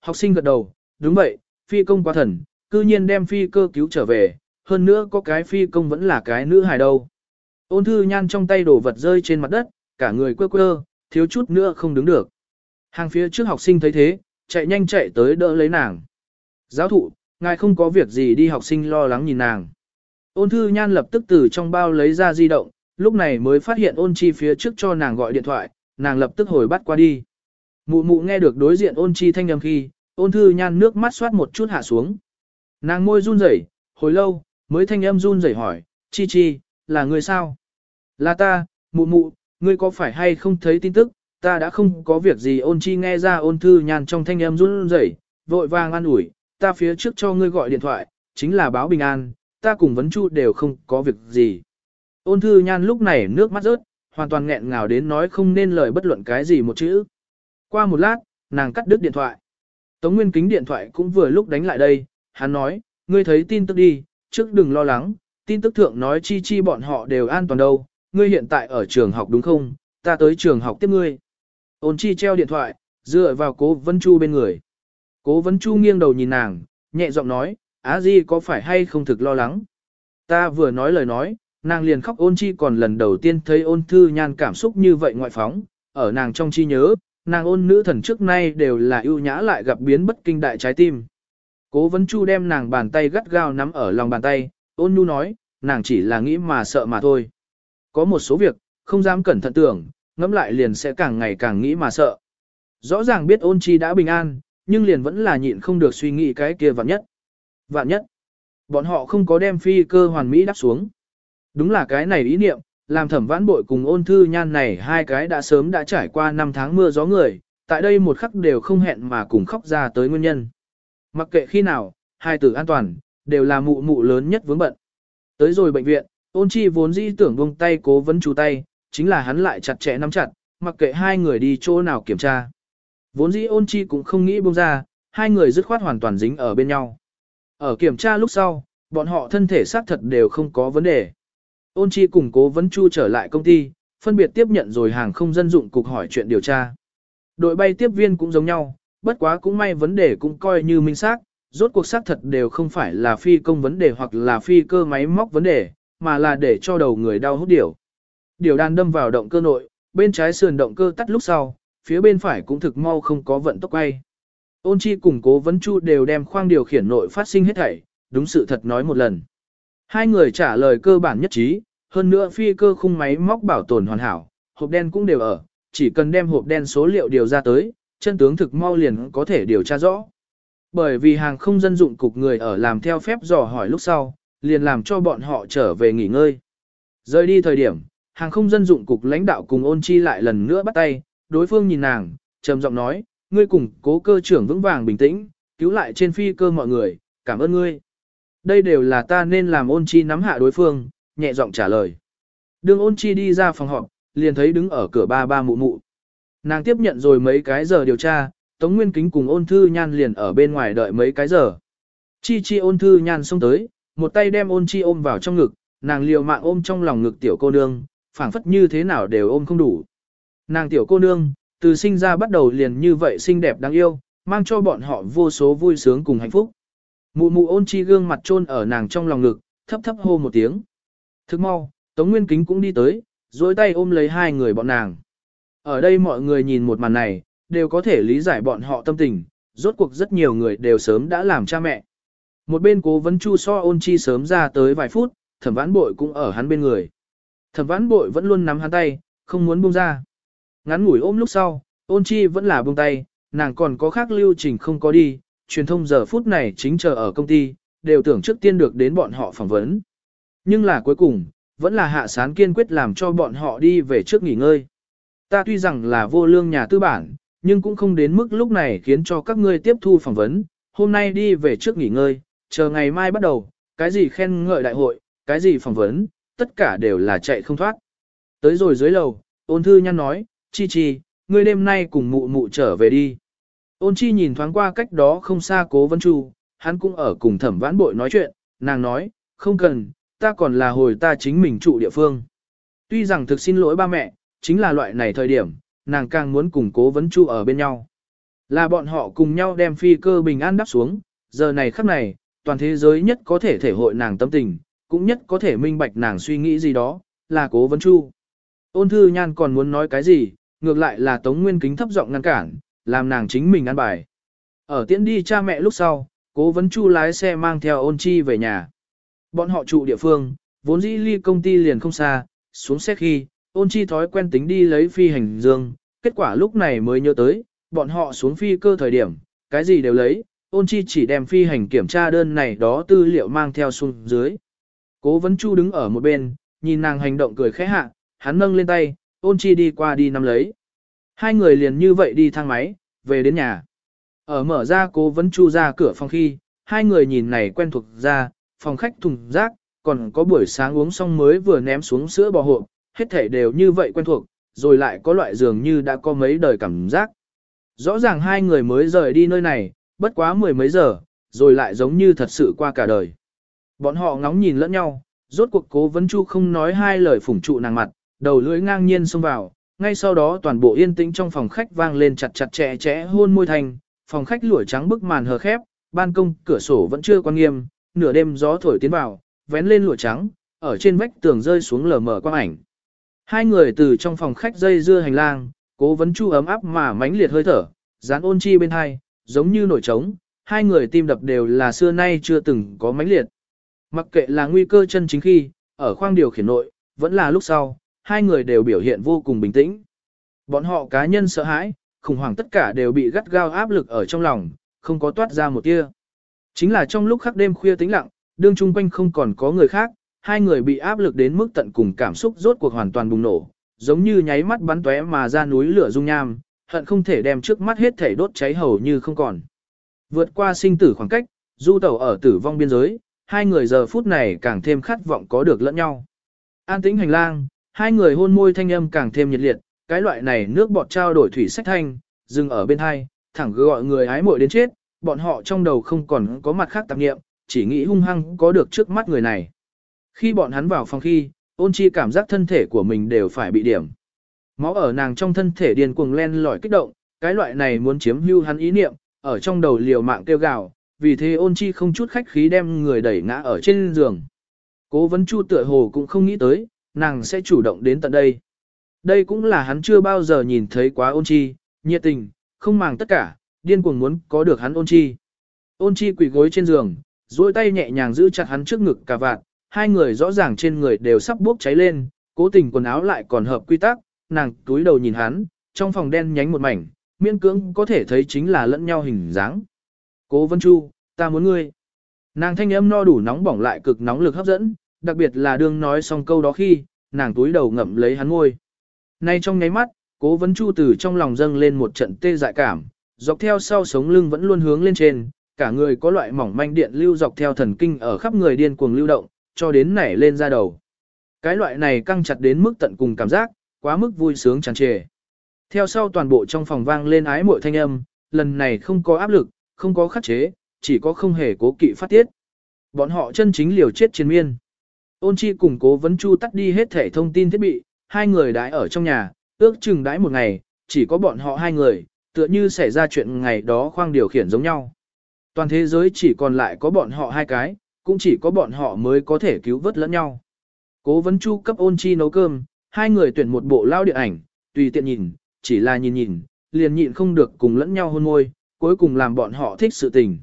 Học sinh gật đầu, đúng vậy, phi công quá thần, cư nhiên đem phi cơ cứu trở về, hơn nữa có cái phi công vẫn là cái nữ hài đâu. Ôn thư nhan trong tay đổ vật rơi trên mặt đất, cả người quơ quơ, thiếu chút nữa không đứng được. Hàng phía trước học sinh thấy thế, chạy nhanh chạy tới đỡ lấy nàng. Giáo thụ, ngài không có việc gì đi học sinh lo lắng nhìn nàng. Ôn thư nhan lập tức từ trong bao lấy ra di động, lúc này mới phát hiện ôn chi phía trước cho nàng gọi điện thoại, nàng lập tức hồi bắt qua đi. Mụ mụ nghe được đối diện ôn chi thanh âm khi, ôn thư nhan nước mắt xoát một chút hạ xuống. Nàng môi run rẩy, hồi lâu, mới thanh âm run rẩy hỏi, chi chi, là người sao? Là ta, mụ mụ, ngươi có phải hay không thấy tin tức, ta đã không có việc gì ôn chi nghe ra ôn thư nhan trong thanh âm run rẩy, vội vàng an ủi, ta phía trước cho ngươi gọi điện thoại, chính là báo bình an, ta cùng vấn chu đều không có việc gì. Ôn thư nhan lúc này nước mắt rớt, hoàn toàn nghẹn ngào đến nói không nên lời bất luận cái gì một chữ. Qua một lát, nàng cắt đứt điện thoại. Tống Nguyên Kính điện thoại cũng vừa lúc đánh lại đây, hắn nói, ngươi thấy tin tức đi, trước đừng lo lắng, tin tức thượng nói chi chi bọn họ đều an toàn đâu, ngươi hiện tại ở trường học đúng không, ta tới trường học tiếp ngươi. Ôn chi treo điện thoại, dựa vào cố Vân Chu bên người. Cố Vân Chu nghiêng đầu nhìn nàng, nhẹ giọng nói, Á Di có phải hay không thực lo lắng. Ta vừa nói lời nói, nàng liền khóc ôn chi còn lần đầu tiên thấy ôn thư nhan cảm xúc như vậy ngoại phóng, ở nàng trong chi nhớ, nàng ôn nữ thần trước nay đều là ưu nhã lại gặp biến bất kinh đại trái tim. Cố vấn chu đem nàng bàn tay gắt gao nắm ở lòng bàn tay, ôn nhu nói, nàng chỉ là nghĩ mà sợ mà thôi. Có một số việc, không dám cẩn thận tưởng, ngẫm lại liền sẽ càng ngày càng nghĩ mà sợ. Rõ ràng biết ôn chi đã bình an, nhưng liền vẫn là nhịn không được suy nghĩ cái kia vạn nhất. Vạn nhất, bọn họ không có đem phi cơ hoàn mỹ đáp xuống. Đúng là cái này ý niệm, làm thẩm vãn bội cùng ôn thư nhan này hai cái đã sớm đã trải qua năm tháng mưa gió người, tại đây một khắc đều không hẹn mà cùng khóc ra tới nguyên nhân. Mặc kệ khi nào, hai tử an toàn, đều là mụ mụ lớn nhất vướng bận. Tới rồi bệnh viện, ôn chi vốn dĩ tưởng buông tay cố vấn chú tay, chính là hắn lại chặt chẽ nắm chặt, mặc kệ hai người đi chỗ nào kiểm tra. Vốn dĩ ôn chi cũng không nghĩ buông ra, hai người dứt khoát hoàn toàn dính ở bên nhau. Ở kiểm tra lúc sau, bọn họ thân thể xác thật đều không có vấn đề. Ôn chi cùng cố vấn chu trở lại công ty, phân biệt tiếp nhận rồi hàng không dân dụng cục hỏi chuyện điều tra. Đội bay tiếp viên cũng giống nhau, bất quá cũng may vấn đề cũng coi như minh xác, rốt cuộc xác thật đều không phải là phi công vấn đề hoặc là phi cơ máy móc vấn đề, mà là để cho đầu người đau hút điều. Điều đàn đâm vào động cơ nội, bên trái sườn động cơ tắt lúc sau, phía bên phải cũng thực mau không có vận tốc quay. Ôn chi cùng cố vấn chu đều đem khoang điều khiển nội phát sinh hết thảy, đúng sự thật nói một lần. Hai người trả lời cơ bản nhất trí, hơn nữa phi cơ khung máy móc bảo tồn hoàn hảo, hộp đen cũng đều ở, chỉ cần đem hộp đen số liệu điều ra tới, chân tướng thực mau liền có thể điều tra rõ. Bởi vì hàng không dân dụng cục người ở làm theo phép dò hỏi lúc sau, liền làm cho bọn họ trở về nghỉ ngơi. Rời đi thời điểm, hàng không dân dụng cục lãnh đạo cùng ôn chi lại lần nữa bắt tay, đối phương nhìn nàng, trầm giọng nói, ngươi cùng cố cơ trưởng vững vàng bình tĩnh, cứu lại trên phi cơ mọi người, cảm ơn ngươi. Đây đều là ta nên làm ôn chi nắm hạ đối phương, nhẹ giọng trả lời. Đường ôn chi đi ra phòng họp, liền thấy đứng ở cửa ba ba mụ mụ. Nàng tiếp nhận rồi mấy cái giờ điều tra, Tống Nguyên Kính cùng ôn thư nhan liền ở bên ngoài đợi mấy cái giờ. Chi chi ôn thư nhan xông tới, một tay đem ôn chi ôm vào trong ngực, nàng liều mạng ôm trong lòng ngực tiểu cô nương, phảng phất như thế nào đều ôm không đủ. Nàng tiểu cô nương, từ sinh ra bắt đầu liền như vậy xinh đẹp đáng yêu, mang cho bọn họ vô số vui sướng cùng hạnh phúc. Mụ mụ ôn chi gương mặt trôn ở nàng trong lòng ngực, thấp thấp hô một tiếng. Thức mau, Tống Nguyên Kính cũng đi tới, dối tay ôm lấy hai người bọn nàng. Ở đây mọi người nhìn một màn này, đều có thể lý giải bọn họ tâm tình, rốt cuộc rất nhiều người đều sớm đã làm cha mẹ. Một bên cố vấn chu so ôn chi sớm ra tới vài phút, thẩm vãn bội cũng ở hắn bên người. Thẩm vãn bội vẫn luôn nắm hắn tay, không muốn buông ra. Ngắn ngủi ôm lúc sau, ôn chi vẫn là buông tay, nàng còn có khác lưu trình không có đi, truyền thông giờ phút này chính chờ ở công ty, đều tưởng trước tiên được đến bọn họ phỏng vấn. Nhưng là cuối cùng, vẫn là hạ sán kiên quyết làm cho bọn họ đi về trước nghỉ ngơi. Ta tuy rằng là vô lương nhà tư bản, nhưng cũng không đến mức lúc này khiến cho các ngươi tiếp thu phỏng vấn, hôm nay đi về trước nghỉ ngơi, chờ ngày mai bắt đầu, cái gì khen ngợi đại hội, cái gì phỏng vấn, tất cả đều là chạy không thoát. Tới rồi dưới lầu, ôn thư nhăn nói, chi chi, ngươi đêm nay cùng mụ mụ trở về đi. Ôn chi nhìn thoáng qua cách đó không xa cố vấn chu, hắn cũng ở cùng thẩm vãn bội nói chuyện, nàng nói, không cần, ta còn là hồi ta chính mình trụ địa phương. Tuy rằng thực xin lỗi ba mẹ, chính là loại này thời điểm, nàng càng muốn cùng cố vấn chu ở bên nhau. Là bọn họ cùng nhau đem phi cơ bình an đắp xuống, giờ này khắc này, toàn thế giới nhất có thể thể hội nàng tâm tình, cũng nhất có thể minh bạch nàng suy nghĩ gì đó, là cố vấn chu. Ôn thư nhan còn muốn nói cái gì, ngược lại là Tống Nguyên Kính thấp giọng ngăn cản, làm nàng chính mình ăn bài. Ở tiễn đi cha mẹ lúc sau, cố vấn chu lái xe mang theo ôn chi về nhà. Bọn họ trụ địa phương, vốn dĩ ly công ty liền không xa, xuống xe khi, ôn chi thói quen tính đi lấy phi hành dương, kết quả lúc này mới nhớ tới, bọn họ xuống phi cơ thời điểm, cái gì đều lấy, ôn chi chỉ đem phi hành kiểm tra đơn này đó tư liệu mang theo xuống dưới. Cố vấn chu đứng ở một bên, nhìn nàng hành động cười khẽ hạ, hắn nâng lên tay, ôn chi đi qua đi nắm lấy. Hai người liền như vậy đi thang máy, về đến nhà. Ở mở ra cố vấn chu ra cửa phòng khi, hai người nhìn này quen thuộc ra, phòng khách thùng rác, còn có buổi sáng uống xong mới vừa ném xuống sữa bò hộp, hết thể đều như vậy quen thuộc, rồi lại có loại dường như đã có mấy đời cảm giác. Rõ ràng hai người mới rời đi nơi này, bất quá mười mấy giờ, rồi lại giống như thật sự qua cả đời. Bọn họ ngóng nhìn lẫn nhau, rốt cuộc cố vấn chu không nói hai lời phủng trụ nàng mặt, đầu lưỡi ngang nhiên xông vào, ngay sau đó toàn bộ yên tĩnh trong phòng khách vang lên chặt chặt chẽ chẽ hôn môi thành, phòng khách lụa trắng bức màn hờ khép, ban công cửa sổ vẫn chưa quan nghiêm, nửa đêm gió thổi tiến vào, vén lên lụa trắng, ở trên vách tường rơi xuống lờ mờ quang ảnh. Hai người từ trong phòng khách dây dưa hành lang, cố vấn chu ấm áp mà mãnh liệt hơi thở, dán ôn chi bên hai, giống như nổi trống, hai người tim đập đều là xưa nay chưa từng có mãnh liệt. Mặc kệ là nguy cơ chân chính khi, ở khoang điều khiển nội, vẫn là lúc sau, hai người đều biểu hiện vô cùng bình tĩnh. Bọn họ cá nhân sợ hãi, khủng hoảng tất cả đều bị gắt gao áp lực ở trong lòng, không có toát ra một tia. Chính là trong lúc khắc đêm khuya tĩnh lặng, đương chung quanh không còn có người khác, hai người bị áp lực đến mức tận cùng cảm xúc rốt cuộc hoàn toàn bùng nổ, giống như nháy mắt bắn tóe mà ra núi lửa dung nham, hận không thể đem trước mắt hết thể đốt cháy hầu như không còn. Vượt qua sinh tử khoảng cách, du tẩu ở tử vong biên giới, hai người giờ phút này càng thêm khát vọng có được lẫn nhau. An tĩnh hành lang, hai người hôn môi thanh âm càng thêm nhiệt liệt, cái loại này nước bọt trao đổi thủy sách thanh, dừng ở bên hai, thẳng gọi người ái muội đến chết, bọn họ trong đầu không còn có mặt khác tạp nghiệm, chỉ nghĩ hung hăng có được trước mắt người này. Khi bọn hắn vào phòng khi, ôn chi cảm giác thân thể của mình đều phải bị điểm. Máu ở nàng trong thân thể điên cuồng len lỏi kích động, cái loại này muốn chiếm hưu hắn ý niệm, ở trong đầu liều mạng kêu gào, vì thế ôn chi không chút khách khí đem người đẩy ngã ở trên giường. Cố vấn chu tựa hồ cũng không nghĩ tới, nàng sẽ chủ động đến tận đây. Đây cũng là hắn chưa bao giờ nhìn thấy quá ôn chi, nhiệt tình, không màng tất cả, điên cuồng muốn có được hắn ôn chi. Ôn chi quỳ gối trên giường, duỗi tay nhẹ nhàng giữ chặt hắn trước ngực cả vạt, hai người rõ ràng trên người đều sắp bốc cháy lên, cố tình quần áo lại còn hợp quy tắc, nàng túi đầu nhìn hắn, trong phòng đen nhánh một mảnh, miễn cưỡng có thể thấy chính là lẫn nhau hình dáng. Cố Vân Chu, ta muốn ngươi. Nàng thanh âm no đủ nóng bỏng lại cực nóng lực hấp dẫn, đặc biệt là đương nói xong câu đó khi, nàng túi đầu ngậm lấy hắn ngôi. Nay trong nháy mắt, cố vấn chu từ trong lòng dâng lên một trận tê dại cảm, dọc theo sau sống lưng vẫn luôn hướng lên trên, cả người có loại mỏng manh điện lưu dọc theo thần kinh ở khắp người điên cuồng lưu động, cho đến nảy lên ra đầu. Cái loại này căng chặt đến mức tận cùng cảm giác, quá mức vui sướng tràn trề. Theo sau toàn bộ trong phòng vang lên ái mội thanh âm, lần này không có áp lực, không có khắc chế, chỉ có không hề cố kỵ phát tiết. Bọn họ chân chính liều chết chiến miên. Ôn chi cùng cố vấn chu tắt đi hết thể thông tin thiết bị, hai người đãi ở trong nhà, ước chừng đãi một ngày, chỉ có bọn họ hai người, tựa như xảy ra chuyện ngày đó khoang điều khiển giống nhau. Toàn thế giới chỉ còn lại có bọn họ hai cái, cũng chỉ có bọn họ mới có thể cứu vớt lẫn nhau. Cố vấn chu cấp ôn chi nấu cơm, hai người tuyển một bộ lao điện ảnh, tùy tiện nhìn, chỉ là nhìn nhìn, liền nhịn không được cùng lẫn nhau hôn môi, cuối cùng làm bọn họ thích sự tình.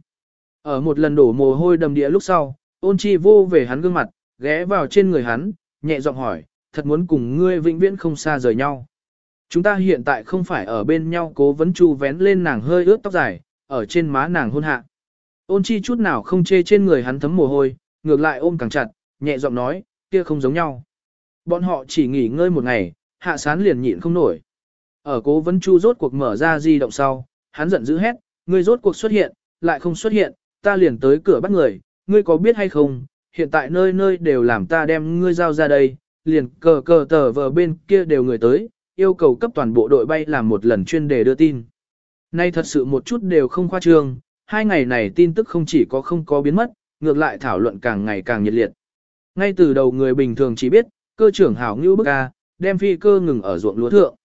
Ở một lần đổ mồ hôi đầm địa lúc sau, ôn chi vô về hắn gương mặt, ghé vào trên người hắn, nhẹ giọng hỏi, thật muốn cùng ngươi vĩnh viễn không xa rời nhau. Chúng ta hiện tại không phải ở bên nhau cố vấn chu vén lên nàng hơi ướt tóc dài, ở trên má nàng hôn hạ. Ôn chi chút nào không chê trên người hắn thấm mồ hôi, ngược lại ôm càng chặt, nhẹ giọng nói, kia không giống nhau. Bọn họ chỉ nghỉ ngơi một ngày, hạ sán liền nhịn không nổi. Ở cố vấn chu rốt cuộc mở ra di động sau, hắn giận dữ hét, ngươi rốt cuộc xuất hiện, lại không xuất hiện, ta liền tới cửa bắt người, ngươi có biết hay không, hiện tại nơi nơi đều làm ta đem ngươi giao ra đây, liền cờ cờ tờ vờ bên kia đều người tới, yêu cầu cấp toàn bộ đội bay làm một lần chuyên đề đưa tin. Nay thật sự một chút đều không khoa trương, hai ngày này tin tức không chỉ có không có biến mất, ngược lại thảo luận càng ngày càng nhiệt liệt. Ngay từ đầu người bình thường chỉ biết, cơ trưởng hảo ngưu bức ca, đem phi cơ ngừng ở ruộng lúa thượng.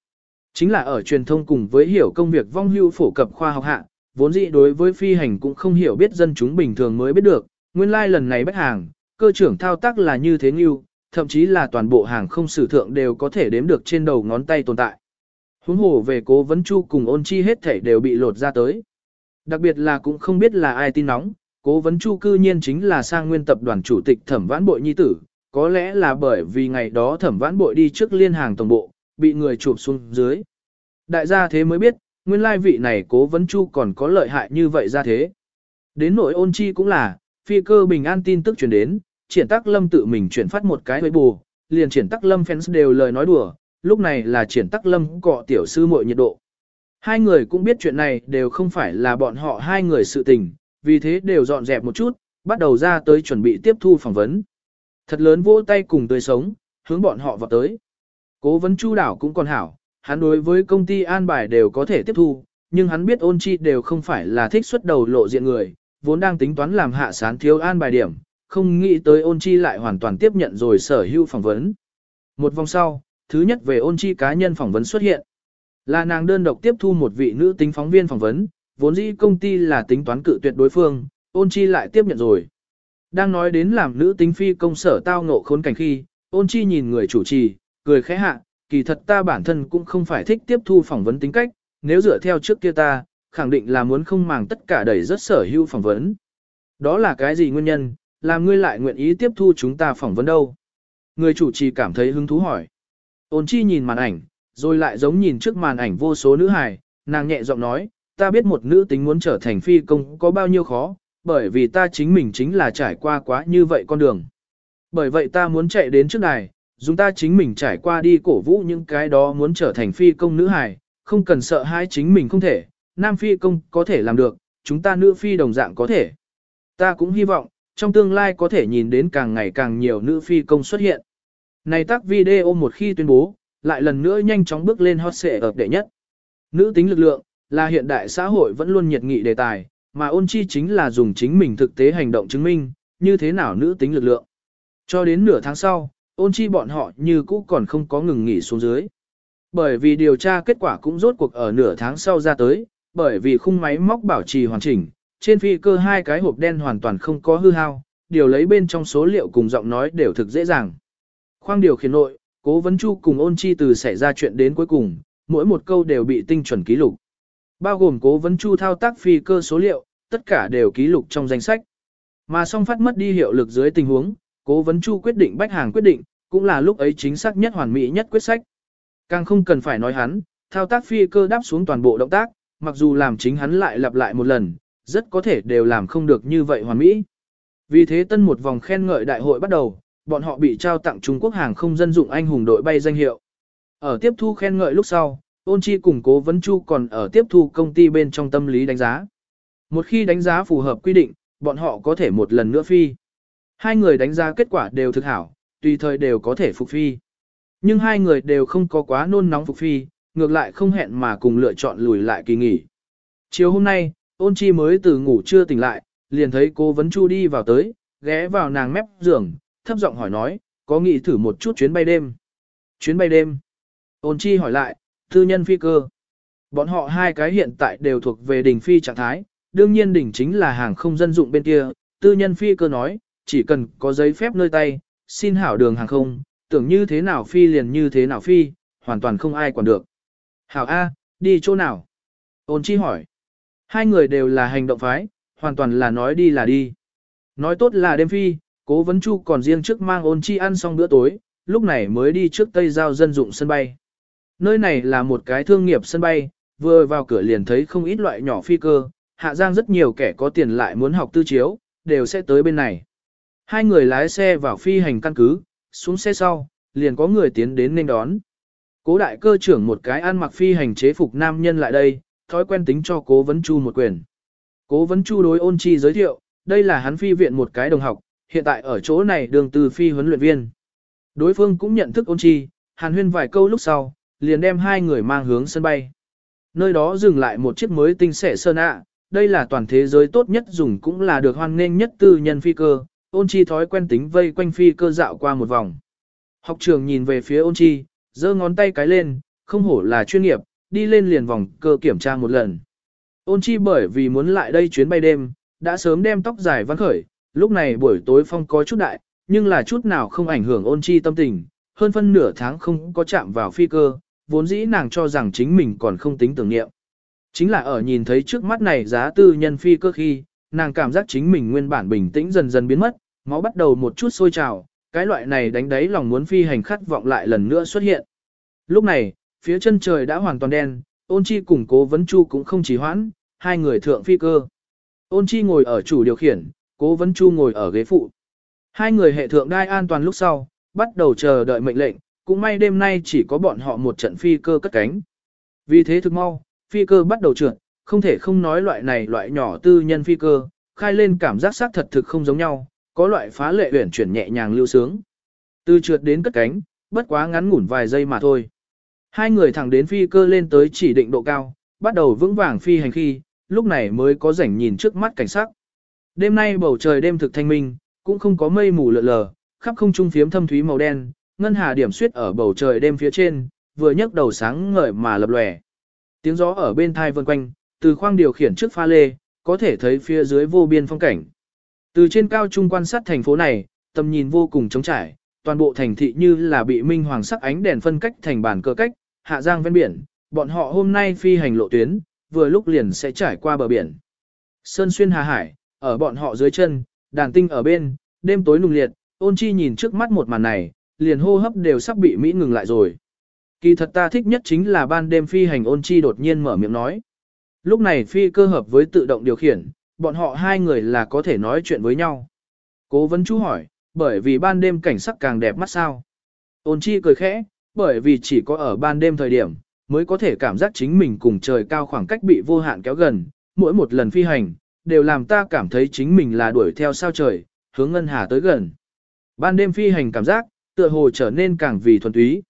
Chính là ở truyền thông cùng với hiểu công việc vong hưu phổ cập khoa học hạ, vốn dĩ đối với phi hành cũng không hiểu biết dân chúng bình thường mới biết được, nguyên lai like lần này bách hàng, cơ trưởng thao tác là như thế nghiêu, thậm chí là toàn bộ hàng không sử thượng đều có thể đếm được trên đầu ngón tay tồn tại. Huống hồ về cố vấn chu cùng ôn chi hết thể đều bị lột ra tới. Đặc biệt là cũng không biết là ai tin nóng, cố vấn chu cư nhiên chính là sang nguyên tập đoàn chủ tịch thẩm vãn bội nhi tử, có lẽ là bởi vì ngày đó thẩm vãn bội đi trước liên hàng tổng bộ, bị người chụp xuống dưới. Đại gia thế mới biết, nguyên lai vị này cố vấn chu còn có lợi hại như vậy ra thế. Đến nội ôn chi cũng là, phi cơ bình an tin tức truyền đến, triển tắc lâm tự mình chuyển phát một cái với bù, liền triển tắc lâm fans đều lời nói đùa, lúc này là triển tắc lâm cọ tiểu sư muội nhiệt độ. Hai người cũng biết chuyện này đều không phải là bọn họ hai người sự tình, vì thế đều dọn dẹp một chút, bắt đầu ra tới chuẩn bị tiếp thu phỏng vấn. Thật lớn vỗ tay cùng tươi sống, hướng bọn họ vào tới. Cố vấn chu đảo cũng còn hảo, hắn đối với công ty an bài đều có thể tiếp thu, nhưng hắn biết ôn chi đều không phải là thích xuất đầu lộ diện người, vốn đang tính toán làm hạ sán thiếu an bài điểm, không nghĩ tới ôn chi lại hoàn toàn tiếp nhận rồi sở hữu phỏng vấn. Một vòng sau, thứ nhất về ôn chi cá nhân phỏng vấn xuất hiện. Là nàng đơn độc tiếp thu một vị nữ tính phóng viên phỏng vấn, vốn dĩ công ty là tính toán cự tuyệt đối phương, ôn chi lại tiếp nhận rồi. Đang nói đến làm nữ tính phi công sở tao ngộ khốn cảnh khi, ôn chi nhìn người chủ trì, cười khẽ hạ, kỳ thật ta bản thân cũng không phải thích tiếp thu phỏng vấn tính cách, nếu dựa theo trước kia ta, khẳng định là muốn không màng tất cả đẩy rất sở hữu phỏng vấn. Đó là cái gì nguyên nhân, làm ngươi lại nguyện ý tiếp thu chúng ta phỏng vấn đâu? Người chủ trì cảm thấy hứng thú hỏi. Ôn chi nhìn màn ảnh, rồi lại giống nhìn trước màn ảnh vô số nữ hài, nàng nhẹ giọng nói, ta biết một nữ tính muốn trở thành phi công có bao nhiêu khó, bởi vì ta chính mình chính là trải qua quá như vậy con đường. Bởi vậy ta muốn chạy đến trước này, dùng ta chính mình trải qua đi cổ vũ những cái đó muốn trở thành phi công nữ hài, không cần sợ hai chính mình không thể, nam phi công có thể làm được, chúng ta nữ phi đồng dạng có thể. Ta cũng hy vọng, trong tương lai có thể nhìn đến càng ngày càng nhiều nữ phi công xuất hiện. Này tác video một khi tuyên bố, lại lần nữa nhanh chóng bước lên hot xệ ập đệ nhất. Nữ tính lực lượng, là hiện đại xã hội vẫn luôn nhiệt nghị đề tài, mà ôn chi chính là dùng chính mình thực tế hành động chứng minh, như thế nào nữ tính lực lượng. Cho đến nửa tháng sau, ôn chi bọn họ như cũ còn không có ngừng nghỉ xuống dưới. Bởi vì điều tra kết quả cũng rốt cuộc ở nửa tháng sau ra tới, bởi vì khung máy móc bảo trì hoàn chỉnh, trên phi cơ hai cái hộp đen hoàn toàn không có hư hao, điều lấy bên trong số liệu cùng giọng nói đều thực dễ dàng. Khoang điều khiển nội, cố vấn chu cùng ôn chi từ xảy ra chuyện đến cuối cùng, mỗi một câu đều bị tinh chuẩn ký lục. Bao gồm cố vấn chu thao tác phi cơ số liệu, tất cả đều ký lục trong danh sách. Mà song phát mất đi hiệu lực dưới tình huống, cố vấn chu quyết định bách hàng quyết định, cũng là lúc ấy chính xác nhất hoàn mỹ nhất quyết sách. Càng không cần phải nói hắn, thao tác phi cơ đáp xuống toàn bộ động tác, mặc dù làm chính hắn lại lặp lại một lần, rất có thể đều làm không được như vậy hoàn mỹ. Vì thế tân một vòng khen ngợi đại hội bắt đầu, bọn họ bị trao tặng Trung Quốc hàng không dân dụng anh hùng đội bay danh hiệu. Ở tiếp thu khen ngợi lúc sau, ôn chi cùng cố vấn chu còn ở tiếp thu công ty bên trong tâm lý đánh giá. Một khi đánh giá phù hợp quy định, bọn họ có thể một lần nữa phi. Hai người đánh giá kết quả đều thực hảo, tùy thời đều có thể phục phi. Nhưng hai người đều không có quá nôn nóng phục phi, ngược lại không hẹn mà cùng lựa chọn lùi lại kỳ nghỉ. Chiều hôm nay, ôn chi mới từ ngủ chưa tỉnh lại, liền thấy cô vấn chu đi vào tới, ghé vào nàng mép giường, thấp giọng hỏi nói, có nghĩ thử một chút chuyến bay đêm. Chuyến bay đêm. Ôn chi hỏi lại, thư nhân phi cơ. Bọn họ hai cái hiện tại đều thuộc về đỉnh phi trạng thái, đương nhiên đỉnh chính là hàng không dân dụng bên kia, tư nhân phi cơ nói, chỉ cần có giấy phép nơi tay, xin hảo đường hàng không, tưởng như thế nào phi liền như thế nào phi, hoàn toàn không ai quản được. Hảo A, đi chỗ nào? Ôn chi hỏi. Hai người đều là hành động phái, hoàn toàn là nói đi là đi. Nói tốt là đêm phi, cố vấn chu còn riêng trước mang ôn chi ăn xong bữa tối, lúc này mới đi trước Tây Giao dân dụng sân bay. Nơi này là một cái thương nghiệp sân bay, vừa vào cửa liền thấy không ít loại nhỏ phi cơ, hạ giang rất nhiều kẻ có tiền lại muốn học tư chiếu, đều sẽ tới bên này. Hai người lái xe vào phi hành căn cứ, xuống xe sau, liền có người tiến đến nên đón. Cố đại cơ trưởng một cái ăn mặc phi hành chế phục nam nhân lại đây, thói quen tính cho cố vấn chu một quyền. Cố vấn chu đối ôn chi giới thiệu, đây là hắn phi viện một cái đồng học, hiện tại ở chỗ này đường từ phi huấn luyện viên. Đối phương cũng nhận thức ôn chi, hàn huyên vài câu lúc sau, liền đem hai người mang hướng sân bay. Nơi đó dừng lại một chiếc mới tinh sẻ sơn ạ, đây là toàn thế giới tốt nhất dùng cũng là được hoan nghênh nhất tư nhân phi cơ, ôn chi thói quen tính vây quanh phi cơ dạo qua một vòng. Học trường nhìn về phía ôn chi, giơ ngón tay cái lên, không hổ là chuyên nghiệp, đi lên liền vòng cơ kiểm tra một lần. Ôn chi bởi vì muốn lại đây chuyến bay đêm, đã sớm đem tóc dài văn khởi, lúc này buổi tối phong có chút đại, nhưng là chút nào không ảnh hưởng ôn chi tâm tình, hơn phân nửa tháng không có chạm vào phi cơ, vốn dĩ nàng cho rằng chính mình còn không tính tưởng niệm. Chính là ở nhìn thấy trước mắt này giá tư nhân phi cơ khi, nàng cảm giác chính mình nguyên bản bình tĩnh dần dần biến mất, máu bắt đầu một chút sôi trào, cái loại này đánh đáy lòng muốn phi hành khát vọng lại lần nữa xuất hiện. Lúc này, phía chân trời đã hoàn toàn đen, ôn chi cùng cố vấn chu cũng không chỉ hoãn, hai người thượng phi cơ. Ôn chi ngồi ở chủ điều khiển, cố vấn chu ngồi ở ghế phụ. Hai người hệ thượng đai an toàn lúc sau, bắt đầu chờ đợi mệnh lệnh, cũng may đêm nay chỉ có bọn họ một trận phi cơ cất cánh. Vì thế thực mau, phi cơ bắt đầu trượt, không thể không nói loại này loại nhỏ tư nhân phi cơ, khai lên cảm giác xác thật thực không giống nhau, có loại phá lệ uyển chuyển nhẹ nhàng lưu sướng. Từ trượt đến cất cánh, bất quá ngắn ngủn vài giây mà thôi. Hai người thẳng đến phi cơ lên tới chỉ định độ cao, bắt đầu vững vàng phi hành khi, lúc này mới có rảnh nhìn trước mắt cảnh sắc. Đêm nay bầu trời đêm thực thanh minh, cũng không có mây mù lượn lờ, khắp không trung phiếm thâm thúy màu đen, ngân hà điểm suyết ở bầu trời đêm phía trên, vừa nhấc đầu sáng ngời mà lập lòe. Tiếng gió ở bên thai vân quanh, từ khoang điều khiển trước pha lê, có thể thấy phía dưới vô biên phong cảnh. Từ trên cao trung quan sát thành phố này, tầm nhìn vô cùng trống trải, toàn bộ thành thị như là bị minh hoàng sắc ánh đèn phân cách thành bản cơ cách, hạ giang ven biển, bọn họ hôm nay phi hành lộ tuyến, vừa lúc liền sẽ trải qua bờ biển. Sơn xuyên hà hải, ở bọn họ dưới chân, đàn tinh ở bên, đêm tối nùng liệt, ôn chi nhìn trước mắt một màn này, liền hô hấp đều sắp bị Mỹ ngừng lại rồi. Kỳ thật ta thích nhất chính là ban đêm phi hành ôn chi đột nhiên mở miệng nói. Lúc này phi cơ hợp với tự động điều khiển, bọn họ hai người là có thể nói chuyện với nhau. Cố vấn chú hỏi, bởi vì ban đêm cảnh sắc càng đẹp mắt sao. Ôn chi cười khẽ, bởi vì chỉ có ở ban đêm thời điểm, mới có thể cảm giác chính mình cùng trời cao khoảng cách bị vô hạn kéo gần, mỗi một lần phi hành, đều làm ta cảm thấy chính mình là đuổi theo sao trời, hướng ngân hà tới gần. Ban đêm phi hành cảm giác, tựa hồ trở nên càng vì thuần túy.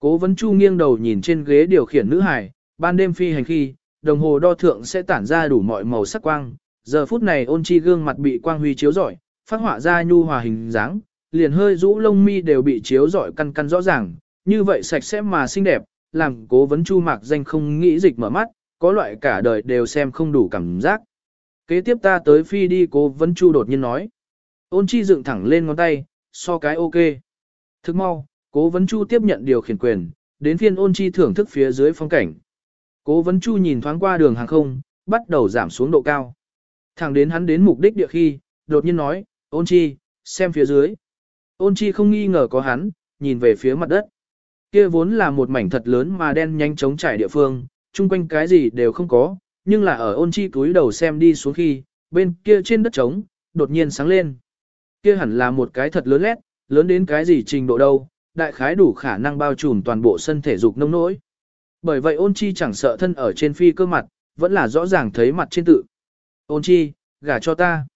Cố vấn chu nghiêng đầu nhìn trên ghế điều khiển nữ hải, ban đêm phi hành khi, đồng hồ đo thượng sẽ tản ra đủ mọi màu sắc quang, giờ phút này ôn chi gương mặt bị quang huy chiếu rọi, phát họa ra nhu hòa hình dáng, liền hơi rũ lông mi đều bị chiếu rọi căn căn rõ ràng, như vậy sạch sẽ mà xinh đẹp, làm cố vấn chu mạc danh không nghĩ dịch mở mắt, có loại cả đời đều xem không đủ cảm giác. Kế tiếp ta tới phi đi cố vấn chu đột nhiên nói. Ôn chi dựng thẳng lên ngón tay, so cái ok. Thức mau, cố vấn chu tiếp nhận điều khiển quyền, đến phiên ôn chi thưởng thức phía dưới phong cảnh. Cố vấn chu nhìn thoáng qua đường hàng không, bắt đầu giảm xuống độ cao. Thẳng đến hắn đến mục đích địa khi, đột nhiên nói, ôn chi, xem phía dưới. Ôn chi không nghi ngờ có hắn, nhìn về phía mặt đất. Kia vốn là một mảnh thật lớn mà đen nhanh chóng trải địa phương, chung quanh cái gì đều không có, nhưng là ở ôn chi túi đầu xem đi xuống khi, bên kia trên đất trống, đột nhiên sáng lên. Kia hẳn là một cái thật lớn lét, lớn đến cái gì trình độ đâu, đại khái đủ khả năng bao trùm toàn bộ sân thể dục nông nỗi. Bởi vậy ôn chi chẳng sợ thân ở trên phi cơ mặt, vẫn là rõ ràng thấy mặt trên tự. Ôn chi, gả cho ta.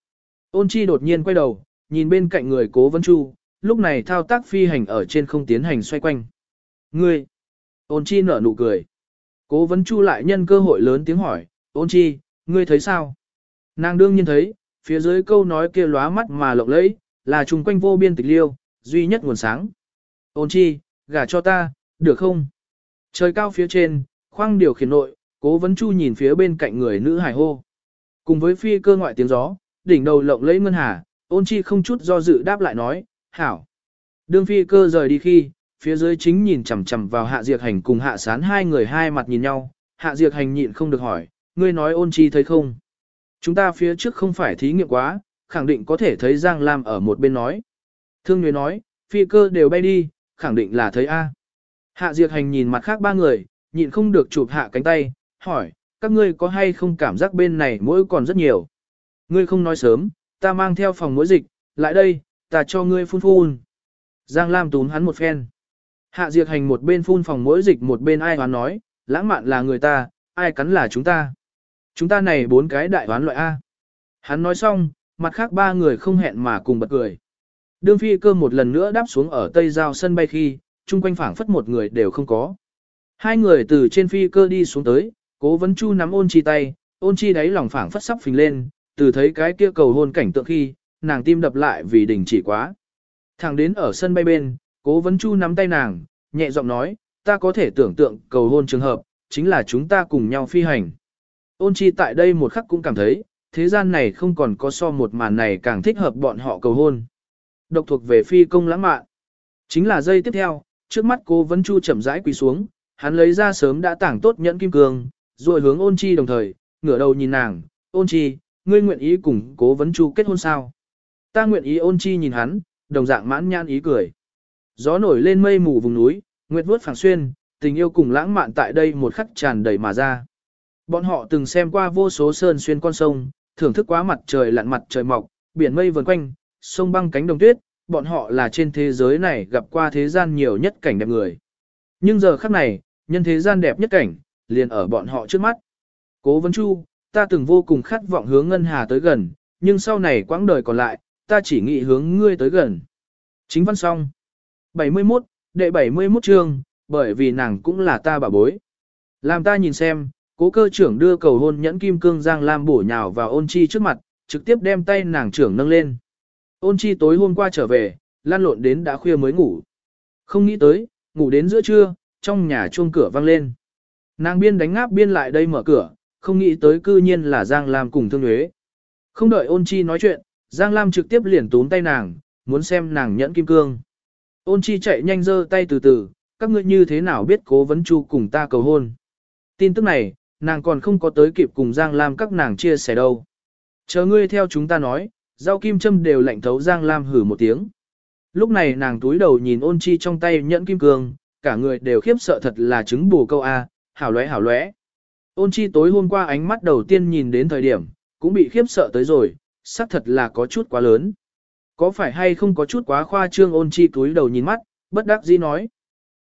Ôn chi đột nhiên quay đầu, nhìn bên cạnh người cố vấn chu, lúc này thao tác phi hành ở trên không tiến hành xoay quanh. Ngươi! Ôn chi nở nụ cười. Cố vấn chu lại nhân cơ hội lớn tiếng hỏi, ôn chi, ngươi thấy sao? Nàng đương nhiên thấy, phía dưới câu nói kia lóa mắt mà lộng lẫy, là chung quanh vô biên tịch liêu, duy nhất nguồn sáng. Ôn chi, gả cho ta, được không? Trời cao phía trên, khoang điều khiển nội, cố vấn chu nhìn phía bên cạnh người nữ hải hô. Cùng với phi cơ ngoại tiếng gió, đỉnh đầu lộng lẫy ngân hà, ôn chi không chút do dự đáp lại nói, hảo. Đương phi cơ rời đi khi, phía dưới chính nhìn chằm chằm vào hạ diệt hành cùng hạ sán hai người hai mặt nhìn nhau, hạ diệt hành nhịn không được hỏi, ngươi nói ôn chi thấy không? Chúng ta phía trước không phải thí nghiệm quá, khẳng định có thể thấy Giang Lam ở một bên nói. Thương Nguyễn nói, phi cơ đều bay đi, khẳng định là thấy A. Hạ diệt hành nhìn mặt khác ba người, nhịn không được chụp hạ cánh tay, hỏi, các ngươi có hay không cảm giác bên này mỗi còn rất nhiều. Ngươi không nói sớm, ta mang theo phòng mỗi dịch, lại đây, ta cho ngươi phun phun. Giang Lam túm hắn một phen. Hạ diệt hành một bên phun phòng mỗi dịch một bên ai hoán nói, lãng mạn là người ta, ai cắn là chúng ta. Chúng ta này bốn cái đại hoán loại A. Hắn nói xong, mặt khác ba người không hẹn mà cùng bật cười. Đương phi cơ một lần nữa đáp xuống ở tây giao sân bay khi, chung quanh phảng phất một người đều không có. Hai người từ trên phi cơ đi xuống tới, cố vấn chu nắm ôn chi tay, ôn chi đáy lòng phảng phất sắp phình lên, từ thấy cái kia cầu hôn cảnh tượng khi, nàng tim đập lại vì đình chỉ quá. Thẳng đến ở sân bay bên, cố vấn chu nắm tay nàng, nhẹ giọng nói, ta có thể tưởng tượng cầu hôn trường hợp, chính là chúng ta cùng nhau phi hành. Ôn chi tại đây một khắc cũng cảm thấy, thế gian này không còn có so một màn này càng thích hợp bọn họ cầu hôn. Độc thuộc về phi công lãng mạn. Chính là giây tiếp theo, trước mắt cô Vấn chu chậm rãi quỳ xuống, hắn lấy ra sớm đã tảng tốt nhẫn kim cương, rồi hướng ôn chi đồng thời, ngửa đầu nhìn nàng, ôn chi, ngươi nguyện ý cùng cố vấn chu kết hôn sao? Ta nguyện ý ôn chi nhìn hắn, đồng dạng mãn nhan ý cười. Gió nổi lên mây mù vùng núi, nguyệt vuốt phẳng xuyên, tình yêu cùng lãng mạn tại đây một khắc tràn đầy mà ra. Bọn họ từng xem qua vô số sơn xuyên con sông, thưởng thức quá mặt trời lặn mặt trời mọc, biển mây vần quanh, sông băng cánh đồng tuyết, bọn họ là trên thế giới này gặp qua thế gian nhiều nhất cảnh đẹp người. Nhưng giờ khắc này, nhân thế gian đẹp nhất cảnh, liền ở bọn họ trước mắt. Cố vấn chu, ta từng vô cùng khát vọng hướng ngân hà tới gần, nhưng sau này quãng đời còn lại, ta chỉ nghĩ hướng ngươi tới gần. Chính văn xong. 71, đệ 71 chương, bởi vì nàng cũng là ta bà bối. Làm ta nhìn xem, cố cơ trưởng đưa cầu hôn nhẫn kim cương Giang Lam bổ nhào vào ôn chi trước mặt, trực tiếp đem tay nàng trưởng nâng lên. Ôn chi tối hôm qua trở về, lan lộn đến đã khuya mới ngủ. Không nghĩ tới, ngủ đến giữa trưa, trong nhà chuông cửa vang lên. Nàng biên đánh ngáp biên lại đây mở cửa, không nghĩ tới cư nhiên là Giang Lam cùng Thương Nhuế. Không đợi ôn chi nói chuyện, Giang Lam trực tiếp liền túm tay nàng, muốn xem nàng nhẫn kim cương. Ôn chi chạy nhanh giơ tay từ từ, các ngươi như thế nào biết cố vấn chu cùng ta cầu hôn. Tin tức này, nàng còn không có tới kịp cùng Giang Lam các nàng chia sẻ đâu. Chờ ngươi theo chúng ta nói, rau kim châm đều lạnh thấu Giang Lam hử một tiếng. Lúc này nàng túi đầu nhìn ôn chi trong tay nhẫn kim cương, cả người đều khiếp sợ thật là chứng bù câu A, hảo lóe hảo lóe. Ôn chi tối hôm qua ánh mắt đầu tiên nhìn đến thời điểm, cũng bị khiếp sợ tới rồi, xác thật là có chút quá lớn. Có phải hay không có chút quá khoa trương ôn chi túi đầu nhìn mắt, bất đắc dĩ nói.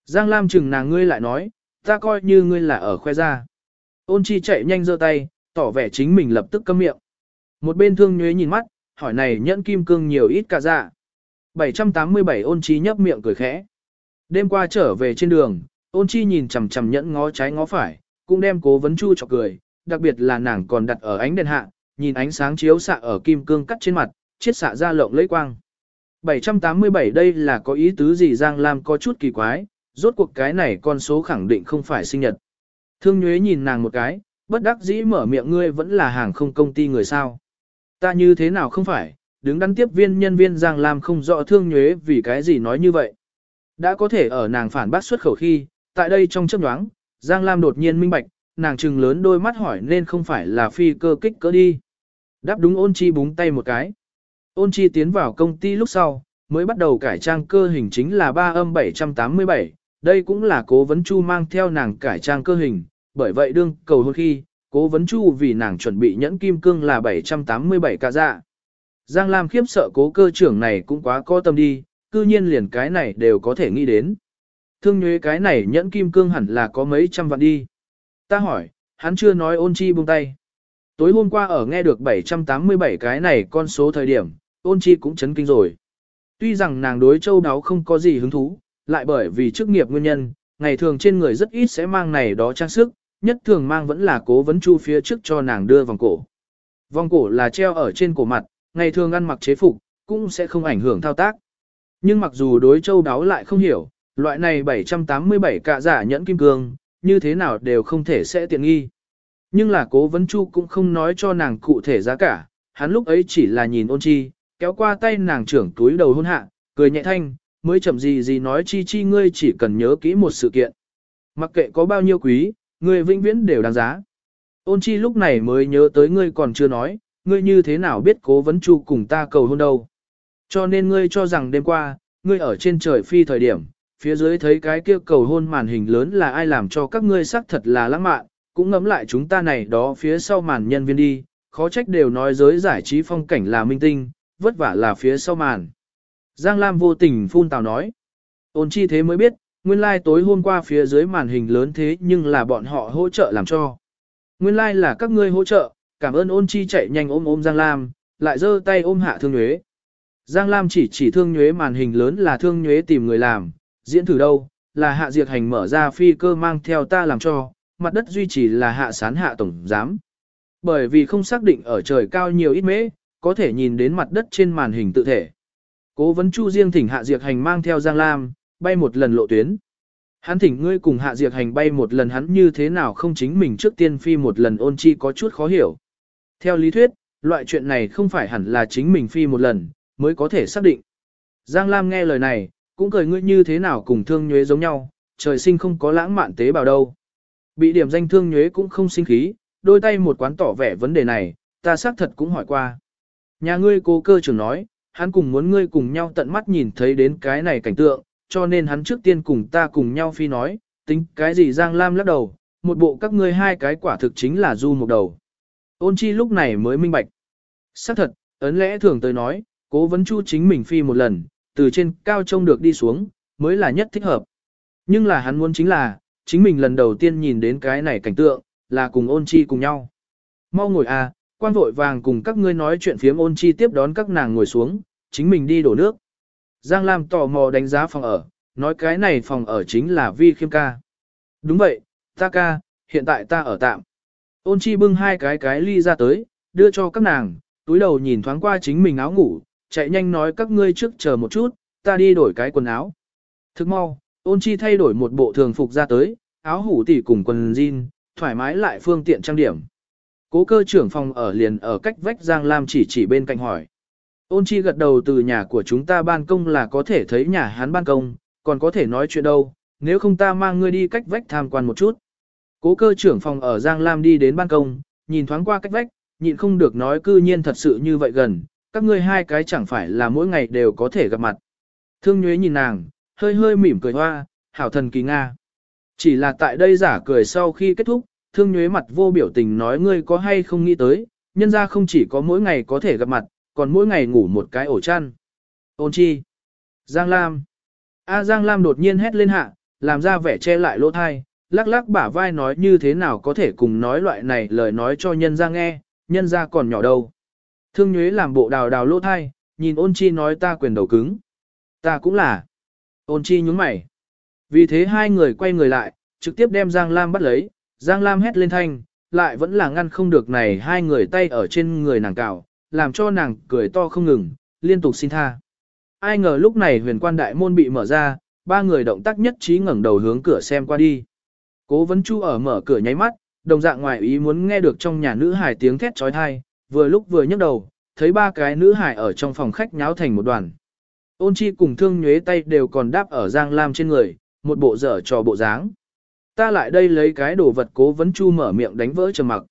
Giang Lam chừng nàng ngươi lại nói, ta coi như ngươi là ở khoe ra. Ôn chi chạy nhanh giơ tay, tỏ vẻ chính mình lập tức câm miệng. Một bên thương nhuế nhìn mắt, hỏi này nhẫn kim cương nhiều ít cả dạ. 787 ôn chi nhấp miệng cười khẽ. Đêm qua trở về trên đường, ôn chi nhìn chằm chằm nhẫn ngó trái ngó phải, cũng đem cố vấn chu cho cười, đặc biệt là nàng còn đặt ở ánh đèn hạ, nhìn ánh sáng chiếu xạ ở kim cương cắt trên mặt, chiết xạ ra lộng lẫy quang. 787 đây là có ý tứ gì Giang Lam có chút kỳ quái, rốt cuộc cái này con số khẳng định không phải sinh nhật. Thương Nhuế nhìn nàng một cái, bất đắc dĩ mở miệng ngươi vẫn là hàng không công ty người sao. Ta như thế nào không phải, đứng đắn tiếp viên nhân viên Giang Lam không rõ Thương Nhuế vì cái gì nói như vậy. Đã có thể ở nàng phản bác xuất khẩu khi, tại đây trong chấp nhoáng, Giang Lam đột nhiên minh bạch, nàng trừng lớn đôi mắt hỏi nên không phải là phi cơ kích cỡ đi. Đáp đúng ôn chi búng tay một cái. Ôn chi tiến vào công ty lúc sau, mới bắt đầu cải trang cơ hình chính là ba âm 787, đây cũng là cố vấn chu mang theo nàng cải trang cơ hình, bởi vậy đương cầu hôn khi, cố vấn chu vì nàng chuẩn bị nhẫn kim cương là 787 cả dạ. Giang Lam khiếp sợ cố cơ trưởng này cũng quá có tâm đi, cư nhiên liền cái này đều có thể nghĩ đến. Thương nhuế cái này nhẫn kim cương hẳn là có mấy trăm vạn đi. Ta hỏi, hắn chưa nói ôn chi buông tay. Tối hôm qua ở nghe được 787 cái này con số thời điểm, ôn chi cũng chấn kinh rồi. Tuy rằng nàng đối châu đáo không có gì hứng thú, lại bởi vì chức nghiệp nguyên nhân, ngày thường trên người rất ít sẽ mang này đó trang sức, nhất thường mang vẫn là cố vấn chu phía trước cho nàng đưa vòng cổ. Vòng cổ là treo ở trên cổ mặt, ngày thường ăn mặc chế phục, cũng sẽ không ảnh hưởng thao tác. Nhưng mặc dù đối châu đáo lại không hiểu, loại này 787 cạ giả nhẫn kim cương, như thế nào đều không thể sẽ tiện nghi. Nhưng là cố vấn chu cũng không nói cho nàng cụ thể giá cả, hắn lúc ấy chỉ là nhìn ôn chi, kéo qua tay nàng trưởng túi đầu hôn hạ, cười nhẹ thanh, mới chậm gì gì nói chi chi ngươi chỉ cần nhớ kỹ một sự kiện. Mặc kệ có bao nhiêu quý, ngươi vĩnh viễn đều đáng giá. Ôn chi lúc này mới nhớ tới ngươi còn chưa nói, ngươi như thế nào biết cố vấn chu cùng ta cầu hôn đâu. Cho nên ngươi cho rằng đêm qua, ngươi ở trên trời phi thời điểm, phía dưới thấy cái kia cầu hôn màn hình lớn là ai làm cho các ngươi xác thật là lãng mạn, cũng ngẫm lại chúng ta này đó phía sau màn nhân viên đi, khó trách đều nói giới giải trí phong cảnh là minh tinh, vất vả là phía sau màn. Giang Lam vô tình phun tào nói. Ôn chi thế mới biết, nguyên lai like tối hôm qua phía dưới màn hình lớn thế nhưng là bọn họ hỗ trợ làm cho. Nguyên lai like là các ngươi hỗ trợ, cảm ơn ôn chi chạy nhanh ôm ôm Giang Lam, lại giơ tay ôm hạ thương nhuế. Giang Lam chỉ chỉ thương nhuế màn hình lớn là thương nhuế tìm người làm, diễn thử đâu, là hạ diệt hành mở ra phi cơ mang theo ta làm cho, mặt đất duy trì là hạ sán hạ tổng giám. Bởi vì không xác định ở trời cao nhiều ít mễ, có thể nhìn đến mặt đất trên màn hình tự thể. Cố vấn chu diên thỉnh hạ diệt hành mang theo Giang Lam, bay một lần lộ tuyến. Hắn thỉnh ngươi cùng hạ diệt hành bay một lần hắn như thế nào không chính mình trước tiên phi một lần ôn chi có chút khó hiểu. Theo lý thuyết, loại chuyện này không phải hẳn là chính mình phi một lần, mới có thể xác định. Giang Lam nghe lời này, cũng cười ngươi như thế nào cùng thương nhuế giống nhau, trời sinh không có lãng mạn tế bào đâu. Bị điểm danh thương nhuế cũng không sinh khí, đôi tay một quán tỏ vẻ vấn đề này, ta xác thật cũng hỏi qua. Nhà ngươi cố cơ trưởng nói, hắn cùng muốn ngươi cùng nhau tận mắt nhìn thấy đến cái này cảnh tượng, cho nên hắn trước tiên cùng ta cùng nhau phi nói, tính cái gì Giang Lam lắc đầu, một bộ các ngươi hai cái quả thực chính là du một đầu. Ôn chi lúc này mới minh bạch. Xác thật, ấn lẽ thường tới nói, cố vấn chu chính mình phi một lần, từ trên cao trông được đi xuống, mới là nhất thích hợp. Nhưng là hắn muốn chính là, chính mình lần đầu tiên nhìn đến cái này cảnh tượng, là cùng ôn chi cùng nhau. Mau ngồi à, quan vội vàng cùng các ngươi nói chuyện phiếm ôn chi tiếp đón các nàng ngồi xuống, chính mình đi đổ nước. Giang Lam tò mò đánh giá phòng ở, nói cái này phòng ở chính là vi khiêm ca. Đúng vậy, ta ca, hiện tại ta ở tạm. Ôn chi bưng hai cái cái ly ra tới, đưa cho các nàng, túi đầu nhìn thoáng qua chính mình áo ngủ, chạy nhanh nói các ngươi trước chờ một chút, ta đi đổi cái quần áo. Thức mau, ôn chi thay đổi một bộ thường phục ra tới, áo hủ tỉ cùng quần jean, thoải mái lại phương tiện trang điểm. Cố cơ trưởng phòng ở liền ở cách vách Giang Lam chỉ chỉ bên cạnh hỏi. Ôn chi gật đầu từ nhà của chúng ta ban công là có thể thấy nhà hắn ban công, còn có thể nói chuyện đâu, nếu không ta mang ngươi đi cách vách tham quan một chút. Cố cơ trưởng phòng ở Giang Lam đi đến ban công, nhìn thoáng qua cách vách, nhịn không được nói cư nhiên thật sự như vậy gần, các ngươi hai cái chẳng phải là mỗi ngày đều có thể gặp mặt. Thương Nhuế nhìn nàng, hơi hơi mỉm cười hoa, hảo thần kỳ Nga. Chỉ là tại đây giả cười sau khi kết thúc, Thương Nhuế mặt vô biểu tình nói ngươi có hay không nghĩ tới, nhân ra không chỉ có mỗi ngày có thể gặp mặt, còn mỗi ngày ngủ một cái ổ chăn. Ôn chi? Giang Lam. A Giang Lam đột nhiên hét lên hạ, làm ra vẻ che lại lỗ thai, lắc lắc bả vai nói như thế nào có thể cùng nói loại này lời nói cho nhân ra nghe, nhân ra còn nhỏ đâu. Thương Nhuế làm bộ đào đào lỗ thai, nhìn ôn chi nói ta quyền đầu cứng. Ta cũng là. Ôn chi nhúng mày. Vì thế hai người quay người lại, trực tiếp đem Giang Lam bắt lấy, Giang Lam hét lên thanh, lại vẫn là ngăn không được này hai người tay ở trên người nàng cào, làm cho nàng cười to không ngừng, liên tục xin tha. Ai ngờ lúc này huyền quan đại môn bị mở ra, ba người động tác nhất trí ngẩng đầu hướng cửa xem qua đi. Cố vấn chu ở mở cửa nháy mắt, đồng dạng ngoài ý muốn nghe được trong nhà nữ hài tiếng thét trói thai, vừa lúc vừa nhấc đầu, thấy ba cái nữ hài ở trong phòng khách nháo thành một đoàn. Ôn chi cùng thương nhuế tay đều còn đáp ở Giang Lam trên người, một bộ dở trò bộ dáng. Ta lại đây lấy cái đồ vật cố vấn chu mở miệng đánh vỡ trầm mặc.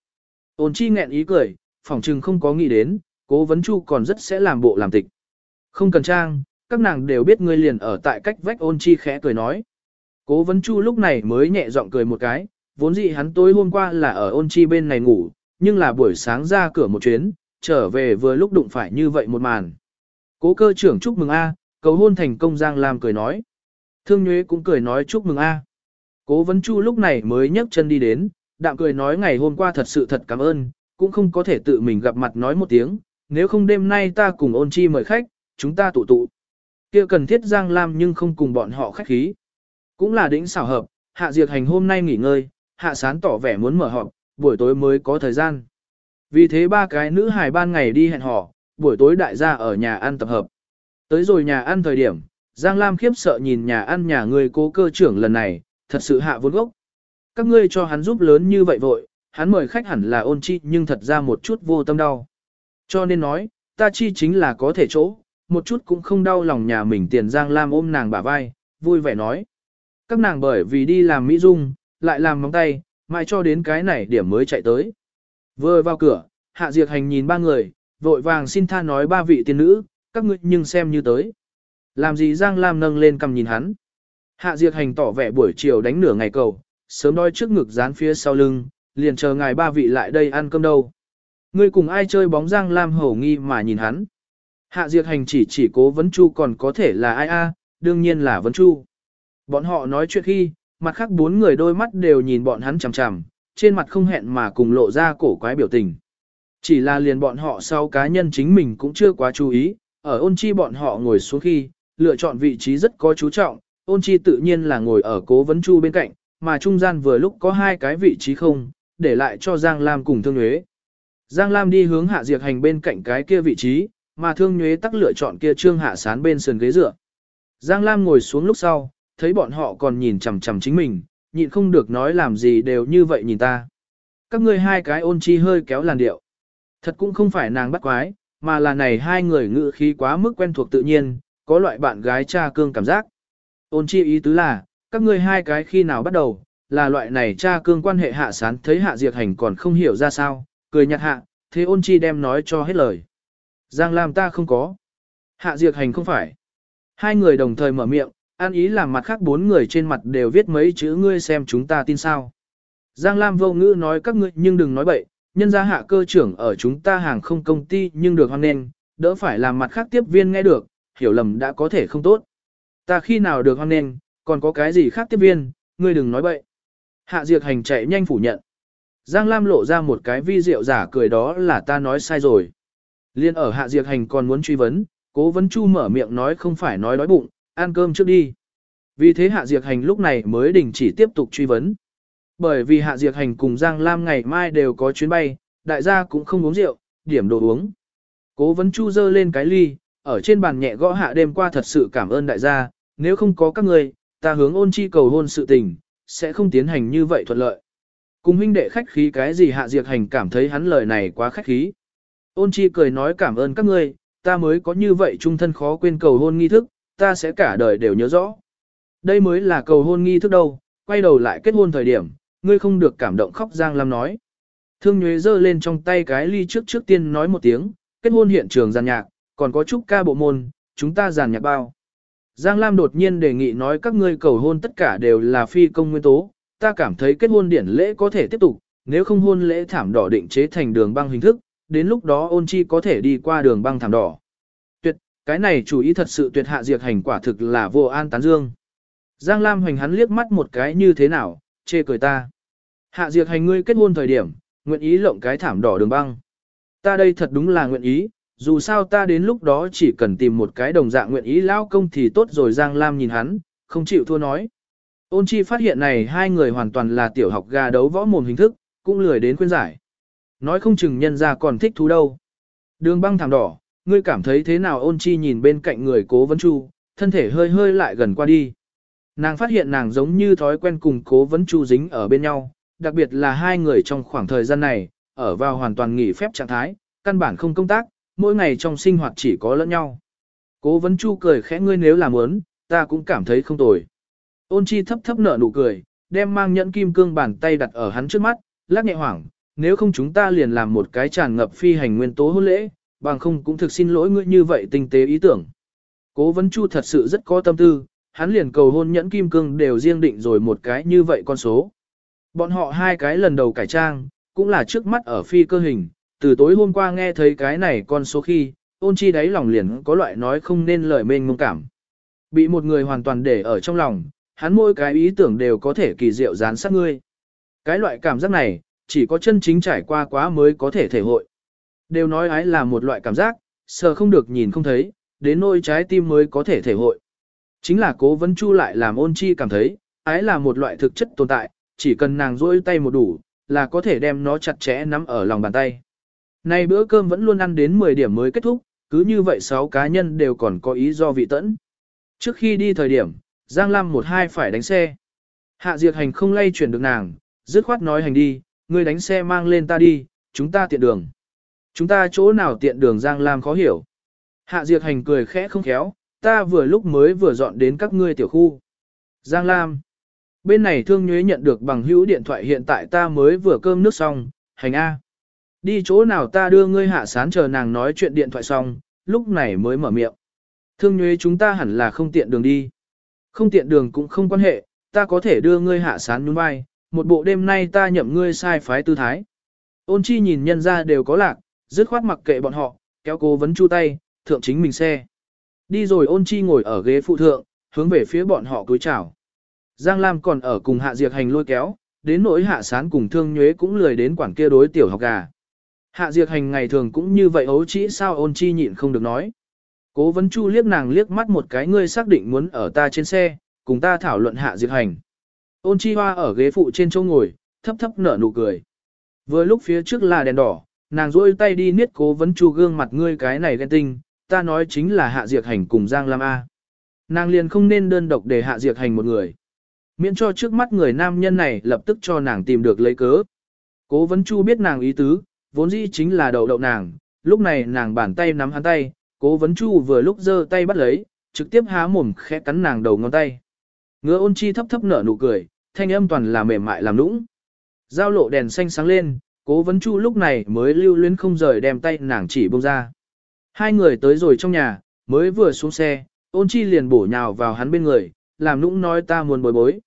Ôn chi nghẹn ý cười, phỏng chừng không có nghĩ đến, cố vấn chu còn rất sẽ làm bộ làm tịch. Không cần trang, các nàng đều biết ngươi liền ở tại cách vách ôn chi khẽ cười nói. Cố vấn chu lúc này mới nhẹ giọng cười một cái, vốn dĩ hắn tối hôm qua là ở ôn chi bên này ngủ, nhưng là buổi sáng ra cửa một chuyến, trở về vừa lúc đụng phải như vậy một màn. Cố cơ trưởng chúc mừng A, cầu hôn thành công Giang Lam cười nói. Thương Nhuế cũng cười nói chúc mừng A. Cố vấn chu lúc này mới nhấc chân đi đến, đạm cười nói ngày hôm qua thật sự thật cảm ơn, cũng không có thể tự mình gặp mặt nói một tiếng, nếu không đêm nay ta cùng ôn chi mời khách, chúng ta tụ tụ. kia cần thiết Giang Lam nhưng không cùng bọn họ khách khí. Cũng là đỉnh xảo hợp, hạ diệt hành hôm nay nghỉ ngơi, hạ sán tỏ vẻ muốn mở họp, buổi tối mới có thời gian. Vì thế ba cái nữ hài ban ngày đi hẹn hò, buổi tối đại gia ở nhà ăn tập hợp. Tới rồi nhà ăn thời điểm, Giang Lam khiếp sợ nhìn nhà ăn nhà người cố cơ trưởng lần này, thật sự hạ vốn gốc. Các ngươi cho hắn giúp lớn như vậy vội, hắn mời khách hẳn là ôn chi nhưng thật ra một chút vô tâm đau. Cho nên nói, ta chi chính là có thể chỗ, một chút cũng không đau lòng nhà mình tiền Giang Lam ôm nàng bả vai, vui vẻ nói. Các nàng bởi vì đi làm mỹ dung, lại làm móng tay, mai cho đến cái này điểm mới chạy tới. Vừa vào cửa, Hạ Diệt Hành nhìn ba người, vội vàng xin tha nói ba vị tiên nữ, các ngươi nhưng xem như tới. Làm gì Giang Lam nâng lên cầm nhìn hắn. Hạ Diệt Hành tỏ vẻ buổi chiều đánh nửa ngày cầu, sớm đói trước ngực dán phía sau lưng, liền chờ ngài ba vị lại đây ăn cơm đâu. Ngươi cùng ai chơi bóng Giang Lam hổ nghi mà nhìn hắn. Hạ Diệt Hành chỉ chỉ cố vấn chu còn có thể là ai a, đương nhiên là vấn chu. Bọn họ nói chuyện khi, mặt khác bốn người đôi mắt đều nhìn bọn hắn chằm chằm, trên mặt không hẹn mà cùng lộ ra cổ quái biểu tình. Chỉ là liền bọn họ sau cá nhân chính mình cũng chưa quá chú ý, ở ôn chi bọn họ ngồi xuống khi, lựa chọn vị trí rất có chú trọng, ôn chi tự nhiên là ngồi ở cố vấn chu bên cạnh, mà trung gian vừa lúc có hai cái vị trí không, để lại cho Giang Lam cùng Thương Nhuế. Giang Lam đi hướng hạ diệt hành bên cạnh cái kia vị trí, mà Thương Nhuế tắc lựa chọn kia trương hạ sán bên sườn ghế dựa. Giang Lam ngồi xuống lúc sau, thấy bọn họ còn nhìn chằm chằm chính mình, nhịn không được nói làm gì đều như vậy nhìn ta. Các ngươi hai cái ôn chi hơi kéo làn điệu. Thật cũng không phải nàng bắt quái, mà là này hai người ngự khí quá mức quen thuộc tự nhiên, có loại bạn gái cha cương cảm giác. Ôn chi ý tứ là, các ngươi hai cái khi nào bắt đầu, là loại này cha cương quan hệ hạ sán thấy hạ diệt hành còn không hiểu ra sao, cười nhạt hạ, thế ôn chi đem nói cho hết lời. Giang Lam ta không có. Hạ diệt hành không phải. Hai người đồng thời mở miệng, an ý làm mặt khác bốn người trên mặt đều viết mấy chữ ngươi xem chúng ta tin sao. Giang Lam vô ngữ nói các ngươi nhưng đừng nói bậy, nhân gia hạ cơ trưởng ở chúng ta hàng không công ty nhưng được hoan nên đỡ phải làm mặt khác tiếp viên nghe được, hiểu lầm đã có thể không tốt. Ta khi nào được hoan nghênh, còn có cái gì khác tiếp viên, ngươi đừng nói bậy. Hạ diệc Hành chạy nhanh phủ nhận. Giang Lam lộ ra một cái vi diệu giả cười đó là ta nói sai rồi. Liên ở Hạ diệc Hành còn muốn truy vấn, cố vấn chu mở miệng nói không phải nói đói bụng, ăn cơm trước đi. Vì thế Hạ diệc Hành lúc này mới đình chỉ tiếp tục truy vấn. Bởi vì Hạ diệc Hành cùng Giang Lam ngày mai đều có chuyến bay, đại gia cũng không uống rượu, điểm đồ uống. Cố vấn chu dơ lên cái ly, ở trên bàn nhẹ gõ hạ đêm qua thật sự cảm ơn đại gia, nếu không có các người, ta hướng ôn chi cầu hôn sự tình, sẽ không tiến hành như vậy thuận lợi. Cùng huynh đệ khách khí cái gì hạ diệt hành cảm thấy hắn lời này quá khách khí. Ôn chi cười nói cảm ơn các ngươi, ta mới có như vậy trung thân khó quên cầu hôn nghi thức, ta sẽ cả đời đều nhớ rõ. Đây mới là cầu hôn nghi thức đâu, quay đầu lại kết hôn thời điểm, ngươi không được cảm động khóc Giang Lam nói. Thương Nhuế giơ lên trong tay cái ly trước trước tiên nói một tiếng, kết hôn hiện trường giàn nhạc, còn có chúc ca bộ môn, chúng ta giàn nhạc bao. Giang Lam đột nhiên đề nghị nói các ngươi cầu hôn tất cả đều là phi công nguyên tố, ta cảm thấy kết hôn điển lễ có thể tiếp tục, nếu không hôn lễ thảm đỏ định chế thành đường băng hình thức, đến lúc đó ôn chi có thể đi qua đường băng thảm đỏ. Tuyệt, cái này chủ ý thật sự tuyệt hạ diệt hành quả thực là vô an tán dương. Giang Lam hoành hắn liếc mắt một cái như thế nào, chê cười ta. Hạ diệt hành ngươi kết hôn thời điểm, nguyện ý lộng cái thảm đỏ đường băng. Ta đây thật đúng là nguyện ý, dù sao ta đến lúc đó chỉ cần tìm một cái đồng dạng nguyện ý lao công thì tốt rồi Giang Lam nhìn hắn, không chịu thua nói. Ôn chi phát hiện này hai người hoàn toàn là tiểu học gà đấu võ mồm hình thức, cũng lười đến khuyên giải. Nói không chừng nhân ra còn thích thú đâu. Đường băng thảm đỏ, ngươi cảm thấy thế nào ôn chi nhìn bên cạnh người cố vấn chu, thân thể hơi hơi lại gần qua đi. Nàng phát hiện nàng giống như thói quen cùng cố vấn chu dính ở bên nhau, đặc biệt là hai người trong khoảng thời gian này, ở vào hoàn toàn nghỉ phép trạng thái, căn bản không công tác, mỗi ngày trong sinh hoạt chỉ có lẫn nhau. Cố vấn chu cười khẽ ngươi nếu làm muốn, ta cũng cảm thấy không tồi. Ôn chi thấp thấp nở nụ cười, đem mang nhẫn kim cương bàn tay đặt ở hắn trước mắt, lắc nhẹ hoảng, nếu không chúng ta liền làm một cái tràn ngập phi hành nguyên tố hôn lễ, bằng không cũng thực xin lỗi ngươi như vậy tinh tế ý tưởng. Cố vấn chu thật sự rất có tâm tư, hắn liền cầu hôn nhẫn kim cương đều riêng định rồi một cái như vậy con số. Bọn họ hai cái lần đầu cải trang, cũng là trước mắt ở phi cơ hình, từ tối hôm qua nghe thấy cái này con số khi, ôn chi đáy lòng liền có loại nói không nên lời mênh mông cảm. Bị một người hoàn toàn để ở trong lòng, hắn mỗi cái ý tưởng đều có thể kỳ diệu dán sát ngươi. Cái loại cảm giác này, chỉ có chân chính trải qua quá mới có thể thể hội. Đều nói ái là một loại cảm giác, sờ không được nhìn không thấy, đến nỗi trái tim mới có thể thể hội. Chính là cố vấn chu lại làm ôn chi cảm thấy, ái là một loại thực chất tồn tại, chỉ cần nàng rỗi tay một đủ, là có thể đem nó chặt chẽ nắm ở lòng bàn tay. Nay bữa cơm vẫn luôn ăn đến 10 điểm mới kết thúc, cứ như vậy 6 cá nhân đều còn có ý do vị tẫn. Trước khi đi thời điểm, Giang Lam một hai phải đánh xe. Hạ Diệt Hành không lay chuyển được nàng, dứt khoát nói hành đi, ngươi đánh xe mang lên ta đi, chúng ta tiện đường. Chúng ta chỗ nào tiện đường Giang Lam khó hiểu. Hạ Diệt Hành cười khẽ không khéo, ta vừa lúc mới vừa dọn đến các ngươi tiểu khu. Giang Lam. Bên này thương nhuế nhận được bằng hữu điện thoại hiện tại ta mới vừa cơm nước xong, hành A. Đi chỗ nào ta đưa ngươi hạ sán chờ nàng nói chuyện điện thoại xong, lúc này mới mở miệng. Thương nhuế chúng ta hẳn là không tiện đường đi. Không tiện đường cũng không quan hệ, ta có thể đưa ngươi hạ sán nhún vai, một bộ đêm nay ta nhậm ngươi sai phái tư thái. Ôn chi nhìn nhân ra đều có lạc, dứt khoát mặc kệ bọn họ, kéo cố vấn chu tay, thượng chính mình xe. Đi rồi ôn chi ngồi ở ghế phụ thượng, hướng về phía bọn họ cúi chào. Giang Lam còn ở cùng hạ diệt hành lôi kéo, đến nỗi hạ sán cùng thương nhuế cũng lười đến quản kia đối tiểu học gà. Hạ diệt hành ngày thường cũng như vậy ấu chỉ sao ôn chi nhịn không được nói. Cố vấn chu liếc nàng liếc mắt một cái ngươi xác định muốn ở ta trên xe, cùng ta thảo luận hạ diệt hành. Ôn chi hoa ở ghế phụ trên chỗ ngồi, thấp thấp nở nụ cười. Vừa lúc phía trước là đèn đỏ, nàng rôi tay đi niết cố vấn chu gương mặt ngươi cái này ghen tinh, ta nói chính là hạ diệt hành cùng Giang Lam A. Nàng liền không nên đơn độc để hạ diệt hành một người. Miễn cho trước mắt người nam nhân này lập tức cho nàng tìm được lấy cớ. Cố vấn chu biết nàng ý tứ, vốn dĩ chính là đầu đậu nàng, lúc này nàng bàn tay nắm hắn tay, cố vấn chu vừa lúc giơ tay bắt lấy, trực tiếp há mồm khẽ cắn nàng đầu ngón tay. Ngứa ôn chi thấp thấp nở nụ cười, thanh âm toàn là mềm mại làm nũng. Giao lộ đèn xanh sáng lên, cố vấn chu lúc này mới lưu luyến không rời đem tay nàng chỉ bông ra. Hai người tới rồi trong nhà, mới vừa xuống xe, ôn chi liền bổ nhào vào hắn bên người, làm nũng nói ta muốn bối bối.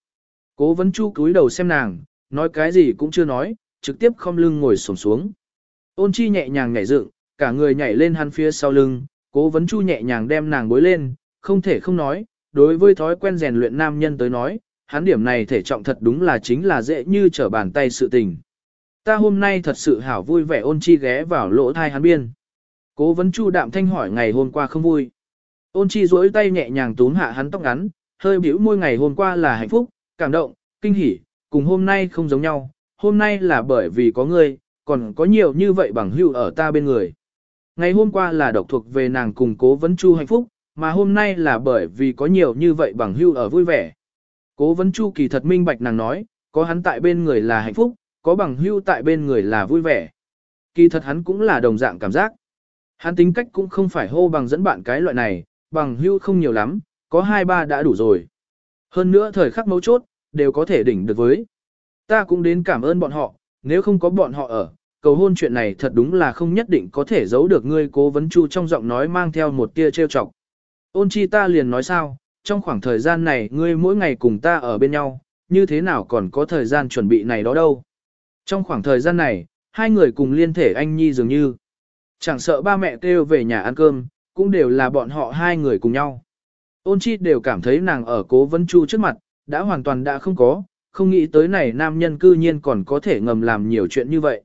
Cố vấn chu cúi đầu xem nàng, nói cái gì cũng chưa nói, trực tiếp không lưng ngồi xổm xuống. Ôn chi nhẹ nhàng nhảy dựng, cả người nhảy lên hắn phía sau lưng, cố vấn chu nhẹ nhàng đem nàng bối lên, không thể không nói, đối với thói quen rèn luyện nam nhân tới nói, hắn điểm này thể trọng thật đúng là chính là dễ như trở bàn tay sự tình. Ta hôm nay thật sự hảo vui vẻ ôn chi ghé vào lỗ thai hắn biên. Cố vấn chu đạm thanh hỏi ngày hôm qua không vui. Ôn chi duỗi tay nhẹ nhàng túm hạ hắn tóc ngắn, hơi biểu môi ngày hôm qua là hạnh phúc, cảm động, kinh hỉ, cùng hôm nay không giống nhau, hôm nay là bởi vì có ngươi, còn có nhiều như vậy bằng hữu ở ta bên người. Ngày hôm qua là độc thuộc về nàng cùng cố vấn chu hạnh phúc, mà hôm nay là bởi vì có nhiều như vậy bằng hữu ở vui vẻ. Cố vấn chu kỳ thật minh bạch nàng nói, có hắn tại bên người là hạnh phúc, có bằng hữu tại bên người là vui vẻ. Kỳ thật hắn cũng là đồng dạng cảm giác. Hắn tính cách cũng không phải hô bằng dẫn bạn cái loại này, bằng hữu không nhiều lắm, có hai ba đã đủ rồi. Hơn nữa thời khắc mấu chốt, đều có thể đỉnh được với. Ta cũng đến cảm ơn bọn họ, nếu không có bọn họ ở, cầu hôn chuyện này thật đúng là không nhất định có thể giấu được ngươi cố vấn chu trong giọng nói mang theo một tia trêu chọc. Ôn chi ta liền nói sao, trong khoảng thời gian này ngươi mỗi ngày cùng ta ở bên nhau, như thế nào còn có thời gian chuẩn bị này đó đâu. Trong khoảng thời gian này, hai người cùng liên thể anh nhi dường như. Chẳng sợ ba mẹ kêu về nhà ăn cơm, cũng đều là bọn họ hai người cùng nhau. Ôn chi đều cảm thấy nàng ở cố vấn chu trước mặt, đã hoàn toàn đã không có, không nghĩ tới này nam nhân cư nhiên còn có thể ngầm làm nhiều chuyện như vậy.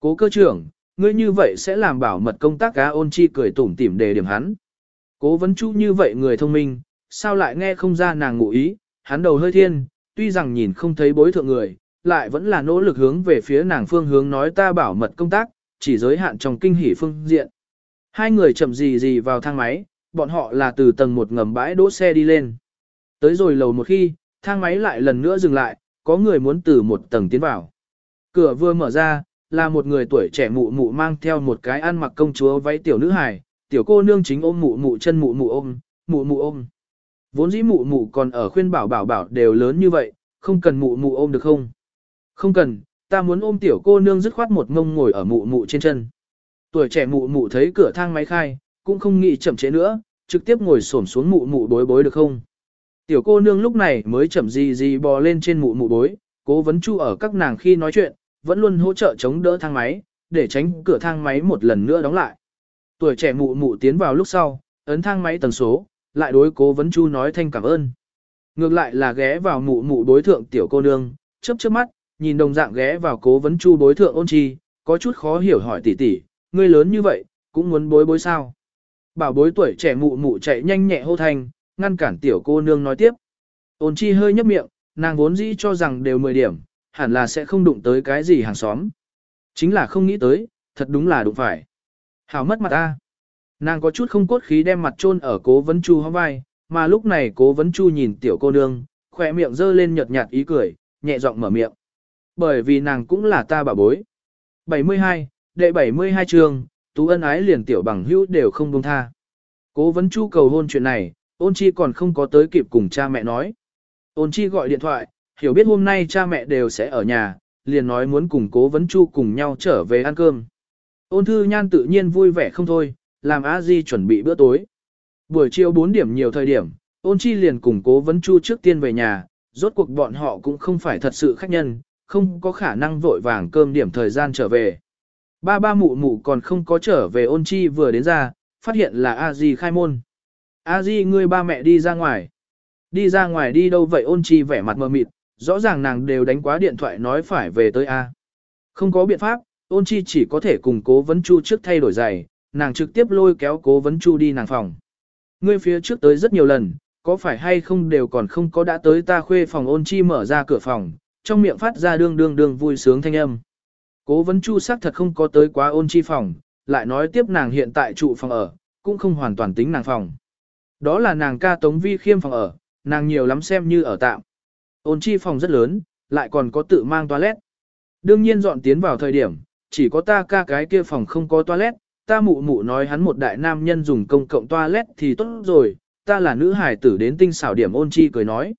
Cố cơ trưởng, ngươi như vậy sẽ làm bảo mật công tác cá ôn chi cười tủm tỉm đề điểm hắn. Cố vấn chu như vậy người thông minh, sao lại nghe không ra nàng ngụ ý, hắn đầu hơi thiên, tuy rằng nhìn không thấy bối thượng người, lại vẫn là nỗ lực hướng về phía nàng phương hướng nói ta bảo mật công tác, chỉ giới hạn trong kinh hỉ phương diện. Hai người chậm gì gì vào thang máy, bọn họ là từ tầng một ngầm bãi đỗ xe đi lên. Tới rồi lầu một khi, thang máy lại lần nữa dừng lại, có người muốn từ một tầng tiến vào. Cửa vừa mở ra, là một người tuổi trẻ mụ mụ mang theo một cái ăn mặc công chúa váy tiểu nữ hài, tiểu cô nương chính ôm mụ mụ chân mụ mụ ôm, mụ mụ ôm. Vốn dĩ mụ mụ còn ở khuyên bảo bảo bảo đều lớn như vậy, không cần mụ mụ ôm được không? Không cần, ta muốn ôm tiểu cô nương dứt khoát một ngông ngồi ở mụ mụ trên chân. Tuổi trẻ mụ mụ thấy cửa thang máy khai, cũng không nghĩ chậm chế nữa, trực tiếp ngồi xổm xuống mụ mụ bối bối được không? Tiểu cô nương lúc này mới chậm gì gì bò lên trên mụ mụ bối, cố vấn chu ở các nàng khi nói chuyện, vẫn luôn hỗ trợ chống đỡ thang máy, để tránh cửa thang máy một lần nữa đóng lại. Tuổi trẻ mụ mụ tiến vào lúc sau, ấn thang máy tần số, lại đối cố vấn chu nói thanh cảm ơn. Ngược lại là ghé vào mụ mụ đối thượng tiểu cô nương, chớp chớp mắt, nhìn đồng dạng ghé vào cố vấn chu đối thượng ôn chi, có chút khó hiểu hỏi tỷ tỷ, ngươi lớn như vậy, cũng muốn bối bối sao. Bảo bối tuổi trẻ mụ mụ chạy nhanh nhẹ hô thanh, ngăn cản tiểu cô nương nói tiếp. Ôn chi hơi nhấp miệng, nàng vốn dĩ cho rằng đều 10 điểm, hẳn là sẽ không đụng tới cái gì hàng xóm. Chính là không nghĩ tới, thật đúng là đụng phải. Hảo mất mặt ta. Nàng có chút không cốt khí đem mặt chôn ở cố vấn chu hóa vai, mà lúc này cố vấn chu nhìn tiểu cô nương, khỏe miệng dơ lên nhợt nhạt ý cười, nhẹ giọng mở miệng. Bởi vì nàng cũng là ta bà bối. 72, đệ 72 trường, tú ân ái liền tiểu bằng hữu đều không buông tha. Cố vấn chu cầu hôn chuyện này, ôn chi còn không có tới kịp cùng cha mẹ nói. Ôn chi gọi điện thoại, hiểu biết hôm nay cha mẹ đều sẽ ở nhà, liền nói muốn cùng cố vấn chu cùng nhau trở về ăn cơm. Ôn thư nhan tự nhiên vui vẻ không thôi, làm a di chuẩn bị bữa tối. Buổi chiều 4 điểm nhiều thời điểm, ôn chi liền cùng cố vấn chu trước tiên về nhà, rốt cuộc bọn họ cũng không phải thật sự khách nhân, không có khả năng vội vàng cơm điểm thời gian trở về. Ba ba mụ mụ còn không có trở về ôn chi vừa đến ra, phát hiện là a di khai môn. A di ngươi ba mẹ đi ra ngoài. Đi ra ngoài đi đâu vậy ôn chi vẻ mặt mờ mịt, rõ ràng nàng đều đánh quá điện thoại nói phải về tới A. Không có biện pháp, ôn chi chỉ có thể cùng cố vấn chu trước thay đổi giày, nàng trực tiếp lôi kéo cố vấn chu đi nàng phòng. Ngươi phía trước tới rất nhiều lần, có phải hay không đều còn không có đã tới ta khuê phòng ôn chi mở ra cửa phòng, trong miệng phát ra đương đương đương vui sướng thanh âm. Cố vấn chu xác thật không có tới quá ôn chi phòng, lại nói tiếp nàng hiện tại trụ phòng ở, cũng không hoàn toàn tính nàng phòng. Đó là nàng ca Tống Vi Khiêm phòng ở, nàng nhiều lắm xem như ở tạm. Ôn chi phòng rất lớn, lại còn có tự mang toilet. Đương nhiên dọn tiến vào thời điểm, chỉ có ta ca cái kia phòng không có toilet, ta mụ mụ nói hắn một đại nam nhân dùng công cộng toilet thì tốt rồi, ta là nữ hải tử đến tinh xảo điểm ôn chi cười nói.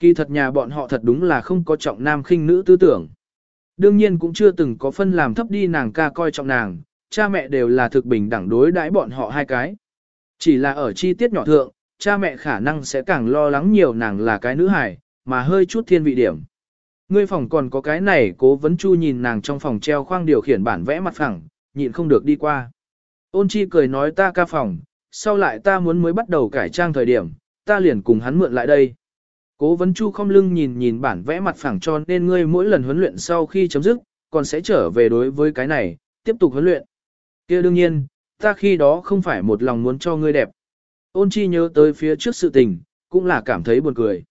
Kỳ thật nhà bọn họ thật đúng là không có trọng nam khinh nữ tư tưởng. Đương nhiên cũng chưa từng có phân làm thấp đi nàng ca coi trọng nàng, cha mẹ đều là thực bình đẳng đối đãi bọn họ hai cái. Chỉ là ở chi tiết nhỏ thượng, cha mẹ khả năng sẽ càng lo lắng nhiều nàng là cái nữ hài mà hơi chút thiên vị điểm. Ngươi phòng còn có cái này cố vấn chu nhìn nàng trong phòng treo khoang điều khiển bản vẽ mặt phẳng, nhịn không được đi qua. Ôn chi cười nói ta ca phòng, sau lại ta muốn mới bắt đầu cải trang thời điểm, ta liền cùng hắn mượn lại đây. Cố vấn chu không lưng nhìn nhìn bản vẽ mặt phẳng cho nên ngươi mỗi lần huấn luyện sau khi chấm dứt, còn sẽ trở về đối với cái này, tiếp tục huấn luyện. kia đương nhiên, ta khi đó không phải một lòng muốn cho ngươi đẹp. Ôn chi nhớ tới phía trước sự tình, cũng là cảm thấy buồn cười.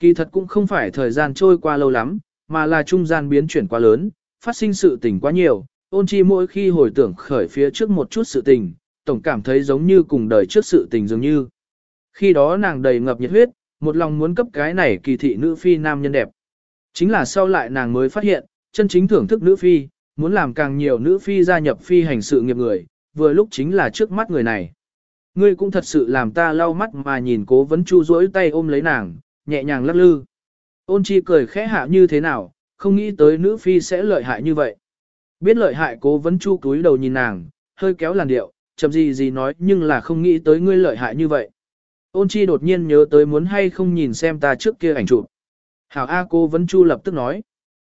Kỳ thật cũng không phải thời gian trôi qua lâu lắm, mà là trung gian biến chuyển quá lớn, phát sinh sự tình quá nhiều, ôn chi mỗi khi hồi tưởng khởi phía trước một chút sự tình, tổng cảm thấy giống như cùng đời trước sự tình dường như. Khi đó nàng đầy ngập nhiệt huyết, một lòng muốn cấp cái này kỳ thị nữ phi nam nhân đẹp. Chính là sau lại nàng mới phát hiện, chân chính thưởng thức nữ phi, muốn làm càng nhiều nữ phi gia nhập phi hành sự nghiệp người, vừa lúc chính là trước mắt người này. Ngươi cũng thật sự làm ta lau mắt mà nhìn cố vấn chu rỗi tay ôm lấy nàng, nhẹ nhàng lắc lư. Ôn chi cười khẽ hạ như thế nào, không nghĩ tới nữ phi sẽ lợi hại như vậy. Biết lợi hại cố vấn chu túi đầu nhìn nàng, hơi kéo làn điệu, chậm gì gì nói nhưng là không nghĩ tới ngươi lợi hại như vậy. Ôn chi đột nhiên nhớ tới muốn hay không nhìn xem ta trước kia ảnh chụp. Hảo A cô vấn chu lập tức nói.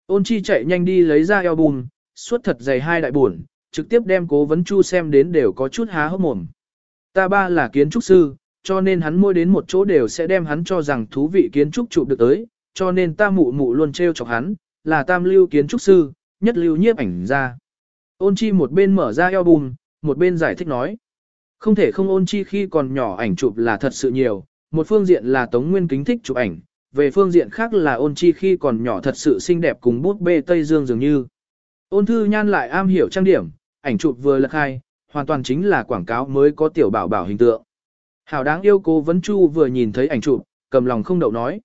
Ôn chi chạy nhanh đi lấy ra album, suốt thật dày hai đại buồn, trực tiếp đem cố vấn chu xem đến đều có chút há hốc mồm. Ta ba là kiến trúc sư, cho nên hắn môi đến một chỗ đều sẽ đem hắn cho rằng thú vị kiến trúc chụp được tới, cho nên ta mụ mụ luôn treo chọc hắn, là tam lưu kiến trúc sư, nhất lưu nhiếp ảnh ra. Ôn chi một bên mở ra album, một bên giải thích nói. Không thể không ôn chi khi còn nhỏ ảnh chụp là thật sự nhiều, một phương diện là Tống Nguyên kính thích chụp ảnh, về phương diện khác là ôn chi khi còn nhỏ thật sự xinh đẹp cùng bút bê Tây Dương dường như. Ôn thư nhan lại am hiểu trang điểm, ảnh chụp vừa lật hai, hoàn toàn chính là quảng cáo mới có tiểu bảo bảo hình tượng. Hảo đáng yêu cô Vấn Chu vừa nhìn thấy ảnh chụp, cầm lòng không đậu nói.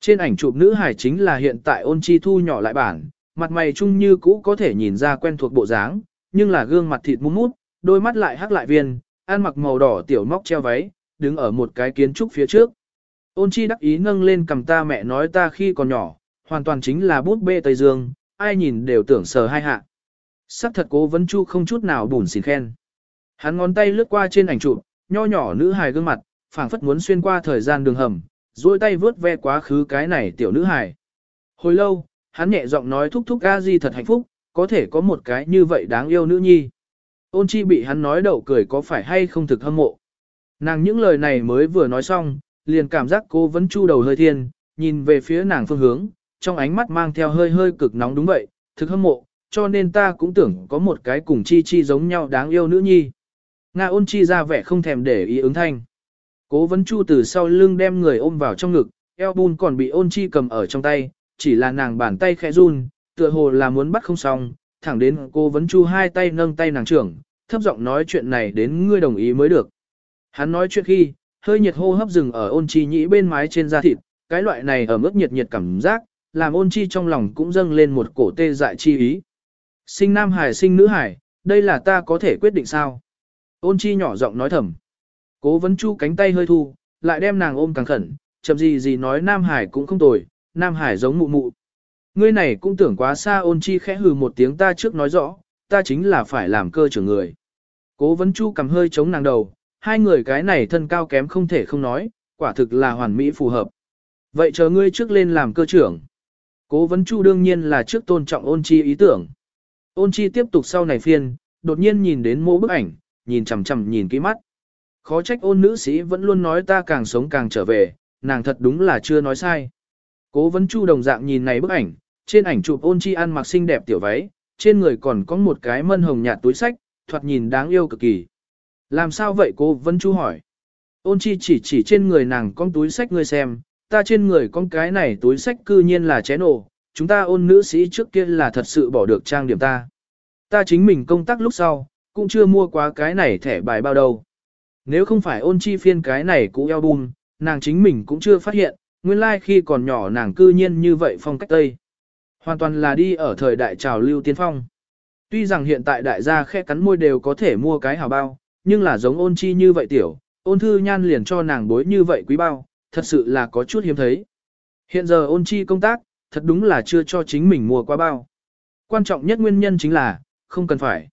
Trên ảnh chụp nữ hải chính là hiện tại ôn chi thu nhỏ lại bản, mặt mày chung như cũ có thể nhìn ra quen thuộc bộ dáng, nhưng là gương mặt thịt mút mút, đôi mắt lại hắc lại viên, ăn mặc màu đỏ tiểu móc treo váy, đứng ở một cái kiến trúc phía trước. Ôn chi đắc ý nâng lên cầm ta mẹ nói ta khi còn nhỏ, hoàn toàn chính là bút bê Tây Dương, ai nhìn đều tưởng sờ hai hạ. Sắc thật cố vấn chu không chút nào bùn xỉn khen. Hắn ngón tay lướt qua trên ảnh chụp, nho nhỏ nữ hài gương mặt, phảng phất muốn xuyên qua thời gian đường hầm, duỗi tay vướt ve quá khứ cái này tiểu nữ hài. Hồi lâu, hắn nhẹ giọng nói thúc thúc a di thật hạnh phúc, có thể có một cái như vậy đáng yêu nữ nhi. Ôn chi bị hắn nói đậu cười có phải hay không thực hâm mộ. Nàng những lời này mới vừa nói xong, liền cảm giác cô vẫn chu đầu hơi thiên, nhìn về phía nàng phương hướng, trong ánh mắt mang theo hơi hơi cực nóng đúng vậy, thực hâm mộ, cho nên ta cũng tưởng có một cái cùng chi chi giống nhau đáng yêu nữ nhi. Nga ôn chi ra vẻ không thèm để ý ứng thanh. Cố vấn chu từ sau lưng đem người ôm vào trong ngực, eo bun còn bị ôn chi cầm ở trong tay, chỉ là nàng bàn tay khẽ run, tựa hồ là muốn bắt không xong, thẳng đến cô vấn chu hai tay nâng tay nàng trưởng, thấp giọng nói chuyện này đến ngươi đồng ý mới được. Hắn nói chuyện khi, hơi nhiệt hô hấp dừng ở ôn chi nhĩ bên mái trên da thịt, cái loại này ở mức nhiệt nhiệt cảm giác, làm ôn chi trong lòng cũng dâng lên một cổ tê dại chi ý. Sinh nam hải sinh nữ hải, đây là ta có thể quyết định sao? Ôn chi nhỏ giọng nói thầm. Cố vấn chu cánh tay hơi thu, lại đem nàng ôm càng khẩn, chậm gì gì nói nam hải cũng không tồi, nam hải giống mụ mụ. Ngươi này cũng tưởng quá xa ôn chi khẽ hừ một tiếng ta trước nói rõ, ta chính là phải làm cơ trưởng người. Cố vấn chu cầm hơi chống nàng đầu, hai người cái này thân cao kém không thể không nói, quả thực là hoàn mỹ phù hợp. Vậy chờ ngươi trước lên làm cơ trưởng. Cố vấn chu đương nhiên là trước tôn trọng ôn chi ý tưởng. Ôn chi tiếp tục sau này phiên, đột nhiên nhìn đến mô bức ảnh, nhìn chằm chằm nhìn kỹ mắt. Khó trách ôn nữ sĩ vẫn luôn nói ta càng sống càng trở về, nàng thật đúng là chưa nói sai. Cố vấn chu đồng dạng nhìn này bức ảnh, trên ảnh chụp ôn chi ăn mặc xinh đẹp tiểu váy, trên người còn có một cái mân hồng nhạt túi sách, thoạt nhìn đáng yêu cực kỳ. Làm sao vậy cố vấn chu hỏi. Ôn chi chỉ chỉ trên người nàng con túi sách ngươi xem, ta trên người con cái này túi sách cư nhiên là chén ổ, chúng ta ôn nữ sĩ trước kia là thật sự bỏ được trang điểm ta. Ta chính mình công tác lúc sau, cũng chưa mua quá cái này thẻ bài bao đâu. nếu không phải ôn chi phiên cái này cũ album, nàng chính mình cũng chưa phát hiện, nguyên lai like khi còn nhỏ nàng cư nhiên như vậy phong cách Tây. Hoàn toàn là đi ở thời đại trào lưu tiên phong. Tuy rằng hiện tại đại gia khe cắn môi đều có thể mua cái hào bao, nhưng là giống ôn chi như vậy tiểu, ôn thư nhan liền cho nàng bối như vậy quý bao, thật sự là có chút hiếm thấy. Hiện giờ ôn chi công tác, thật đúng là chưa cho chính mình mua quá bao. Quan trọng nhất nguyên nhân chính là, không cần phải.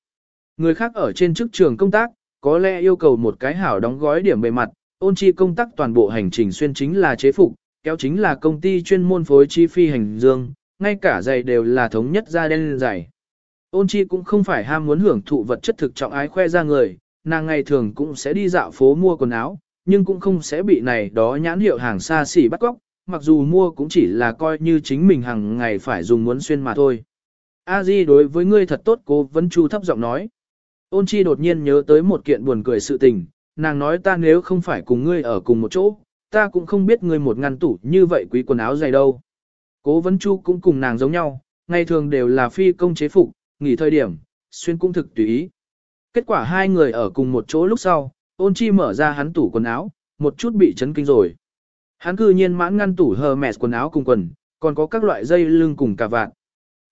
Người khác ở trên chức trường công tác, có lẽ yêu cầu một cái hảo đóng gói điểm bề mặt, ôn chi công tác toàn bộ hành trình xuyên chính là chế phục, kéo chính là công ty chuyên môn phối chi phi hành dương, ngay cả giày đều là thống nhất da đen giày. Ôn chi cũng không phải ham muốn hưởng thụ vật chất thực trọng ái khoe ra người, nàng ngày thường cũng sẽ đi dạo phố mua quần áo, nhưng cũng không sẽ bị này đó nhãn hiệu hàng xa xỉ bắt cóc, mặc dù mua cũng chỉ là coi như chính mình hàng ngày phải dùng muốn xuyên mà thôi. A Di đối với ngươi thật tốt cố vấn chu thấp giọng nói. Ôn chi đột nhiên nhớ tới một kiện buồn cười sự tình, nàng nói ta nếu không phải cùng ngươi ở cùng một chỗ, ta cũng không biết ngươi một ngăn tủ như vậy quý quần áo dày đâu. Cố vấn chu cũng cùng nàng giống nhau, ngày thường đều là phi công chế phục, nghỉ thời điểm, xuyên cũng thực tùy ý. Kết quả hai người ở cùng một chỗ lúc sau, ôn chi mở ra hắn tủ quần áo, một chút bị chấn kinh rồi. Hắn cư nhiên mãn ngăn tủ Hermes quần áo cùng quần, còn có các loại dây lưng cùng cả vạn.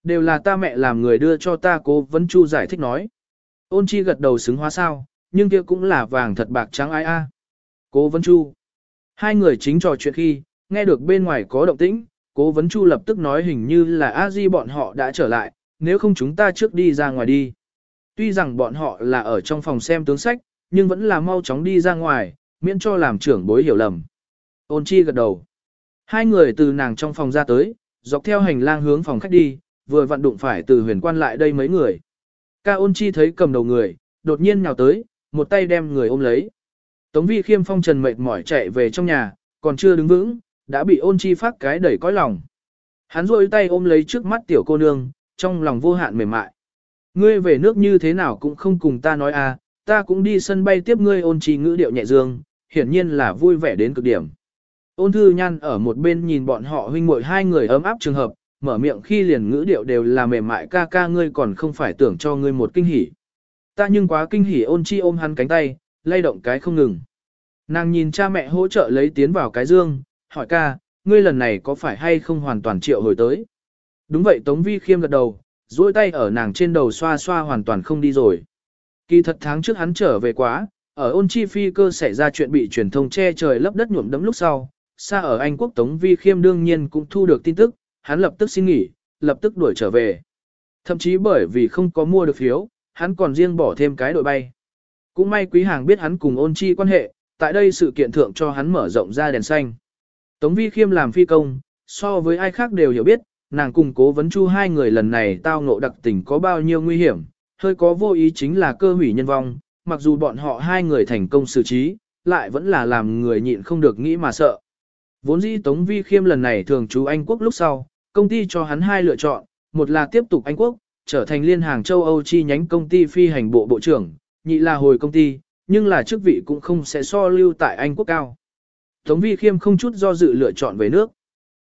Đều là ta mẹ làm người đưa cho ta cố vấn chu giải thích nói. Ôn chi gật đầu xứng hóa sao, nhưng kia cũng là vàng thật bạc trắng ai a. Cố vấn chu. Hai người chính trò chuyện khi, nghe được bên ngoài có động tĩnh, cố vấn chu lập tức nói hình như là a di bọn họ đã trở lại, nếu không chúng ta trước đi ra ngoài đi. Tuy rằng bọn họ là ở trong phòng xem tướng sách, nhưng vẫn là mau chóng đi ra ngoài, miễn cho làm trưởng bối hiểu lầm. Ôn chi gật đầu. Hai người từ nàng trong phòng ra tới, dọc theo hành lang hướng phòng khách đi, vừa vặn đụng phải từ huyền quan lại đây mấy người. Ca ôn chi thấy cầm đầu người, đột nhiên nhào tới, một tay đem người ôm lấy. Tống vi khiêm phong trần mệt mỏi chạy về trong nhà, còn chưa đứng vững, đã bị ôn chi phát cái đẩy cõi lòng. Hắn rôi tay ôm lấy trước mắt tiểu cô nương, trong lòng vô hạn mềm mại. Ngươi về nước như thế nào cũng không cùng ta nói à, ta cũng đi sân bay tiếp ngươi ôn trì ngữ điệu nhẹ dương, hiển nhiên là vui vẻ đến cực điểm. Ôn thư nhan ở một bên nhìn bọn họ huynh muội hai người ấm áp trường hợp, mở miệng khi liền ngữ điệu đều là mềm mại ca ca ngươi còn không phải tưởng cho ngươi một kinh hỉ. Ta nhưng quá kinh hỉ ôn chi ôm hắn cánh tay, lay động cái không ngừng. Nàng nhìn cha mẹ hỗ trợ lấy tiến vào cái dương, hỏi ca, ngươi lần này có phải hay không hoàn toàn triệu hồi tới. Đúng vậy Tống Vi khiêm gật đầu, duỗi tay ở nàng trên đầu xoa xoa hoàn toàn không đi rồi. Kỳ thật tháng trước hắn trở về quá, ở ôn chi phi cơ xảy ra chuyện bị truyền thông che trời lấp đất nhuộm đấm lúc sau, xa ở Anh quốc Tống Vi khiêm đương nhiên cũng thu được tin tức, hắn lập tức xin nghỉ, lập tức đuổi trở về. Thậm chí bởi vì không có mua được phiếu, hắn còn riêng bỏ thêm cái đội bay. Cũng may quý hàng biết hắn cùng ôn chi quan hệ, tại đây sự kiện thượng cho hắn mở rộng ra đèn xanh. Tống vi khiêm làm phi công, so với ai khác đều hiểu biết, nàng cùng cố vấn chu hai người lần này tao ngộ đặc tình có bao nhiêu nguy hiểm, hơi có vô ý chính là cơ hủy nhân vong, mặc dù bọn họ hai người thành công xử trí, lại vẫn là làm người nhịn không được nghĩ mà sợ. Vốn dĩ Tống Vi Khiêm lần này thường trú Anh Quốc lúc sau, công ty cho hắn hai lựa chọn, một là tiếp tục Anh Quốc, trở thành liên hàng châu Âu chi nhánh công ty phi hành bộ bộ trưởng, nhị là hồi công ty, nhưng là chức vị cũng không sẽ so lưu tại Anh Quốc cao. Tống Vi Khiêm không chút do dự lựa chọn về nước.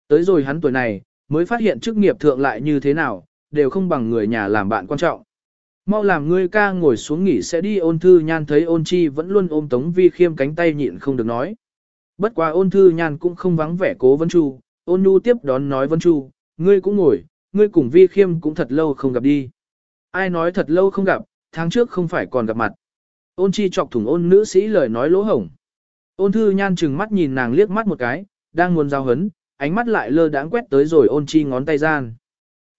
Tới rồi hắn tuổi này, mới phát hiện chức nghiệp thượng lại như thế nào, đều không bằng người nhà làm bạn quan trọng. Mau làm ngươi ca ngồi xuống nghỉ sẽ đi ôn thư nhan thấy ôn chi vẫn luôn ôm Tống Vi Khiêm cánh tay nhịn không được nói. Bất quá ôn thư nhan cũng không vắng vẻ cố Vân Chu, ôn nhu tiếp đón nói Vân Chu, ngươi cũng ngồi, ngươi cùng Vi Khiêm cũng thật lâu không gặp đi. Ai nói thật lâu không gặp, tháng trước không phải còn gặp mặt. Ôn chi chọc thủng ôn nữ sĩ lời nói lỗ hổng. Ôn thư nhan chừng mắt nhìn nàng liếc mắt một cái, đang muốn giao hấn, ánh mắt lại lơ đãng quét tới rồi ôn chi ngón tay gian.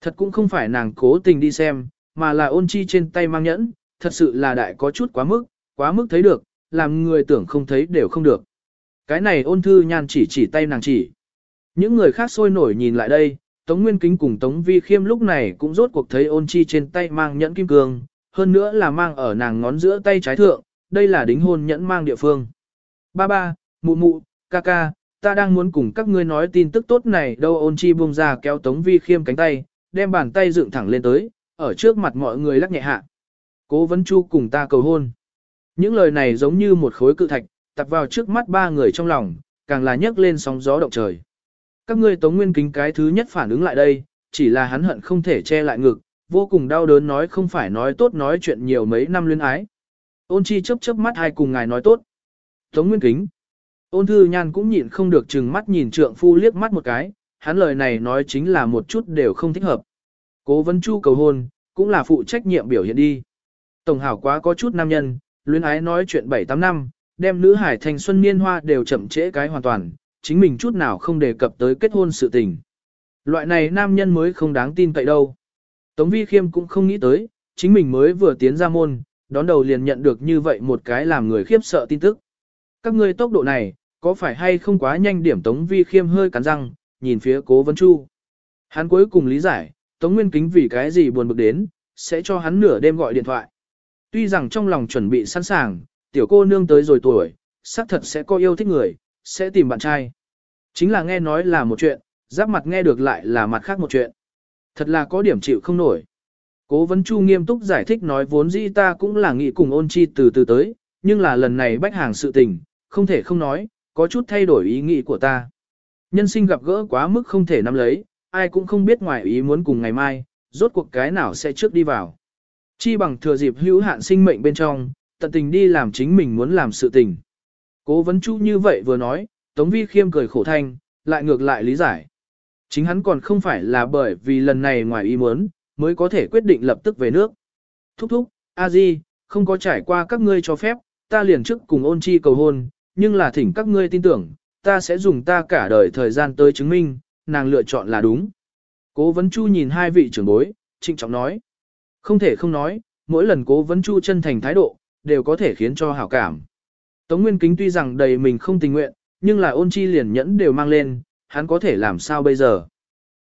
Thật cũng không phải nàng cố tình đi xem, mà là ôn chi trên tay mang nhẫn, thật sự là đại có chút quá mức, quá mức thấy được, làm người tưởng không thấy đều không được. Cái này ôn thư nhan chỉ chỉ tay nàng chỉ. Những người khác sôi nổi nhìn lại đây, Tống Nguyên Kính cùng Tống Vi Khiêm lúc này cũng rốt cuộc thấy ôn chi trên tay mang nhẫn kim cương, hơn nữa là mang ở nàng ngón giữa tay trái thượng, đây là đính hôn nhẫn mang địa phương. Ba ba, mụ mụ, ca ca, ta đang muốn cùng các ngươi nói tin tức tốt này đâu ôn chi buông ra kéo Tống Vi Khiêm cánh tay, đem bàn tay dựng thẳng lên tới, ở trước mặt mọi người lắc nhẹ hạ. Cố vấn chu cùng ta cầu hôn. Những lời này giống như một khối cự thạch, tập vào trước mắt ba người trong lòng, càng là nhấc lên sóng gió động trời. Các ngươi tống nguyên kính cái thứ nhất phản ứng lại đây, chỉ là hắn hận không thể che lại ngực, vô cùng đau đớn nói không phải nói tốt nói chuyện nhiều mấy năm luyến ái. Ôn chi chớp chớp mắt hai cùng ngài nói tốt. Tống Nguyên Kính. Ôn thư nhan cũng nhịn không được chừng mắt nhìn trượng phu liếc mắt một cái, hắn lời này nói chính là một chút đều không thích hợp. Cố vấn chu cầu hôn, cũng là phụ trách nhiệm biểu hiện đi. Tổng hảo quá có chút nam nhân, luyến ái nói chuyện 7-8 năm, đem nữ hải thành xuân niên hoa đều chậm trễ cái hoàn toàn, chính mình chút nào không đề cập tới kết hôn sự tình. Loại này nam nhân mới không đáng tin cậy đâu. Tống Vi Khiêm cũng không nghĩ tới, chính mình mới vừa tiến ra môn, đón đầu liền nhận được như vậy một cái làm người khiếp sợ tin tức. Các ngươi tốc độ này, có phải hay không quá nhanh điểm Tống Vi Khiêm hơi cắn răng, nhìn phía cố vấn chu. Hắn cuối cùng lý giải, Tống Nguyên Kính vì cái gì buồn bực đến, sẽ cho hắn nửa đêm gọi điện thoại. Tuy rằng trong lòng chuẩn bị sẵn sàng, tiểu cô nương tới rồi tuổi, xác thật sẽ có yêu thích người, sẽ tìm bạn trai. Chính là nghe nói là một chuyện, giáp mặt nghe được lại là mặt khác một chuyện. Thật là có điểm chịu không nổi. Cố vấn chu nghiêm túc giải thích nói vốn dĩ ta cũng là nghĩ cùng ôn chi từ từ tới, nhưng là lần này bách hàng sự tình, không thể không nói, có chút thay đổi ý nghĩ của ta. Nhân sinh gặp gỡ quá mức không thể nắm lấy, ai cũng không biết ngoài ý muốn cùng ngày mai, rốt cuộc cái nào sẽ trước đi vào. Chi bằng thừa dịp hữu hạn sinh mệnh bên trong, tận tình đi làm chính mình muốn làm sự tình. Cố vấn chu như vậy vừa nói, Tống Vi khiêm cười khổ thanh, lại ngược lại lý giải. Chính hắn còn không phải là bởi vì lần này ngoài ý muốn, mới có thể quyết định lập tức về nước. Thúc thúc, a di, không có trải qua các ngươi cho phép, ta liền trước cùng ôn chi cầu hôn, nhưng là thỉnh các ngươi tin tưởng, ta sẽ dùng ta cả đời thời gian tới chứng minh, nàng lựa chọn là đúng. Cố vấn chu nhìn hai vị trưởng bối, trịnh trọng nói. Không thể không nói, mỗi lần cố vấn chu chân thành thái độ, đều có thể khiến cho hảo cảm. Tống Nguyên Kính tuy rằng đầy mình không tình nguyện, nhưng là ôn chi liền nhẫn đều mang lên, hắn có thể làm sao bây giờ.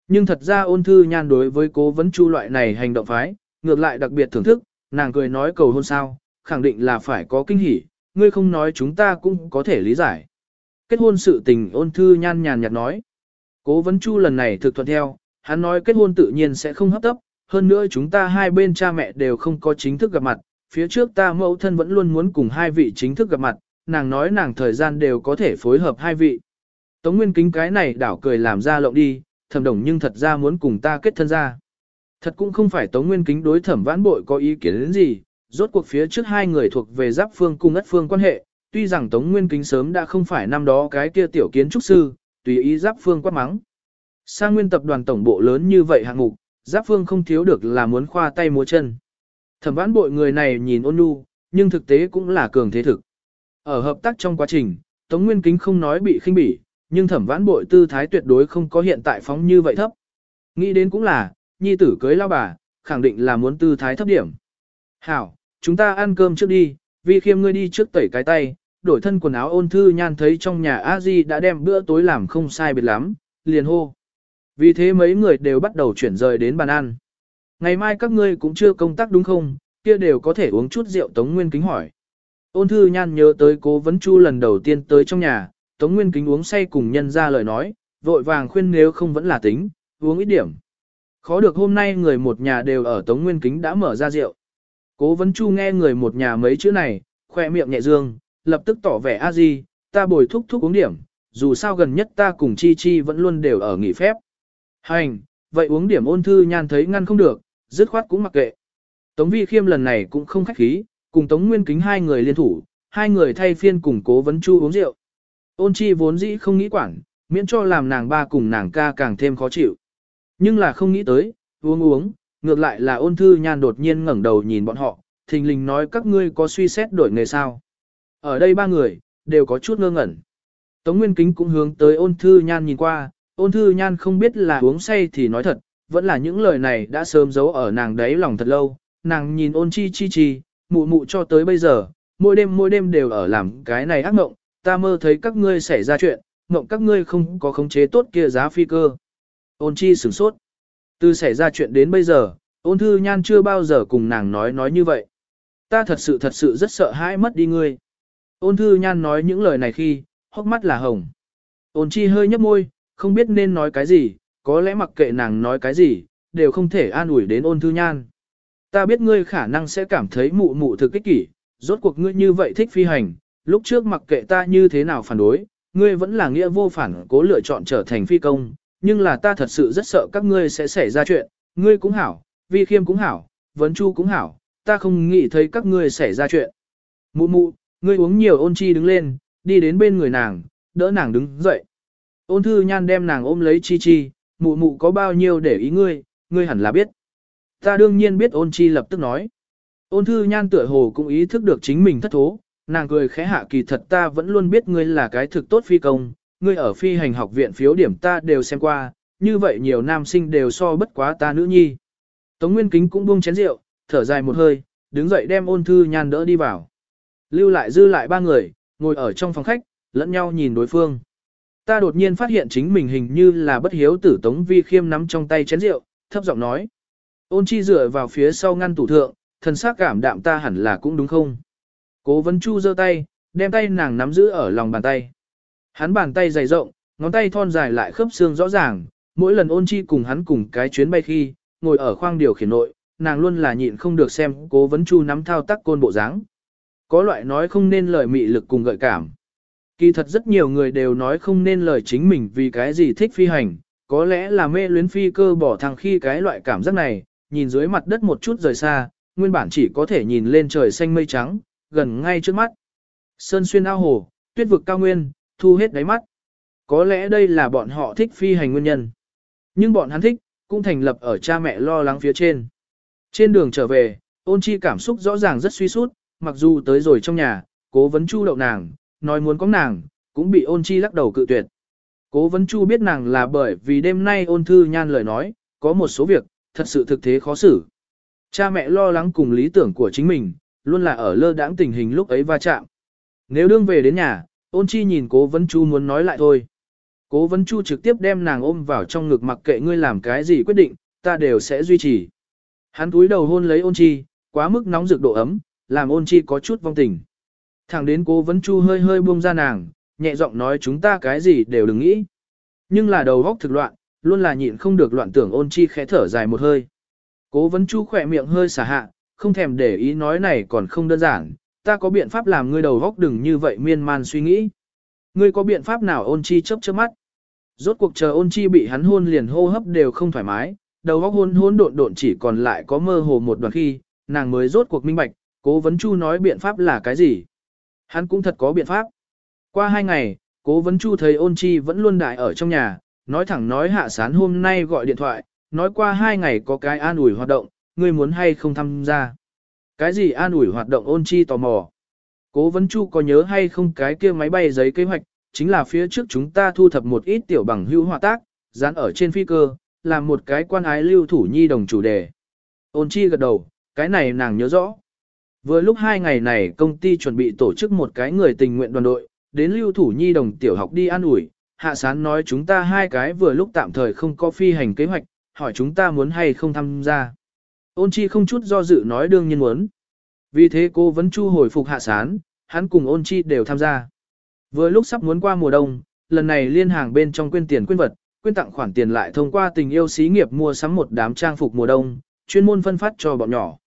Nhưng thật ra ôn thư nhan đối với cố vấn chu loại này hành động phái, ngược lại đặc biệt thưởng thức, nàng cười nói cầu hôn sao, khẳng định là phải có kinh hỉ, ngươi không nói chúng ta cũng có thể lý giải. Kết hôn sự tình ôn thư nhan nhàn nhạt nói. Cố vấn chu lần này thực thuận theo, hắn nói kết hôn tự nhiên sẽ không hấp tấp, hơn nữa chúng ta hai bên cha mẹ đều không có chính thức gặp mặt, phía trước ta mẫu thân vẫn luôn muốn cùng hai vị chính thức gặp mặt, nàng nói nàng thời gian đều có thể phối hợp hai vị. Tống Nguyên Kính cái này đảo cười làm ra lộng đi, thẩm đồng nhưng thật ra muốn cùng ta kết thân ra. Thật cũng không phải Tống Nguyên Kính đối thẩm vãn bội có ý kiến đến gì, rốt cuộc phía trước hai người thuộc về giáp phương cùng ất phương quan hệ, tuy rằng Tống Nguyên Kính sớm đã không phải năm đó cái kia tiểu kiến trúc sư, tùy ý giáp phương quát mắng. Sang nguyên tập đoàn tổng bộ lớn như vậy hạng mục, giáp phương không thiếu được là muốn khoa tay múa chân. Thẩm vãn bội người này nhìn ôn nhu, nhưng thực tế cũng là cường thế thực. Ở hợp tác trong quá trình, Tống Nguyên Kính không nói bị khinh bỉ, nhưng thẩm vãn bội tư thái tuyệt đối không có hiện tại phóng như vậy thấp. Nghĩ đến cũng là, nhi tử cưới lao bà, khẳng định là muốn tư thái thấp điểm. Hảo, chúng ta ăn cơm trước đi, vì khiêm ngươi đi trước tẩy cái tay, đổi thân quần áo ôn thư nhan thấy trong nhà a di đã đem bữa tối làm không sai biệt lắm, liền hô. Vì thế mấy người đều bắt đầu chuyển rời đến bàn ăn. Ngày mai các ngươi cũng chưa công tác đúng không, kia đều có thể uống chút rượu Tống Nguyên Kính hỏi. Ôn thư nhan nhớ tới cố vấn chu lần đầu tiên tới trong nhà, Tống Nguyên Kính uống say cùng nhân ra lời nói, vội vàng khuyên nếu không vẫn là tính, uống ít điểm. Khó được hôm nay người một nhà đều ở Tống Nguyên Kính đã mở ra rượu. Cố vấn chu nghe người một nhà mấy chữ này, khoe miệng nhẹ dương, lập tức tỏ vẻ a di, ta bồi thúc thúc uống điểm, dù sao gần nhất ta cùng Chi Chi vẫn luôn đều ở nghỉ phép. Hành, vậy uống điểm ôn thư nhan thấy ngăn không được, dứt khoát cũng mặc kệ. Tống Vi Khiêm lần này cũng không khách khí, cùng Tống Nguyên Kính hai người liên thủ, hai người thay phiên cùng cố vấn chu uống rượu. Ôn chi vốn dĩ không nghĩ quản, miễn cho làm nàng ba cùng nàng ca càng thêm khó chịu. Nhưng là không nghĩ tới, uống uống, ngược lại là ôn thư nhan đột nhiên ngẩng đầu nhìn bọn họ, thình lình nói các ngươi có suy xét đổi nghề sao. Ở đây ba người, đều có chút ngơ ngẩn. Tống Nguyên Kính cũng hướng tới ôn thư nhan nhìn qua, ôn thư nhan không biết là uống say thì nói thật, vẫn là những lời này đã sớm giấu ở nàng đấy lòng thật lâu, nàng nhìn ôn chi chi chi, mụ mụ cho tới bây giờ, mỗi đêm mỗi đêm đều ở làm cái này ác mộng, ta mơ thấy các ngươi xảy ra chuyện, mộng các ngươi không có khống chế tốt kia giá phi cơ. Ôn chi sửng sốt. Từ xảy ra chuyện đến bây giờ, ôn thư nhan chưa bao giờ cùng nàng nói nói như vậy. Ta thật sự thật sự rất sợ hãi mất đi ngươi. Ôn thư nhan nói những lời này khi, hốc mắt là hồng. Ôn chi hơi nhấp môi, không biết nên nói cái gì, có lẽ mặc kệ nàng nói cái gì, đều không thể an ủi đến ôn thư nhan. Ta biết ngươi khả năng sẽ cảm thấy mụ mụ thực kích kỷ, rốt cuộc ngươi như vậy thích phi hành, lúc trước mặc kệ ta như thế nào phản đối, ngươi vẫn là nghĩa vô phản cố lựa chọn trở thành phi công, nhưng là ta thật sự rất sợ các ngươi sẽ xảy ra chuyện, ngươi cũng hảo, vi khiêm cũng hảo, vấn chu cũng hảo, ta không nghĩ thấy các ngươi xảy ra chuyện. Mụ mụ, ngươi uống nhiều ôn chi đứng lên, đi đến bên người nàng, đỡ nàng đứng dậy. Ôn thư nhan đem nàng ôm lấy chi chi, mụ mụ có bao nhiêu để ý ngươi, ngươi hẳn là biết. Ta đương nhiên biết ôn chi lập tức nói. Ôn thư nhan tựa hồ cũng ý thức được chính mình thất thố, nàng cười khẽ hạ kỳ thật ta vẫn luôn biết ngươi là cái thực tốt phi công, ngươi ở phi hành học viện phiếu điểm ta đều xem qua, như vậy nhiều nam sinh đều so bất quá ta nữ nhi. Tống Nguyên Kính cũng buông chén rượu, thở dài một hơi, đứng dậy đem ôn thư nhan đỡ đi vào. Lưu lại dư lại ba người, ngồi ở trong phòng khách, lẫn nhau nhìn đối phương. Ta đột nhiên phát hiện chính mình hình như là bất hiếu tử Tống Vi Khiêm nắm trong tay chén rượu, thấp giọng nói. Ôn chi dựa vào phía sau ngăn tủ thượng, thần sắc cảm đạm ta hẳn là cũng đúng không? Cố vấn chu giơ tay, đem tay nàng nắm giữ ở lòng bàn tay. Hắn bàn tay dày rộng, ngón tay thon dài lại khớp xương rõ ràng, mỗi lần ôn chi cùng hắn cùng cái chuyến bay khi, ngồi ở khoang điều khiển nội, nàng luôn là nhịn không được xem cố vấn chu nắm thao tác côn bộ dáng. Có loại nói không nên lời mị lực cùng gợi cảm. Kỳ thật rất nhiều người đều nói không nên lời chính mình vì cái gì thích phi hành, có lẽ là mê luyến phi cơ bỏ thằng khi cái loại cảm giác này, nhìn dưới mặt đất một chút rời xa, nguyên bản chỉ có thể nhìn lên trời xanh mây trắng, gần ngay trước mắt. Sơn xuyên ao hồ, tuyết vực cao nguyên, thu hết đáy mắt. Có lẽ đây là bọn họ thích phi hành nguyên nhân. Nhưng bọn hắn thích, cũng thành lập ở cha mẹ lo lắng phía trên. Trên đường trở về, ôn chi cảm xúc rõ ràng rất suy sút, mặc dù tới rồi trong nhà, cố vấn chu đậu nàng, nói muốn có nàng, cũng bị ôn chi lắc đầu cự tuyệt. Cố vấn chu biết nàng là bởi vì đêm nay ôn thư nhan lời nói, có một số việc, thật sự thực thế khó xử. Cha mẹ lo lắng cùng lý tưởng của chính mình, luôn là ở lơ đãng tình hình lúc ấy va chạm. Nếu đương về đến nhà, ôn chi nhìn cố vấn chu muốn nói lại thôi. Cố vấn chu trực tiếp đem nàng ôm vào trong ngực mặc kệ ngươi làm cái gì quyết định, ta đều sẽ duy trì. Hắn túi đầu hôn lấy ôn chi, quá mức nóng rực độ ấm, làm ôn chi có chút vong tình. Thẳng đến cố vấn chu hơi hơi buông ra nàng, nhẹ giọng nói chúng ta cái gì đều đừng nghĩ. Nhưng là đầu góc thực loạn, luôn là nhịn không được loạn tưởng ôn chi khẽ thở dài một hơi. Cố vấn chu khỏe miệng hơi xả hạ, không thèm để ý nói này còn không đơn giản, ta có biện pháp làm ngươi đầu góc đừng như vậy miên man suy nghĩ. Ngươi có biện pháp nào ôn chi chớp chớp mắt. Rốt cuộc chờ ôn chi bị hắn hôn liền hô hấp đều không thoải mái, đầu góc hôn hôn độn độn chỉ còn lại có mơ hồ một đoạn khi, nàng mới rốt cuộc minh bạch, cố vấn chu nói biện pháp là cái gì. Hắn cũng thật có biện pháp. Qua hai ngày, cố vấn chu thấy ôn chi vẫn luôn đại ở trong nhà, nói thẳng nói hạ sán hôm nay gọi điện thoại, nói qua hai ngày có cái an ủi hoạt động, ngươi muốn hay không tham gia. Cái gì an ủi hoạt động ôn chi tò mò. Cố vấn chu có nhớ hay không cái kia máy bay giấy kế hoạch, chính là phía trước chúng ta thu thập một ít tiểu bằng hữu hòa tác, dán ở trên phi cơ, làm một cái quan ái lưu thủ nhi đồng chủ đề. Ôn chi gật đầu, cái này nàng nhớ rõ. Vừa lúc hai ngày này công ty chuẩn bị tổ chức một cái người tình nguyện đoàn đội, đến lưu thủ nhi đồng tiểu học đi an ủi, hạ sán nói chúng ta hai cái vừa lúc tạm thời không có phi hành kế hoạch, hỏi chúng ta muốn hay không tham gia. Ôn chi không chút do dự nói đương nhiên muốn. Vì thế cô vẫn chu hồi phục hạ sán, hắn cùng ôn chi đều tham gia. Vừa lúc sắp muốn qua mùa đông, lần này liên hàng bên trong quyên tiền quyên vật, quyên tặng khoản tiền lại thông qua tình yêu xí nghiệp mua sắm một đám trang phục mùa đông, chuyên môn phân phát cho bọn nhỏ.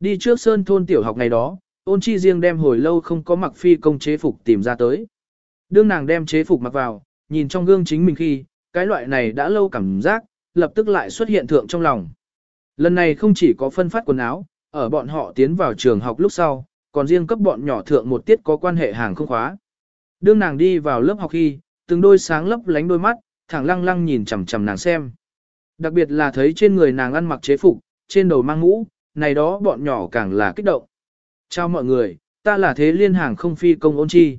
Đi trước sơn thôn tiểu học ngày đó, ôn chi riêng đem hồi lâu không có mặc phi công chế phục tìm ra tới. Đương nàng đem chế phục mặc vào, nhìn trong gương chính mình khi, cái loại này đã lâu cảm giác, lập tức lại xuất hiện thượng trong lòng. Lần này không chỉ có phân phát quần áo, ở bọn họ tiến vào trường học lúc sau, còn riêng cấp bọn nhỏ thượng một tiết có quan hệ hàng không khóa. Đương nàng đi vào lớp học khi, từng đôi sáng lấp lánh đôi mắt, thẳng lăng lăng nhìn chằm chằm nàng xem. Đặc biệt là thấy trên người nàng ăn mặc chế phục, trên đầu mang mũ, này đó bọn nhỏ càng là kích động. Chào mọi người, ta là thế liên hàng không phi công ôn chi.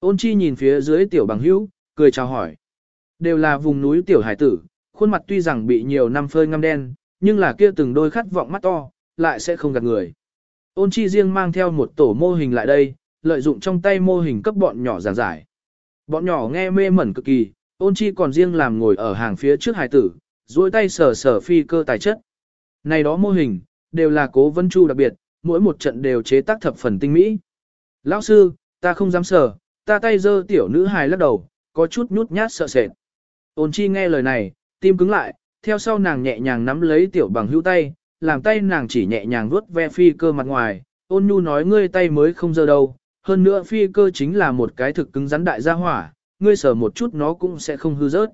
Ôn chi nhìn phía dưới tiểu bằng hữu, cười chào hỏi. Đều là vùng núi tiểu hải tử, khuôn mặt tuy rằng bị nhiều năm phơi ngăm đen, nhưng là kia từng đôi khát vọng mắt to, lại sẽ không gạt người. Ôn chi riêng mang theo một tổ mô hình lại đây, lợi dụng trong tay mô hình cấp bọn nhỏ giảng giải. Bọn nhỏ nghe mê mẩn cực kỳ, ôn chi còn riêng làm ngồi ở hàng phía trước hải tử, duỗi tay sờ sờ phi cơ tài chất. Này đó mô hình, đều là cố vân chu đặc biệt, mỗi một trận đều chế tác thập phần tinh mỹ. Lão sư, ta không dám sờ, ta tay dơ tiểu nữ hài lắc đầu, có chút nhút nhát sợ sệt. Ôn chi nghe lời này, tim cứng lại, theo sau nàng nhẹ nhàng nắm lấy tiểu bằng hữu tay, làm tay nàng chỉ nhẹ nhàng vuốt ve phi cơ mặt ngoài, ôn nhu nói ngươi tay mới không dơ đâu, hơn nữa phi cơ chính là một cái thực cứng rắn đại gia hỏa, ngươi sờ một chút nó cũng sẽ không hư rớt.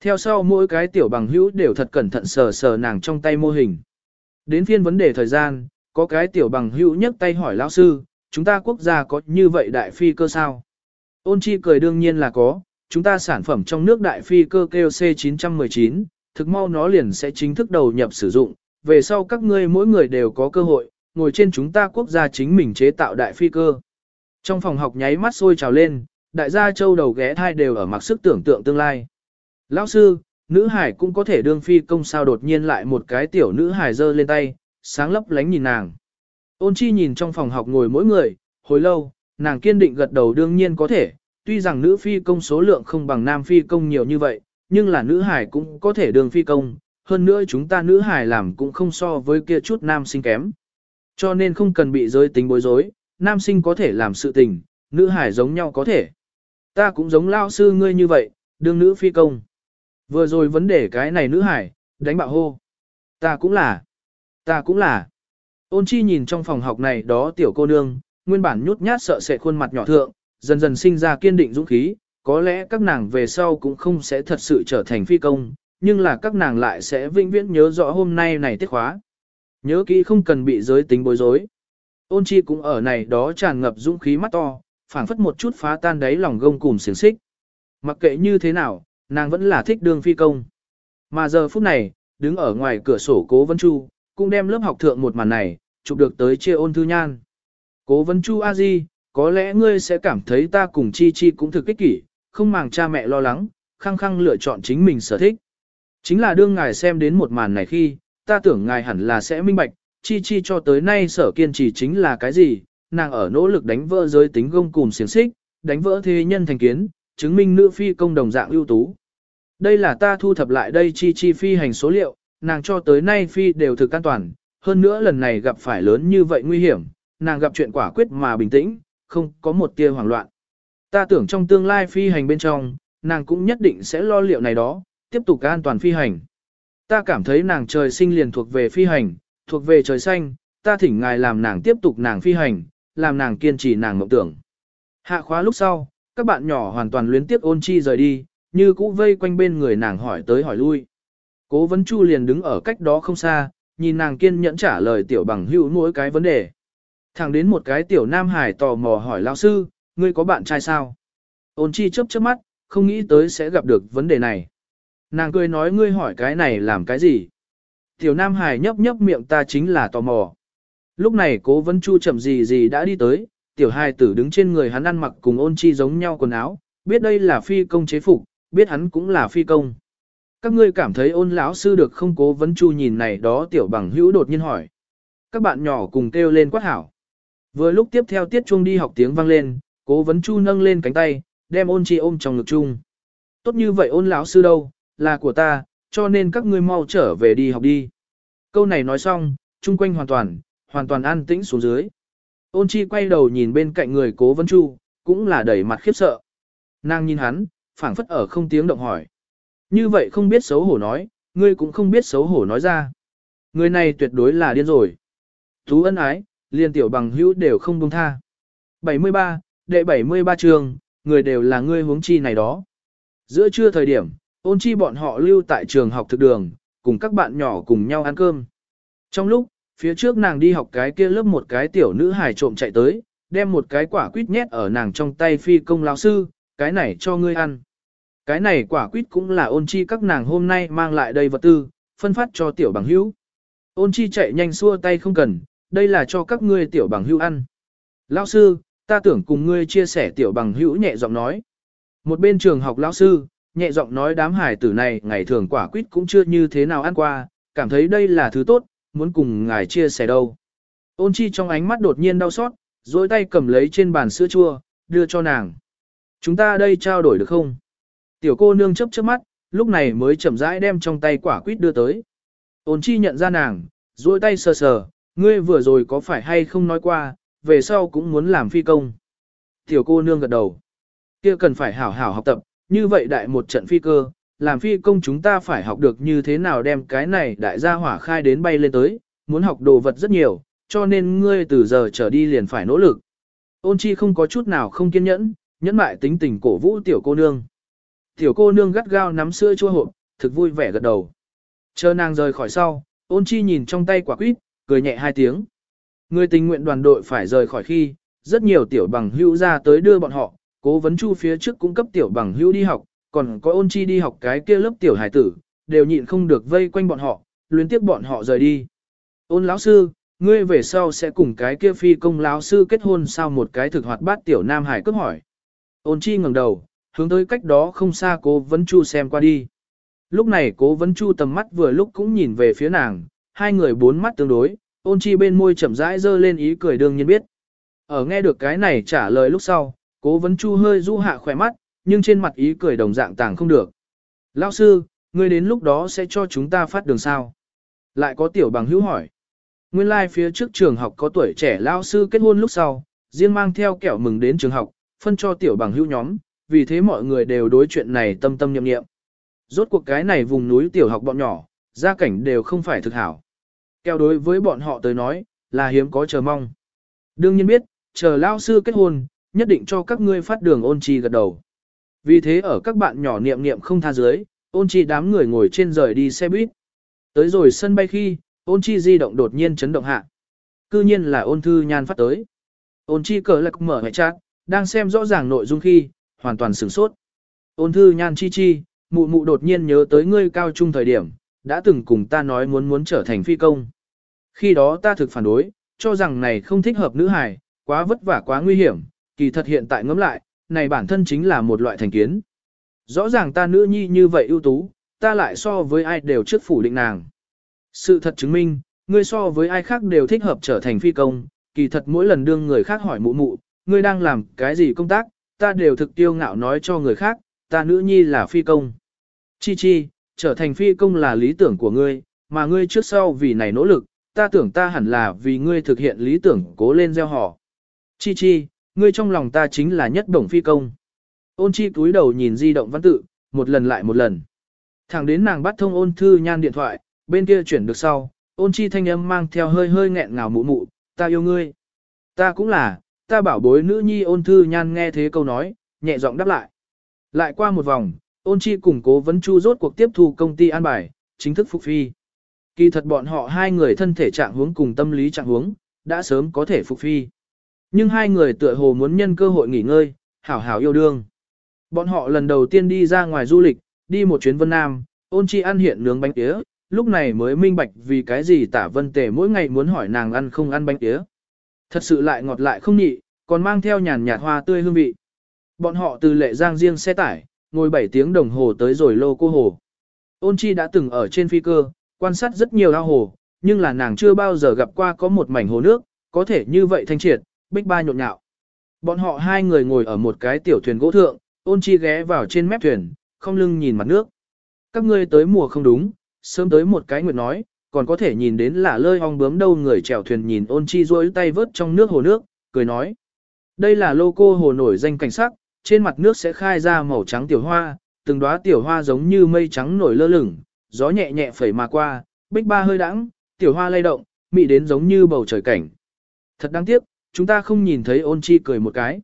Theo sau mỗi cái tiểu bằng hữu đều thật cẩn thận sờ sờ nàng trong tay mô hình. Đến phiên vấn đề thời gian, có cái tiểu bằng hữu nhấc tay hỏi lão sư, chúng ta quốc gia có như vậy đại phi cơ sao? Ôn chi cười đương nhiên là có, chúng ta sản phẩm trong nước đại phi cơ kêu C919, thực mau nó liền sẽ chính thức đầu nhập sử dụng, về sau các ngươi mỗi người đều có cơ hội, ngồi trên chúng ta quốc gia chính mình chế tạo đại phi cơ. Trong phòng học nháy mắt sôi trào lên, đại gia châu đầu ghé thai đều ở mặc sức tưởng tượng tương lai. Lão sư, nữ hải cũng có thể đương phi công sao đột nhiên lại một cái tiểu nữ hải giơ lên tay, sáng lấp lánh nhìn nàng. Ôn chi nhìn trong phòng học ngồi mỗi người, hồi lâu, nàng kiên định gật đầu đương nhiên có thể, tuy rằng nữ phi công số lượng không bằng nam phi công nhiều như vậy, nhưng là nữ hải cũng có thể đương phi công, hơn nữa chúng ta nữ hải làm cũng không so với kia chút nam sinh kém. Cho nên không cần bị giới tính bối rối, nam sinh có thể làm sự tình, nữ hải giống nhau có thể. Ta cũng giống lao sư ngươi như vậy, đương nữ phi công. Vừa rồi vấn đề cái này nữ hải, đánh bạo hô. Ta cũng là. Ta cũng là. Ôn chi nhìn trong phòng học này đó tiểu cô nương, nguyên bản nhút nhát sợ sệt khuôn mặt nhỏ thượng, dần dần sinh ra kiên định dũng khí, có lẽ các nàng về sau cũng không sẽ thật sự trở thành phi công, nhưng là các nàng lại sẽ vĩnh viễn nhớ rõ hôm nay này tiết khóa. Nhớ kỹ không cần bị giới tính bối rối. Ôn chi cũng ở này đó tràn ngập dũng khí mắt to, phảng phất một chút phá tan đáy lòng gông cùng xiềng xích. Mặc kệ như thế nào, nàng vẫn là thích đương phi công. Mà giờ phút này, đứng ở ngoài cửa sổ cố vân chu, cũng đem lớp học thượng một màn này, chụp được tới chia ôn thư nhan. Cố vân chu a di, có lẽ ngươi sẽ cảm thấy ta cùng chi chi cũng thực kích kỷ, không màng cha mẹ lo lắng, khăng khăng lựa chọn chính mình sở thích. Chính là đương ngài xem đến một màn này khi, ta tưởng ngài hẳn là sẽ minh bạch, chi chi cho tới nay sở kiên trì chính là cái gì, nàng ở nỗ lực đánh vỡ giới tính gông cùng xiềng xích, đánh vỡ thế nhân thành kiến, chứng minh nữ phi công đồng dạng ưu tú. Đây là ta thu thập lại đây chi chi phi hành số liệu, nàng cho tới nay phi đều thực an toàn, hơn nữa lần này gặp phải lớn như vậy nguy hiểm, nàng gặp chuyện quả quyết mà bình tĩnh, không có một tia hoảng loạn. Ta tưởng trong tương lai phi hành bên trong, nàng cũng nhất định sẽ lo liệu này đó, tiếp tục an toàn phi hành. Ta cảm thấy nàng trời sinh liền thuộc về phi hành, thuộc về trời xanh, ta thỉnh ngài làm nàng tiếp tục nàng phi hành, làm nàng kiên trì nàng mộng tưởng. Hạ khóa lúc sau, các bạn nhỏ hoàn toàn luyến tiếp ôn chi rời đi, như cũ vây quanh bên người nàng hỏi tới hỏi lui. Cố vấn chu liền đứng ở cách đó không xa, nhìn nàng kiên nhẫn trả lời tiểu bằng hữu mỗi cái vấn đề. Thẳng đến một cái tiểu nam hải tò mò hỏi lão sư, ngươi có bạn trai sao? Ôn chi chớp chớp mắt, không nghĩ tới sẽ gặp được vấn đề này. Nàng cười nói ngươi hỏi cái này làm cái gì? Tiểu nam hải nhấp nhấp miệng ta chính là tò mò. Lúc này cố vấn chu chậm gì gì đã đi tới, tiểu hài tử đứng trên người hắn ăn mặc cùng ôn chi giống nhau quần áo, biết đây là phi công chế phục, biết hắn cũng là phi công. Các ngươi cảm thấy ôn lão sư được không cố vấn chu nhìn này đó tiểu bằng hữu đột nhiên hỏi. Các bạn nhỏ cùng kêu lên quát hảo. Vừa lúc tiếp theo tiết chuông đi học tiếng vang lên, cố vấn chu nâng lên cánh tay, đem ôn chi ôm trong ngực chung. Tốt như vậy ôn lão sư đâu, là của ta, cho nên các ngươi mau trở về đi học đi. Câu này nói xong, chung quanh hoàn toàn, hoàn toàn an tĩnh xuống dưới. Ôn chi quay đầu nhìn bên cạnh người cố vấn chu, cũng là đẩy mặt khiếp sợ. Nàng nhìn hắn, phảng phất ở không tiếng động hỏi. Như vậy không biết xấu hổ nói, ngươi cũng không biết xấu hổ nói ra. Người này tuyệt đối là điên rồi. Thú ân ái, liên tiểu bằng hữu đều không buông tha. 73, đệ 73 trường, người đều là ngươi huống chi này đó. Giữa trưa thời điểm, ôn chi bọn họ lưu tại trường học thực đường, cùng các bạn nhỏ cùng nhau ăn cơm. Trong lúc, phía trước nàng đi học cái kia lớp một cái tiểu nữ hài trộm chạy tới, đem một cái quả quýt nhét ở nàng trong tay phi công lão sư, cái này cho ngươi ăn. Cái này quả quýt cũng là ôn chi các nàng hôm nay mang lại đây vật tư, phân phát cho tiểu bằng hữu. Ôn chi chạy nhanh xua tay không cần, đây là cho các ngươi tiểu bằng hữu ăn. Lão sư, ta tưởng cùng ngươi chia sẻ tiểu bằng hữu nhẹ giọng nói. Một bên trường học lão sư, nhẹ giọng nói đám hải tử này ngày thường quả quýt cũng chưa như thế nào ăn qua, cảm thấy đây là thứ tốt, muốn cùng ngài chia sẻ đâu. Ôn chi trong ánh mắt đột nhiên đau xót, dối tay cầm lấy trên bàn sữa chua, đưa cho nàng. Chúng ta đây trao đổi được không? Tiểu cô nương chấp chớp mắt, lúc này mới chậm rãi đem trong tay quả quýt đưa tới. Ôn chi nhận ra nàng, dối tay sờ sờ, ngươi vừa rồi có phải hay không nói qua, về sau cũng muốn làm phi công. Tiểu cô nương gật đầu. kia cần phải hảo hảo học tập, như vậy đại một trận phi cơ, làm phi công chúng ta phải học được như thế nào đem cái này đại gia hỏa khai đến bay lên tới, muốn học đồ vật rất nhiều, cho nên ngươi từ giờ trở đi liền phải nỗ lực. Ôn chi không có chút nào không kiên nhẫn, nhẫn mại tính tình cổ vũ tiểu cô nương. Tiểu cô nương gắt gao nắm sữa chua hộp, thực vui vẻ gật đầu. Chờ nàng rời khỏi sau, ôn chi nhìn trong tay quả quýt, cười nhẹ hai tiếng. Người tình nguyện đoàn đội phải rời khỏi khi, rất nhiều tiểu bằng hữu ra tới đưa bọn họ, Cố vấn chu phía trước cung cấp tiểu bằng hữu đi học, còn có ôn chi đi học cái kia lớp tiểu hải tử, đều nhịn không được vây quanh bọn họ, luyến tiếp bọn họ rời đi. Ôn lão sư, ngươi về sau sẽ cùng cái kia phi công lão sư kết hôn sao một cái thực hoạt bát tiểu nam hải cấp hỏi. Ôn chi ngẩng đầu, hướng tới cách đó không xa cố vấn chu xem qua đi. Lúc này cố vấn chu tầm mắt vừa lúc cũng nhìn về phía nàng, hai người bốn mắt tương đối, ôn chi bên môi chậm rãi dơ lên ý cười đương nhiên biết. Ở nghe được cái này trả lời lúc sau, cố vấn chu hơi du hạ khỏe mắt, nhưng trên mặt ý cười đồng dạng tàng không được. Lão sư, ngươi đến lúc đó sẽ cho chúng ta phát đường sao? Lại có tiểu bằng hữu hỏi. Nguyên lai like phía trước trường học có tuổi trẻ lão sư kết hôn lúc sau, riêng mang theo kẹo mừng đến trường học, phân cho tiểu bằng hữu nhóm, vì thế mọi người đều đối chuyện này tâm tâm nhậm nghiệm. Rốt cuộc cái này vùng núi tiểu học bọn nhỏ, gia cảnh đều không phải thực hảo. Kẹo đối với bọn họ tới nói, là hiếm có chờ mong. Đương nhiên biết, chờ lão sư kết hôn, nhất định cho các ngươi phát đường ôn trì gật đầu. Vì thế ở các bạn nhỏ niệm niệm không tha dưới, ôn chi đám người ngồi trên rời đi xe buýt. Tới rồi sân bay khi, ôn chi di động đột nhiên chấn động hạ. Cư nhiên là ôn thư nhan phát tới. Ôn chi cờ lạc mở hệ chat, đang xem rõ ràng nội dung khi, hoàn toàn sửng sốt. Ôn thư nhan chi chi, mụ mụ đột nhiên nhớ tới ngươi cao trung thời điểm, đã từng cùng ta nói muốn muốn trở thành phi công. Khi đó ta thực phản đối, cho rằng này không thích hợp nữ hài, quá vất vả quá nguy hiểm, kỳ thật hiện tại ngẫm lại, này bản thân chính là một loại thành kiến. Rõ ràng ta nữ nhi như vậy ưu tú, ta lại so với ai đều trước phủ định nàng. Sự thật chứng minh, ngươi so với ai khác đều thích hợp trở thành phi công, kỳ thật mỗi lần đương người khác hỏi mụ mụ, ngươi đang làm cái gì công tác, ta đều thực tiêu ngạo nói cho người khác, ta nữ nhi là phi công. Chi chi, trở thành phi công là lý tưởng của ngươi, mà ngươi trước sau vì này nỗ lực, ta tưởng ta hẳn là vì ngươi thực hiện lý tưởng cố lên gieo họ. Chi chi, ngươi trong lòng ta chính là nhất đồng phi công. Ôn chi cúi đầu nhìn di động văn tự, một lần lại một lần. Thẳng đến nàng bắt thông ôn thư nhan điện thoại, bên kia chuyển được sau, ôn chi thanh âm mang theo hơi hơi nghẹn ngào mụ mụ, ta yêu ngươi. Ta cũng là, ta bảo bối nữ nhi ôn thư nhan nghe thế câu nói, nhẹ giọng đáp lại. Lại qua một vòng, ôn chi cùng cố vấn chu rốt cuộc tiếp thu công ty an bài, chính thức phục phi. Kỳ thật bọn họ hai người thân thể trạng huống cùng tâm lý trạng huống, đã sớm có thể phục phi. Nhưng hai người tựa hồ muốn nhân cơ hội nghỉ ngơi, hảo hảo yêu đương. Bọn họ lần đầu tiên đi ra ngoài du lịch, đi một chuyến Vân Nam, ôn chi ăn hiện nướng bánh tía, lúc này mới minh bạch vì cái gì tả vân tề mỗi ngày muốn hỏi nàng ăn không ăn bánh tía. Thật sự lại ngọt lại không nhị, còn mang theo nhàn nhạt hoa tươi hương vị. Bọn họ từ lệ giang riêng xe tải, ngồi 7 tiếng đồng hồ tới rồi lô cô hồ. Ôn chi đã từng ở trên phi cơ, quan sát rất nhiều ao hồ, nhưng là nàng chưa bao giờ gặp qua có một mảnh hồ nước, có thể như vậy thanh triệt, bích ba nhộn nhạo. Bọn họ hai người ngồi ở một cái tiểu thuyền gỗ thượng, ôn chi ghé vào trên mép thuyền, không lưng nhìn mặt nước. Các ngươi tới mùa không đúng, sớm tới một cái nguyệt nói, còn có thể nhìn đến là lơi ong bướm đâu người chèo thuyền nhìn ôn chi rối tay vớt trong nước hồ nước, cười nói. Đây là lô cô hồ nổi danh cảnh sắc, trên mặt nước sẽ khai ra màu trắng tiểu hoa, từng đóa tiểu hoa giống như mây trắng nổi lơ lửng, gió nhẹ nhẹ phẩy mà qua, bích ba hơi đãng, tiểu hoa lay động, mị đến giống như bầu trời cảnh. Thật đáng tiếc, chúng ta không nhìn thấy ôn chi cười một cái.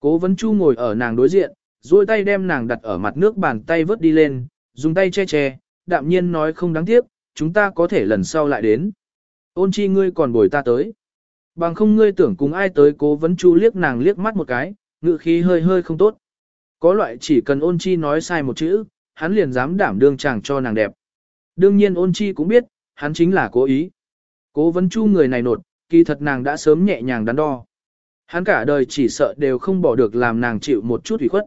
Cố vấn chu ngồi ở nàng đối diện, duỗi tay đem nàng đặt ở mặt nước bàn tay vớt đi lên, dùng tay che che, đạm nhiên nói không đáng tiếc, chúng ta có thể lần sau lại đến. Ôn chi ngươi còn bồi ta tới. Bằng không ngươi tưởng cùng ai tới cố vấn chu liếc nàng liếc mắt một cái, ngự khí hơi hơi không tốt. Có loại chỉ cần ôn chi nói sai một chữ, hắn liền dám đảm đương chàng cho nàng đẹp. Đương nhiên ôn chi cũng biết, hắn chính là cố ý. Cố vấn chu người này nột, kỳ thật nàng đã sớm nhẹ nhàng đắn đo. Hắn cả đời chỉ sợ đều không bỏ được làm nàng chịu một chút ủy khuất.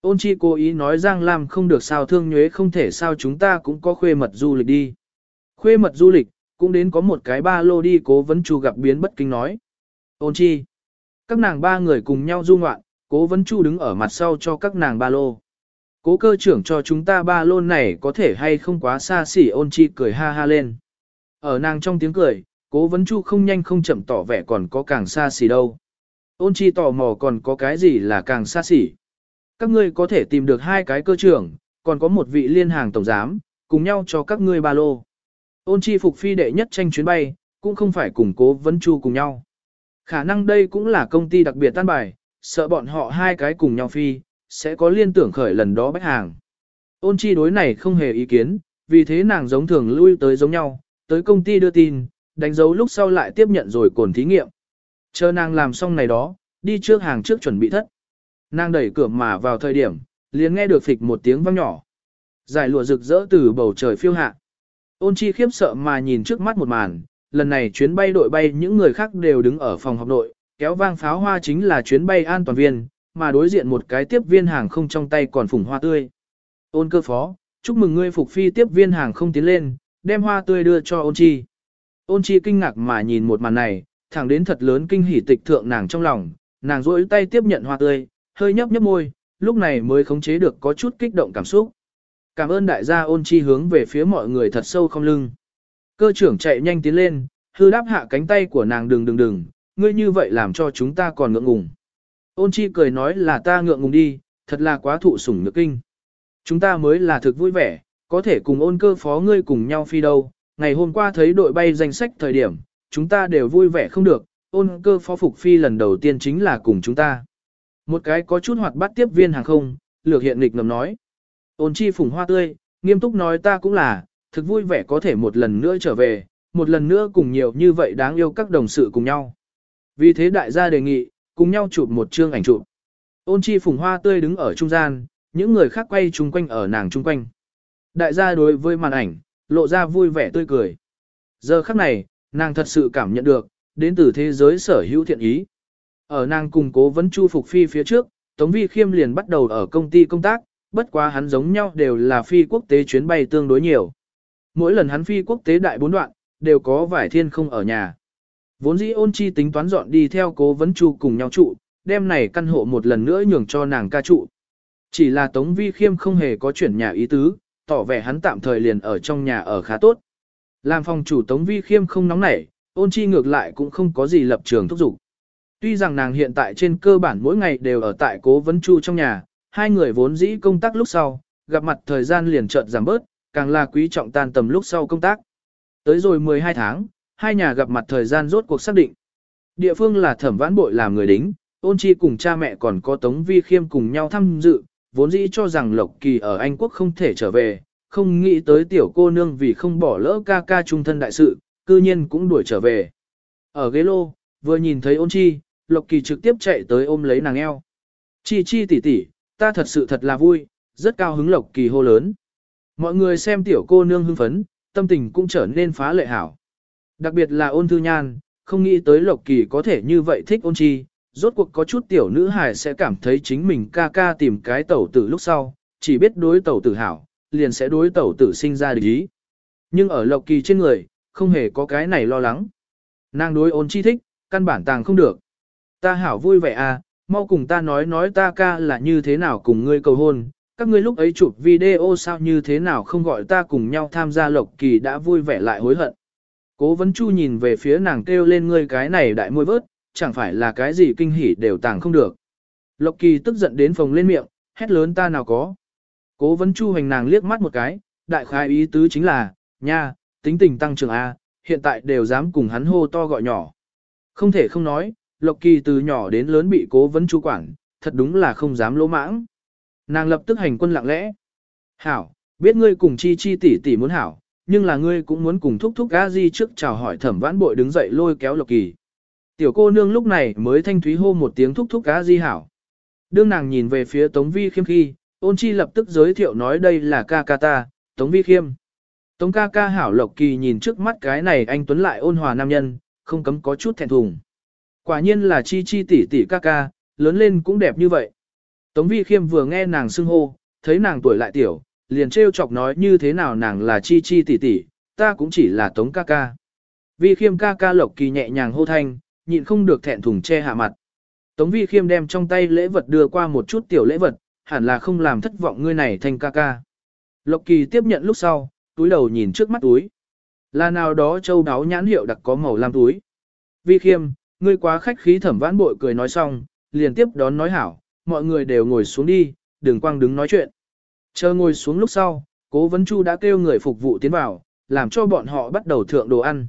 Ôn chi cố ý nói Giang Lam không được sao thương nhuế không thể sao chúng ta cũng có khuê mật du lịch đi. Khuê mật du lịch, cũng đến có một cái ba lô đi cố vấn chu gặp biến bất kinh nói. Ôn chi. Các nàng ba người cùng nhau du ngoạn, cố vấn chu đứng ở mặt sau cho các nàng ba lô. Cố cơ trưởng cho chúng ta ba lô này có thể hay không quá xa xỉ ôn chi cười ha ha lên. Ở nàng trong tiếng cười, cố vấn chu không nhanh không chậm tỏ vẻ còn có càng xa xỉ đâu. Ôn chi tò mò còn có cái gì là càng xa xỉ. Các ngươi có thể tìm được hai cái cơ trưởng, còn có một vị liên hàng tổng giám, cùng nhau cho các ngươi ba lô. Ôn chi phục phi đệ nhất tranh chuyến bay, cũng không phải cùng cố vấn chu cùng nhau. Khả năng đây cũng là công ty đặc biệt tan bài, sợ bọn họ hai cái cùng nhau phi, sẽ có liên tưởng khởi lần đó bách hàng. Ôn chi đối này không hề ý kiến, vì thế nàng giống thường lui tới giống nhau, tới công ty đưa tin, đánh dấu lúc sau lại tiếp nhận rồi cồn thí nghiệm. Chờ nàng làm xong này đó, đi trước hàng trước chuẩn bị thất. Nàng đẩy cửa mà vào thời điểm, liền nghe được phịch một tiếng vang nhỏ. Giải lụa rực rỡ từ bầu trời phiêu hạ. Ôn chi khiếp sợ mà nhìn trước mắt một màn, lần này chuyến bay đội bay những người khác đều đứng ở phòng học nội, kéo vang pháo hoa chính là chuyến bay an toàn viên, mà đối diện một cái tiếp viên hàng không trong tay còn phủng hoa tươi. Ôn cơ phó, chúc mừng ngươi phục phi tiếp viên hàng không tiến lên, đem hoa tươi đưa cho ôn chi. Ôn chi kinh ngạc mà nhìn một màn này, thẳng đến thật lớn kinh hỉ tịch thượng nàng trong lòng, nàng rỗi tay tiếp nhận hoa tươi, hơi nhấp nhấp môi, lúc này mới khống chế được có chút kích động cảm xúc. Cảm ơn đại gia ôn chi hướng về phía mọi người thật sâu không lưng. Cơ trưởng chạy nhanh tiến lên, hư đáp hạ cánh tay của nàng đừng đừng đừng, ngươi như vậy làm cho chúng ta còn ngượng ngùng. Ôn chi cười nói là ta ngượng ngùng đi, thật là quá thụ sủng nhược kinh. Chúng ta mới là thực vui vẻ, có thể cùng ôn cơ phó ngươi cùng nhau phi đâu. Ngày hôm qua thấy đội bay danh sách thời điểm, chúng ta đều vui vẻ không được, ôn cơ phó phục phi lần đầu tiên chính là cùng chúng ta. Một cái có chút hoạt bát tiếp viên hàng không, lược hiện nghịch ngầm nói. Ôn chi phùng hoa tươi, nghiêm túc nói ta cũng là, thực vui vẻ có thể một lần nữa trở về, một lần nữa cùng nhiều như vậy đáng yêu các đồng sự cùng nhau. Vì thế đại gia đề nghị, cùng nhau chụp một chương ảnh chụp. Ôn chi phùng hoa tươi đứng ở trung gian, những người khác quay chung quanh ở nàng chung quanh. Đại gia đối với màn ảnh, lộ ra vui vẻ tươi cười. Giờ khắc này, nàng thật sự cảm nhận được, đến từ thế giới sở hữu thiện ý. Ở nàng cùng cố vấn chu phục phi phía trước, Tống Vi Khiêm liền bắt đầu ở công ty công tác, bất quá hắn giống nhau đều là phi quốc tế chuyến bay tương đối nhiều. Mỗi lần hắn phi quốc tế đại bốn đoạn, đều có vải thiên không ở nhà. Vốn dĩ ôn chi tính toán dọn đi theo cố vấn chu cùng nhau trụ, đem này căn hộ một lần nữa nhường cho nàng ca trụ. Chỉ là Tống Vi Khiêm không hề có chuyển nhà ý tứ, tỏ vẻ hắn tạm thời liền ở trong nhà ở khá tốt. Làm phòng chủ Tống Vi Khiêm không nóng nảy, ôn chi ngược lại cũng không có gì lập trường thúc giục. Tuy rằng nàng hiện tại trên cơ bản mỗi ngày đều ở tại cố vấn chu trong nhà, hai người vốn dĩ công tác lúc sau, gặp mặt thời gian liền chợt giảm bớt, càng là quý trọng tan tầm lúc sau công tác. Tới rồi 12 tháng, hai nhà gặp mặt thời gian rốt cuộc xác định. Địa phương là thẩm vãn bội làm người đính, ôn chi cùng cha mẹ còn có Tống Vi Khiêm cùng nhau tham dự, vốn dĩ cho rằng Lộc Kỳ ở Anh Quốc không thể trở về, không nghĩ tới tiểu cô nương vì không bỏ lỡ ca ca trung thân đại sự, cư nhiên cũng đuổi trở về. Ở ghế lô, vừa nhìn thấy ôn chi, Lộc Kỳ trực tiếp chạy tới ôm lấy nàng eo. Chi chi tỷ tỷ, ta thật sự thật là vui, rất cao hứng Lộc Kỳ hô lớn. Mọi người xem tiểu cô nương hưng phấn, tâm tình cũng trở nên phá lệ hảo. Đặc biệt là ôn thư nhan, không nghĩ tới Lộc Kỳ có thể như vậy thích ôn chi, rốt cuộc có chút tiểu nữ hài sẽ cảm thấy chính mình ca ca tìm cái tẩu tử lúc sau, chỉ biết đối tẩu tử hảo, liền sẽ đối tẩu tử sinh ra địch ý. Nhưng ở Lộc Kỳ trên người, không hề có cái này lo lắng. Nàng đối ôn chi thích, căn bản tàng không được. Ta hảo vui vẻ à, mau cùng ta nói nói ta ca là như thế nào cùng ngươi cầu hôn, các ngươi lúc ấy chụp video sao như thế nào không gọi ta cùng nhau tham gia Lộc Kỳ đã vui vẻ lại hối hận. Cố vấn chu nhìn về phía nàng kêu lên ngươi cái này đại môi vớt, chẳng phải là cái gì kinh hỉ đều tàng không được. Lộc kỳ tức giận đến phòng lên miệng, hét lớn ta nào có. Cố vấn chu hành nàng liếc mắt một cái, đại khái ý tứ chính là, nha, tính tình tăng trưởng A, hiện tại đều dám cùng hắn hô to gọi nhỏ. Không thể không nói, Lộc kỳ từ nhỏ đến lớn bị cố vấn chu quản, thật đúng là không dám lỗ mãng. Nàng lập tức hành quân lặng lẽ. Hảo, biết ngươi cùng chi chi tỷ tỷ muốn hảo, nhưng là ngươi cũng muốn cùng thúc thúc a di trước chào hỏi thẩm vãn bội đứng dậy lôi kéo lộc kỳ. Tiểu cô nương lúc này mới thanh thúy hô một tiếng thúc thúc cá di hảo. Đương nàng nhìn về phía Tống Vi Khiêm khi, ôn chi lập tức giới thiệu nói đây là ca ca ta, Tống Vi Khiêm. Tống ca ca hảo lộc kỳ nhìn trước mắt cái này anh Tuấn lại ôn hòa nam nhân, không cấm có chút thẹn thùng. Quả nhiên là chi chi tỷ tỷ ca ca, lớn lên cũng đẹp như vậy. Tống Vi Khiêm vừa nghe nàng xưng hô, thấy nàng tuổi lại tiểu, liền trêu chọc nói như thế nào nàng là chi chi tỷ tỷ, ta cũng chỉ là tống ca ca. Vi khiêm ca ca lộc kỳ nhẹ nhàng hô thanh, nhịn không được thẹn thùng che hạ mặt. Tống vi khiêm đem trong tay lễ vật đưa qua một chút tiểu lễ vật, hẳn là không làm thất vọng ngươi này thành ca ca. Lộc kỳ tiếp nhận lúc sau, túi đầu nhìn trước mắt túi. Là nào đó châu đáo nhãn hiệu đặc có màu lam túi. Vi khiêm, ngươi quá khách khí thẩm vãn bội cười nói xong, liền tiếp đón nói hảo, mọi người đều ngồi xuống đi, đừng quang đứng nói chuyện. Chờ ngồi xuống lúc sau, cố vấn chu đã kêu người phục vụ tiến vào, làm cho bọn họ bắt đầu thượng đồ ăn.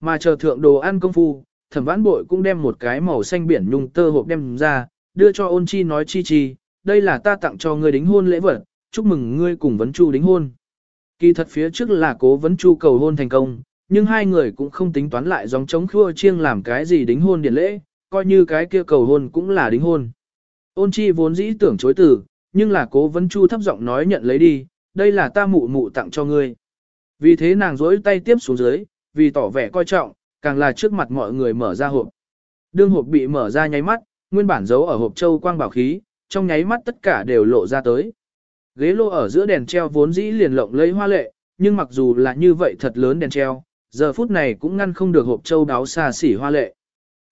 Mà chờ thượng đồ ăn công phu, thẩm vãn bội cũng đem một cái màu xanh biển nhung tơ hộp đem ra, đưa cho ôn chi nói chi chi, đây là ta tặng cho ngươi đính hôn lễ vật, chúc mừng ngươi cùng vấn chu đính hôn. Kỳ thật phía trước là cố vấn chu cầu hôn thành công, nhưng hai người cũng không tính toán lại dòng chống khua chiêng làm cái gì đính hôn điện lễ, coi như cái kia cầu hôn cũng là đính hôn. Ôn chi vốn dĩ tưởng chối từ, nhưng là cố vấn chu thấp giọng nói nhận lấy đi, đây là ta mụ mụ tặng cho ngươi. Vì thế nàng rỗi tay tiếp xuống dưới, vì tỏ vẻ coi trọng, càng là trước mặt mọi người mở ra hộp. Đương hộp bị mở ra nháy mắt, nguyên bản giấu ở hộp châu quang bảo khí, trong nháy mắt tất cả đều lộ ra tới. Ghế lô ở giữa đèn treo vốn dĩ liền lộng lấy hoa lệ, nhưng mặc dù là như vậy thật lớn đèn treo, giờ phút này cũng ngăn không được hộp châu đáo xa xỉ hoa lệ.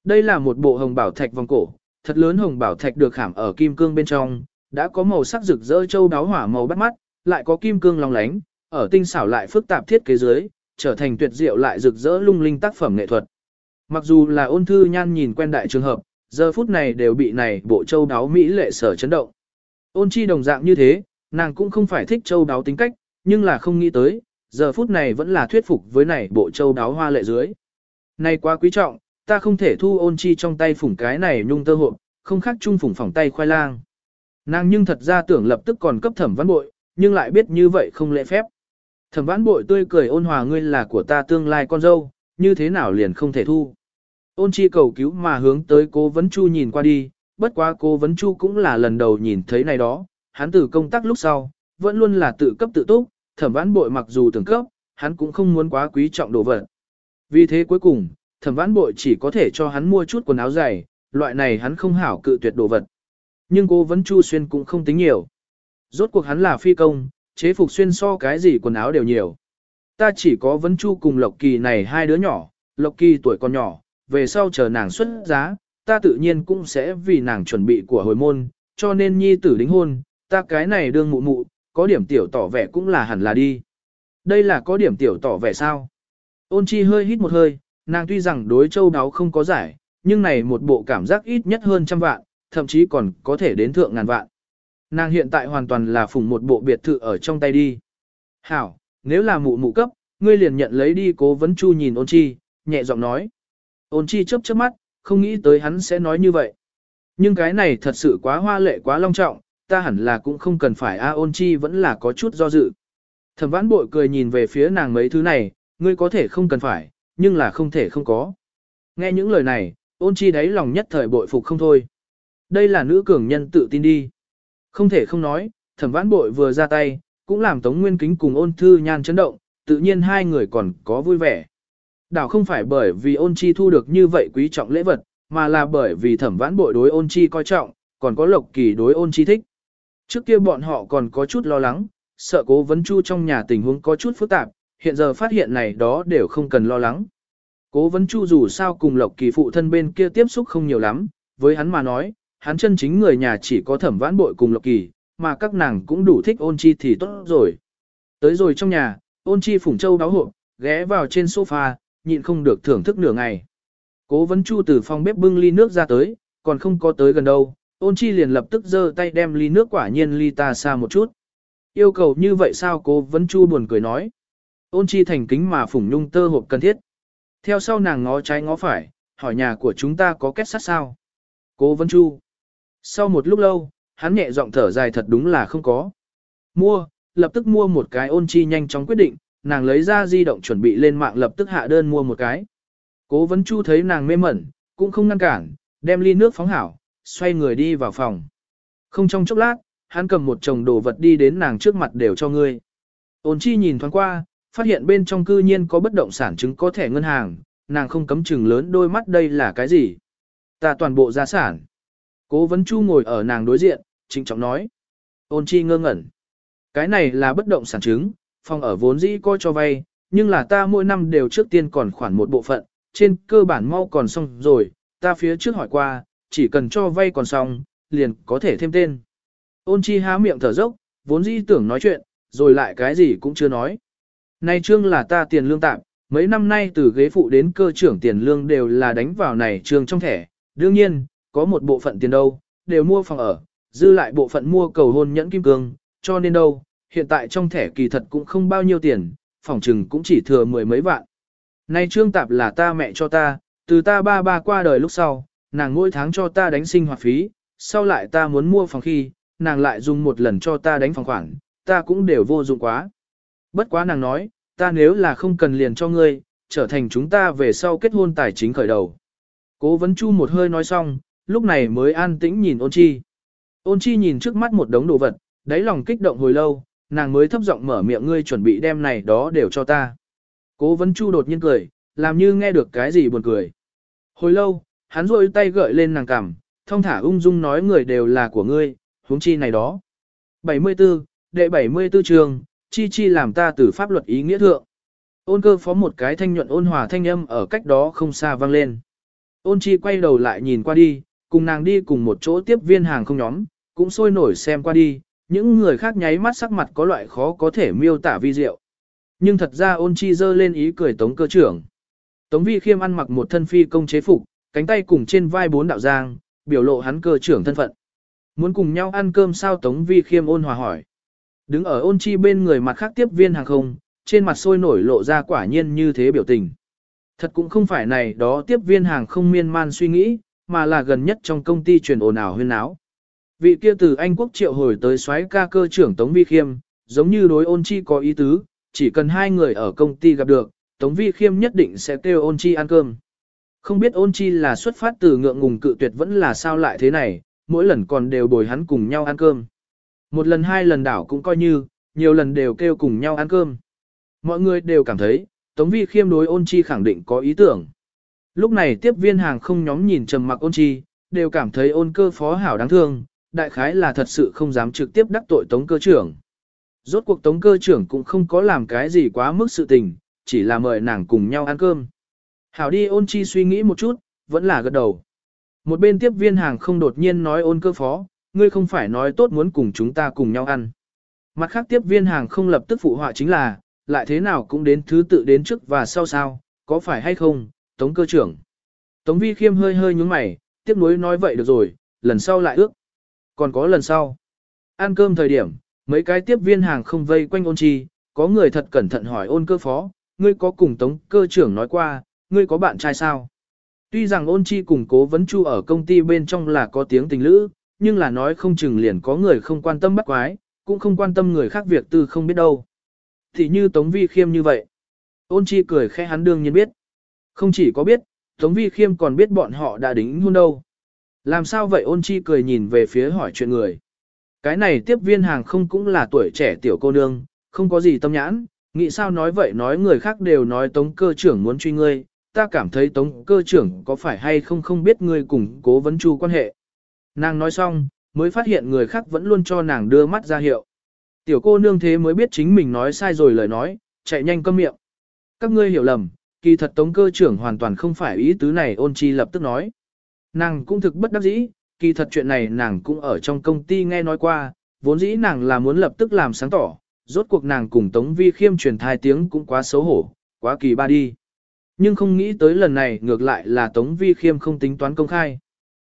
Đây là một bộ hồng bảo thạch vòng cổ, thật lớn hồng bảo thạch được khảm ở kim cương bên trong, đã có màu sắc rực rỡ châu đáo hỏa màu bắt mắt, lại có kim cương long lánh, ở tinh xảo lại phức tạp thiết kế dưới, trở thành tuyệt diệu lại rực rỡ lung linh tác phẩm nghệ thuật. Mặc dù là ôn thư nhan nhìn quen đại trường hợp, giờ phút này đều bị này bộ châu đáo mỹ lệ sở chấn động. Ôn chi đồng dạng như thế, nàng cũng không phải thích châu đáo tính cách, nhưng là không nghĩ tới, giờ phút này vẫn là thuyết phục với này bộ châu đáo hoa lệ dưới. Này quá quý trọng, ta không thể thu ôn chi trong tay phủng cái này nhung tơ hộp, không khác chung phủng phỏng tay khoai lang. Nàng nhưng thật ra tưởng lập tức còn cấp thẩm văn bội, nhưng lại biết như vậy không lễ phép. Thẩm Vãn bội tươi cười ôn hòa ngươi là của ta tương lai con dâu, như thế nào liền không thể thu. Ôn chi cầu cứu mà hướng tới cố vấn chu nhìn qua đi, bất quá cố vấn chu cũng là lần đầu nhìn thấy này đó, hắn từ công tác lúc sau, vẫn luôn là tự cấp tự túc, thẩm vãn bội mặc dù tưởng cấp, hắn cũng không muốn quá quý trọng đồ vật. Vì thế cuối cùng, thẩm vãn bội chỉ có thể cho hắn mua chút quần áo dày, loại này hắn không hảo cự tuyệt đồ vật. Nhưng cố vấn chu xuyên cũng không tính nhiều. Rốt cuộc hắn là phi công, chế phục xuyên so cái gì quần áo đều nhiều. Ta chỉ có vấn chu cùng Lộc Kỳ này hai đứa nhỏ, Lộc Kỳ tuổi còn nhỏ, về sau chờ nàng xuất giá, ta tự nhiên cũng sẽ vì nàng chuẩn bị của hồi môn, cho nên nhi tử đính hôn, ta cái này đương mụ mụ, có điểm tiểu tỏ vẻ cũng là hẳn là đi. Đây là có điểm tiểu tỏ vẻ sao? Ôn chi hơi hít một hơi, nàng tuy rằng đối châu đáo không có giải, nhưng này một bộ cảm giác ít nhất hơn trăm vạn, thậm chí còn có thể đến thượng ngàn vạn. Nàng hiện tại hoàn toàn là phủng một bộ biệt thự ở trong tay đi. Hảo, nếu là mụ mụ cấp, ngươi liền nhận lấy đi cố vấn chu nhìn ôn chi, nhẹ giọng nói. Ôn chi chớp chớp mắt, không nghĩ tới hắn sẽ nói như vậy. Nhưng cái này thật sự quá hoa lệ quá long trọng, ta hẳn là cũng không cần phải a ôn chi vẫn là có chút do dự. Thẩm vãn bội cười nhìn về phía nàng mấy thứ này, ngươi có thể không cần phải, nhưng là không thể không có. Nghe những lời này, ôn chi đáy lòng nhất thời bội phục không thôi. Đây là nữ cường nhân tự tin đi. Không thể không nói, thẩm vãn bội vừa ra tay, cũng làm Tống Nguyên Kính cùng ôn thư nhan chấn động, tự nhiên hai người còn có vui vẻ. Đảo không phải bởi vì ôn chi thu được như vậy quý trọng lễ vật, mà là bởi vì thẩm vãn bội đối ôn chi coi trọng, còn có lộc kỳ đối ôn chi thích. Trước kia bọn họ còn có chút lo lắng, sợ cố vấn chu trong nhà tình huống có chút phức tạp, hiện giờ phát hiện này đó đều không cần lo lắng. Cố vấn chu dù sao cùng lộc kỳ phụ thân bên kia tiếp xúc không nhiều lắm, với hắn mà nói, hắn chân chính người nhà chỉ có thẩm vãn bội cùng lộc kỳ, mà các nàng cũng đủ thích ôn chi thì tốt rồi. Tới rồi trong nhà, ôn chi phủng châu đáo hộp, ghé vào trên sofa, nhịn không được thưởng thức nửa ngày. Cố vấn chu từ phòng bếp bưng ly nước ra tới, còn không có tới gần đâu, ôn chi liền lập tức giơ tay đem ly nước quả nhiên ly ta xa một chút. Yêu cầu như vậy sao cố vấn chu buồn cười nói. Ôn chi thành kính mà phủng nhung tơ hộp cần thiết. Theo sau nàng ngó trái ngó phải, hỏi nhà của chúng ta có kết sắt sao? Cố vấn chu. Sau một lúc lâu, hắn nhẹ giọng thở dài thật đúng là không có. Mua, lập tức mua một cái ôn chi nhanh chóng quyết định, nàng lấy ra di động chuẩn bị lên mạng lập tức hạ đơn mua một cái. Cố vấn chu thấy nàng mê mẩn, cũng không ngăn cản, đem ly nước phóng hảo, xoay người đi vào phòng. Không trong chốc lát, hắn cầm một chồng đồ vật đi đến nàng trước mặt đều cho ngươi. Ôn chi nhìn thoáng qua, phát hiện bên trong cư nhiên có bất động sản chứng có thẻ ngân hàng, nàng không cấm chừng lớn đôi mắt đây là cái gì. Ta toàn bộ gia sản. Cố vấn chu ngồi ở nàng đối diện, trịnh trọng nói. Ôn chi ngơ ngẩn. Cái này là bất động sản chứng, phòng ở vốn dĩ coi cho vay, nhưng là ta mỗi năm đều trước tiên còn khoản một bộ phận, trên cơ bản mau còn xong rồi, ta phía trước hỏi qua, chỉ cần cho vay còn xong, liền có thể thêm tên. Ôn chi há miệng thở dốc, vốn dĩ tưởng nói chuyện, rồi lại cái gì cũng chưa nói. Nay trương là ta tiền lương tạm, mấy năm nay từ ghế phụ đến cơ trưởng tiền lương đều là đánh vào này trương trong thẻ, đương nhiên, có một bộ phận tiền đâu, đều mua phòng ở, dư lại bộ phận mua cầu hôn nhẫn kim cương, cho nên đâu, hiện tại trong thẻ kỳ thật cũng không bao nhiêu tiền, phòng trừng cũng chỉ thừa mười mấy vạn. nay trương tạp là ta mẹ cho ta, từ ta ba ba qua đời lúc sau, nàng mỗi tháng cho ta đánh sinh hoạt phí, sau lại ta muốn mua phòng khi, nàng lại dùng một lần cho ta đánh phòng khoản, ta cũng đều vô dụng quá. Bất quá nàng nói, ta nếu là không cần liền cho ngươi, trở thành chúng ta về sau kết hôn tài chính khởi đầu. Cố vấn chu một hơi nói xong, lúc này mới an tĩnh nhìn ôn chi. Ôn chi nhìn trước mắt một đống đồ vật, đáy lòng kích động hồi lâu, nàng mới thấp giọng mở miệng ngươi chuẩn bị đem này đó đều cho ta. Cố vấn chu đột nhiên cười, làm như nghe được cái gì buồn cười. Hồi lâu, hắn rôi tay gợi lên nàng cằm, thông thả ung dung nói người đều là của ngươi, huống chi này đó. 74, đệ 74 trường, chi chi làm ta từ pháp luật ý nghĩa thượng. Ôn cơ phó một cái thanh nhuận ôn hòa thanh âm ở cách đó không xa vang lên. Ôn chi quay đầu lại nhìn qua đi, cùng nàng đi cùng một chỗ tiếp viên hàng không nhóm, cũng sôi nổi xem qua đi, những người khác nháy mắt sắc mặt có loại khó có thể miêu tả vi diệu. Nhưng thật ra ôn chi dơ lên ý cười tống cơ trưởng. Tống vi khiêm ăn mặc một thân phi công chế phục, cánh tay cùng trên vai bốn đạo giang, biểu lộ hắn cơ trưởng thân phận. Muốn cùng nhau ăn cơm sao tống vi khiêm ôn hòa hỏi. Đứng ở ôn chi bên người mặt khác tiếp viên hàng không, trên mặt sôi nổi lộ ra quả nhiên như thế biểu tình. Thật cũng không phải này đó tiếp viên hàng không miên man suy nghĩ, mà là gần nhất trong công ty truyền ồn ào huyên náo. Vị kia từ Anh quốc triệu hồi tới soái ca cơ trưởng Tống Vi Khiêm, giống như đối ôn chi có ý tứ, chỉ cần hai người ở công ty gặp được, Tống Vi Khiêm nhất định sẽ kêu ôn chi ăn cơm. Không biết ôn chi là xuất phát từ ngượng ngùng cự tuyệt vẫn là sao lại thế này, mỗi lần còn đều bồi hắn cùng nhau ăn cơm. Một lần hai lần đảo cũng coi như, nhiều lần đều kêu cùng nhau ăn cơm. Mọi người đều cảm thấy, Tống Vi Khiêm đối ôn chi khẳng định có ý tưởng. Lúc này tiếp viên hàng không nhóm nhìn trầm mặc ôn chi, đều cảm thấy ôn cơ phó hảo đáng thương, đại khái là thật sự không dám trực tiếp đắc tội tống cơ trưởng. Rốt cuộc tống cơ trưởng cũng không có làm cái gì quá mức sự tình, chỉ là mời nàng cùng nhau ăn cơm. Hảo đi ôn chi suy nghĩ một chút, vẫn là gật đầu. Một bên tiếp viên hàng không đột nhiên nói ôn cơ phó, ngươi không phải nói tốt muốn cùng chúng ta cùng nhau ăn. Mặt khác tiếp viên hàng không lập tức phụ họa chính là, lại thế nào cũng đến thứ tự đến trước và sau sao, có phải hay không, tống cơ trưởng. Tống vi khiêm hơi hơi nhúng mày, tiếp nối nói vậy được rồi, lần sau lại ước. Còn có lần sau. Ăn cơm thời điểm, mấy cái tiếp viên hàng không vây quanh ôn chi, có người thật cẩn thận hỏi ôn cơ phó, ngươi có cùng tống cơ trưởng nói qua, ngươi có bạn trai sao? Tuy rằng ôn chi cùng cố vấn chu ở công ty bên trong là có tiếng tình lữ, nhưng là nói không chừng liền có người không quan tâm bắt quái, cũng không quan tâm người khác việc tư không biết đâu. Thì như Tống Vi Khiêm như vậy. Ôn chi cười khẽ hắn đương nhiên biết. Không chỉ có biết, Tống Vi Khiêm còn biết bọn họ đã đính hôn đâu. Làm sao vậy ôn chi cười nhìn về phía hỏi chuyện người. Cái này tiếp viên hàng không cũng là tuổi trẻ tiểu cô nương, không có gì tâm nhãn, nghĩ sao nói vậy nói người khác đều nói tống cơ trưởng muốn truy ngươi, ta cảm thấy tống cơ trưởng có phải hay không không biết ngươi cùng cố vấn chu quan hệ. Nàng nói xong, mới phát hiện người khác vẫn luôn cho nàng đưa mắt ra hiệu. Tiểu cô nương thế mới biết chính mình nói sai rồi lời nói, chạy nhanh câm miệng. Các ngươi hiểu lầm, kỳ thật tống cơ trưởng hoàn toàn không phải ý tứ này ôn chi lập tức nói. Nàng cũng thực bất đắc dĩ, kỳ thật chuyện này nàng cũng ở trong công ty nghe nói qua, vốn dĩ nàng là muốn lập tức làm sáng tỏ, rốt cuộc nàng cùng Tống Vi Khiêm truyền thai tiếng cũng quá xấu hổ, quá kỳ ba đi. Nhưng không nghĩ tới lần này ngược lại là Tống Vi Khiêm không tính toán công khai.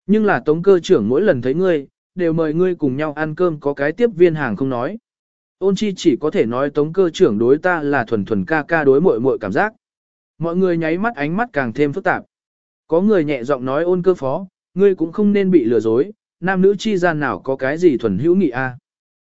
Nhưng là Tống cơ trưởng mỗi lần thấy ngươi, đều mời ngươi cùng nhau ăn cơm có cái tiếp viên hàng không nói. Ôn chi chỉ có thể nói Tống cơ trưởng đối ta là thuần thuần ca ca đối muội muội cảm giác. Mọi người nháy mắt ánh mắt càng thêm phức tạp. Có người nhẹ giọng nói ôn cơ phó, ngươi cũng không nên bị lừa dối, nam nữ chi gian nào có cái gì thuần hữu nghị a. À?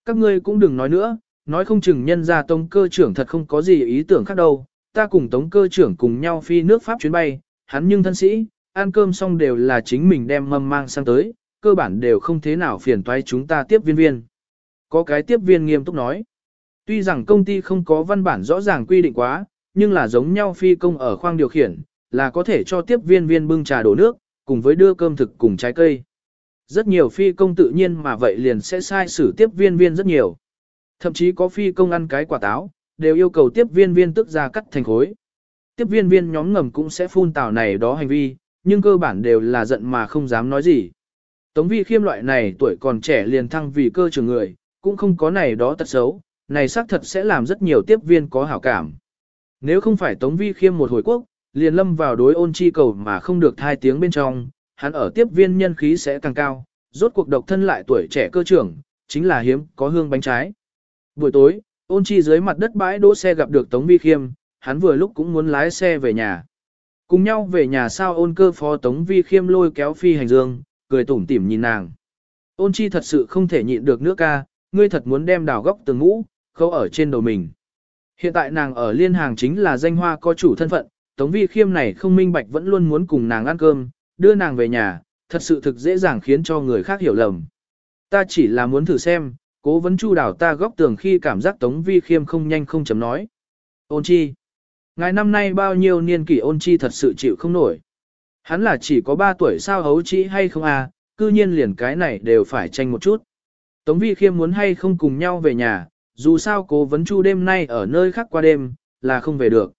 Các ngươi cũng đừng nói nữa, nói không chừng nhân ra tống cơ trưởng thật không có gì ý tưởng khác đâu, ta cùng tống cơ trưởng cùng nhau phi nước Pháp chuyến bay, hắn nhưng thân sĩ, ăn cơm xong đều là chính mình đem mâm mang sang tới, cơ bản đều không thế nào phiền toái chúng ta tiếp viên viên. Có cái tiếp viên nghiêm túc nói, tuy rằng công ty không có văn bản rõ ràng quy định quá, nhưng là giống nhau phi công ở khoang điều khiển, là có thể cho tiếp viên viên bưng trà đổ nước, cùng với đưa cơm thực cùng trái cây. Rất nhiều phi công tự nhiên mà vậy liền sẽ sai xử tiếp viên viên rất nhiều. Thậm chí có phi công ăn cái quả táo, đều yêu cầu tiếp viên viên tức ra cắt thành khối. Tiếp viên viên nhóm ngầm cũng sẽ phun tào này đó hành vi, nhưng cơ bản đều là giận mà không dám nói gì. Tống vi khiêm loại này tuổi còn trẻ liền thăng vì cơ trưởng người, cũng không có này đó tật xấu, này xác thật sẽ làm rất nhiều tiếp viên có hảo cảm. Nếu không phải Tống vi khiêm một hồi quốc, liền lâm vào đối ôn chi cầu mà không được thai tiếng bên trong, hắn ở tiếp viên nhân khí sẽ càng cao, rốt cuộc độc thân lại tuổi trẻ cơ trưởng, chính là hiếm có hương bánh trái. Buổi tối, ôn chi dưới mặt đất bãi đỗ xe gặp được Tống Vi Khiêm, hắn vừa lúc cũng muốn lái xe về nhà. Cùng nhau về nhà sao ôn cơ phó Tống Vi Khiêm lôi kéo phi hành dương, cười tủm tỉm nhìn nàng. Ôn chi thật sự không thể nhịn được nữa ca, ngươi thật muốn đem đào góc từng ngũ, khâu ở trên đầu mình. Hiện tại nàng ở liên hàng chính là danh hoa có chủ thân phận, Tống Vi Khiêm này không minh bạch vẫn luôn muốn cùng nàng ăn cơm, đưa nàng về nhà, thật sự thực dễ dàng khiến cho người khác hiểu lầm. Ta chỉ là muốn thử xem, cố vấn chu đảo ta góc tường khi cảm giác Tống Vi Khiêm không nhanh không chấm nói. Ôn chi. Ngài năm nay bao nhiêu niên kỷ ôn chi thật sự chịu không nổi. Hắn là chỉ có 3 tuổi sao hấu chi hay không à, cư nhiên liền cái này đều phải tranh một chút. Tống Vi Khiêm muốn hay không cùng nhau về nhà, dù sao cố vấn chu đêm nay ở nơi khác qua đêm, là không về được.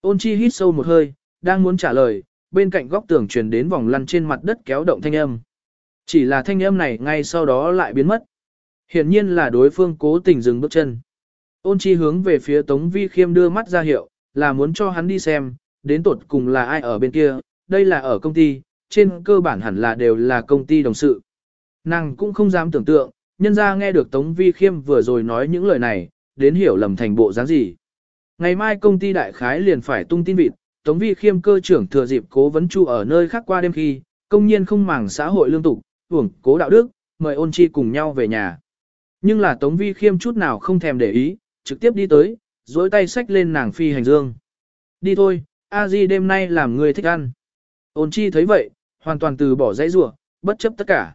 Ôn chi hít sâu một hơi, đang muốn trả lời, bên cạnh góc tường truyền đến vòng lăn trên mặt đất kéo động thanh âm. Chỉ là thanh âm này ngay sau đó lại biến mất. Hiển nhiên là đối phương cố tình dừng bước chân. Ôn chi hướng về phía Tống Vi Khiêm đưa mắt ra hiệu, là muốn cho hắn đi xem, đến tột cùng là ai ở bên kia, đây là ở công ty, trên cơ bản hẳn là đều là công ty đồng sự. Nàng cũng không dám tưởng tượng, nhân ra nghe được Tống Vi Khiêm vừa rồi nói những lời này, đến hiểu lầm thành bộ dáng gì. Ngày mai công ty đại khái liền phải tung tin vịt, Tống Vi Khiêm cơ trưởng thừa dịp cố vấn chu ở nơi khác qua đêm khi, công nhiên không màng xã hội lương tục, hưởng cố đạo đức, mời ôn chi cùng nhau về nhà. Nhưng là Tống Vi Khiêm chút nào không thèm để ý, trực tiếp đi tới, dối tay xách lên nàng phi hành dương. Đi thôi, a di đêm nay làm người thích ăn. Ôn chi thấy vậy, hoàn toàn từ bỏ dãy rủa bất chấp tất cả.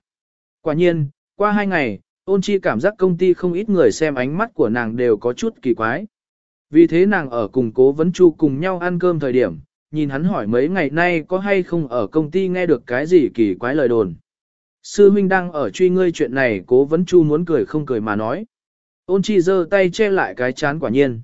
Quả nhiên, qua hai ngày, ôn chi cảm giác công ty không ít người xem ánh mắt của nàng đều có chút kỳ quái. Vì thế nàng ở cùng cố vấn chu cùng nhau ăn cơm thời điểm, nhìn hắn hỏi mấy ngày nay có hay không ở công ty nghe được cái gì kỳ quái lời đồn. Sư huynh đang ở truy ngươi chuyện này cố vấn chu muốn cười không cười mà nói. Ôn chi giơ tay che lại cái chán quả nhiên.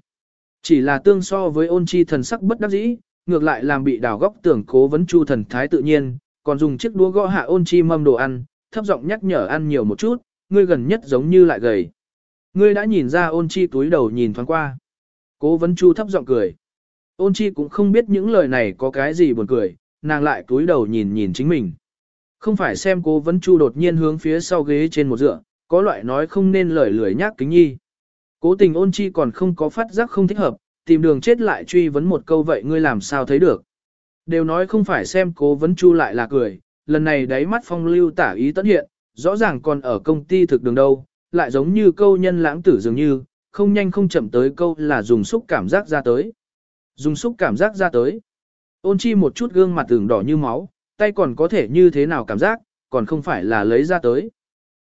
Chỉ là tương so với ôn chi thần sắc bất đắc dĩ, ngược lại làm bị đào góc tưởng cố vấn chu thần thái tự nhiên, còn dùng chiếc đũa gõ hạ ôn chi mâm đồ ăn, thấp giọng nhắc nhở ăn nhiều một chút, ngươi gần nhất giống như lại gầy. Ngươi đã nhìn ra ôn chi túi đầu nhìn thoáng qua. Cố vấn chu thấp giọng cười. Ôn chi cũng không biết những lời này có cái gì buồn cười, nàng lại túi đầu nhìn nhìn chính mình. Không phải xem cố vấn chu đột nhiên hướng phía sau ghế trên một dựa, có loại nói không nên lời lười nhác kính nhi. Cố tình ôn chi còn không có phát giác không thích hợp, tìm đường chết lại truy vấn một câu vậy ngươi làm sao thấy được. Đều nói không phải xem cố vấn chu lại là cười, lần này đáy mắt phong lưu tả ý tất hiện, rõ ràng còn ở công ty thực đường đâu, lại giống như câu nhân lãng tử dường như, không nhanh không chậm tới câu là dùng xúc cảm giác ra tới. Dùng xúc cảm giác ra tới. Ôn chi một chút gương mặt tưởng đỏ như máu, tay còn có thể như thế nào cảm giác, còn không phải là lấy ra tới.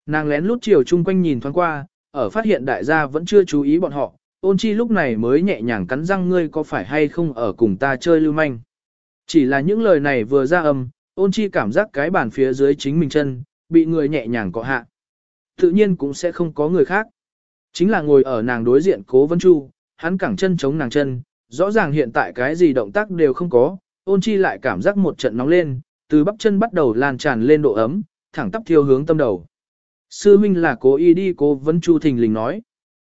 Nàng lén lút chiều chung quanh nhìn thoáng qua, ở phát hiện đại gia vẫn chưa chú ý bọn họ, ôn chi lúc này mới nhẹ nhàng cắn răng ngươi có phải hay không ở cùng ta chơi lưu manh. Chỉ là những lời này vừa ra âm, ôn chi cảm giác cái bàn phía dưới chính mình chân, bị người nhẹ nhàng cọ hạ. Tự nhiên cũng sẽ không có người khác. Chính là ngồi ở nàng đối diện cố vấn chu, hắn cẳng chân chống nàng chân, rõ ràng hiện tại cái gì động tác đều không có, ôn chi lại cảm giác một trận nóng lên, từ bắp chân bắt đầu lan tràn lên độ ấm, thẳng tắp thiêu hướng tâm đầu. Sư huynh là cố ý đi cố vấn chu thình lình nói.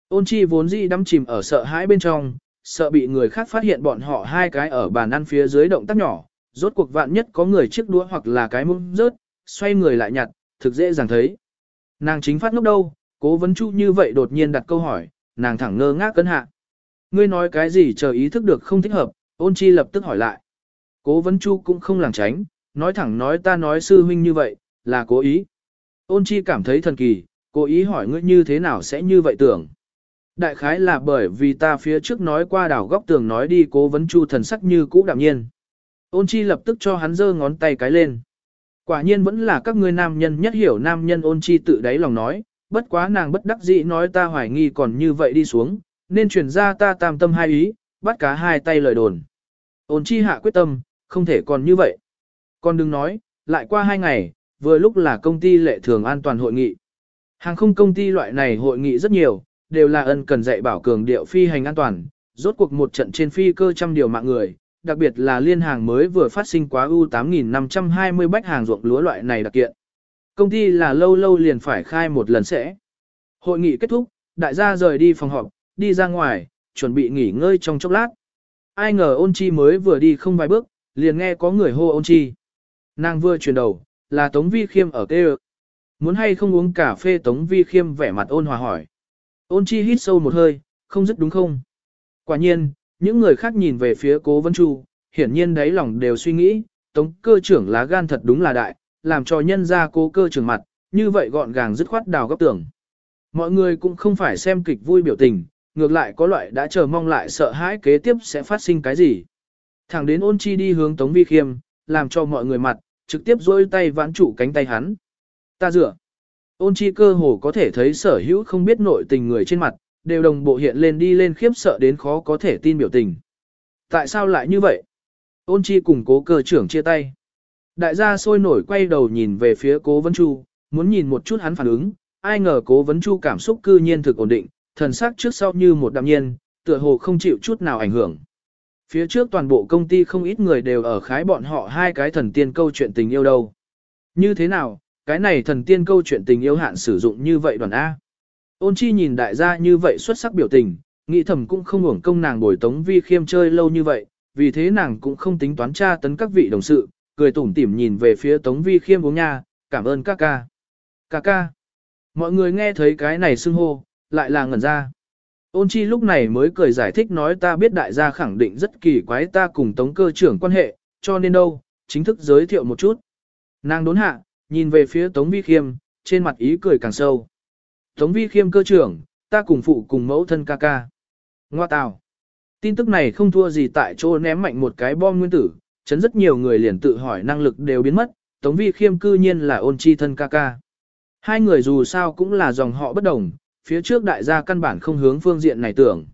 Ôn chi vốn dĩ đắm chìm ở sợ hãi bên trong, sợ bị người khác phát hiện bọn họ hai cái ở bàn ăn phía dưới động tác nhỏ, rốt cuộc vạn nhất có người chiếc đũa hoặc là cái mũ rớt, xoay người lại nhặt, thực dễ dàng thấy. Nàng chính phát ngốc đâu, cố vấn chu như vậy đột nhiên đặt câu hỏi, nàng thẳng ngơ ngác cân hạ. Ngươi nói cái gì chờ ý thức được không thích hợp, ôn chi lập tức hỏi lại. Cố vấn chu cũng không làng tránh, nói thẳng nói ta nói sư huynh như vậy, là cố ý. Ôn chi cảm thấy thần kỳ, cố ý hỏi ngươi như thế nào sẽ như vậy tưởng. Đại khái là bởi vì ta phía trước nói qua đảo góc tường nói đi cố vấn chu thần sắc như cũ đạm nhiên. Ôn chi lập tức cho hắn giơ ngón tay cái lên. Quả nhiên vẫn là các ngươi nam nhân nhất hiểu nam nhân ôn chi tự đáy lòng nói, bất quá nàng bất đắc dĩ nói ta hoài nghi còn như vậy đi xuống, nên chuyển ra ta tam tâm hai ý, bắt cá hai tay lời đồn. Ôn chi hạ quyết tâm, không thể còn như vậy. Con đừng nói, lại qua hai ngày, vừa lúc là công ty lệ thường an toàn hội nghị. Hàng không công ty loại này hội nghị rất nhiều, đều là ân cần dạy bảo cường điệu phi hành an toàn, rốt cuộc một trận trên phi cơ trăm điều mạng người, đặc biệt là liên hàng mới vừa phát sinh quá U8520 bách hàng ruộng lúa loại này đặc kiện. Công ty là lâu lâu liền phải khai một lần sẽ. Hội nghị kết thúc, đại gia rời đi phòng họp, đi ra ngoài, chuẩn bị nghỉ ngơi trong chốc lát. Ai ngờ ôn chi mới vừa đi không vài bước, liền nghe có người hô ôn chi. Nàng vừa chuyển đầu, là Tống Vi Khiêm ở kêu. Muốn hay không uống cà phê Tống Vi Khiêm vẻ mặt ôn hòa hỏi. Ôn chi hít sâu một hơi, không dứt đúng không? Quả nhiên, những người khác nhìn về phía cố Vân Chu, hiển nhiên đáy lòng đều suy nghĩ, tống cơ trưởng lá gan thật đúng là đại, làm cho nhân ra cố cơ trưởng mặt, như vậy gọn gàng dứt khoát đào góc tưởng. Mọi người cũng không phải xem kịch vui biểu tình, ngược lại có loại đã chờ mong lại sợ hãi kế tiếp sẽ phát sinh cái gì. Thẳng đến ôn chi đi hướng tống vi khiêm, làm cho mọi người mặt, trực tiếp dôi tay vãn trụ cánh tay hắn. Ta dựa. Ôn chi cơ hồ có thể thấy sở hữu không biết nội tình người trên mặt, đều đồng bộ hiện lên đi lên khiếp sợ đến khó có thể tin biểu tình. Tại sao lại như vậy? Ôn chi cùng cố cơ trưởng chia tay. Đại gia sôi nổi quay đầu nhìn về phía cố vấn chu, muốn nhìn một chút hắn phản ứng, ai ngờ cố vấn chu cảm xúc cư nhiên thực ổn định, thần sắc trước sau như một đạm nhiên, tựa hồ không chịu chút nào ảnh hưởng. Phía trước toàn bộ công ty không ít người đều ở khái bọn họ hai cái thần tiên câu chuyện tình yêu đâu. Như thế nào, cái này thần tiên câu chuyện tình yêu hạn sử dụng như vậy đoàn A. Ôn chi nhìn đại gia như vậy xuất sắc biểu tình, nghĩ thầm cũng không uổng công nàng bồi tống vi khiêm chơi lâu như vậy, vì thế nàng cũng không tính toán tra tấn các vị đồng sự, cười tủm tỉm nhìn về phía tống vi khiêm uống nha, cảm ơn các ca. Ca ca. Mọi người nghe thấy cái này xưng hô, lại là ngẩn ra. Ôn chi lúc này mới cười giải thích nói ta biết đại gia khẳng định rất kỳ quái ta cùng tống cơ trưởng quan hệ, cho nên đâu, chính thức giới thiệu một chút. Nàng đốn hạ, nhìn về phía tống vi khiêm, trên mặt ý cười càng sâu. Tống vi khiêm cơ trưởng, ta cùng phụ cùng mẫu thân ca ca. Ngoa tào. Tin tức này không thua gì tại chỗ ném mạnh một cái bom nguyên tử, chấn rất nhiều người liền tự hỏi năng lực đều biến mất, Tống Vi Khiêm cư nhiên là ôn chi thân ca ca. Hai người dù sao cũng là dòng họ bất đồng, phía trước đại gia căn bản không hướng phương diện này tưởng.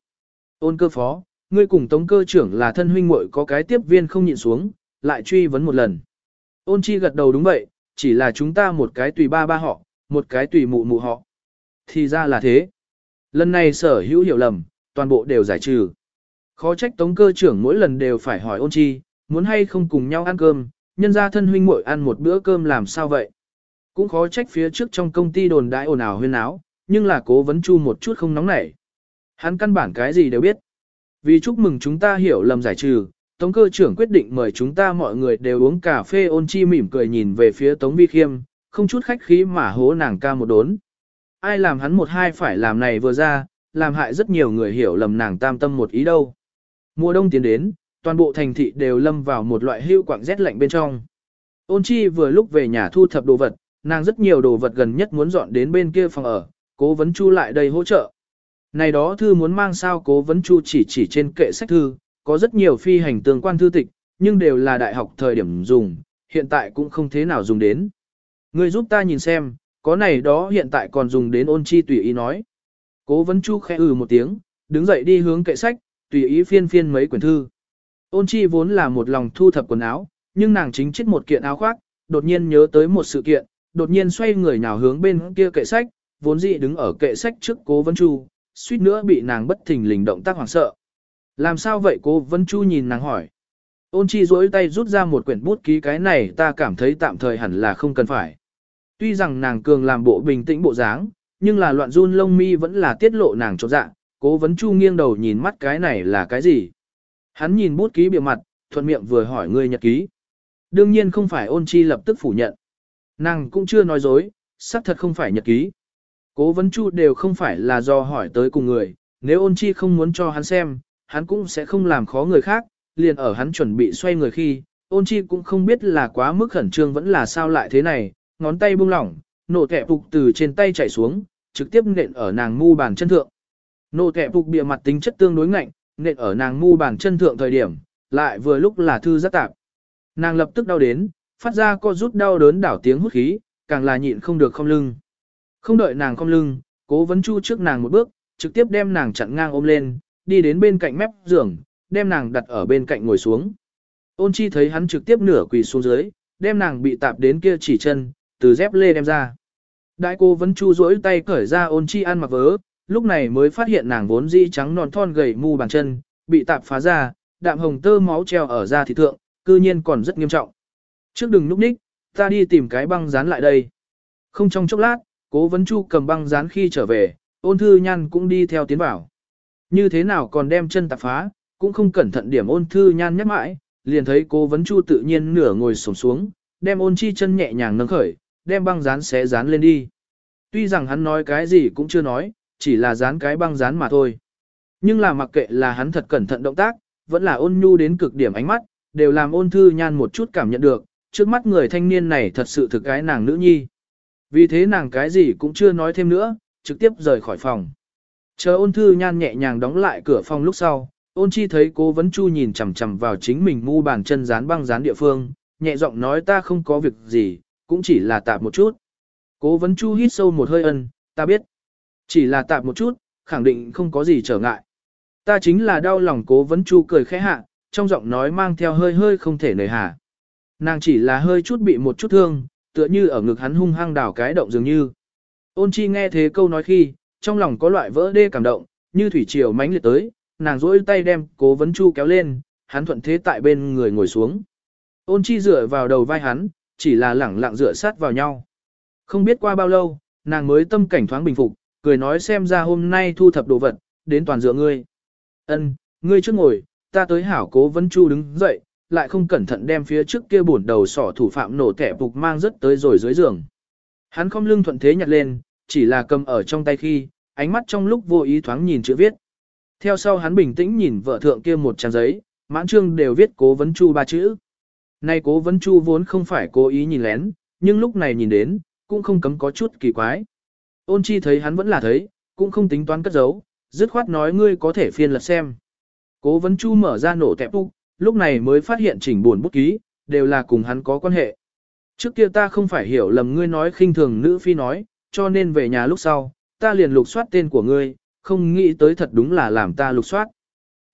Ôn cơ phó, ngươi cùng Tống cơ trưởng là thân huynh muội có cái tiếp viên không nhịn xuống, lại truy vấn một lần. Ôn chi gật đầu đúng vậy, chỉ là chúng ta một cái tùy ba ba họ, một cái tùy mụ mụ họ. Thì ra là thế. Lần này sở hữu hiểu lầm, toàn bộ đều giải trừ. Khó trách tống cơ trưởng mỗi lần đều phải hỏi ôn chi, muốn hay không cùng nhau ăn cơm, nhân ra thân huynh muội ăn một bữa cơm làm sao vậy. Cũng khó trách phía trước trong công ty đồn đại ồn ào huyên áo, nhưng là cố vấn chu một chút không nóng nảy. Hắn căn bản cái gì đều biết. Vì chúc mừng chúng ta hiểu lầm giải trừ, Tống cơ trưởng quyết định mời chúng ta mọi người đều uống cà phê ôn chi mỉm cười nhìn về phía Tống Vi Khiêm, không chút khách khí mà hố nàng ca một đốn. Ai làm hắn một hai phải làm này vừa ra, làm hại rất nhiều người hiểu lầm nàng tam tâm một ý đâu. Mùa đông tiến đến, toàn bộ thành thị đều lâm vào một loại hưu quạng rét lạnh bên trong. Ôn chi vừa lúc về nhà thu thập đồ vật, nàng rất nhiều đồ vật gần nhất muốn dọn đến bên kia phòng ở, cố vấn chu lại đây hỗ trợ. Này đó thư muốn mang sao cố vấn chu chỉ chỉ trên kệ sách thư, có rất nhiều phi hành tương quan thư tịch, nhưng đều là đại học thời điểm dùng, hiện tại cũng không thế nào dùng đến. Người giúp ta nhìn xem, có này đó hiện tại còn dùng đến ôn chi tùy ý nói. Cố vấn chu khẽ ừ một tiếng, đứng dậy đi hướng kệ sách, tùy ý phiên phiên mấy quyển thư. Ôn chi vốn là một lòng thu thập quần áo, nhưng nàng chính chết một kiện áo khoác, đột nhiên nhớ tới một sự kiện, đột nhiên xoay người nào hướng bên kia kệ sách, vốn dĩ đứng ở kệ sách trước cố vấn chu, suýt nữa bị nàng bất thình lình động tác hoảng sợ. Làm sao vậy cố vấn chu nhìn nàng hỏi. Ôn chi duỗi tay rút ra một quyển bút ký cái này ta cảm thấy tạm thời hẳn là không cần phải. Tuy rằng nàng cường làm bộ bình tĩnh bộ dáng, nhưng là loạn run lông mi vẫn là tiết lộ nàng cho dạ, cố vấn chu nghiêng đầu nhìn mắt cái này là cái gì. Hắn nhìn bút ký bìa mặt, thuận miệng vừa hỏi ngươi nhật ký. Đương nhiên không phải ôn chi lập tức phủ nhận. Nàng cũng chưa nói dối, xác thật không phải nhật ký. Cố vấn chu đều không phải là do hỏi tới cùng người, nếu ôn chi không muốn cho hắn xem, hắn cũng sẽ không làm khó người khác, liền ở hắn chuẩn bị xoay người khi, ôn chi cũng không biết là quá mức khẩn trương vẫn là sao lại thế này, ngón tay buông lỏng, nổ thẻ phục từ trên tay chảy xuống, trực tiếp nện ở nàng mu bàn chân thượng. Nổ thẻ phục bìa mặt tính chất tương đối ngạnh, nện ở nàng mu bàn chân thượng thời điểm, lại vừa lúc là thư rất tạp. Nàng lập tức đau đến, phát ra co rút đau đớn đảo tiếng hút khí, càng là nhịn không được không lưng. Không đợi nàng không lưng, cố vấn chu trước nàng một bước, trực tiếp đem nàng chặn ngang ôm lên, đi đến bên cạnh mép giường, đem nàng đặt ở bên cạnh ngồi xuống. Ôn chi thấy hắn trực tiếp nửa quỳ xuống dưới, đem nàng bị tạp đến kia chỉ chân, từ dép lê đem ra. Đại cô vẫn chu rỗi tay cởi ra ôn chi ăn mặc vớ, lúc này mới phát hiện nàng vốn dĩ trắng non thon gầy mu bàn chân, bị tạp phá ra, đạm hồng tơ máu treo ở da thị thượng, cư nhiên còn rất nghiêm trọng. Trước đừng núp ních, ta đi tìm cái băng dán lại đây. Không trong chốc lát, cố vấn chu cầm băng dán khi trở về, ôn thư nhăn cũng đi theo tiến vào. Như thế nào còn đem chân tạp phá, cũng không cẩn thận điểm ôn thư nhan nhắc mãi, liền thấy cố vấn chu tự nhiên nửa ngồi sổm xuống, đem ôn chi chân nhẹ nhàng nâng khởi, đem băng dán xé dán lên đi. Tuy rằng hắn nói cái gì cũng chưa nói, chỉ là dán cái băng dán mà thôi. Nhưng là mặc kệ là hắn thật cẩn thận động tác, vẫn là ôn nhu đến cực điểm ánh mắt, đều làm ôn thư nhan một chút cảm nhận được, trước mắt người thanh niên này thật sự thực cái nàng nữ nhi. Vì thế nàng cái gì cũng chưa nói thêm nữa, trực tiếp rời khỏi phòng. Chờ ôn thư nhan nhẹ nhàng đóng lại cửa phòng lúc sau, ôn chi thấy cố vấn chu nhìn chằm chằm vào chính mình mu bàn chân dán băng dán địa phương, nhẹ giọng nói ta không có việc gì, cũng chỉ là tạp một chút. Cố vấn chu hít sâu một hơi ân, ta biết. Chỉ là tạp một chút, khẳng định không có gì trở ngại. Ta chính là đau lòng cố vấn chu cười khẽ hạ, trong giọng nói mang theo hơi hơi không thể nời hà. Nàng chỉ là hơi chút bị một chút thương, tựa như ở ngực hắn hung hăng đảo cái động dường như. Ôn chi nghe thế câu nói khi, trong lòng có loại vỡ đê cảm động, như thủy triều mãnh liệt tới, nàng rỗi tay đem cố vấn chu kéo lên, hắn thuận thế tại bên người ngồi xuống. Ôn chi dựa vào đầu vai hắn, chỉ là lẳng lặng dựa sát vào nhau. Không biết qua bao lâu, nàng mới tâm cảnh thoáng bình phục, cười nói xem ra hôm nay thu thập đồ vật, đến toàn dựa ngươi. Ân, ngươi trước ngồi, ta tới hảo cố vấn chu đứng dậy, lại không cẩn thận đem phía trước kia bổn đầu sỏ thủ phạm nổ kẻ phục mang rất tới rồi dưới giường. Hắn không lưng thuận thế nhặt lên, chỉ là cầm ở trong tay khi, ánh mắt trong lúc vô ý thoáng nhìn chữ viết. Theo sau hắn bình tĩnh nhìn vợ thượng kia một trang giấy, mãn trương đều viết cố vấn chu ba chữ. Nay cố vấn chu vốn không phải cố ý nhìn lén, nhưng lúc này nhìn đến, cũng không cấm có chút kỳ quái. Ôn chi thấy hắn vẫn là thấy, cũng không tính toán cất giấu, dứt khoát nói ngươi có thể phiên lật xem. Cố vấn chu mở ra nổ tẹp úc, lúc này mới phát hiện chỉnh buồn bút ký, đều là cùng hắn có quan hệ. Trước kia ta không phải hiểu lầm ngươi nói khinh thường nữ phi nói, cho nên về nhà lúc sau, ta liền lục soát tên của ngươi, không nghĩ tới thật đúng là làm ta lục soát.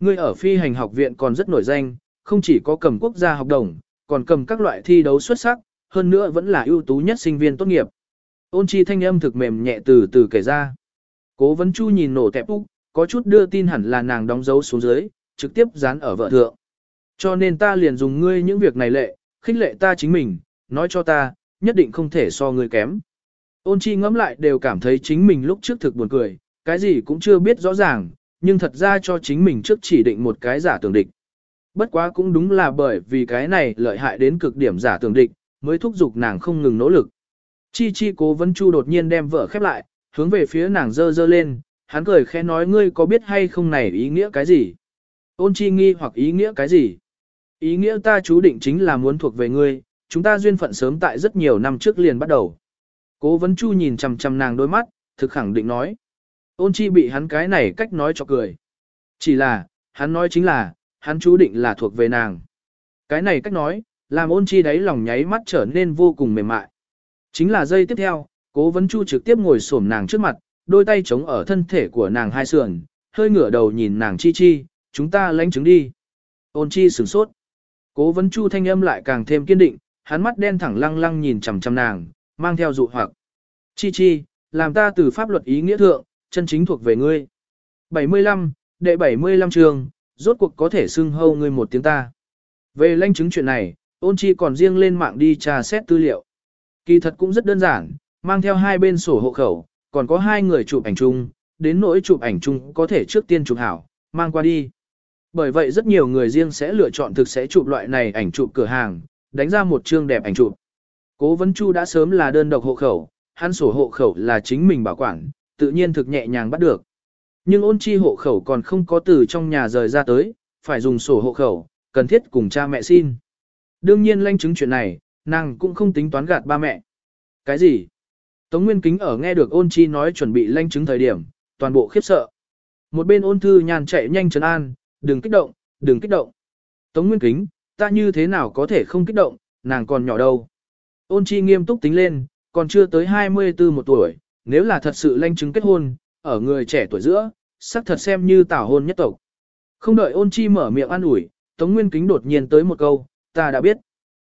Ngươi ở phi hành học viện còn rất nổi danh, không chỉ có cầm quốc gia học đồng, còn cầm các loại thi đấu xuất sắc, hơn nữa vẫn là ưu tú nhất sinh viên tốt nghiệp. Ôn chi thanh âm thực mềm nhẹ từ từ kể ra. Cố vấn chu nhìn nổ tẹp úc, có chút đưa tin hẳn là nàng đóng dấu xuống dưới, trực tiếp dán ở vợ thượng. Cho nên ta liền dùng ngươi những việc này lệ, khích lệ ta chính mình, nói cho ta, nhất định không thể so ngươi kém. Ôn chi ngẫm lại đều cảm thấy chính mình lúc trước thực buồn cười, cái gì cũng chưa biết rõ ràng, nhưng thật ra cho chính mình trước chỉ định một cái giả tưởng địch. Bất quá cũng đúng là bởi vì cái này lợi hại đến cực điểm giả tưởng địch, mới thúc giục nàng không ngừng nỗ lực. Chi chi cố vấn chu đột nhiên đem vợ khép lại, hướng về phía nàng dơ dơ lên, hắn cười khẽ nói ngươi có biết hay không này ý nghĩa cái gì? Ôn chi nghi hoặc ý nghĩa cái gì? Ý nghĩa ta chú định chính là muốn thuộc về ngươi, chúng ta duyên phận sớm tại rất nhiều năm trước liền bắt đầu. Cố vấn chu nhìn chằm chằm nàng đôi mắt, thực khẳng định nói. Ôn chi bị hắn cái này cách nói cho cười. Chỉ là, hắn nói chính là, hắn chú định là thuộc về nàng. Cái này cách nói, làm ôn chi đáy lòng nháy mắt trở nên vô cùng mềm mại. Chính là giây tiếp theo, cố vấn chu trực tiếp ngồi xổm nàng trước mặt, đôi tay chống ở thân thể của nàng hai sườn, hơi ngửa đầu nhìn nàng chi chi, chúng ta lãnh chứng đi. Ôn chi sửng sốt. Cố vấn chu thanh âm lại càng thêm kiên định, hắn mắt đen thẳng lăng lăng nhìn chằm chằm nàng, mang theo dụ hoặc. Chi chi, làm ta từ pháp luật ý nghĩa thượng, chân chính thuộc về ngươi. 75, đệ 75 trường, rốt cuộc có thể xưng hâu ngươi một tiếng ta. Về lãnh chứng chuyện này, ôn chi còn riêng lên mạng đi tra xét tư liệu. Kỳ thật cũng rất đơn giản, mang theo hai bên sổ hộ khẩu, còn có hai người chụp ảnh chung, đến nỗi chụp ảnh chung có thể trước tiên chụp hảo, mang qua đi. Bởi vậy rất nhiều người riêng sẽ lựa chọn thực sẽ chụp loại này ảnh chụp cửa hàng, đánh ra một chương đẹp ảnh chụp. Cố vấn chu đã sớm là đơn độc hộ khẩu, hắn sổ hộ khẩu là chính mình bảo quản, tự nhiên thực nhẹ nhàng bắt được. Nhưng ôn chi hộ khẩu còn không có từ trong nhà rời ra tới, phải dùng sổ hộ khẩu, cần thiết cùng cha mẹ xin. Đương nhiên lanh chứng chuyện này, nàng cũng không tính toán gạt ba mẹ. Cái gì? Tống Nguyên Kính ở nghe được ôn chi nói chuẩn bị lanh chứng thời điểm, toàn bộ khiếp sợ. Một bên ôn thư nhàn chạy nhanh trấn an, đừng kích động, đừng kích động. Tống Nguyên Kính, ta như thế nào có thể không kích động, nàng còn nhỏ đâu. Ôn chi nghiêm túc tính lên, còn chưa tới 24 một tuổi, nếu là thật sự lanh chứng kết hôn, ở người trẻ tuổi giữa, sắc thật xem như tảo hôn nhất tộc. Không đợi ôn chi mở miệng an ủi, Tống Nguyên Kính đột nhiên tới một câu, ta đã biết.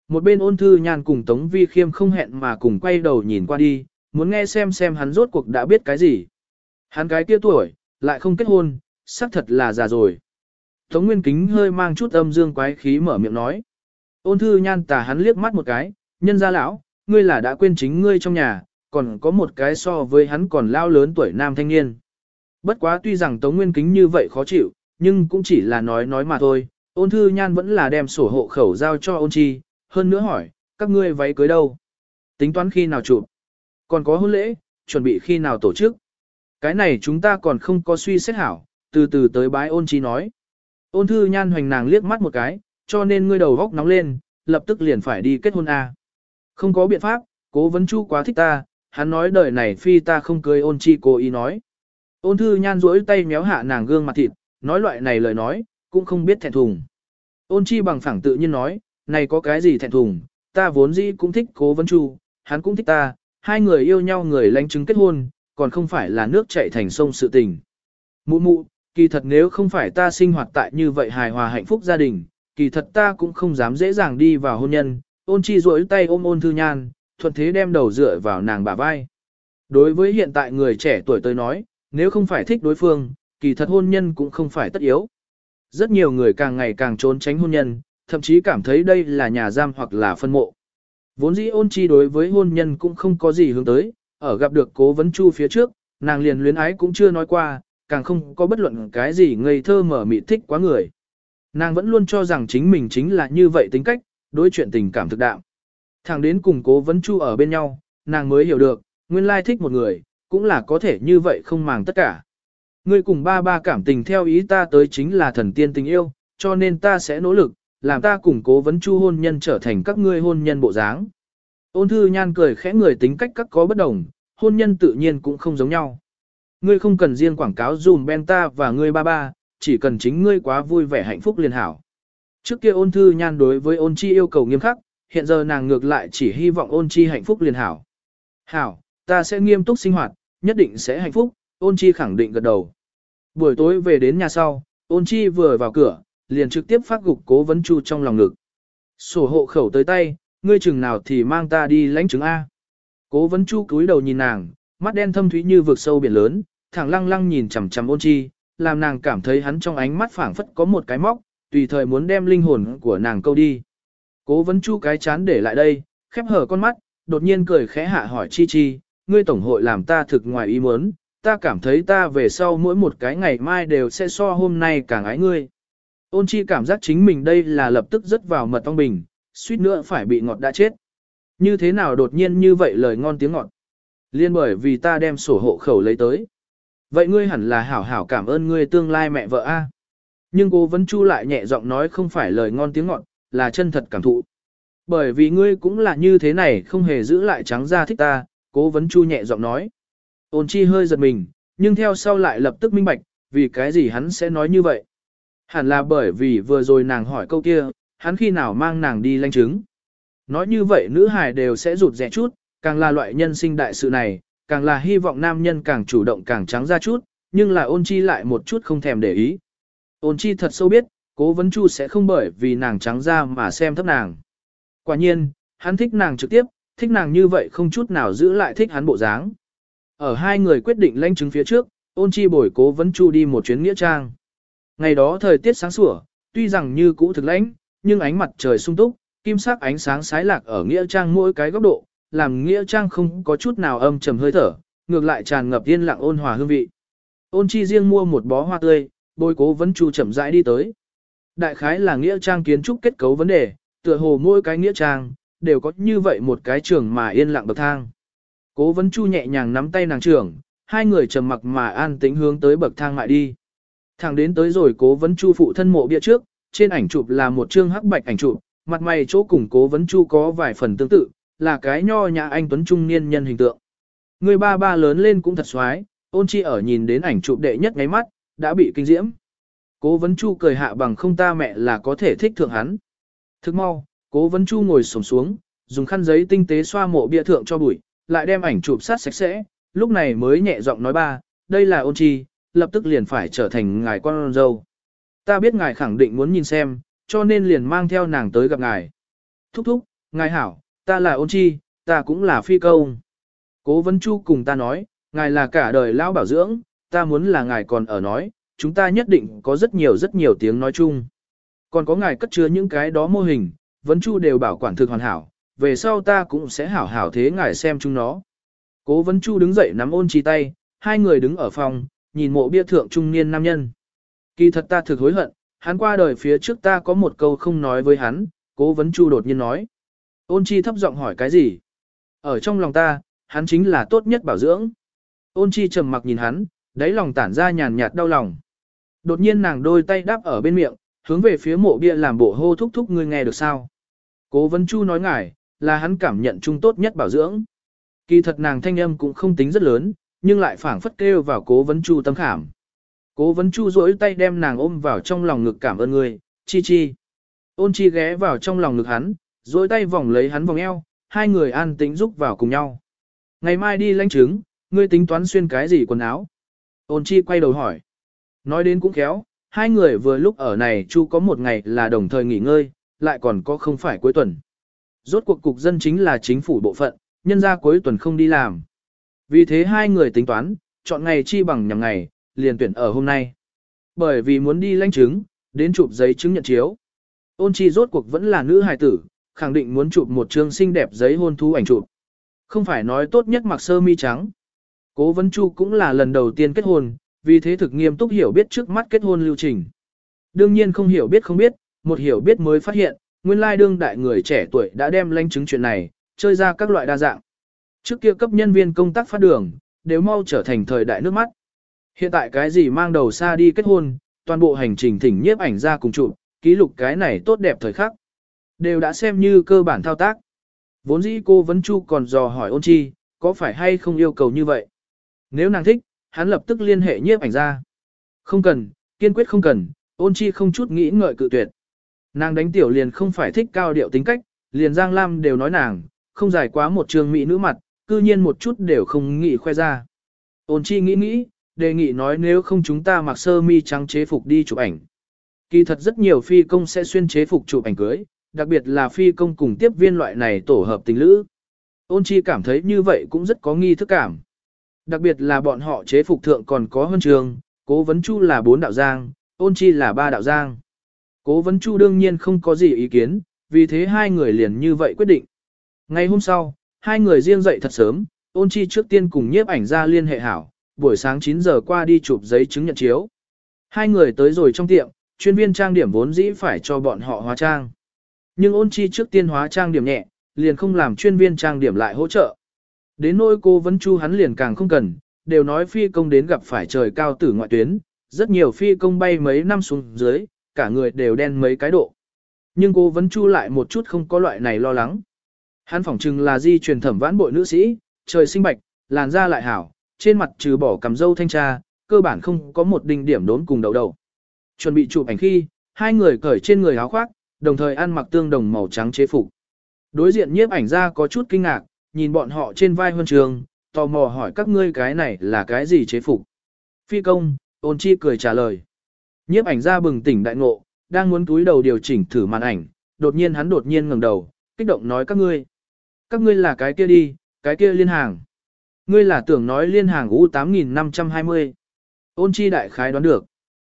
Một bên ôn thư nhàn cùng Tống Vi Khiêm không hẹn mà cùng quay đầu nhìn qua đi, muốn nghe xem xem hắn rốt cuộc đã biết cái gì. Hắn cái kia tuổi, lại không kết hôn, sắc thật là già rồi. Tống Nguyên Kính hơi mang chút âm dương quái khí mở miệng nói. Ôn thư nhan tà hắn liếc mắt một cái, nhân gia lão, ngươi là đã quên chính ngươi trong nhà, còn có một cái so với hắn còn lao lớn tuổi nam thanh niên. Bất quá tuy rằng Tống Nguyên Kính như vậy khó chịu, nhưng cũng chỉ là nói nói mà thôi, ôn thư nhan vẫn là đem sổ hộ khẩu giao cho ôn chi, hơn nữa hỏi, các ngươi váy cưới đâu? Tính toán khi nào chụp? Còn có hôn lễ, chuẩn bị khi nào tổ chức? Cái này chúng ta còn không có suy xét hảo, từ từ tới bái ôn chi nói. Ôn thư nhan hoành nàng liếc mắt một cái, cho nên ngươi đầu góc nóng lên, lập tức liền phải đi kết hôn A. Không có biện pháp, cố vấn chu quá thích ta, hắn nói đời này phi ta không cưới ôn chi cố ý nói. Ôn thư nhan duỗi tay méo hạ nàng gương mặt thịt, nói loại này lời nói, cũng không biết thẹn thùng. Ôn chi bằng phẳng tự nhiên nói, này có cái gì thẹn thùng, ta vốn dĩ cũng thích cố vấn chu, hắn cũng thích ta, hai người yêu nhau người lãnh chứng kết hôn, còn không phải là nước chảy thành sông sự tình. Mụ mụ, kỳ thật nếu không phải ta sinh hoạt tại như vậy hài hòa hạnh phúc gia đình, kỳ thật ta cũng không dám dễ dàng đi vào hôn nhân, ôn chi rỗi tay ôm ôn thư nhan, thuận thế đem đầu dựa vào nàng bả vai. Đối với hiện tại người trẻ tuổi tới nói, nếu không phải thích đối phương, kỳ thật hôn nhân cũng không phải tất yếu. Rất nhiều người càng ngày càng trốn tránh hôn nhân, thậm chí cảm thấy đây là nhà giam hoặc là phân mộ. Vốn dĩ ôn chi đối với hôn nhân cũng không có gì hướng tới, ở gặp được cố vấn chu phía trước, nàng liền luyến ái cũng chưa nói qua, càng không có bất luận cái gì ngây thơ mở mị thích quá người. Nàng vẫn luôn cho rằng chính mình chính là như vậy tính cách, đối chuyện tình cảm thực đạo. Thẳng đến cùng cố vấn chu ở bên nhau, nàng mới hiểu được, nguyên lai thích một người, cũng là có thể như vậy không màng tất cả. Ngươi cùng ba ba cảm tình theo ý ta tới chính là thần tiên tình yêu, cho nên ta sẽ nỗ lực, làm ta củng cố vấn chu hôn nhân trở thành các ngươi hôn nhân bộ dáng. Ôn thư nhan cười khẽ người tính cách các có bất đồng, hôn nhân tự nhiên cũng không giống nhau. Ngươi không cần riêng quảng cáo dùm ben ta và ngươi ba ba, chỉ cần chính ngươi quá vui vẻ hạnh phúc liền hảo. Trước kia ôn thư nhan đối với ôn chi yêu cầu nghiêm khắc, hiện giờ nàng ngược lại chỉ hy vọng ôn chi hạnh phúc liền hảo. Hảo, ta sẽ nghiêm túc sinh hoạt, nhất định sẽ hạnh phúc, ôn chi khẳng định gật đầu. Buổi tối về đến nhà sau, ôn chi vừa vào cửa, liền trực tiếp phát gục cố vấn chu trong lòng ngực. Sổ hộ khẩu tới tay, ngươi chừng nào thì mang ta đi lãnh chứng A. Cố vấn chu cúi đầu nhìn nàng, mắt đen thâm thúy như vực sâu biển lớn, thẳng lăng lăng nhìn chằm chằm ôn chi, làm nàng cảm thấy hắn trong ánh mắt phảng phất có một cái móc, tùy thời muốn đem linh hồn của nàng câu đi. Cố vấn chu cái chán để lại đây, khép hở con mắt, đột nhiên cười khẽ hạ hỏi chi chi, ngươi tổng hội làm ta thực ngoài ý muốn, ta cảm thấy ta về sau mỗi một cái ngày mai đều sẽ so hôm nay càng ái ngươi. Ôn chi cảm giác chính mình đây là lập tức rớt vào mật ong bình, suýt nữa phải bị ngọt đã chết. Như thế nào đột nhiên như vậy lời ngon tiếng ngọt. Liên bởi vì ta đem sổ hộ khẩu lấy tới. Vậy ngươi hẳn là hảo hảo cảm ơn ngươi tương lai mẹ vợ a. Nhưng cô vẫn chu lại nhẹ giọng nói không phải lời ngon tiếng ngọt, là chân thật cảm thụ. Bởi vì ngươi cũng là như thế này không hề giữ lại trắng ra thích ta, cố vấn chu nhẹ giọng nói. Ôn chi hơi giật mình, nhưng theo sau lại lập tức minh bạch, vì cái gì hắn sẽ nói như vậy. Hẳn là bởi vì vừa rồi nàng hỏi câu kia, hắn khi nào mang nàng đi lanh chứng. Nói như vậy nữ hài đều sẽ rụt rẻ chút, càng là loại nhân sinh đại sự này, càng là hy vọng nam nhân càng chủ động càng trắng ra chút, nhưng là ôn chi lại một chút không thèm để ý. Ôn chi thật sâu biết, cố vấn chu sẽ không bởi vì nàng trắng ra mà xem thấp nàng. Quả nhiên, hắn thích nàng trực tiếp, thích nàng như vậy không chút nào giữ lại thích hắn bộ dáng. Ở hai người quyết định lãnh chứng phía trước, ôn chi bồi cố vấn chu đi một chuyến nghĩa trang. Ngày đó thời tiết sáng sủa, tuy rằng như cũ thực lãnh, nhưng ánh mặt trời sung túc, kim sắc ánh sáng sái lạc ở nghĩa trang mỗi cái góc độ, làm nghĩa trang không có chút nào âm trầm hơi thở, ngược lại tràn ngập yên lặng ôn hòa hương vị. Ôn chi riêng mua một bó hoa tươi, bồi cố vấn chu chậm rãi đi tới. Đại khái là nghĩa trang kiến trúc kết cấu vấn đề, tựa hồ mỗi cái nghĩa trang, đều có như vậy một cái trường mà yên lặng bậc thang. Cố vấn chu nhẹ nhàng nắm tay nàng trưởng, hai người trầm mặc mà an tĩnh hướng tới bậc thang mại đi. Thẳng đến tới rồi cố vấn chu phụ thân mộ bia trước, trên ảnh chụp là một chương hắc bạch ảnh chụp, mặt mày chỗ cùng cố vấn chu có vài phần tương tự, là cái nho nhã anh tuấn trung niên nhân hình tượng. Người ba ba lớn lên cũng thật xoái, ôn chi ở nhìn đến ảnh chụp đệ nhất ngáy mắt, đã bị kinh diễm. Cố vấn chu cười hạ bằng không ta mẹ là có thể thích thượng hắn. Thức mau, cố vấn chu ngồi sổng xuống, dùng khăn giấy tinh tế xoa mộ bia thượng cho bụi, lại đem ảnh chụp sát sạch sẽ, lúc này mới nhẹ giọng nói ba, đây là ôn chi, lập tức liền phải trở thành ngài con dâu. Ta biết ngài khẳng định muốn nhìn xem, cho nên liền mang theo nàng tới gặp ngài. Thúc thúc, ngài hảo, ta là ôn chi, ta cũng là phi công. Cố vấn chu cùng ta nói, ngài là cả đời lão bảo dưỡng, ta muốn là ngài còn ở nói, chúng ta nhất định có rất nhiều rất nhiều tiếng nói chung. Còn có ngài cất chứa những cái đó mô hình, vấn chu đều bảo quản thực hoàn hảo, về sau ta cũng sẽ hảo hảo thế ngài xem chúng nó. Cố vấn chu đứng dậy nắm ôn chi tay, hai người đứng ở phòng, nhìn mộ bia thượng trung niên nam nhân. Kỳ thật ta thực hối hận, hắn qua đời phía trước ta có một câu không nói với hắn, cố vấn chu đột nhiên nói. Ôn chi thấp giọng hỏi cái gì? Ở trong lòng ta, hắn chính là tốt nhất bảo dưỡng. Ôn chi trầm mặc nhìn hắn, đáy lòng tản ra nhàn nhạt đau lòng. Đột nhiên nàng đôi tay đáp ở bên miệng, hướng về phía mộ bia làm bộ hô thúc thúc ngươi nghe được sao? Cố vấn chu nói ngài là hắn cảm nhận chung tốt nhất bảo dưỡng. Kỳ thật nàng thanh âm cũng không tính rất lớn, nhưng lại phảng phất kêu vào cố vấn chu tâm khảm. Cố vấn chu rỗi tay đem nàng ôm vào trong lòng ngực cảm ơn người, chi chi. Ôn chi ghé vào trong lòng ngực hắn, rỗi tay vòng lấy hắn vòng eo, hai người an tĩnh rúc vào cùng nhau. Ngày mai đi lãnh chứng, ngươi tính toán xuyên cái gì quần áo? Ôn chi quay đầu hỏi. Nói đến cũng khéo, hai người vừa lúc ở này chu có một ngày là đồng thời nghỉ ngơi, lại còn có không phải cuối tuần. Rốt cuộc cục dân chính là chính phủ bộ phận, nhân ra cuối tuần không đi làm. Vì thế hai người tính toán, chọn ngày chi bằng nhằm ngày, liền tuyển ở hôm nay. Bởi vì muốn đi lãnh chứng, đến chụp giấy chứng nhận chiếu. Ôn chi rốt cuộc vẫn là nữ hài tử, khẳng định muốn chụp một chương xinh đẹp giấy hôn thú ảnh chụp. Không phải nói tốt nhất mặc sơ mi trắng. Cố Vấn Chu cũng là lần đầu tiên kết hôn, vì thế thực nghiêm túc hiểu biết trước mắt kết hôn lưu trình. Đương nhiên không hiểu biết không biết, một hiểu biết mới phát hiện, nguyên lai đương đại người trẻ tuổi đã đem lãnh chứng chuyện này, chơi ra các loại đa dạng. Trước kia cấp nhân viên công tác phát đường, đều mau trở thành thời đại nước mắt. Hiện tại cái gì mang đầu xa đi kết hôn, toàn bộ hành trình thỉnh nhiếp ảnh ra cùng chụp, ký lục cái này tốt đẹp thời khắc. Đều đã xem như cơ bản thao tác. Vốn dĩ cô vẫn chu còn dò hỏi ôn chi, có phải hay không yêu cầu như vậy? Nếu nàng thích, hắn lập tức liên hệ nhiếp ảnh ra. Không cần, kiên quyết không cần, ôn chi không chút nghĩ ngợi cự tuyệt. Nàng đánh tiểu liền không phải thích cao điệu tính cách, liền Giang Lam đều nói nàng, không giải quá một trường mỹ nữ mặt, cư nhiên một chút đều không nghĩ khoe ra. Ôn chi nghĩ nghĩ, đề nghị nói nếu không chúng ta mặc sơ mi trắng chế phục đi chụp ảnh. Kỳ thật rất nhiều phi công sẽ xuyên chế phục chụp ảnh cưới, đặc biệt là phi công cùng tiếp viên loại này tổ hợp tình lữ. Ôn chi cảm thấy như vậy cũng rất có nghi thức cảm. Đặc biệt là bọn họ chế phục thượng còn có huân trường, cố vấn chu là bốn đạo giang, ôn chi là ba đạo giang. Cố vấn chu đương nhiên không có gì ý kiến, vì thế hai người liền như vậy quyết định. Ngày hôm sau, hai người riêng dậy thật sớm, ôn chi trước tiên cùng nhiếp ảnh ra liên hệ hảo, buổi sáng 9 giờ qua đi chụp giấy chứng nhận chiếu. Hai người tới rồi trong tiệm, chuyên viên trang điểm vốn dĩ phải cho bọn họ hóa trang. Nhưng ôn chi trước tiên hóa trang điểm nhẹ, liền không làm chuyên viên trang điểm lại hỗ trợ. Đến nỗi cô vấn chu hắn liền càng không cần, đều nói phi công đến gặp phải trời cao tử ngoại tuyến, rất nhiều phi công bay mấy năm xuống dưới, cả người đều đen mấy cái độ. Nhưng cô vẫn chu lại một chút không có loại này lo lắng. Hắn phỏng chừng là di truyền thẩm vãn bội nữ sĩ, trời sinh bạch, làn da lại hảo, trên mặt trừ bỏ cằm dâu thanh tra, cơ bản không có một đinh điểm đốn cùng đầu đầu. Chuẩn bị chụp ảnh khi, hai người cởi trên người áo khoác, đồng thời ăn mặc tương đồng màu trắng chế phục. Đối diện nhiếp ảnh ra có chút kinh ngạc, nhìn bọn họ trên vai huân trường, tò mò hỏi các ngươi cái này là cái gì chế phục. Phi công, ôn chi cười trả lời. Nhiếp ảnh ra bừng tỉnh đại ngộ, đang muốn túi đầu điều chỉnh thử màn ảnh, đột nhiên hắn đột nhiên ngẩng đầu, kích động nói các ngươi. Các ngươi là cái kia đi, cái kia liên hàng. Ngươi là tưởng nói liên hàng U8520. Ôn chi đại khái đoán được.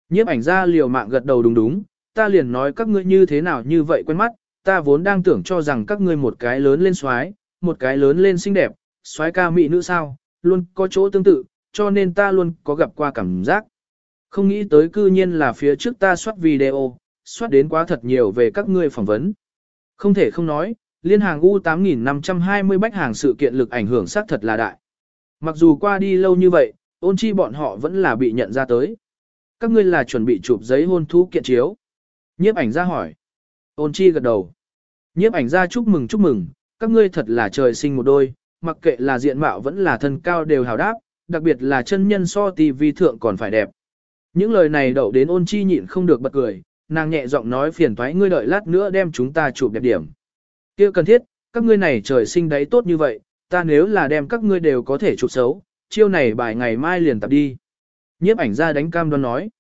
Nhiếp ảnh ra liều mạng gật đầu đúng đúng, ta liền nói các ngươi như thế nào như vậy quen mắt, ta vốn đang tưởng cho rằng các ngươi một cái lớn lên xoái, một cái lớn lên xinh đẹp, xoái ca mỹ nữ sao, luôn có chỗ tương tự, cho nên ta luôn có gặp qua cảm giác. Không nghĩ tới cư nhiên là phía trước ta soát video, soát đến quá thật nhiều về các ngươi phỏng vấn. Không thể không nói, liên hàng U8520 bách hàng sự kiện lực ảnh hưởng xác thật là đại. Mặc dù qua đi lâu như vậy, ôn chi bọn họ vẫn là bị nhận ra tới. Các ngươi là chuẩn bị chụp giấy hôn thú kiện chiếu. Nhiếp ảnh ra hỏi. Ôn chi gật đầu. Nhiếp ảnh ra chúc mừng chúc mừng, các ngươi thật là trời sinh một đôi, mặc kệ là diện mạo vẫn là thân cao đều hào đáp, đặc biệt là chân nhân so TV thượng còn phải đẹp. Những lời này đậu đến ôn chi nhịn không được bật cười, nàng nhẹ giọng nói phiền thoái ngươi đợi lát nữa đem chúng ta chụp đẹp điểm. kia cần thiết, các ngươi này trời sinh đấy tốt như vậy, ta nếu là đem các ngươi đều có thể chụp xấu, chiêu này bài ngày mai liền tập đi. Nhiếp ảnh ra đánh cam đoan nói.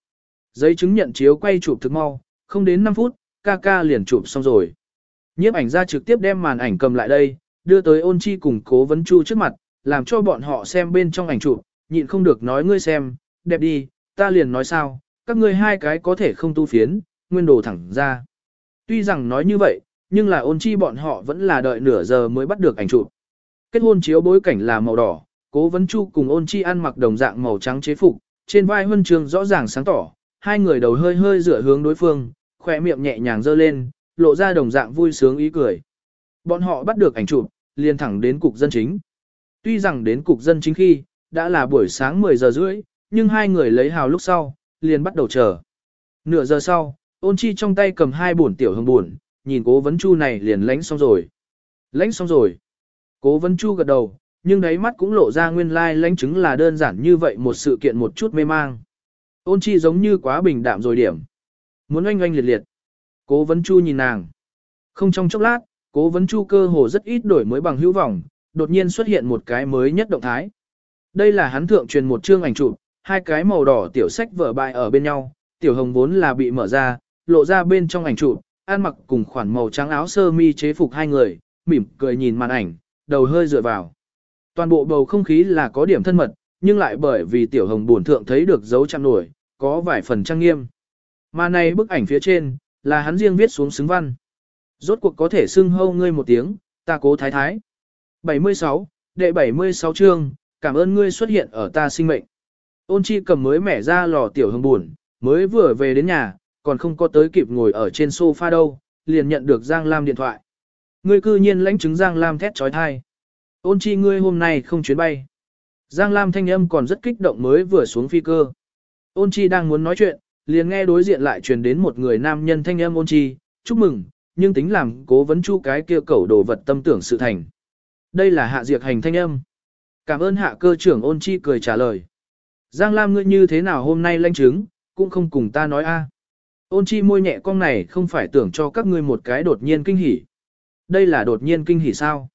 Giấy chứng nhận chiếu quay chụp thực mau, không đến 5 phút, ca ca liền chụp xong rồi. Nhiếp ảnh ra trực tiếp đem màn ảnh cầm lại đây, đưa tới ôn chi cùng cố vấn chu trước mặt, làm cho bọn họ xem bên trong ảnh chụp, nhịn không được nói ngươi xem, đẹp đi, ta liền nói sao, các ngươi hai cái có thể không tu phiến, nguyên đồ thẳng ra. Tuy rằng nói như vậy, nhưng là ôn chi bọn họ vẫn là đợi nửa giờ mới bắt được ảnh chụp. Kết hôn chiếu bối cảnh là màu đỏ, cố vấn chu cùng ôn chi ăn mặc đồng dạng màu trắng chế phục, trên vai huân trường rõ ràng sáng tỏ, hai người đầu hơi hơi dựa hướng đối phương, khỏe miệng nhẹ nhàng giơ lên, lộ ra đồng dạng vui sướng ý cười. Bọn họ bắt được ảnh chụp, liền thẳng đến cục dân chính. Tuy rằng đến cục dân chính khi, đã là buổi sáng 10 giờ rưỡi, nhưng hai người lấy hào lúc sau, liền bắt đầu chờ. Nửa giờ sau, ôn chi trong tay cầm hai bổn tiểu hương buồn, nhìn cố vấn chu này liền lánh xong rồi. Lánh xong rồi. Cố vấn chu gật đầu, nhưng đáy mắt cũng lộ ra nguyên lai like lãnh chứng là đơn giản như vậy một sự kiện một chút mê mang. Ôn chi giống như quá bình đạm rồi điểm. Muốn oanh oanh liệt liệt. Cố vấn chu nhìn nàng. Không trong chốc lát, cố vấn chu cơ hồ rất ít đổi mới bằng hữu vọng, đột nhiên xuất hiện một cái mới nhất động thái. Đây là hắn thượng truyền một chương ảnh chụp, hai cái màu đỏ tiểu sách vở bại ở bên nhau, tiểu hồng vốn là bị mở ra, lộ ra bên trong ảnh chụp, ăn mặc cùng khoản màu trắng áo sơ mi chế phục hai người, mỉm cười nhìn màn ảnh, đầu hơi dựa vào. Toàn bộ bầu không khí là có điểm thân mật, nhưng lại bởi vì tiểu hồng buồn thượng thấy được dấu chạm nổi, có vài phần trang nghiêm. Mà này bức ảnh phía trên, là hắn riêng viết xuống xứng văn. Rốt cuộc có thể xưng hâu ngươi một tiếng, ta cố thái thái. 76, đệ 76 chương, cảm ơn ngươi xuất hiện ở ta sinh mệnh. Ôn chi cầm mới mẻ ra lò tiểu hương buồn, mới vừa về đến nhà, còn không có tới kịp ngồi ở trên sofa đâu, liền nhận được Giang Lam điện thoại. Ngươi cư nhiên lãnh chứng Giang Lam thét trói thai. Ôn chi ngươi hôm nay không chuyến bay. Giang Lam thanh âm còn rất kích động mới vừa xuống phi cơ. Ôn chi đang muốn nói chuyện, liền nghe đối diện lại truyền đến một người nam nhân thanh âm ôn chi, chúc mừng, nhưng tính làm cố vấn chu cái kia cẩu đồ vật tâm tưởng sự thành. Đây là hạ diệt hành thanh âm. Cảm ơn hạ cơ trưởng ôn chi cười trả lời. Giang Lam ngươi như thế nào hôm nay lanh chứng, cũng không cùng ta nói a. À. Ôn chi môi nhẹ con này không phải tưởng cho các ngươi một cái đột nhiên kinh hỉ. Đây là đột nhiên kinh hỉ sao?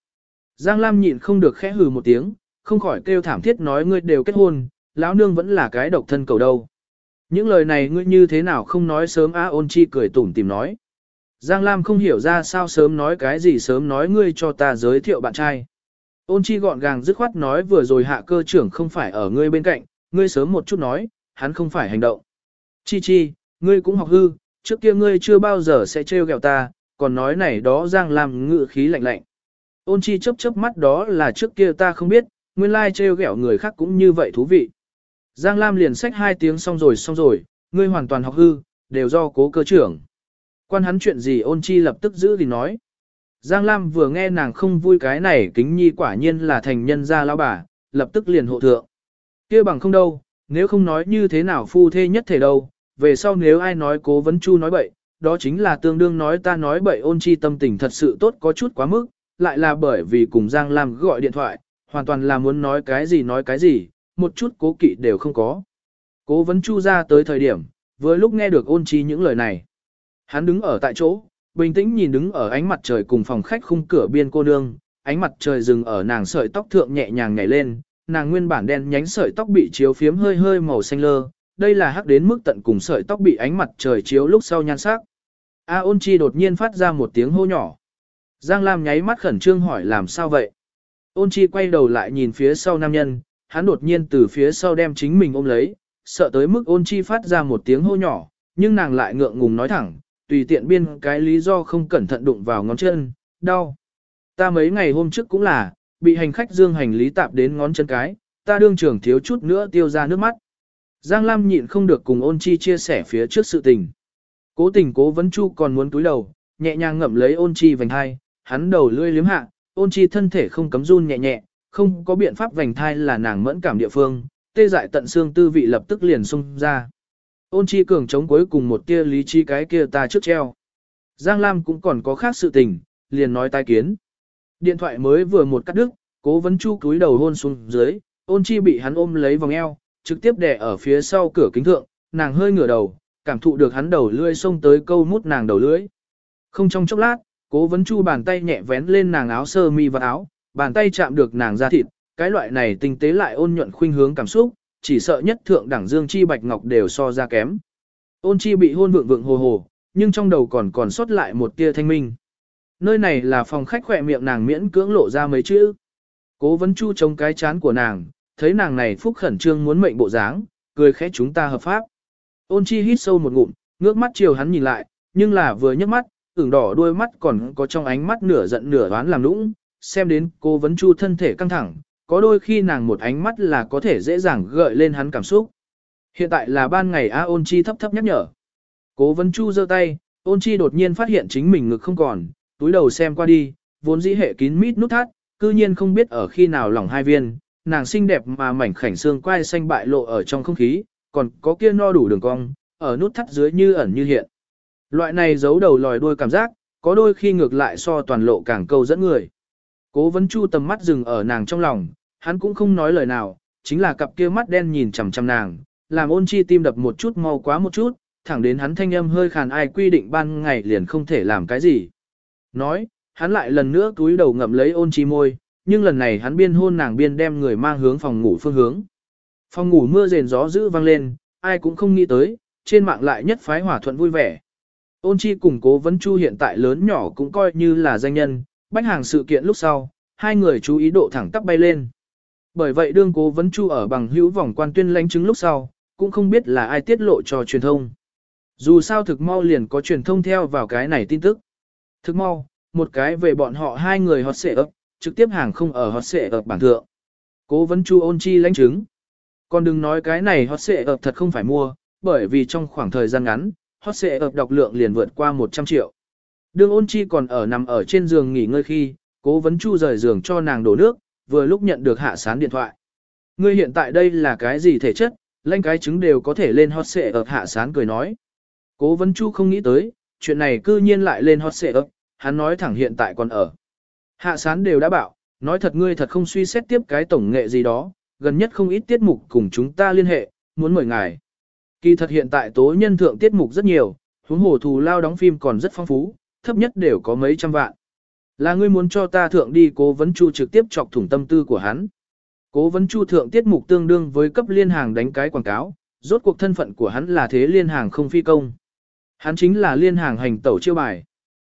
Giang Lam nhịn không được khẽ hừ một tiếng, không khỏi kêu thảm thiết nói ngươi đều kết hôn, lão nương vẫn là cái độc thân cầu đâu. Những lời này ngươi như thế nào không nói sớm á à, ôn chi cười tủm tìm nói. Giang Lam không hiểu ra sao sớm nói cái gì sớm nói ngươi cho ta giới thiệu bạn trai. Ôn chi gọn gàng dứt khoát nói vừa rồi hạ cơ trưởng không phải ở ngươi bên cạnh, ngươi sớm một chút nói, hắn không phải hành động. Chi chi, ngươi cũng học hư, trước kia ngươi chưa bao giờ sẽ trêu ghẹo ta, còn nói này đó Giang Lam ngự khí lạnh lạnh. Ôn chi chớp chớp mắt đó là trước kia ta không biết, nguyên lai trêu ghẹo người khác cũng như vậy thú vị. Giang Lam liền sách hai tiếng xong rồi xong rồi, ngươi hoàn toàn học hư, đều do cố cơ trưởng. Quan hắn chuyện gì ôn chi lập tức giữ thì nói. Giang Lam vừa nghe nàng không vui cái này kính nhi quả nhiên là thành nhân gia lão bà, lập tức liền hộ thượng kia bằng không đâu, nếu không nói như thế nào phu thê nhất thể đâu, về sau nếu ai nói cố vấn chu nói bậy, đó chính là tương đương nói ta nói bậy ôn chi tâm tình thật sự tốt có chút quá mức, lại là bởi vì cùng Giang Lam gọi điện thoại, hoàn toàn là muốn nói cái gì nói cái gì, một chút cố kỵ đều không có. Cố vấn chu ra tới thời điểm, với lúc nghe được ôn chi những lời này. Hắn đứng ở tại chỗ, bình tĩnh nhìn đứng ở ánh mặt trời cùng phòng khách khung cửa biên cô nương, ánh mặt trời dừng ở nàng sợi tóc thượng nhẹ nhàng nhảy lên, nàng nguyên bản đen nhánh sợi tóc bị chiếu phiếm hơi hơi màu xanh lơ, đây là hắc đến mức tận cùng sợi tóc bị ánh mặt trời chiếu lúc sau nhan sắc. A ôn chi đột nhiên phát ra một tiếng hô nhỏ. Giang Lam nháy mắt khẩn trương hỏi làm sao vậy? Ôn chi quay đầu lại nhìn phía sau nam nhân, hắn đột nhiên từ phía sau đem chính mình ôm lấy, sợ tới mức ôn chi phát ra một tiếng hô nhỏ, nhưng nàng lại ngượng ngùng nói thẳng, tùy tiện biên cái lý do không cẩn thận đụng vào ngón chân, đau. Ta mấy ngày hôm trước cũng là, bị hành khách dương hành lý tạp đến ngón chân cái, ta đương trưởng thiếu chút nữa tiêu ra nước mắt. Giang Lam nhịn không được cùng ôn chi chia sẻ phía trước sự tình. Cố tình cố vấn chu còn muốn túi đầu, nhẹ nhàng ngậm lấy ôn chi vành hai, hắn đầu lươi liếm hạ, ôn chi thân thể không cấm run nhẹ nhẹ, không có biện pháp vành thai là nàng mẫn cảm địa phương, tê dại tận xương tư vị lập tức liền xung ra. Ôn chi cường chống cuối cùng một tia lý chi cái kia ta trước treo. Giang Lam cũng còn có khác sự tình, liền nói tai kiến. Điện thoại mới vừa một cắt đứt, cố vấn chu cúi đầu hôn xuống dưới, ôn chi bị hắn ôm lấy vòng eo, trực tiếp đè ở phía sau cửa kính thượng, nàng hơi ngửa đầu, cảm thụ được hắn đầu lưỡi xông tới câu mút nàng đầu lưỡi. Không trong chốc lát, cố vấn chu bàn tay nhẹ vén lên nàng áo sơ mi và áo, bàn tay chạm được nàng da thịt, cái loại này tinh tế lại ôn nhuận khuynh hướng cảm xúc, chỉ sợ nhất thượng đẳng dương chi bạch ngọc đều so ra kém. Ôn chi bị hôn vượng vượng hồ hồ, nhưng trong đầu còn còn sót lại một tia thanh minh. Nơi này là phòng khách khỏe miệng nàng miễn cưỡng lộ ra mấy chữ. Cố vấn chu chống cái chán của nàng, thấy nàng này phúc khẩn trương muốn mệnh bộ dáng, cười khẽ chúng ta hợp pháp. Ôn chi hít sâu một ngụm, ngước mắt chiều hắn nhìn lại, nhưng là vừa nhấc mắt, ửng đỏ đôi mắt còn có trong ánh mắt nửa giận nửa đoán làm lũng. xem đến cô vấn chu thân thể căng thẳng, có đôi khi nàng một ánh mắt là có thể dễ dàng gợi lên hắn cảm xúc. Hiện tại là ban ngày A ôn chi thấp thấp nhắc nhở. Cố vấn chu giơ tay, ôn chi đột nhiên phát hiện chính mình ngực không còn, túi đầu xem qua đi, vốn dĩ hệ kín mít nút thắt, cư nhiên không biết ở khi nào lỏng hai viên, nàng xinh đẹp mà mảnh khảnh xương quai xanh bại lộ ở trong không khí, còn có kia no đủ đường cong, ở nút thắt dưới như ẩn như hiện. Loại này giấu đầu lòi đuôi cảm giác, có đôi khi ngược lại so toàn lộ càng câu dẫn người. Cố vấn chu tầm mắt dừng ở nàng trong lòng, hắn cũng không nói lời nào, chính là cặp kia mắt đen nhìn chằm chằm nàng, làm ôn chi tim đập một chút mau quá một chút, thẳng đến hắn thanh âm hơi khàn ai quy định ban ngày liền không thể làm cái gì. Nói, hắn lại lần nữa túi đầu ngậm lấy ôn chi môi, nhưng lần này hắn biên hôn nàng biên đem người mang hướng phòng ngủ phương hướng. Phòng ngủ mưa rền gió dữ vang lên, ai cũng không nghĩ tới, trên mạng lại nhất phái hỏa thuận vui vẻ. Ôn chi cùng cố vấn chu hiện tại lớn nhỏ cũng coi như là danh nhân, bách hàng sự kiện lúc sau, hai người chú ý độ thẳng tắp bay lên. Bởi vậy đương cố vấn chu ở bằng hữu vòng quan tuyên lãnh chứng lúc sau, cũng không biết là ai tiết lộ cho truyền thông. Dù sao thực mau liền có truyền thông theo vào cái này tin tức thức mau, một cái về bọn họ hai người hot xệ ấp, trực tiếp hàng không ở hot xệ ấp bảng thượng. Cố vấn chu ôn chi lãnh chứng. Còn đừng nói cái này hot xệ ấp thật không phải mua, bởi vì trong khoảng thời gian ngắn, hot xệ ấp đọc lượng liền vượt qua 100 triệu. Đương ôn chi còn ở nằm ở trên giường nghỉ ngơi khi, cố vấn chu rời giường cho nàng đổ nước, vừa lúc nhận được hạ sán điện thoại. Ngươi hiện tại đây là cái gì thể chất, lãnh cái trứng đều có thể lên hot xệ ấp hạ sán cười nói. Cố vấn chu không nghĩ tới, chuyện này cư nhiên lại lên hot ấp, hắn nói thẳng hiện tại còn ở. Hạ sán đều đã bảo, nói thật ngươi thật không suy xét tiếp cái tổng nghệ gì đó, gần nhất không ít tiết mục cùng chúng ta liên hệ, muốn mời ngài. Kỳ thật hiện tại tố nhân thượng tiết mục rất nhiều, huống hồ thù lao đóng phim còn rất phong phú, thấp nhất đều có mấy trăm vạn. Là ngươi muốn cho ta thượng đi cố vấn chu trực tiếp chọc thủng tâm tư của hắn. Cố vấn chu thượng tiết mục tương đương với cấp liên hàng đánh cái quảng cáo, rốt cuộc thân phận của hắn là thế liên hàng không phi công. Hắn chính là liên hàng hành tẩu chiêu bài.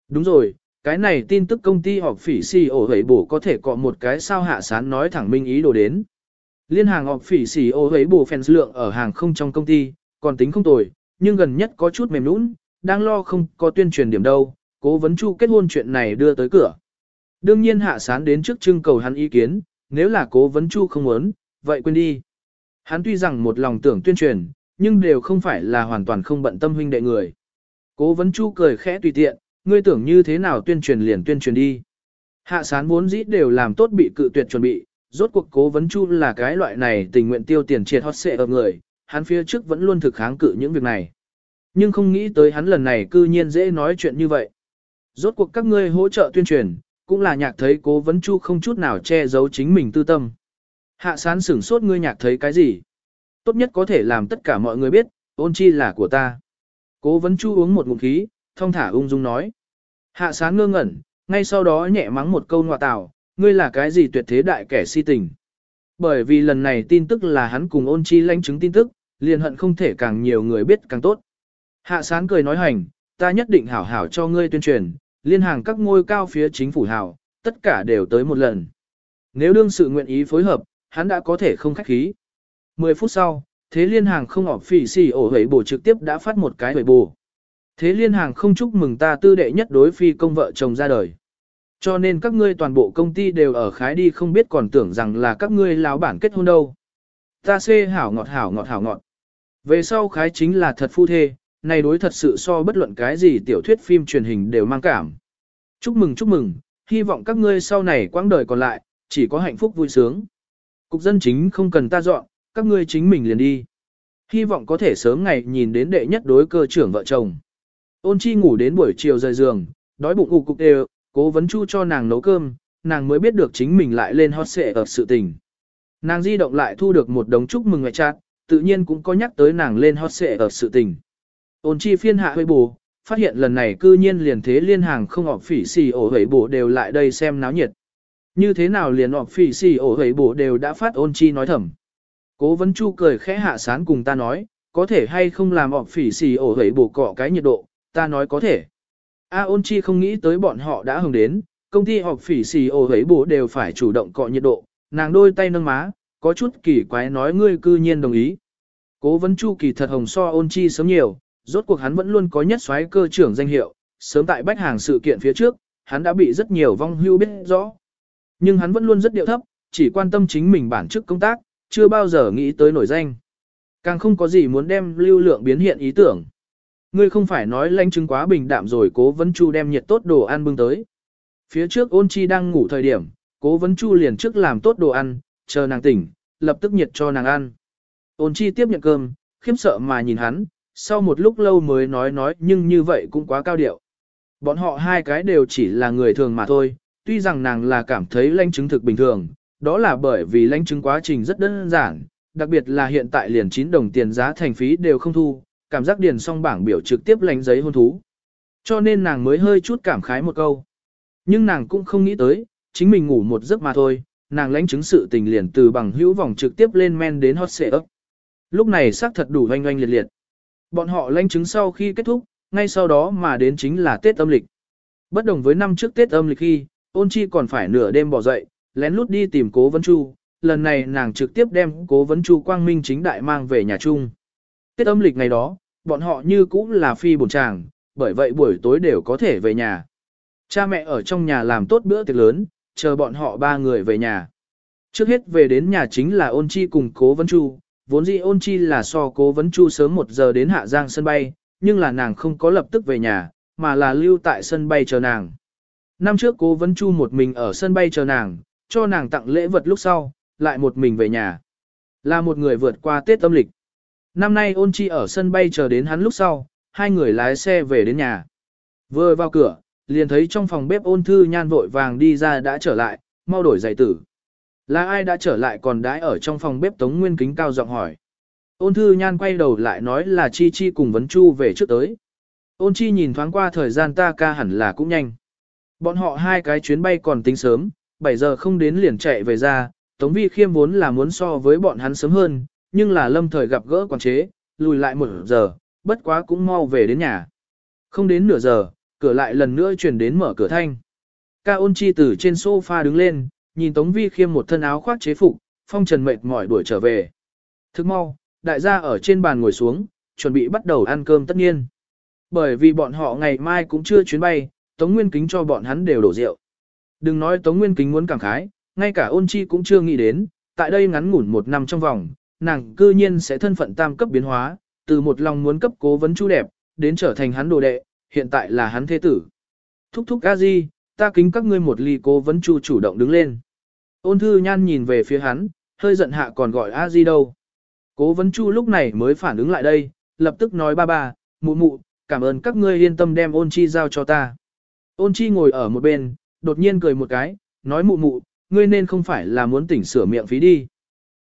Đúng rồi, cái này tin tức công ty họp phỉ xì ổ hấy bổ có thể cọ một cái sao hạ sán nói thẳng minh ý đồ đến. Liên hàng họp phỉ xì ổ hấy bổ fans lượng ở hàng không trong công ty, còn tính không tồi, nhưng gần nhất có chút mềm nũng, đang lo không có tuyên truyền điểm đâu, cố vấn chu kết hôn chuyện này đưa tới cửa. Đương nhiên hạ sán đến trước trưng cầu hắn ý kiến, nếu là cố vấn chu không muốn, vậy quên đi. Hắn tuy rằng một lòng tưởng tuyên truyền, nhưng đều không phải là hoàn toàn không bận tâm huynh đệ người. Cố vấn chu cười khẽ tùy tiện, ngươi tưởng như thế nào tuyên truyền liền tuyên truyền đi. Hạ sán vốn dĩ đều làm tốt bị cự tuyệt chuẩn bị, rốt cuộc cố vấn chu là cái loại này tình nguyện tiêu tiền triệt hot xệ ở người, hắn phía trước vẫn luôn thực kháng cự những việc này. Nhưng không nghĩ tới hắn lần này cư nhiên dễ nói chuyện như vậy. Rốt cuộc các ngươi hỗ trợ tuyên truyền, cũng là nhạc thấy cố vấn chu không chút nào che giấu chính mình tư tâm. Hạ sán sửng sốt ngươi nhạc thấy cái gì? Tốt nhất có thể làm tất cả mọi người biết, ôn chi là của ta. Cố vấn chu uống một ngụm khí, thông thả ung dung nói. Hạ sán ngơ ngẩn, ngay sau đó nhẹ mắng một câu ngọa tào, ngươi là cái gì tuyệt thế đại kẻ si tình. Bởi vì lần này tin tức là hắn cùng ôn chi lãnh chứng tin tức, liền hận không thể càng nhiều người biết càng tốt. Hạ sán cười nói hành, ta nhất định hảo hảo cho ngươi tuyên truyền, liên hàng các ngôi cao phía chính phủ hảo, tất cả đều tới một lần. Nếu đương sự nguyện ý phối hợp, hắn đã có thể không khách khí. 10 phút sau, thế liên hàng không ọp phỉ xì ổ hẩy bổ trực tiếp đã phát một cái hẩy bổ. Thế liên hàng không chúc mừng ta tư đệ nhất đối phi công vợ chồng ra đời. Cho nên các ngươi toàn bộ công ty đều ở khái đi không biết còn tưởng rằng là các ngươi láo bản kết hôn đâu. Ta xê hảo ngọt hảo ngọt hảo ngọt. Về sau khái chính là thật phu thê, này đối thật sự so bất luận cái gì tiểu thuyết phim truyền hình đều mang cảm. Chúc mừng chúc mừng, hy vọng các ngươi sau này quãng đời còn lại, chỉ có hạnh phúc vui sướng. Cục dân chính không cần ta dọn, các ngươi chính mình liền đi. Hy vọng có thể sớm ngày nhìn đến đệ nhất đối cơ trưởng vợ chồng. Ôn chi ngủ đến buổi chiều rời giường, đói bụng ụ cục đều, cố vấn chu cho nàng nấu cơm, nàng mới biết được chính mình lại lên hot xệ ở sự tình. Nàng di động lại thu được một đống chúc mừng ngoại chat, tự nhiên cũng có nhắc tới nàng lên hot xệ ở sự tình. Ôn chi phiên hạ hơi bù, phát hiện lần này cư nhiên liền thế liên hàng không họp phỉ xì ổ hấy bổ đều lại đây xem náo nhiệt. Như thế nào liền họp phỉ xì ổ hấy bổ đều đã phát ôn chi nói thầm. Cố vấn chu cười khẽ hạ sán cùng ta nói, có thể hay không làm họp phỉ xì ổ hấy bổ cọ cái nhiệt độ, ta nói có thể. A ôn chi không nghĩ tới bọn họ đã hưởng đến, công ty họp phỉ xì ổ hấy bổ đều phải chủ động cọ nhiệt độ, nàng đôi tay nâng má, có chút kỳ quái nói ngươi cư nhiên đồng ý. Cố vấn chu kỳ thật hồng so ôn chi sớm nhiều, rốt cuộc hắn vẫn luôn có nhất xoáy cơ trưởng danh hiệu, sớm tại bách hàng sự kiện phía trước, hắn đã bị rất nhiều vong hưu biết rõ. Nhưng hắn vẫn luôn rất điệu thấp, chỉ quan tâm chính mình bản chức công tác, chưa bao giờ nghĩ tới nổi danh. Càng không có gì muốn đem lưu lượng biến hiện ý tưởng. Ngươi không phải nói lãnh chứng quá bình đạm rồi cố vấn chu đem nhiệt tốt đồ ăn bưng tới. Phía trước ôn chi đang ngủ thời điểm, cố vấn chu liền trước làm tốt đồ ăn, chờ nàng tỉnh, lập tức nhiệt cho nàng ăn. Ôn chi tiếp nhận cơm, khiếp sợ mà nhìn hắn, sau một lúc lâu mới nói nói nhưng như vậy cũng quá cao điệu. Bọn họ hai cái đều chỉ là người thường mà thôi, tuy rằng nàng là cảm thấy lãnh chứng thực bình thường, đó là bởi vì lãnh chứng quá trình rất đơn giản, đặc biệt là hiện tại liền 9 đồng tiền giá thành phí đều không thu, cảm giác điền xong bảng biểu trực tiếp lãnh giấy hôn thú. Cho nên nàng mới hơi chút cảm khái một câu. Nhưng nàng cũng không nghĩ tới, chính mình ngủ một giấc mà thôi, nàng lãnh chứng sự tình liền từ bằng hữu vòng trực tiếp lên men đến hot xệ ấp. Lúc này xác thật đủ oanh oanh liệt liệt. Bọn họ lãnh chứng sau khi kết thúc, ngay sau đó mà đến chính là Tết âm lịch. Bất đồng với năm trước Tết âm lịch khi, ôn chi còn phải nửa đêm bỏ dậy, lén lút đi tìm cố vấn chu, lần này nàng trực tiếp đem cố vấn chu quang minh chính đại mang về nhà chung. Tết âm lịch ngày đó, bọn họ như cũng là phi bổn tràng, bởi vậy buổi tối đều có thể về nhà. Cha mẹ ở trong nhà làm tốt bữa tiệc lớn, chờ bọn họ ba người về nhà. Trước hết về đến nhà chính là ôn chi cùng cố vấn chu, vốn dĩ ôn chi là so cố vấn chu sớm một giờ đến hạ giang sân bay, nhưng là nàng không có lập tức về nhà, mà là lưu tại sân bay chờ nàng. Năm trước cố vấn chu một mình ở sân bay chờ nàng, cho nàng tặng lễ vật lúc sau, lại một mình về nhà. Là một người vượt qua Tết âm lịch. Năm nay ôn chi ở sân bay chờ đến hắn lúc sau, hai người lái xe về đến nhà. Vừa vào cửa, liền thấy trong phòng bếp ôn thư nhan vội vàng đi ra đã trở lại, mau đổi giày tử. Là ai đã trở lại còn đãi ở trong phòng bếp Tống Nguyên Kính cao giọng hỏi. Ôn thư nhan quay đầu lại nói là Chi Chi cùng Vấn Chu về trước tới. Ôn Chi nhìn thoáng qua thời gian ta ca hẳn là cũng nhanh. Bọn họ hai cái chuyến bay còn tính sớm, 7 giờ không đến liền chạy về ra, Tống Vi khiêm vốn là muốn so với bọn hắn sớm hơn, nhưng là lâm thời gặp gỡ quản chế, lùi lại một giờ, bất quá cũng mau về đến nhà. Không đến nửa giờ, cửa lại lần nữa chuyển đến mở cửa thanh. Ca ôn chi từ trên sofa đứng lên, nhìn Tống Vi khiêm một thân áo khoác chế phục, phong trần mệt mỏi đuổi trở về. Thức mau, đại gia ở trên bàn ngồi xuống, chuẩn bị bắt đầu ăn cơm tất nhiên. Bởi vì bọn họ ngày mai cũng chưa chuyến bay, Tống Nguyên Kính cho bọn hắn đều đổ rượu. Đừng nói Tống Nguyên Kính muốn cảm khái, ngay cả ôn chi cũng chưa nghĩ đến, tại đây ngắn ngủn một năm trong vòng, nàng cư nhiên sẽ thân phận tam cấp biến hóa, từ một lòng muốn cấp cố vấn chu đẹp, đến trở thành hắn đồ đệ, hiện tại là hắn thế tử. Thúc thúc a di, ta kính các ngươi một ly cố vấn chu chủ động đứng lên. Ôn thư nhan nhìn về phía hắn, hơi giận hạ còn gọi a di đâu. Cố vấn chu lúc này mới phản ứng lại đây, lập tức nói ba ba, mụ mụ, cảm ơn các ngươi yên tâm đem ôn chi giao cho ta. Ôn chi ngồi ở một bên, đột nhiên cười một cái, nói mụ mụ, ngươi nên không phải là muốn tỉnh sửa miệng phí đi.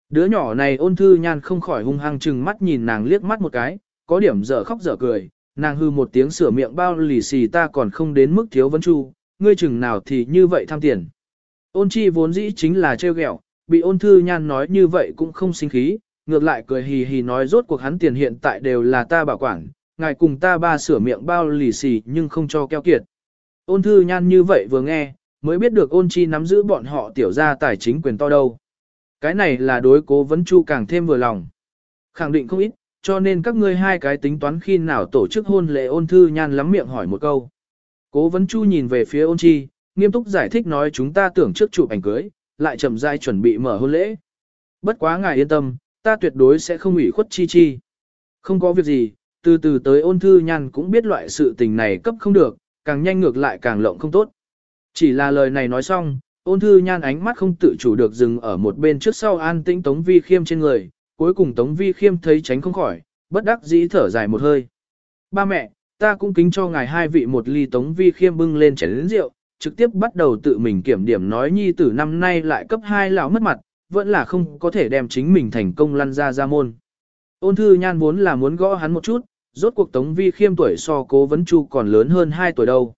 Đứa nhỏ này ôn thư nhan không khỏi hung hăng chừng mắt nhìn nàng liếc mắt một cái, có điểm dở khóc dở cười, nàng hư một tiếng sửa miệng bao lì xì ta còn không đến mức thiếu vấn chu, ngươi chừng nào thì như vậy tham tiền. Ôn chi vốn dĩ chính là trêu ghẹo, bị ôn thư nhan nói như vậy cũng không sinh khí, ngược lại cười hì hì nói rốt cuộc hắn tiền hiện tại đều là ta bảo quản, ngài cùng ta ba sửa miệng bao lì xì nhưng không cho keo kiệt. Ôn thư nhan như vậy vừa nghe, mới biết được ôn chi nắm giữ bọn họ tiểu ra tài chính quyền to đâu. Cái này là đối cố vấn chu càng thêm vừa lòng. Khẳng định không ít, cho nên các ngươi hai cái tính toán khi nào tổ chức hôn lễ ôn thư nhan lắm miệng hỏi một câu. Cố vấn chu nhìn về phía ôn chi, nghiêm túc giải thích nói chúng ta tưởng trước chụp ảnh cưới, lại chậm rãi chuẩn bị mở hôn lễ. Bất quá ngài yên tâm, ta tuyệt đối sẽ không ủy khuất chi chi. Không có việc gì, từ từ tới ôn thư nhan cũng biết loại sự tình này cấp không được, càng nhanh ngược lại càng lộng không tốt. Chỉ là lời này nói xong, ôn thư nhan ánh mắt không tự chủ được dừng ở một bên trước sau an tĩnh Tống Vi Khiêm trên người, cuối cùng Tống Vi Khiêm thấy tránh không khỏi, bất đắc dĩ thở dài một hơi. Ba mẹ, ta cũng kính cho ngài hai vị một ly Tống Vi Khiêm bưng lên chén lĩnh rượu, trực tiếp bắt đầu tự mình kiểm điểm nói nhi tử năm nay lại cấp hai lão mất mặt, vẫn là không có thể đem chính mình thành công lăn ra ra môn. Ôn thư nhan muốn là muốn gõ hắn một chút, rốt cuộc Tống Vi Khiêm tuổi so cố vấn chu còn lớn hơn 2 tuổi đâu.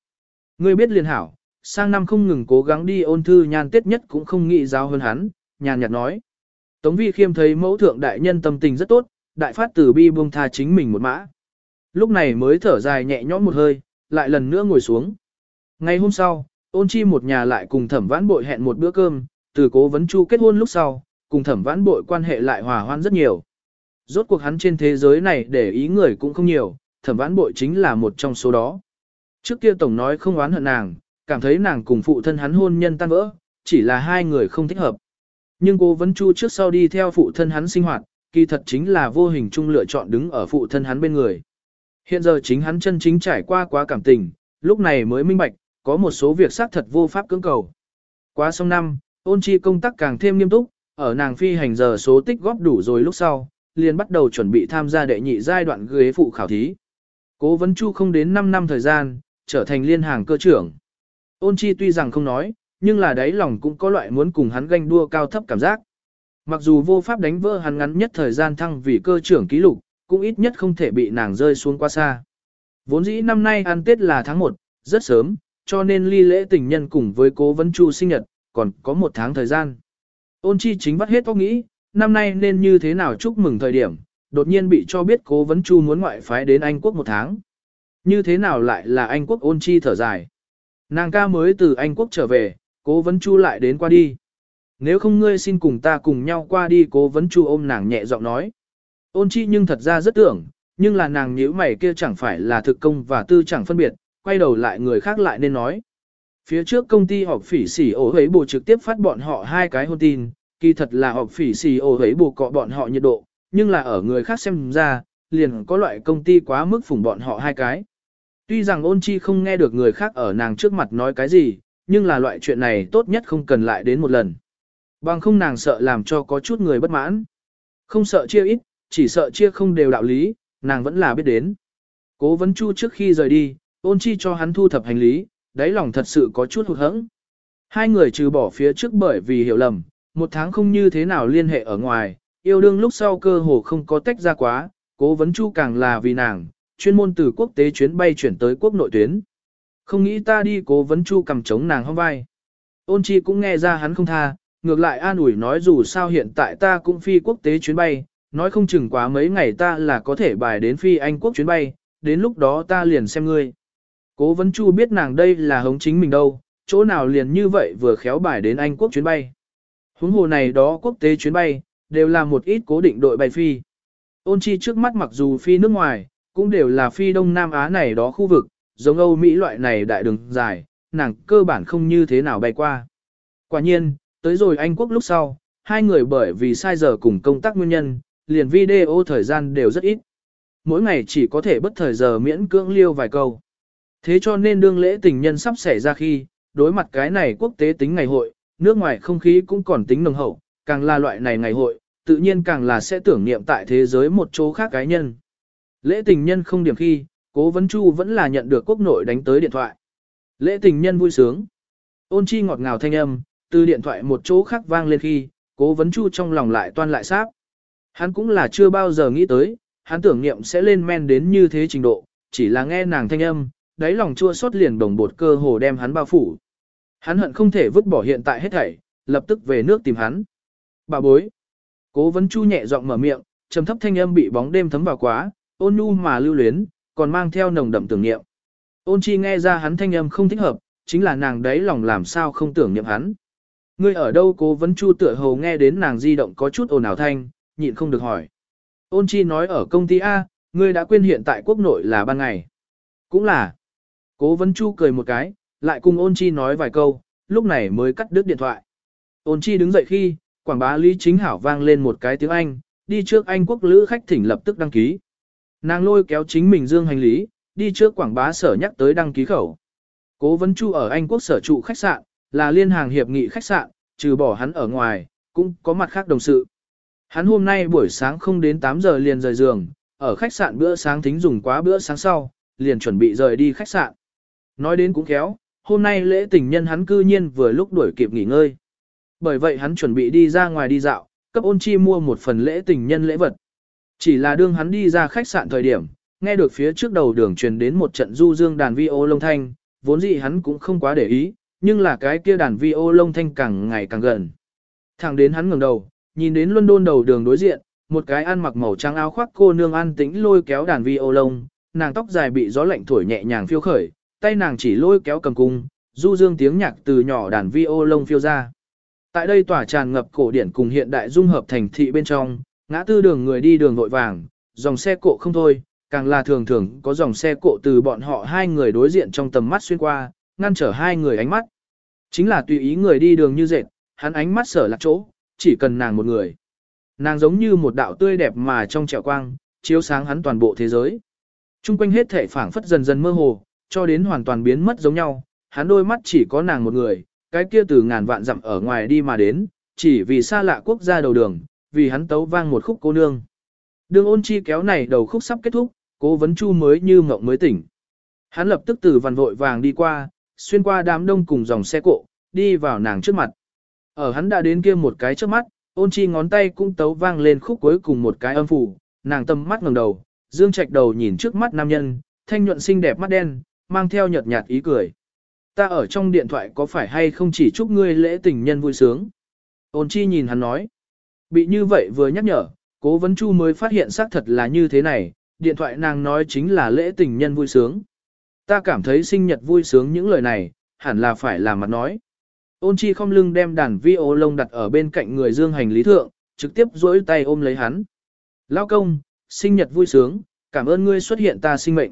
Ngươi biết liền hảo, sang năm không ngừng cố gắng đi ôn thư nhan tiết nhất cũng không nghĩ giáo hơn hắn, nhàn nhạt nói. Tống Vi Khiêm thấy mẫu thượng đại nhân tâm tình rất tốt, đại phát tử bi buông tha chính mình một mã. Lúc này mới thở dài nhẹ nhõm một hơi, lại lần nữa ngồi xuống. Ngày hôm sau, ôn chi một nhà lại cùng thẩm vãn bội hẹn một bữa cơm, từ cố vấn chu kết hôn lúc sau, cùng thẩm vãn bội quan hệ lại hòa hoan rất nhiều. Rốt cuộc hắn trên thế giới này để ý người cũng không nhiều, thẩm vãn bội chính là một trong số đó. Trước kia tổng nói không oán hận nàng, cảm thấy nàng cùng phụ thân hắn hôn nhân tan vỡ, chỉ là hai người không thích hợp. Nhưng cô vẫn chu trước sau đi theo phụ thân hắn sinh hoạt, kỳ thật chính là vô hình chung lựa chọn đứng ở phụ thân hắn bên người. Hiện giờ chính hắn chân chính trải qua quá cảm tình, lúc này mới minh bạch, có một số việc xác thật vô pháp cưỡng cầu. Quá xong năm, ôn chi công tác càng thêm nghiêm túc, ở nàng phi hành giờ số tích góp đủ rồi lúc sau, liền bắt đầu chuẩn bị tham gia đệ nhị giai đoạn ghế phụ khảo thí. Cố vấn chu không đến 5 năm thời gian, trở thành liên hàng cơ trưởng. Ôn chi tuy rằng không nói, nhưng là đáy lòng cũng có loại muốn cùng hắn ganh đua cao thấp cảm giác. Mặc dù vô pháp đánh vỡ hắn ngắn nhất thời gian thăng vì cơ trưởng ký lục, cũng ít nhất không thể bị nàng rơi xuống quá xa. Vốn dĩ năm nay ăn Tết là tháng 1, rất sớm, cho nên ly lễ tình nhân cùng với cố vấn chu sinh nhật, còn có một tháng thời gian. Ôn chi chính bắt hết óc nghĩ, năm nay nên như thế nào chúc mừng thời điểm, đột nhiên bị cho biết cố vấn chu muốn ngoại phái đến Anh quốc một tháng. Như thế nào lại là Anh quốc ôn chi thở dài. Nàng ca mới từ Anh quốc trở về, cố vấn chu lại đến qua đi. Nếu không ngươi xin cùng ta cùng nhau qua đi cố vấn chu ôm nàng nhẹ giọng nói. Ôn chi nhưng thật ra rất tưởng, nhưng là nàng nhíu mày kia chẳng phải là thực công và tư chẳng phân biệt, quay đầu lại người khác lại nên nói. Phía trước công ty họp phỉ xỉ ổ hế bù trực tiếp phát bọn họ hai cái hôn tin, kỳ thật là họp phỉ xì ổ hấy bù cọ bọn họ nhiệt độ, nhưng là ở người khác xem ra, liền có loại công ty quá mức phủng bọn họ hai cái. Tuy rằng ôn chi không nghe được người khác ở nàng trước mặt nói cái gì, nhưng là loại chuyện này tốt nhất không cần lại đến một lần. Bằng không nàng sợ làm cho có chút người bất mãn. Không sợ chia ít, chỉ sợ chia không đều đạo lý, nàng vẫn là biết đến. Cố vấn chu trước khi rời đi, ôn chi cho hắn thu thập hành lý, đáy lòng thật sự có chút hụt hẫng. Hai người trừ bỏ phía trước bởi vì hiểu lầm, một tháng không như thế nào liên hệ ở ngoài, yêu đương lúc sau cơ hồ không có tách ra quá, cố vấn chu càng là vì nàng, chuyên môn từ quốc tế chuyến bay chuyển tới quốc nội tuyến. Không nghĩ ta đi cố vấn chu cầm chống nàng hông vai. Ôn chi cũng nghe ra hắn không tha, ngược lại an ủi nói dù sao hiện tại ta cũng phi quốc tế chuyến bay, nói không chừng quá mấy ngày ta là có thể bài đến phi Anh quốc chuyến bay, đến lúc đó ta liền xem ngươi. Cố vấn chu biết nàng đây là hống chính mình đâu, chỗ nào liền như vậy vừa khéo bài đến Anh quốc chuyến bay. Huống hồ này đó quốc tế chuyến bay, đều là một ít cố định đội bay phi. Ôn chi trước mắt mặc dù phi nước ngoài, cũng đều là phi Đông Nam Á này đó khu vực, giống Âu Mỹ loại này đại đường dài, nàng cơ bản không như thế nào bay qua. Quả nhiên, tới rồi Anh quốc lúc sau, hai người bởi vì sai giờ cùng công tác nguyên nhân, liền video thời gian đều rất ít. Mỗi ngày chỉ có thể bất thời giờ miễn cưỡng liêu vài câu. Thế cho nên đương lễ tình nhân sắp xảy ra khi, đối mặt cái này quốc tế tính ngày hội, nước ngoài không khí cũng còn tính nồng hậu, càng là loại này ngày hội, tự nhiên càng là sẽ tưởng niệm tại thế giới một chỗ khác cá nhân. Lễ tình nhân không điểm khi, cố vấn chu vẫn là nhận được quốc nội đánh tới điện thoại. Lễ tình nhân vui sướng. Ôn chi ngọt ngào thanh âm, từ điện thoại một chỗ khác vang lên khi, cố vấn chu trong lòng lại toan lại sáp. Hắn cũng là chưa bao giờ nghĩ tới, hắn tưởng niệm sẽ lên men đến như thế trình độ, chỉ là nghe nàng thanh âm, đáy lòng chua xót liền đồng bột cơ hồ đem hắn bao phủ. Hắn hận không thể vứt bỏ hiện tại hết thảy, lập tức về nước tìm hắn. Bà bối. Cố vấn chu nhẹ giọng mở miệng, trầm thấp thanh âm bị bóng đêm thấm vào quá, ôn nhu mà lưu luyến, còn mang theo nồng đậm tưởng niệm. Ôn chi nghe ra hắn thanh âm không thích hợp, chính là nàng đấy lòng làm sao không tưởng niệm hắn. Ngươi ở đâu cố vấn chu tựa hồ nghe đến nàng di động có chút ồn ào thanh, nhịn không được hỏi. Ôn chi nói ở công ty A, ngươi đã quên hiện tại quốc nội là ban ngày. Cũng là. Cố vấn chu cười một cái, lại cùng ôn chi nói vài câu, lúc này mới cắt đứt điện thoại. Ôn chi đứng dậy khi, quảng bá Lý Chính Hảo vang lên một cái tiếng Anh, đi trước Anh quốc lữ khách thỉnh lập tức đăng ký. Nàng lôi kéo chính mình dương hành lý, đi trước quảng bá sở nhắc tới đăng ký khẩu. Cố vấn chu ở Anh quốc sở trụ khách sạn, là liên hàng hiệp nghị khách sạn, trừ bỏ hắn ở ngoài, cũng có mặt khác đồng sự. Hắn hôm nay buổi sáng không đến 8 giờ liền rời giường, ở khách sạn bữa sáng thính dùng quá bữa sáng sau, liền chuẩn bị rời đi khách sạn. Nói đến cũng khéo, hôm nay lễ tình nhân hắn cư nhiên vừa lúc đuổi kịp nghỉ ngơi. Bởi vậy hắn chuẩn bị đi ra ngoài đi dạo, cấp ôn chi mua một phần lễ tình nhân lễ vật. Chỉ là đương hắn đi ra khách sạn thời điểm, nghe được phía trước đầu đường truyền đến một trận du dương đàn vi ô lông thanh, vốn dĩ hắn cũng không quá để ý, nhưng là cái kia đàn vi ô lông thanh càng ngày càng gần. Thẳng đến hắn ngẩng đầu, nhìn đến London đầu đường đối diện, một cái ăn mặc màu trắng áo khoác cô nương an tĩnh lôi kéo đàn vi ô lông, nàng tóc dài bị gió lạnh thổi nhẹ nhàng phiêu khởi, tay nàng chỉ lôi kéo cầm cung, du dương tiếng nhạc từ nhỏ đàn vi ô lông phiêu ra. Tại đây tỏa tràn ngập cổ điển cùng hiện đại dung hợp thành thị bên trong, ngã tư đường người đi đường vội vàng, dòng xe cộ không thôi, càng là thường thường có dòng xe cộ từ bọn họ hai người đối diện trong tầm mắt xuyên qua, ngăn trở hai người ánh mắt. Chính là tùy ý người đi đường như dệt, hắn ánh mắt sở lạc chỗ, chỉ cần nàng một người. Nàng giống như một đạo tươi đẹp mà trong trẻo quang, chiếu sáng hắn toàn bộ thế giới. Trung quanh hết thể phảng phất dần dần mơ hồ, cho đến hoàn toàn biến mất giống nhau, hắn đôi mắt chỉ có nàng một người, cái kia từ ngàn vạn dặm ở ngoài đi mà đến, chỉ vì xa lạ quốc gia đầu đường, vì hắn tấu vang một khúc cô nương. Đường ôn chi kéo này đầu khúc sắp kết thúc, cố vấn chu mới như mộng mới tỉnh. Hắn lập tức từ vằn vội vàng đi qua, xuyên qua đám đông cùng dòng xe cộ, đi vào nàng trước mặt. Ở hắn đã đến kia một cái trước mắt, ôn chi ngón tay cũng tấu vang lên khúc cuối cùng một cái âm phủ, nàng tâm mắt ngẩng đầu, dương trạch đầu nhìn trước mắt nam nhân, thanh nhuận xinh đẹp mắt đen, mang theo nhợt nhạt ý cười. Ta ở trong điện thoại có phải hay không chỉ chúc ngươi lễ tình nhân vui sướng? Ôn chi nhìn hắn nói. Bị như vậy vừa nhắc nhở, cố vấn chu mới phát hiện xác thật là như thế này, điện thoại nàng nói chính là lễ tình nhân vui sướng. Ta cảm thấy sinh nhật vui sướng những lời này, hẳn là phải làm mặt nói. Ôn chi không lưng đem đàn vi ô lông đặt ở bên cạnh người dương hành lý thượng, trực tiếp duỗi tay ôm lấy hắn. Lao công, sinh nhật vui sướng, cảm ơn ngươi xuất hiện ta sinh mệnh.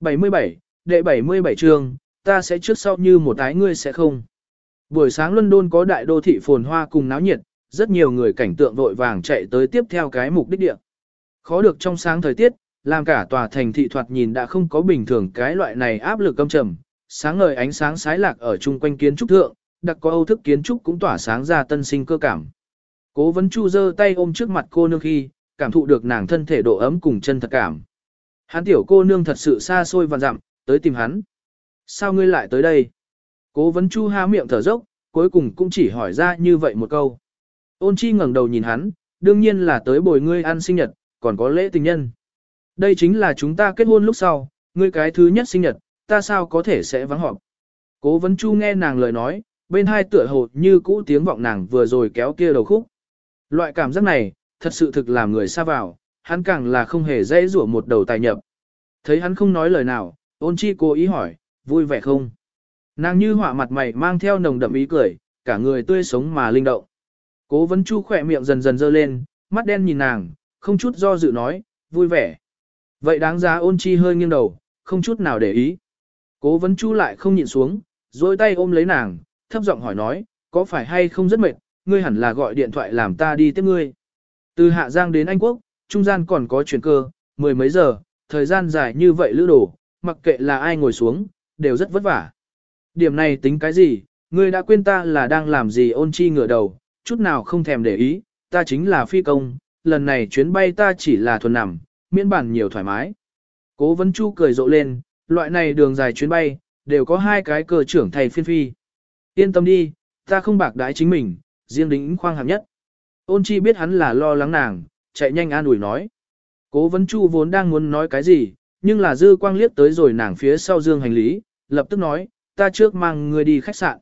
77, đệ 77 trường, ta sẽ trước sau như một tái ngươi sẽ không. Buổi sáng London có đại đô thị phồn hoa cùng náo nhiệt, rất nhiều người cảnh tượng vội vàng chạy tới tiếp theo cái mục đích địa. Khó được trong sáng thời tiết, làm cả tòa thành thị thoạt nhìn đã không có bình thường cái loại này áp lực âm trầm, sáng ngời ánh sáng sái lạc ở chung quanh kiến trúc thượng, đặc có âu thức kiến trúc cũng tỏa sáng ra tân sinh cơ cảm. Cố vấn chu giơ tay ôm trước mặt cô nương khi, cảm thụ được nàng thân thể độ ấm cùng chân thật cảm. Hán tiểu cô nương thật sự xa xôi và dặm, tới tìm hắn. Sao ngươi lại tới đây? Cố vấn chu há miệng thở dốc, cuối cùng cũng chỉ hỏi ra như vậy một câu. Ôn chi ngẩng đầu nhìn hắn, đương nhiên là tới bồi ngươi ăn sinh nhật, còn có lễ tình nhân. Đây chính là chúng ta kết hôn lúc sau, ngươi cái thứ nhất sinh nhật, ta sao có thể sẽ vắng họp. Cố vấn chu nghe nàng lời nói, bên hai tựa hồ như cũ tiếng vọng nàng vừa rồi kéo kia đầu khúc. Loại cảm giác này, thật sự thực làm người xa vào, hắn càng là không hề dễ rủa một đầu tài nhập. Thấy hắn không nói lời nào, ôn chi cố ý hỏi, vui vẻ không? Nàng như họa mặt mày mang theo nồng đậm ý cười, cả người tươi sống mà linh động. Cố vấn chu khỏe miệng dần dần dơ lên, mắt đen nhìn nàng, không chút do dự nói, vui vẻ. Vậy đáng giá ôn chi hơi nghiêng đầu, không chút nào để ý. Cố vấn chu lại không nhịn xuống, dôi tay ôm lấy nàng, thấp giọng hỏi nói, có phải hay không rất mệt, ngươi hẳn là gọi điện thoại làm ta đi tiếp ngươi. Từ Hạ Giang đến Anh Quốc, trung gian còn có chuyển cơ, mười mấy giờ, thời gian dài như vậy lữ đổ, mặc kệ là ai ngồi xuống, đều rất vất vả. Điểm này tính cái gì, ngươi đã quên ta là đang làm gì ôn chi ngửa đầu, chút nào không thèm để ý, ta chính là phi công, lần này chuyến bay ta chỉ là thuần nằm, miễn bản nhiều thoải mái. Cố vấn chu cười rộ lên, loại này đường dài chuyến bay, đều có hai cái cơ trưởng thầy phiên phi. Yên tâm đi, ta không bạc đái chính mình, riêng đính khoang hàm nhất. Ôn chi biết hắn là lo lắng nàng, chạy nhanh an ủi nói. Cố vấn chu vốn đang muốn nói cái gì, nhưng là dư quang liếc tới rồi nàng phía sau dương hành lý, lập tức nói, ta trước mang người đi khách sạn.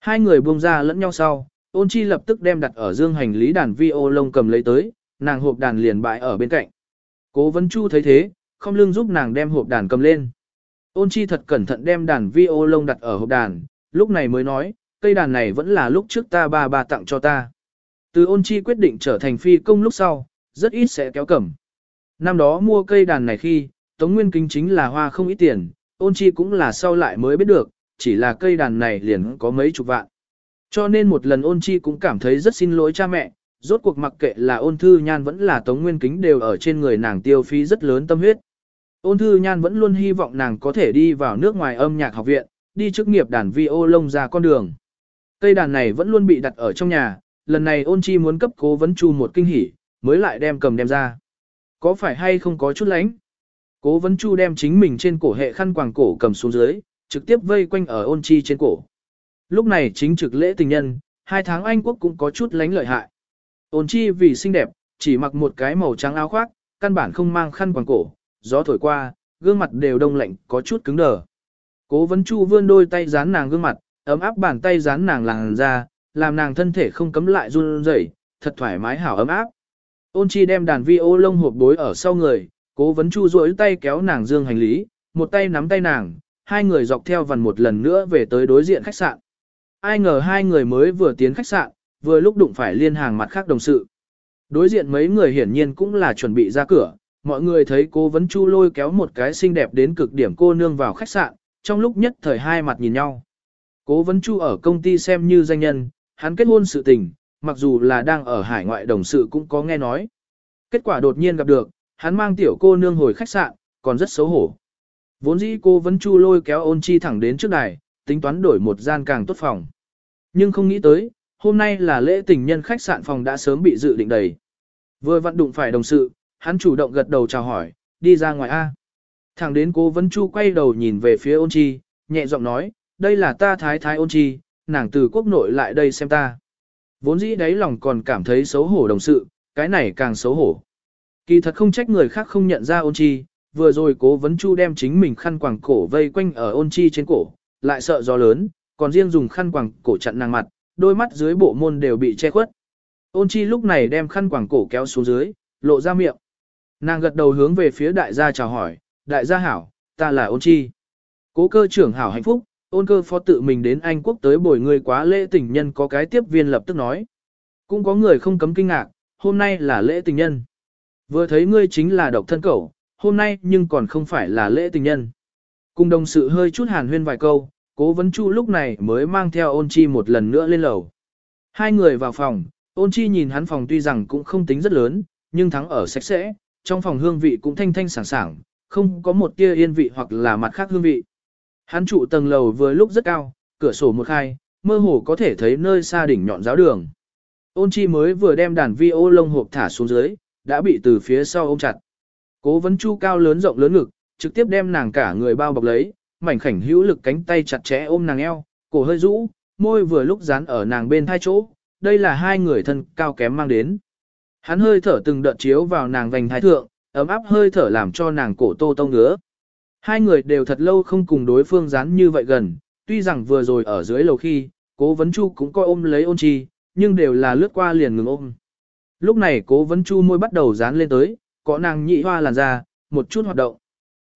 Hai người buông ra lẫn nhau sau, ôn chi lập tức đem đặt ở dương hành lý đàn vi ô lông cầm lấy tới, nàng hộp đàn liền bại ở bên cạnh. Cố vấn chu thấy thế, không lưng giúp nàng đem hộp đàn cầm lên. Ôn chi thật cẩn thận đem đàn vi ô lông đặt ở hộp đàn, lúc này mới nói, cây đàn này vẫn là lúc trước ta ba ba tặng cho ta. Từ ôn chi quyết định trở thành phi công lúc sau, rất ít sẽ kéo cẩm. Năm đó mua cây đàn này khi, Tống Nguyên Kính chính là hoa không ít tiền, ôn chi cũng là sau lại mới biết được, chỉ là cây đàn này liền có mấy chục vạn. Cho nên một lần ôn chi cũng cảm thấy rất xin lỗi cha mẹ, rốt cuộc mặc kệ là ôn thư nhan vẫn là Tống Nguyên Kính đều ở trên người nàng tiêu phí rất lớn tâm huyết. Ôn thư nhan vẫn luôn hy vọng nàng có thể đi vào nước ngoài âm nhạc học viện, đi chức nghiệp đàn vi ô lông ra con đường. Cây đàn này vẫn luôn bị đặt ở trong nhà, lần này ôn chi muốn cấp cố vấn chu một kinh hỉ, mới lại đem cầm đem ra. Có phải hay không có chút lánh? Cố vấn chu đem chính mình trên cổ hệ khăn quàng cổ cầm xuống dưới, trực tiếp vây quanh ở ôn chi trên cổ. Lúc này chính trực lễ tình nhân, hai tháng Anh quốc cũng có chút lánh lợi hại. Ôn chi vì xinh đẹp, chỉ mặc một cái màu trắng áo khoác, căn bản không mang khăn quàng cổ, gió thổi qua, gương mặt đều đông lạnh có chút cứng đờ. Cố vấn chu vươn đôi tay dán nàng gương mặt, ấm áp bàn tay dán nàng làn ra, làm nàng thân thể không cấm lại run rẩy, thật thoải mái hảo ấm áp. Ôn chi đem đàn vi ô lông hộp bối ở sau người, cố vấn chu duỗi tay kéo nàng dương hành lý, một tay nắm tay nàng, hai người dọc theo vần một lần nữa về tới đối diện khách sạn. Ai ngờ hai người mới vừa tiến khách sạn, vừa lúc đụng phải liên hàng mặt khác đồng sự. Đối diện mấy người hiển nhiên cũng là chuẩn bị ra cửa, mọi người thấy cố vấn chu lôi kéo một cái xinh đẹp đến cực điểm cô nương vào khách sạn, trong lúc nhất thời hai mặt nhìn nhau. Cố vấn chu ở công ty xem như danh nhân, hắn kết hôn sự tình, mặc dù là đang ở hải ngoại đồng sự cũng có nghe nói. Kết quả đột nhiên gặp được, hắn mang tiểu cô nương hồi khách sạn, còn rất xấu hổ. Vốn dĩ cô vẫn chu lôi kéo ôn chi thẳng đến trước đài, tính toán đổi một gian càng tốt phòng. Nhưng không nghĩ tới, hôm nay là lễ tình nhân khách sạn phòng đã sớm bị dự định đầy. Vừa vặn đụng phải đồng sự, hắn chủ động gật đầu chào hỏi, đi ra ngoài A. Thẳng đến cô vẫn chu quay đầu nhìn về phía ôn chi, nhẹ giọng nói, đây là ta thái thái ôn chi, nàng từ quốc nội lại đây xem ta. Vốn dĩ đấy lòng còn cảm thấy xấu hổ đồng sự, cái này càng xấu hổ. Kỳ thật không trách người khác không nhận ra ôn chi, vừa rồi cố vấn chu đem chính mình khăn quàng cổ vây quanh ở ôn chi trên cổ, lại sợ gió lớn, còn riêng dùng khăn quàng cổ chặn nàng mặt, đôi mắt dưới bộ môn đều bị che khuất. Ôn chi lúc này đem khăn quàng cổ kéo xuống dưới, lộ ra miệng. Nàng gật đầu hướng về phía đại gia chào hỏi, đại gia hảo, ta là ôn chi. Cố cơ trưởng hảo hạnh phúc, ôn cơ phó tự mình đến Anh quốc tới bồi người quá lễ tình nhân có cái tiếp viên lập tức nói. Cũng có người không cấm kinh ngạc, hôm nay là lễ tình nhân. Vừa thấy ngươi chính là độc thân cẩu, hôm nay nhưng còn không phải là lễ tình nhân. Cùng đồng sự hơi chút hàn huyên vài câu, cố vấn chu lúc này mới mang theo ôn chi một lần nữa lên lầu. Hai người vào phòng, ôn chi nhìn hắn phòng tuy rằng cũng không tính rất lớn, nhưng thắng ở sạch sẽ, trong phòng hương vị cũng thanh thanh sảng sảng, không có một tia yên vị hoặc là mặt khác hương vị. Hắn trụ tầng lầu vừa lúc rất cao, cửa sổ một khai, mơ hồ có thể thấy nơi xa đỉnh nhọn giáo đường. Ôn chi mới vừa đem đàn vi ô lông hộp thả xuống dưới, đã bị từ phía sau ôm chặt. Cố vấn chu cao lớn rộng lớn ngực, trực tiếp đem nàng cả người bao bọc lấy, mảnh khảnh hữu lực cánh tay chặt chẽ ôm nàng eo, cổ hơi rũ, môi vừa lúc dán ở nàng bên hai chỗ, đây là hai người thân cao kém mang đến. Hắn hơi thở từng đợt chiếu vào nàng vành thái thượng, ấm áp hơi thở làm cho nàng cổ tô tông ngứa. Hai người đều thật lâu không cùng đối phương dán như vậy gần, tuy rằng vừa rồi ở dưới lầu khi, cố vấn chu cũng coi ôm lấy ôn chi, nhưng đều là lướt qua liền ngừng ôm. Lúc này cố vấn chu môi bắt đầu dán lên tới, có nàng nhị hoa làn ra, một chút hoạt động.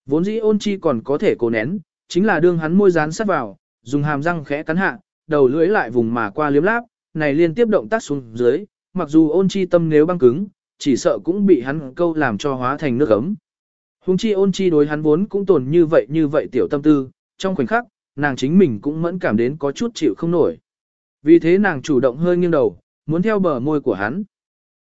Vốn dĩ ôn chi còn có thể cố nén, chính là đương hắn môi dán sát vào, dùng hàm răng khẽ cắn hạ, đầu lưỡi lại vùng mà qua liếm láp, này liên tiếp động tác xuống dưới, mặc dù ôn chi tâm nếu băng cứng, chỉ sợ cũng bị hắn câu làm cho hóa thành nước ấm. Hùng chi ôn chi đối hắn vốn cũng tồn như vậy như vậy tiểu tâm tư, trong khoảnh khắc, nàng chính mình cũng mẫn cảm đến có chút chịu không nổi. Vì thế nàng chủ động hơi nghiêng đầu, muốn theo bờ môi của hắn.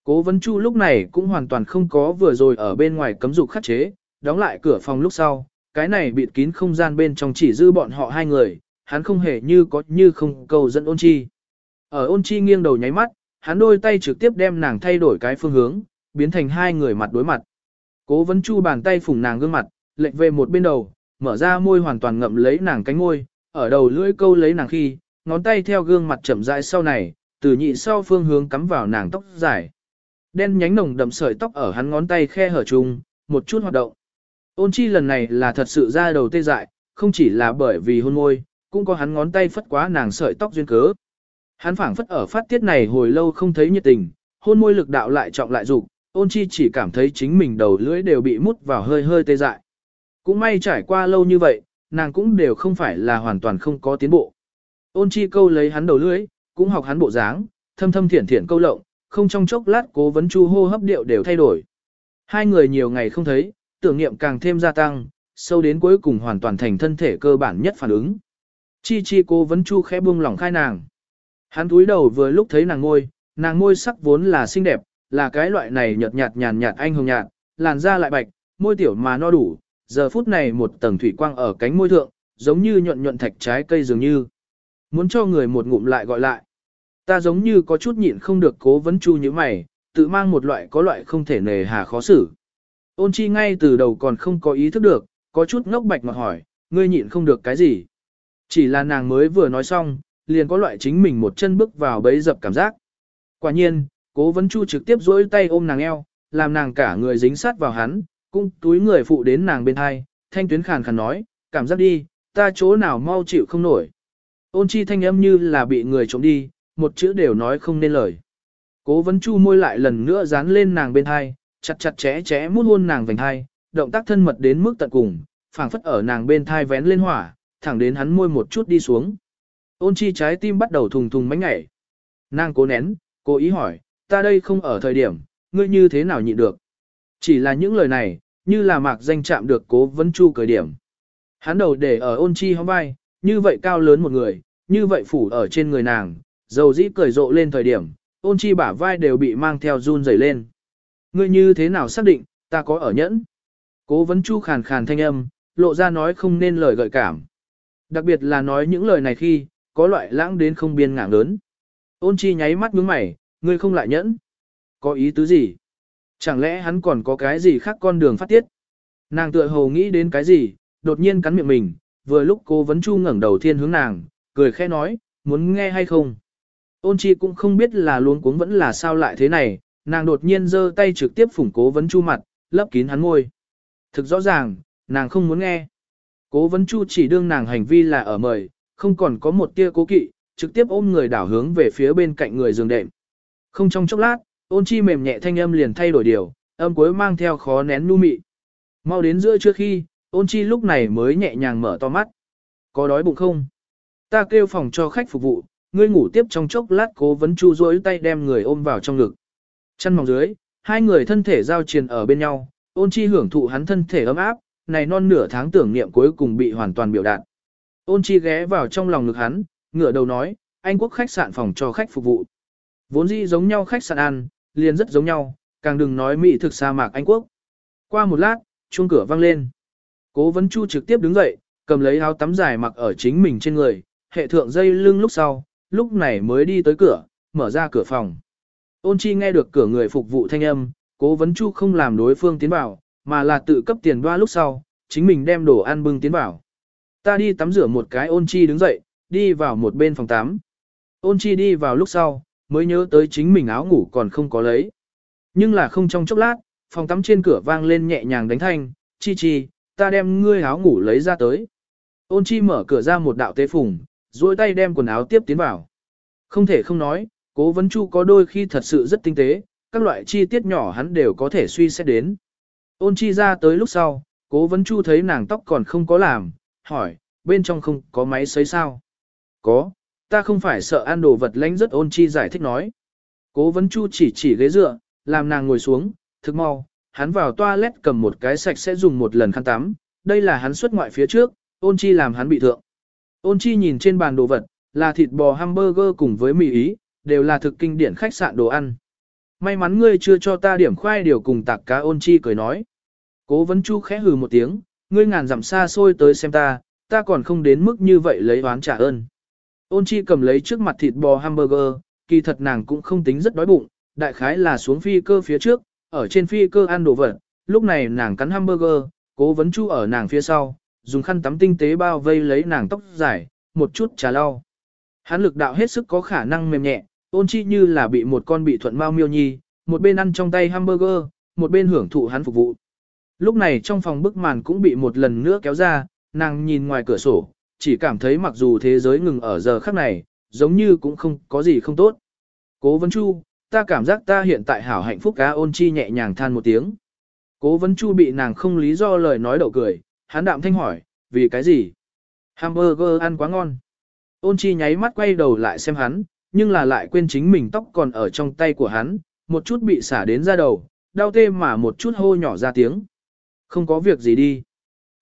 Cố vấn chu lúc này cũng hoàn toàn không có vừa rồi ở bên ngoài cấm dục khắc chế, đóng lại cửa phòng lúc sau, cái này bịt kín không gian bên trong chỉ dư bọn họ hai người, hắn không hề như có như không cầu dẫn ôn chi. Ở ôn chi nghiêng đầu nháy mắt, hắn đôi tay trực tiếp đem nàng thay đổi cái phương hướng, biến thành hai người mặt đối mặt. Cố vấn chu bàn tay phủng nàng gương mặt, lệch về một bên đầu, mở ra môi hoàn toàn ngậm lấy nàng cánh môi, ở đầu lưỡi câu lấy nàng khi, ngón tay theo gương mặt chậm rãi sau này, từ nhị sau phương hướng cắm vào nàng tóc dài. Đen nhánh nồng đậm sợi tóc ở hắn ngón tay khe hở chung, một chút hoạt động. Ôn chi lần này là thật sự ra đầu tê dại, không chỉ là bởi vì hôn môi, cũng có hắn ngón tay phất quá nàng sợi tóc duyên cớ. Hắn phảng phất ở phát tiết này hồi lâu không thấy nhiệt tình, hôn môi lực đạo lại trọng lại dục, ôn chi chỉ cảm thấy chính mình đầu lưỡi đều bị mút vào hơi hơi tê dại. Cũng may trải qua lâu như vậy, nàng cũng đều không phải là hoàn toàn không có tiến bộ. Ôn chi câu lấy hắn đầu lưỡi, cũng học hắn bộ dáng, thâm thâm thiển thiển câu lộng, không trong chốc lát cố vấn chu hô hấp điệu đều thay đổi. Hai người nhiều ngày không thấy, tưởng niệm càng thêm gia tăng, sâu đến cuối cùng hoàn toàn thành thân thể cơ bản nhất phản ứng. Chi chi cố vấn chu khẽ buông lỏng khai nàng. Hắn túi đầu vừa lúc thấy nàng ngôi, nàng ngôi sắc vốn là xinh đẹp, là cái loại này nhợt nhạt nhàn nhạt anh hồng nhạt, làn da lại bạch, môi tiểu mà no đủ, giờ phút này một tầng thủy quang ở cánh môi thượng, giống như nhuận nhuận thạch trái cây dường như. Muốn cho người một ngụm lại gọi lại. Ta giống như có chút nhịn không được cố vấn chu như mày, tự mang một loại có loại không thể nề hà khó xử. Ôn chi ngay từ đầu còn không có ý thức được, có chút ngốc bạch mà hỏi, ngươi nhịn không được cái gì. Chỉ là nàng mới vừa nói xong, liền có loại chính mình một chân bước vào bấy dập cảm giác. Quả nhiên, cố vấn chu trực tiếp duỗi tay ôm nàng eo, làm nàng cả người dính sát vào hắn, cung túi người phụ đến nàng bên hai, thanh tuyến khàn khàn nói, cảm giác đi, ta chỗ nào mau chịu không nổi. Ôn chi thanh âm như là bị người trộm đi, một chữ đều nói không nên lời. Cố vấn chu môi lại lần nữa dán lên nàng bên hai, chặt chặt chẽ chẽ mút hôn nàng vành hai, động tác thân mật đến mức tận cùng, phảng phất ở nàng bên thai vén lên hỏa, thẳng đến hắn môi một chút đi xuống. Ôn chi trái tim bắt đầu thùng thùng mánh ngảy. Nàng cố nén, cố ý hỏi, ta đây không ở thời điểm, ngươi như thế nào nhịn được. Chỉ là những lời này, như là mạc danh chạm được cố vấn chu cởi điểm. Hắn đầu để ở ôn chi hóng vai, như vậy cao lớn một người, như vậy phủ ở trên người nàng, dầu dĩ cười rộ lên thời điểm, ôn chi bả vai đều bị mang theo run rẩy lên. Ngươi như thế nào xác định, ta có ở nhẫn? Cố vấn chu khàn khàn thanh âm, lộ ra nói không nên lời gợi cảm. Đặc biệt là nói những lời này khi, có loại lãng đến không biên ngảng lớn. Ôn chi nháy mắt nhướng mày, ngươi không lại nhẫn. Có ý tứ gì? Chẳng lẽ hắn còn có cái gì khác con đường phát tiết? Nàng tựa hồ nghĩ đến cái gì, đột nhiên cắn miệng mình, vừa lúc cô vấn chu ngẩng đầu thiên hướng nàng, cười khẽ nói, muốn nghe hay không? Ôn chi cũng không biết là luôn cuống vẫn là sao lại thế này, nàng đột nhiên giơ tay trực tiếp phủng cố vấn chu mặt, lấp kín hắn môi. Thực rõ ràng, nàng không muốn nghe. Cố vấn chu chỉ đương nàng hành vi là ở mời, không còn có một tia cố kỵ, trực tiếp ôm người đảo hướng về phía bên cạnh người giường đệm. Không trong chốc lát, ôn chi mềm nhẹ thanh âm liền thay đổi điều, âm cuối mang theo khó nén nu mị. Mau đến giữa trước khi, ôn chi lúc này mới nhẹ nhàng mở to mắt. Có đói bụng không? Ta kêu phòng cho khách phục vụ, ngươi ngủ tiếp trong chốc lát cố vấn chu rối tay đem người ôm vào trong ngực. Chân mỏng dưới, hai người thân thể giao triền ở bên nhau, ôn chi hưởng thụ hắn thân thể ấm áp, này non nửa tháng tưởng niệm cuối cùng bị hoàn toàn biểu đạt. Ôn chi ghé vào trong lòng ngực hắn, ngửa đầu nói, Anh quốc khách sạn phòng cho khách phục vụ. Vốn dĩ giống nhau khách sạn ăn, liền rất giống nhau, càng đừng nói mỹ thực sa mạc Anh quốc. Qua một lát, chuông cửa vang lên. Cố vấn chu trực tiếp đứng dậy, cầm lấy áo tắm dài mặc ở chính mình trên người, hệ thượng dây lưng lúc sau, lúc này mới đi tới cửa, mở ra cửa phòng. Ôn chi nghe được cửa người phục vụ thanh âm, cố vấn chu không làm đối phương tiến vào, mà là tự cấp tiền đoa lúc sau, chính mình đem đồ ăn bưng tiến vào. Ta đi tắm rửa một cái ôn chi đứng dậy, đi vào một bên phòng tắm. Ôn chi đi vào lúc sau, mới nhớ tới chính mình áo ngủ còn không có lấy. Nhưng là không trong chốc lát, phòng tắm trên cửa vang lên nhẹ nhàng đánh thanh, chi chi, ta đem ngươi áo ngủ lấy ra tới. Ôn chi mở cửa ra một đạo tế phùng, duỗi tay đem quần áo tiếp tiến vào. Không thể không nói, cố vấn chu có đôi khi thật sự rất tinh tế, các loại chi tiết nhỏ hắn đều có thể suy xét đến. Ôn chi ra tới lúc sau, cố vấn chu thấy nàng tóc còn không có làm, hỏi, bên trong không có máy sấy sao? Có, ta không phải sợ ăn đồ vật lánh rất ôn chi giải thích nói. Cố vấn chu chỉ chỉ ghế dựa, làm nàng ngồi xuống, thức mau, hắn vào toilet cầm một cái sạch sẽ dùng một lần khăn tắm, đây là hắn xuất ngoại phía trước, ôn chi làm hắn bị thượng. Ôn chi nhìn trên bàn đồ vật, là thịt bò hamburger cùng với mì ý, đều là thực kinh điển khách sạn đồ ăn. May mắn ngươi chưa cho ta điểm khoai điều cùng tạc cá ôn chi cười nói. Cố vấn chu khẽ hừ một tiếng, ngươi ngàn dặm xa xôi tới xem ta, ta còn không đến mức như vậy lấy oán trả ơn. Ôn chi cầm lấy trước mặt thịt bò hamburger, kỳ thật nàng cũng không tính rất đói bụng, đại khái là xuống phi cơ phía trước, ở trên phi cơ ăn đồ vật, lúc này nàng cắn hamburger, cố vấn chu ở nàng phía sau, dùng khăn tắm tinh tế bao vây lấy nàng tóc dài, một chút trà lau. Hắn lực đạo hết sức có khả năng mềm nhẹ, ôn chi như là bị một con bị thuận mau miêu nhi, một bên ăn trong tay hamburger, một bên hưởng thụ hắn phục vụ. Lúc này trong phòng bức màn cũng bị một lần nữa kéo ra, nàng nhìn ngoài cửa sổ, chỉ cảm thấy mặc dù thế giới ngừng ở giờ khắc này, giống như cũng không có gì không tốt. Cố vấn chu, ta cảm giác ta hiện tại hảo hạnh phúc cá ôn chi nhẹ nhàng than một tiếng. Cố vấn chu bị nàng không lý do lời nói đậu cười, hắn đạm thanh hỏi, vì cái gì? Hamburger ăn quá ngon. Ôn chi nháy mắt quay đầu lại xem hắn, nhưng là lại quên chính mình tóc còn ở trong tay của hắn, một chút bị xả đến ra đầu, đau tê mà một chút hô nhỏ ra tiếng. Không có việc gì đi.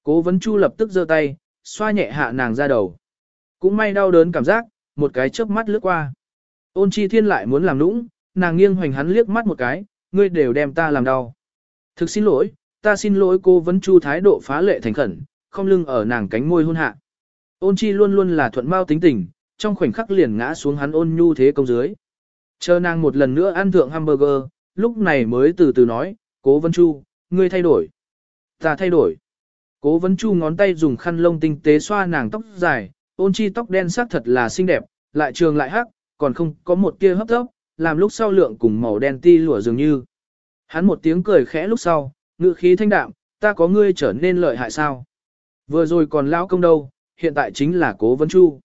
Cố vấn chu lập tức giơ tay, xoa nhẹ hạ nàng ra đầu. Cũng may đau đớn cảm giác, một cái chớp mắt lướt qua. Ôn chi thiên lại muốn làm nũng, nàng nghiêng hoành hắn liếc mắt một cái, ngươi đều đem ta làm đau. Thực xin lỗi, ta xin lỗi cô vấn chu thái độ phá lệ thành khẩn, không lưng ở nàng cánh môi hôn hạ. Ôn chi luôn luôn là thuận mau tính tình, trong khoảnh khắc liền ngã xuống hắn ôn nhu thế công dưới. Chờ nàng một lần nữa ăn thượng hamburger, lúc này mới từ từ nói, cố vấn chu, ngươi thay đổi. Ta thay đổi. Cố vấn chu ngón tay dùng khăn lông tinh tế xoa nàng tóc dài, ôn chi tóc đen sắc thật là xinh đẹp, lại trường lại hắc, còn không có một tia hấp tốc, làm lúc sau lượng cùng màu đen ti lụa dường như. Hắn một tiếng cười khẽ lúc sau, ngữ khí thanh đạm, ta có ngươi trở nên lợi hại sao? Vừa rồi còn lão công đâu, hiện tại chính là cố vấn chu.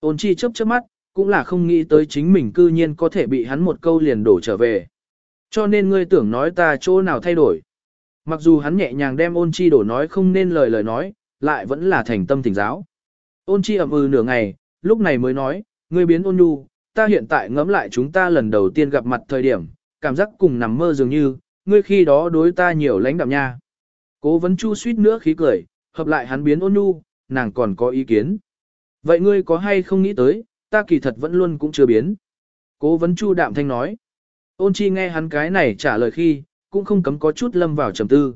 Ôn chi chớp chớp mắt, cũng là không nghĩ tới chính mình cư nhiên có thể bị hắn một câu liền đổ trở về. Cho nên ngươi tưởng nói ta chỗ nào thay đổi. Mặc dù hắn nhẹ nhàng đem ôn chi đổ nói không nên lời lời nói, lại vẫn là thành tâm thỉnh giáo. Ôn chi ậm ừ nửa ngày, lúc này mới nói, ngươi biến ôn nhu, ta hiện tại ngẫm lại chúng ta lần đầu tiên gặp mặt thời điểm, cảm giác cùng nằm mơ dường như, ngươi khi đó đối ta nhiều lãnh đạm nha. Cố vấn chu suýt nữa khí cười, hợp lại hắn biến ôn nhu, nàng còn có ý kiến. Vậy ngươi có hay không nghĩ tới, ta kỳ thật vẫn luôn cũng chưa biến. Cố vấn chu đạm thanh nói. Ôn chi nghe hắn cái này trả lời khi, cũng không cấm có chút lâm vào trầm tư.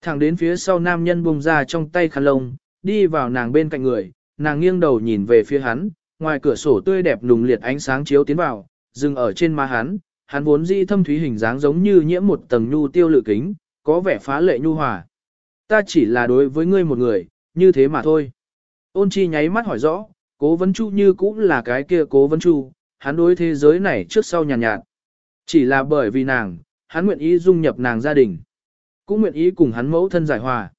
Thẳng đến phía sau nam nhân bùng ra trong tay khăn lông, đi vào nàng bên cạnh người, nàng nghiêng đầu nhìn về phía hắn, ngoài cửa sổ tươi đẹp nùng liệt ánh sáng chiếu tiến vào, dừng ở trên má hắn, hắn vốn di thâm thúy hình dáng giống như nhiễm một tầng nhu tiêu lự kính, có vẻ phá lệ nhu hòa. Ta chỉ là đối với ngươi một người, như thế mà thôi. Ôn chi nháy mắt hỏi rõ, cố vấn chu như cũng là cái kia cố vấn chu, hắn đối thế giới này trước sau nhàn nhạt, nhạt. Chỉ là bởi vì nàng, hắn nguyện ý dung nhập nàng gia đình. Cũng nguyện ý cùng hắn mẫu thân giải hòa.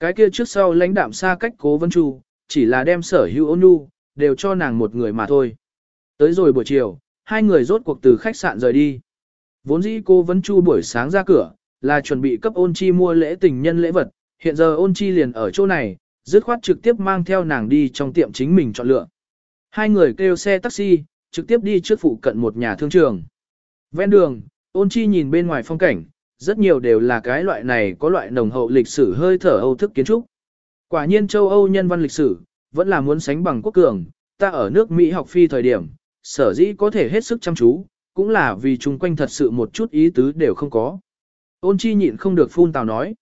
Cái kia trước sau lãnh đạm xa cách cố vấn chu, chỉ là đem sở hữu ôn nhu, đều cho nàng một người mà thôi. Tới rồi buổi chiều, hai người rốt cuộc từ khách sạn rời đi. Vốn dĩ cô vẫn chu buổi sáng ra cửa, là chuẩn bị cấp ôn chi mua lễ tình nhân lễ vật, hiện giờ ôn chi liền ở chỗ này, dứt khoát trực tiếp mang theo nàng đi trong tiệm chính mình chọn lựa. Hai người kêu xe taxi, trực tiếp đi trước phụ cận một nhà thương trường. Ven đường, ôn chi nhìn bên ngoài phong cảnh, rất nhiều đều là cái loại này có loại nồng hậu lịch sử hơi thở Âu thức kiến trúc. Quả nhiên châu Âu nhân văn lịch sử, vẫn là muốn sánh bằng quốc cường, ta ở nước Mỹ học phi thời điểm, sở dĩ có thể hết sức chăm chú, cũng là vì chung quanh thật sự một chút ý tứ đều không có. Ôn chi nhịn không được phun tào nói.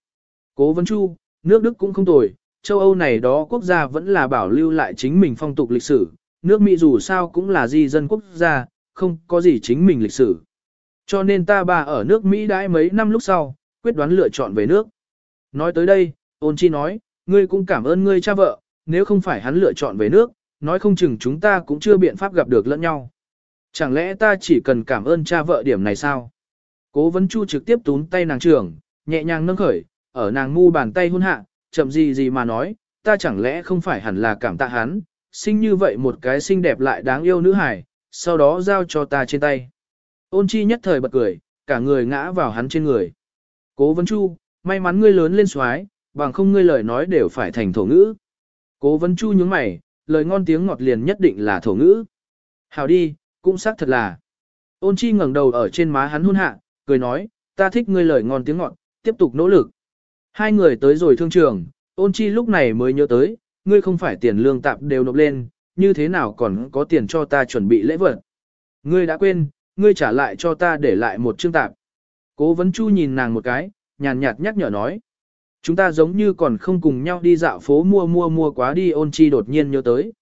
Cố vấn chu, nước Đức cũng không tồi, châu Âu này đó quốc gia vẫn là bảo lưu lại chính mình phong tục lịch sử, nước Mỹ dù sao cũng là di dân quốc gia, không có gì chính mình lịch sử. Cho nên ta bà ở nước Mỹ đãi mấy năm lúc sau, quyết đoán lựa chọn về nước. Nói tới đây, ôn chi nói, ngươi cũng cảm ơn ngươi cha vợ, nếu không phải hắn lựa chọn về nước, nói không chừng chúng ta cũng chưa biện pháp gặp được lẫn nhau. Chẳng lẽ ta chỉ cần cảm ơn cha vợ điểm này sao? Cố vấn chu trực tiếp tún tay nàng trưởng, nhẹ nhàng nâng khởi, ở nàng ngu bàn tay hôn hạ, chậm gì gì mà nói, ta chẳng lẽ không phải hẳn là cảm tạ hắn, sinh như vậy một cái xinh đẹp lại đáng yêu nữ hải, sau đó giao cho ta trên tay. Ôn chi nhất thời bật cười, cả người ngã vào hắn trên người. Cố vấn chu, may mắn ngươi lớn lên xoái, bằng không ngươi lời nói đều phải thành thổ ngữ. Cố vấn chu nhướng mày, lời ngon tiếng ngọt liền nhất định là thổ ngữ. Hào đi, cũng xác thật là. Ôn chi ngẩng đầu ở trên má hắn hôn hạ, cười nói, ta thích ngươi lời ngon tiếng ngọt, tiếp tục nỗ lực. Hai người tới rồi thương trường, ôn chi lúc này mới nhớ tới, ngươi không phải tiền lương tạp đều nộp lên, như thế nào còn có tiền cho ta chuẩn bị lễ vật. Ngươi đã quên, ngươi trả lại cho ta để lại một chương tạp. Cố vấn chu nhìn nàng một cái, nhàn nhạt nhắc nhở nói. Chúng ta giống như còn không cùng nhau đi dạo phố mua mua mua quá đi ôn chi đột nhiên nhớ tới.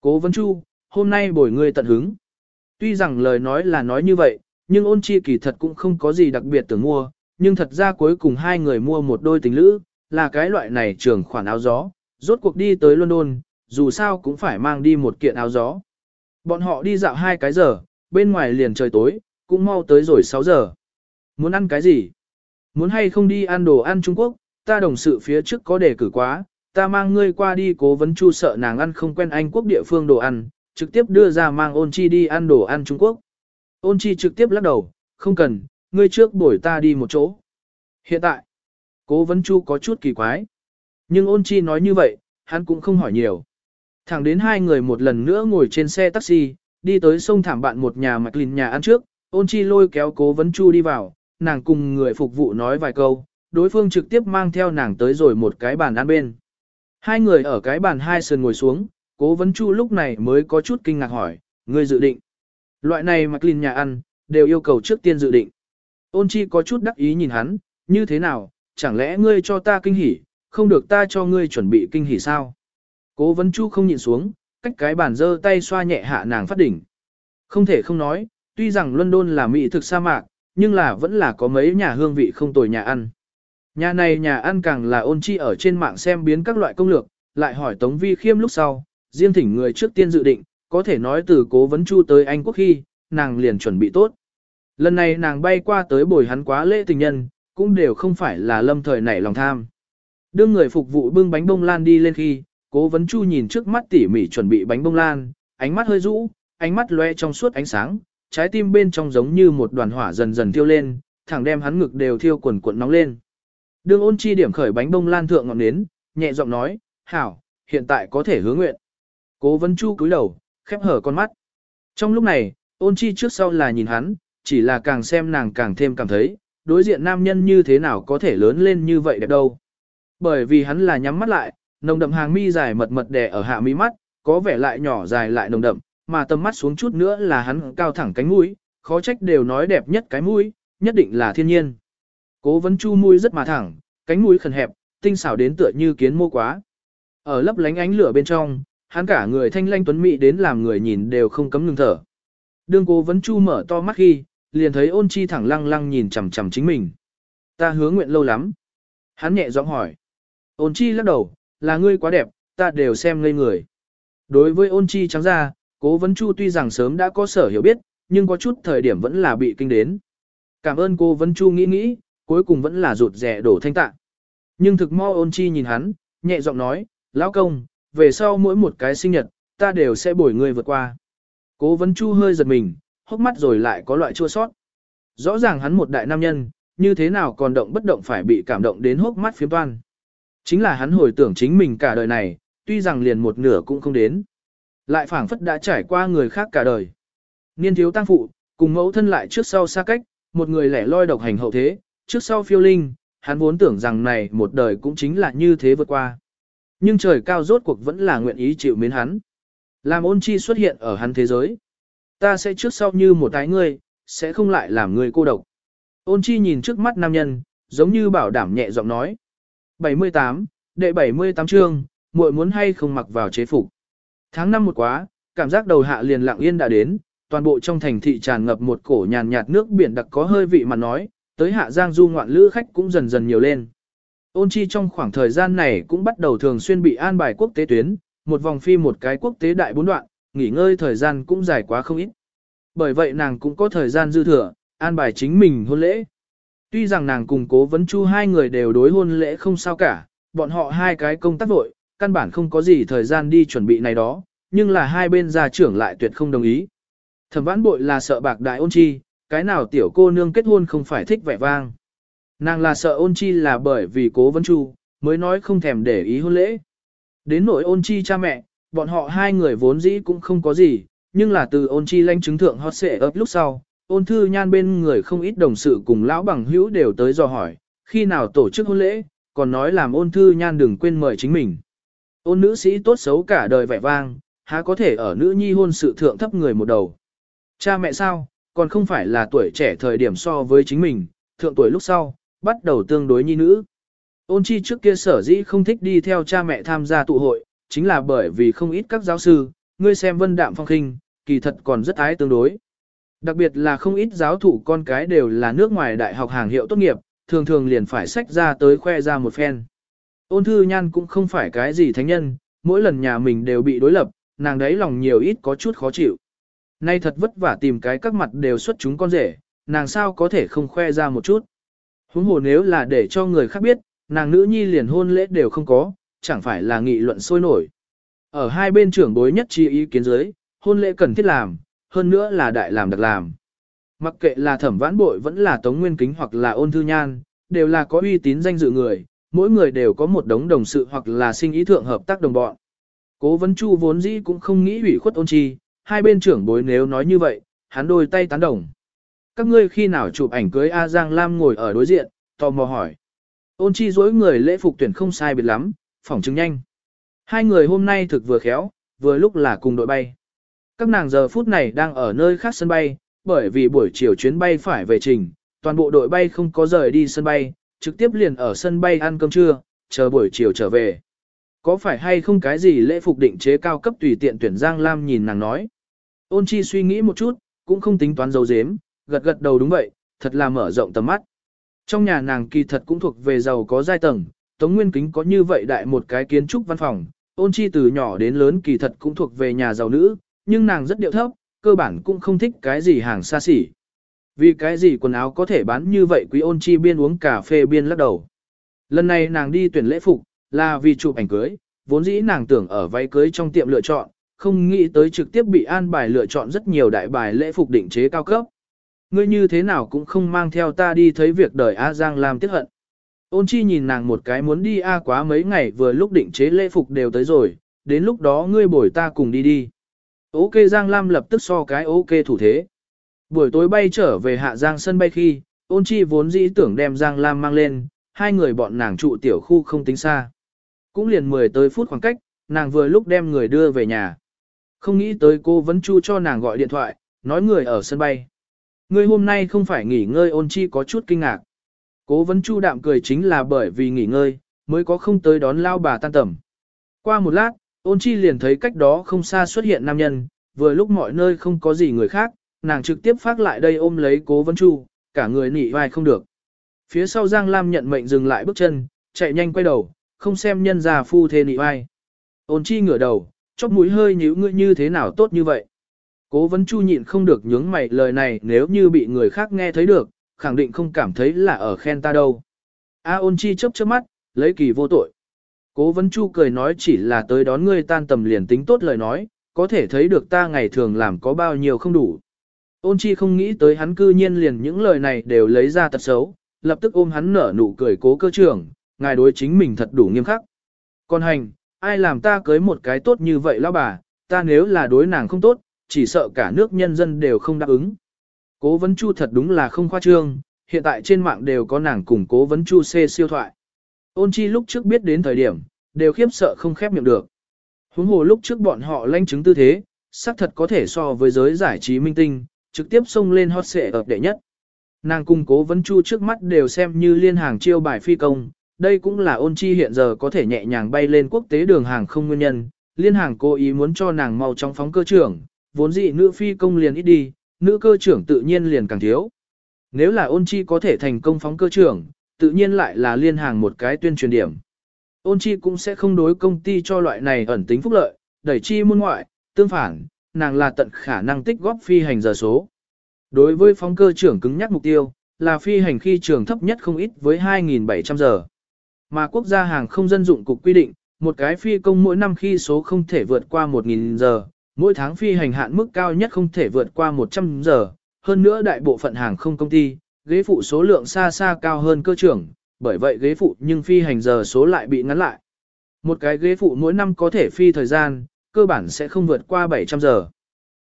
Cố vấn chu, hôm nay bồi ngươi tận hứng. Tuy rằng lời nói là nói như vậy, nhưng ôn chi kỳ thật cũng không có gì đặc biệt tưởng mua, nhưng thật ra cuối cùng hai người mua một đôi tình lữ, là cái loại này trường khoản áo gió, rốt cuộc đi tới London, dù sao cũng phải mang đi một kiện áo gió. Bọn họ đi dạo hai cái giờ, bên ngoài liền trời tối, cũng mau tới rồi 6 giờ. Muốn ăn cái gì? Muốn hay không đi ăn đồ ăn Trung Quốc, ta đồng sự phía trước có đề cử quá, ta mang ngươi qua đi cố vấn chu sợ nàng ăn không quen Anh quốc địa phương đồ ăn, trực tiếp đưa ra mang ôn chi đi ăn đồ ăn Trung Quốc. Ôn chi trực tiếp lắc đầu, không cần, ngươi trước bổi ta đi một chỗ. Hiện tại, cố vấn chu có chút kỳ quái. Nhưng ôn chi nói như vậy, hắn cũng không hỏi nhiều. Thẳng đến hai người một lần nữa ngồi trên xe taxi, đi tới sông thảm bạn một nhà mạch lìn nhà ăn trước, ôn chi lôi kéo cố vấn chu đi vào, nàng cùng người phục vụ nói vài câu, đối phương trực tiếp mang theo nàng tới rồi một cái bàn ăn bên. Hai người ở cái bàn hai sườn ngồi xuống, cố vấn chu lúc này mới có chút kinh ngạc hỏi, người dự định. Loại này mặc lìn nhà ăn, đều yêu cầu trước tiên dự định. Ôn chi có chút đắc ý nhìn hắn, như thế nào, chẳng lẽ ngươi cho ta kinh hỉ, không được ta cho ngươi chuẩn bị kinh hỉ sao? Cố vấn chu không nhìn xuống, cách cái bàn giơ tay xoa nhẹ hạ nàng phát đỉnh. Không thể không nói, tuy rằng London là mỹ thực sa mạc, nhưng là vẫn là có mấy nhà hương vị không tồi nhà ăn. Nhà này nhà ăn càng là ôn chi ở trên mạng xem biến các loại công lược, lại hỏi Tống Vi Khiêm lúc sau, riêng thỉnh người trước tiên dự định, có thể nói từ cố vấn chu tới Anh quốc khi, nàng liền chuẩn bị tốt. Lần này nàng bay qua tới bồi hắn quá lễ tình nhân, cũng đều không phải là lâm thời nảy lòng tham. Đương người phục vụ bưng bánh bông lan đi lên khi, cố vấn chu nhìn trước mắt tỉ mỉ chuẩn bị bánh bông lan, ánh mắt hơi rũ, ánh mắt loe trong suốt ánh sáng, trái tim bên trong giống như một đoàn hỏa dần dần thiêu lên, thẳng đem hắn ngực đều thiêu quần cuộn nóng lên đường ôn chi điểm khởi bánh bông lan thượng ngọn nến, nhẹ giọng nói, hảo, hiện tại có thể hứa nguyện. Cố vấn chu cúi đầu, khép hở con mắt. Trong lúc này, ôn chi trước sau là nhìn hắn, chỉ là càng xem nàng càng thêm cảm thấy, đối diện nam nhân như thế nào có thể lớn lên như vậy đẹp đâu. Bởi vì hắn là nhắm mắt lại, nồng đậm hàng mi dài mật mật đè ở hạ mi mắt, có vẻ lại nhỏ dài lại nồng đậm, mà tầm mắt xuống chút nữa là hắn cao thẳng cánh mũi, khó trách đều nói đẹp nhất cái mũi, nhất định là thiên nhiên. Cố vấn chu mũi rất mà thẳng, cánh mũi khẩn hẹp, tinh xảo đến tựa như kiến mô quá. Ở lấp lánh ánh lửa bên trong, hắn cả người thanh lanh tuấn mỹ đến làm người nhìn đều không cấm ngừng thở. Đương cố vấn chu mở to mắt khi, liền thấy ôn chi thẳng lăng lăng nhìn chằm chằm chính mình. Ta hứa nguyện lâu lắm. Hắn nhẹ giọng hỏi. Ôn chi lắc đầu, là ngươi quá đẹp, ta đều xem ngây người. Đối với ôn chi trắng ra, cố vấn chu tuy rằng sớm đã có sở hiểu biết, nhưng có chút thời điểm vẫn là bị kinh đến. Cảm ơn cô vấn chu nghĩ nghĩ, cuối cùng vẫn là rụt rẻ đổ thanh tạ. Nhưng thực mo ôn chi nhìn hắn, nhẹ giọng nói, lão công, về sau mỗi một cái sinh nhật, ta đều sẽ bồi ngươi vượt qua. Cố vấn chu hơi giật mình, hốc mắt rồi lại có loại chua sót. Rõ ràng hắn một đại nam nhân, như thế nào còn động bất động phải bị cảm động đến hốc mắt phiếm toan. Chính là hắn hồi tưởng chính mình cả đời này, tuy rằng liền một nửa cũng không đến. Lại phảng phất đã trải qua người khác cả đời. Niên thiếu tăng phụ, cùng mẫu thân lại trước sau xa cách, một người lẻ loi độc hành hậu thế, trước sau phiêu linh, hắn vốn tưởng rằng này một đời cũng chính là như thế vượt qua. Nhưng trời cao rốt cuộc vẫn là nguyện ý chịu mến hắn. Làm ôn chi xuất hiện ở hắn thế giới. Ta sẽ trước sau như một cái ngươi, sẽ không lại làm người cô độc. Ôn chi nhìn trước mắt nam nhân, giống như bảo đảm nhẹ giọng nói. 78, đệ 78 chương, muội muốn hay không mặc vào chế phục. Tháng năm một quá, cảm giác đầu hạ liền lặng yên đã đến, toàn bộ trong thành thị tràn ngập một cổ nhàn nhạt nước biển đặc có hơi vị mà nói, tới hạ giang du ngoạn lữ khách cũng dần dần nhiều lên. Ôn chi trong khoảng thời gian này cũng bắt đầu thường xuyên bị an bài quốc tế tuyến, một vòng phi một cái quốc tế đại bốn đoạn, nghỉ ngơi thời gian cũng dài quá không ít. Bởi vậy nàng cũng có thời gian dư thừa, an bài chính mình hôn lễ. Tuy rằng nàng cùng cố vấn chu hai người đều đối hôn lễ không sao cả, bọn họ hai cái công tác vội, căn bản không có gì thời gian đi chuẩn bị này đó, nhưng là hai bên gia trưởng lại tuyệt không đồng ý. Thẩm vãn bội là sợ bạc đại ôn chi, cái nào tiểu cô nương kết hôn không phải thích vẻ vang. Nàng là sợ ôn chi là bởi vì cố vấn chu, mới nói không thèm để ý hôn lễ. Đến nỗi ôn chi cha mẹ, bọn họ hai người vốn dĩ cũng không có gì, nhưng là từ ôn chi lãnh chứng thượng hot xệ ấp lúc sau, ôn thư nhan bên người không ít đồng sự cùng lão bằng hữu đều tới dò hỏi, khi nào tổ chức hôn lễ, còn nói làm ôn thư nhan đừng quên mời chính mình. Ôn nữ sĩ tốt xấu cả đời vẻ vang, há có thể ở nữ nhi hôn sự thượng thấp người một đầu. Cha mẹ sao, còn không phải là tuổi trẻ thời điểm so với chính mình, thượng tuổi lúc sau, bắt đầu tương đối nhi nữ. Ôn chi trước kia sở dĩ không thích đi theo cha mẹ tham gia tụ hội, chính là bởi vì không ít các giáo sư, ngươi xem vân đạm phong khinh, kỳ thật còn rất ái tương đối. Đặc biệt là không ít giáo thủ con cái đều là nước ngoài đại học hàng hiệu tốt nghiệp, thường thường liền phải sách ra tới khoe ra một phen. Ôn thư nhan cũng không phải cái gì thánh nhân, mỗi lần nhà mình đều bị đối lập, nàng đấy lòng nhiều ít có chút khó chịu. Nay thật vất vả tìm cái các mặt đều xuất chúng con rể, nàng sao có thể không khoe ra một chút. Huống hồ nếu là để cho người khác biết, nàng nữ nhi liền hôn lễ đều không có, chẳng phải là nghị luận sôi nổi. Ở hai bên trưởng bối nhất chi ý kiến giới, hôn lễ cần thiết làm, hơn nữa là đại làm đặc làm. Mặc kệ là thẩm vãn bội vẫn là tống nguyên kính hoặc là ôn thư nhan, đều là có uy tín danh dự người, mỗi người đều có một đống đồng sự hoặc là sinh ý thượng hợp tác đồng bọn. Cố vấn chu vốn dĩ cũng không nghĩ ủy khuất ôn chi, hai bên trưởng bối nếu nói như vậy, hắn đôi tay tán đồng. Các ngươi khi nào chụp ảnh cưới A Giang Lam ngồi ở đối diện, tò mò hỏi. Ôn chi dối người lễ phục tuyển không sai biệt lắm, phỏng chứng nhanh. Hai người hôm nay thực vừa khéo, vừa lúc là cùng đội bay. Các nàng giờ phút này đang ở nơi khác sân bay, bởi vì buổi chiều chuyến bay phải về trình, toàn bộ đội bay không có rời đi sân bay, trực tiếp liền ở sân bay ăn cơm trưa, chờ buổi chiều trở về. Có phải hay không cái gì lễ phục định chế cao cấp tùy tiện tuyển Giang Lam nhìn nàng nói. Ôn chi suy nghĩ một chút, cũng không tính toán dấu dếm, gật gật đầu đúng vậy, thật là mở rộng tầm mắt. Trong nhà nàng kỳ thật cũng thuộc về giàu có giai tầng, Tống Nguyên Kính có như vậy đại một cái kiến trúc văn phòng, ôn chi từ nhỏ đến lớn kỳ thật cũng thuộc về nhà giàu nữ, nhưng nàng rất điệu thấp, cơ bản cũng không thích cái gì hàng xa xỉ. Vì cái gì quần áo có thể bán như vậy quý ôn chi biên uống cà phê biên lắc đầu. Lần này nàng đi tuyển lễ phục, là vì chụp ảnh cưới, vốn dĩ nàng tưởng ở váy cưới trong tiệm lựa chọn, không nghĩ tới trực tiếp bị an bài lựa chọn rất nhiều đại bài lễ phục định chế cao cấp. Ngươi như thế nào cũng không mang theo ta đi thấy việc đời A Giang làm tiếc hận. Ôn chi nhìn nàng một cái muốn đi A quá mấy ngày vừa lúc định chế lễ phục đều tới rồi, đến lúc đó ngươi bồi ta cùng đi đi. Ok Giang Lam lập tức so cái ok thủ thế. Buổi tối bay trở về Hạ Giang sân bay khi, ôn chi vốn dĩ tưởng đem Giang Lam mang lên, hai người bọn nàng trụ tiểu khu không tính xa. Cũng liền 10 tới phút khoảng cách, nàng vừa lúc đem người đưa về nhà. Không nghĩ tới cô vẫn chu cho nàng gọi điện thoại, nói người ở sân bay. người hôm nay không phải nghỉ ngơi ôn chi có chút kinh ngạc. Cố vấn chu đạm cười chính là bởi vì nghỉ ngơi, mới có không tới đón lao bà tan tầm. Qua một lát, ôn chi liền thấy cách đó không xa xuất hiện nam nhân, vừa lúc mọi nơi không có gì người khác, nàng trực tiếp phát lại đây ôm lấy cố vấn chu, cả người nỉ vai không được. Phía sau Giang Lam nhận mệnh dừng lại bước chân, chạy nhanh quay đầu, không xem nhân già phu thê nị vai. Ôn chi ngửa đầu, chóp mũi hơi nhíu ngươi như thế nào tốt như vậy. Cố vấn chu nhịn không được nhướng mày lời này nếu như bị người khác nghe thấy được, khẳng định không cảm thấy là ở khen ta đâu. A ôn chi chớp chớp mắt, lấy kỳ vô tội. Cố vấn chu cười nói chỉ là tới đón ngươi tan tầm liền tính tốt lời nói, có thể thấy được ta ngày thường làm có bao nhiêu không đủ. Ôn chi không nghĩ tới hắn cư nhiên liền những lời này đều lấy ra tật xấu, lập tức ôm hắn nở nụ cười cố cơ trưởng, ngài đối chính mình thật đủ nghiêm khắc. Còn hành, ai làm ta cưới một cái tốt như vậy lão bà, ta nếu là đối nàng không tốt, chỉ sợ cả nước nhân dân đều không đáp ứng. Cố vấn chu thật đúng là không khoa trương, hiện tại trên mạng đều có nàng cùng cố vấn chu xê siêu thoại. Ôn chi lúc trước biết đến thời điểm, đều khiếp sợ không khép miệng được. Huống hồ lúc trước bọn họ lanh chứng tư thế, xác thật có thể so với giới giải trí minh tinh, trực tiếp xông lên hot xệ ập đệ nhất. Nàng cung cố vấn chu trước mắt đều xem như liên hàng chiêu bài phi công, đây cũng là ôn chi hiện giờ có thể nhẹ nhàng bay lên quốc tế đường hàng không nguyên nhân. Liên hàng cố ý muốn cho nàng mau trong phóng cơ trưởng, vốn dị nữ phi công liền ít đi, nữ cơ trưởng tự nhiên liền càng thiếu. Nếu là ôn chi có thể thành công phóng cơ trưởng, tự nhiên lại là liên hàng một cái tuyên truyền điểm. Ôn chi cũng sẽ không đối công ty cho loại này ẩn tính phúc lợi, đẩy chi môn ngoại, tương phản, nàng là tận khả năng tích góp phi hành giờ số. Đối với phóng cơ trưởng cứng nhắc mục tiêu, là phi hành khi trường thấp nhất không ít với 2.700 giờ. Mà quốc gia hàng không dân dụng cục quy định, một cái phi công mỗi năm khi số không thể vượt qua 1.000 giờ, mỗi tháng phi hành hạn mức cao nhất không thể vượt qua 100 giờ. Hơn nữa đại bộ phận hàng không công ty, ghế phụ số lượng xa xa cao hơn cơ trưởng, bởi vậy ghế phụ nhưng phi hành giờ số lại bị ngắn lại. Một cái ghế phụ mỗi năm có thể phi thời gian, cơ bản sẽ không vượt qua 700 giờ.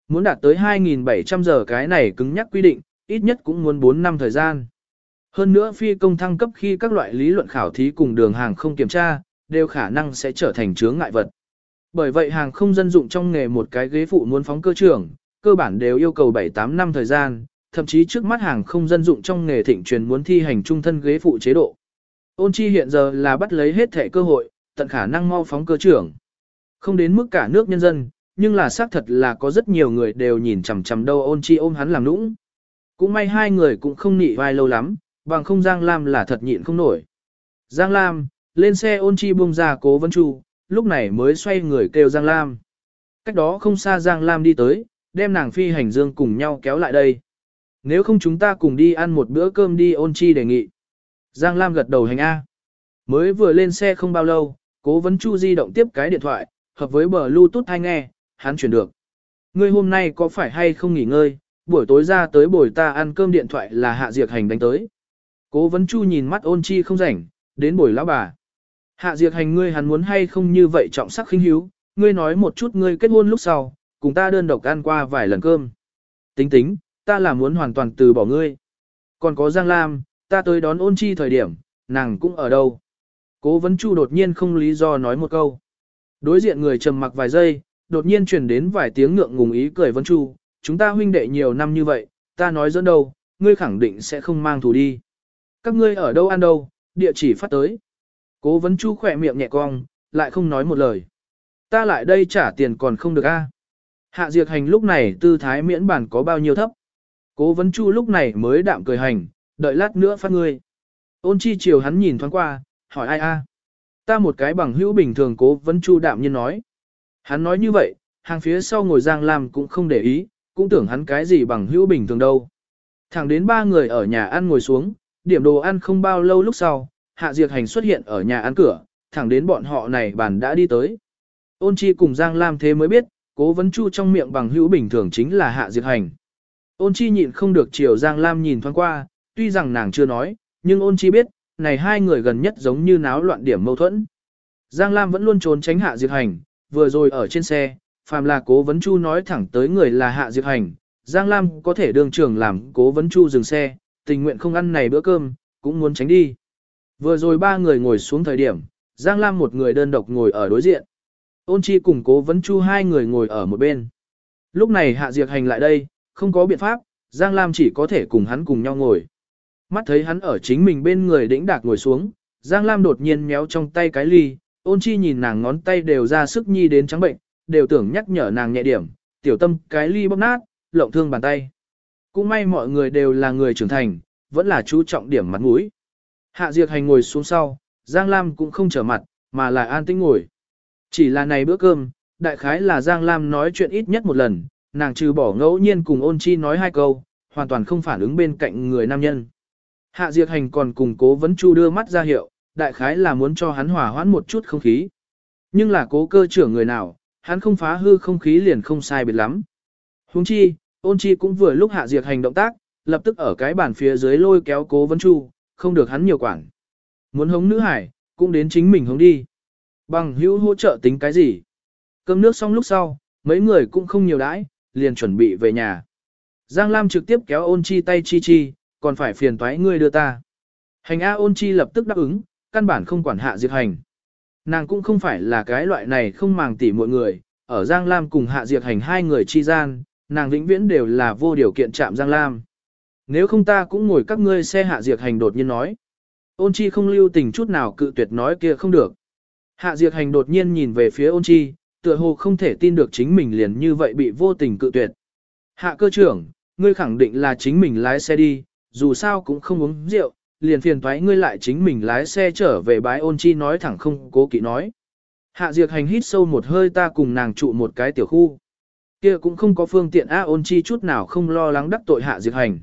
Muốn đạt tới 2.700 giờ cái này cứng nhắc quy định, ít nhất cũng muốn 4 năm thời gian. Hơn nữa phi công thăng cấp khi các loại lý luận khảo thí cùng đường hàng không kiểm tra, đều khả năng sẽ trở thành chướng ngại vật. Bởi vậy hàng không dân dụng trong nghề một cái ghế phụ muốn phóng cơ trưởng, cơ bản đều yêu cầu 7-8 năm thời gian, thậm chí trước mắt hàng không dân dụng trong nghề thịnh truyền muốn thi hành trung thân ghế phụ chế độ. Ôn chi hiện giờ là bắt lấy hết thể cơ hội, tận khả năng mau phóng cơ trưởng. Không đến mức cả nước nhân dân, nhưng là xác thật là có rất nhiều người đều nhìn chằm chằm đâu ôn chi ôm hắn làm nũng. Cũng may hai người cũng không nị vai lâu lắm, bằng không Giang Lam là thật nhịn không nổi. Giang Lam, lên xe ôn chi buông ra cố vấn chu, lúc này mới xoay người kêu Giang Lam. Cách đó không xa Giang Lam đi tới, đem nàng phi hành dương cùng nhau kéo lại đây. Nếu không chúng ta cùng đi ăn một bữa cơm đi ôn chi đề nghị. Giang Lam gật đầu hành A. Mới vừa lên xe không bao lâu, cố vấn chu di động tiếp cái điện thoại, hợp với bờ Bluetooth hay nghe, hắn chuyển được. Ngươi hôm nay có phải hay không nghỉ ngơi, buổi tối ra tới buổi ta ăn cơm điện thoại là hạ diệt hành đánh tới. Cố vấn chu nhìn mắt ôn chi không rảnh, đến buổi lão bà. Hạ diệt hành ngươi hắn muốn hay không như vậy trọng sắc khinh hiếu, ngươi nói một chút ngươi kết hôn lúc sau, cùng ta đơn độc ăn qua vài lần cơm. Tính tính, ta là muốn hoàn toàn từ bỏ ngươi. Còn có Giang Lam, ta tới đón ôn chi thời điểm, nàng cũng ở đâu. Cố vấn chu đột nhiên không lý do nói một câu. Đối diện người trầm mặc vài giây, đột nhiên truyền đến vài tiếng ngượng ngùng ý cười vấn chu, chúng ta huynh đệ nhiều năm như vậy, ta nói dẫn đâu, ngươi khẳng định sẽ không mang thù đi. Các ngươi ở đâu ăn đâu, địa chỉ phát tới. Cố vấn chu khỏe miệng nhẹ cong, lại không nói một lời. Ta lại đây trả tiền còn không được a. Hạ diệt hành lúc này tư thái miễn bản có bao nhiêu thấp. Cố vấn chu lúc này mới đạm cười hành, đợi lát nữa phát ngươi. Ôn chi chiều hắn nhìn thoáng qua, hỏi ai a? Ta một cái bằng hữu bình thường cố vấn chu đạm nhiên nói. Hắn nói như vậy, hàng phía sau ngồi Giang Lam cũng không để ý, cũng tưởng hắn cái gì bằng hữu bình thường đâu. Thẳng đến ba người ở nhà ăn ngồi xuống, điểm đồ ăn không bao lâu lúc sau, Hạ Diệt Hành xuất hiện ở nhà ăn cửa, thẳng đến bọn họ này bàn đã đi tới. Ôn chi cùng Giang Lam thế mới biết, cố vấn chu trong miệng bằng hữu bình thường chính là Hạ Diệt Hành. Ôn chi nhịn không được chiều Giang Lam nhìn thoáng qua, tuy rằng nàng chưa nói, nhưng ôn chi biết, này hai người gần nhất giống như náo loạn điểm mâu thuẫn. Giang Lam vẫn luôn trốn tránh Hạ Diệt Hành, vừa rồi ở trên xe, phàm là cố vấn chu nói thẳng tới người là Hạ Diệt Hành, Giang Lam có thể đường trường làm cố vấn chu dừng xe, tình nguyện không ăn này bữa cơm, cũng muốn tránh đi. Vừa rồi ba người ngồi xuống thời điểm, Giang Lam một người đơn độc ngồi ở đối diện. Ôn chi cùng cố vấn chu hai người ngồi ở một bên. Lúc này Hạ Diệt Hành lại đây, không có biện pháp, Giang Lam chỉ có thể cùng hắn cùng nhau ngồi. Mắt thấy hắn ở chính mình bên người đĩnh đạc ngồi xuống, Giang Lam đột nhiên méo trong tay cái ly, ôn chi nhìn nàng ngón tay đều ra sức nhi đến trắng bệnh, đều tưởng nhắc nhở nàng nhẹ điểm, tiểu tâm cái ly bóp nát, lộng thương bàn tay. Cũng may mọi người đều là người trưởng thành, vẫn là chú trọng điểm mặt mũi. Hạ Diệt Hành ngồi xuống sau, Giang Lam cũng không trở mặt, mà là an tĩnh ngồi. Chỉ là này bữa cơm, đại khái là Giang Lam nói chuyện ít nhất một lần, nàng trừ bỏ ngẫu nhiên cùng ôn chi nói hai câu, hoàn toàn không phản ứng bên cạnh người nam nhân. Hạ Diệt Hành còn cùng cố vấn chu đưa mắt ra hiệu, đại khái là muốn cho hắn hòa hoãn một chút không khí. Nhưng là cố cơ trưởng người nào, hắn không phá hư không khí liền không sai biệt lắm. Huống chi, ôn chi cũng vừa lúc hạ diệt hành động tác, lập tức ở cái bàn phía dưới lôi kéo cố vấn chu, không được hắn nhiều quản. Muốn hống nữ hải, cũng đến chính mình hống đi. Bằng hữu hỗ trợ tính cái gì? Cơm nước xong lúc sau, mấy người cũng không nhiều đãi, liền chuẩn bị về nhà. Giang Lam trực tiếp kéo ôn chi tay chi chi, còn phải phiền toái ngươi đưa ta. Hành A ôn chi lập tức đáp ứng, căn bản không quản hạ diệt hành. Nàng cũng không phải là cái loại này không màng tỉ mọi người, ở Giang Lam cùng hạ diệt hành hai người chi gian, nàng vĩnh viễn đều là vô điều kiện chạm Giang Lam. Nếu không ta cũng ngồi các ngươi xe hạ diệt hành đột nhiên nói. Ôn chi không lưu tình chút nào cự tuyệt nói kia không được. Hạ diệt hành đột nhiên nhìn về phía ôn chi, tựa hồ không thể tin được chính mình liền như vậy bị vô tình cự tuyệt. Hạ cơ trưởng, ngươi khẳng định là chính mình lái xe đi, dù sao cũng không uống rượu, liền phiền thoái ngươi lại chính mình lái xe trở về bái ôn chi nói thẳng không cố kỵ nói. Hạ diệt hành hít sâu một hơi ta cùng nàng trụ một cái tiểu khu kia cũng không có phương tiện A ôn chi chút nào không lo lắng đắc tội hạ diệt hành.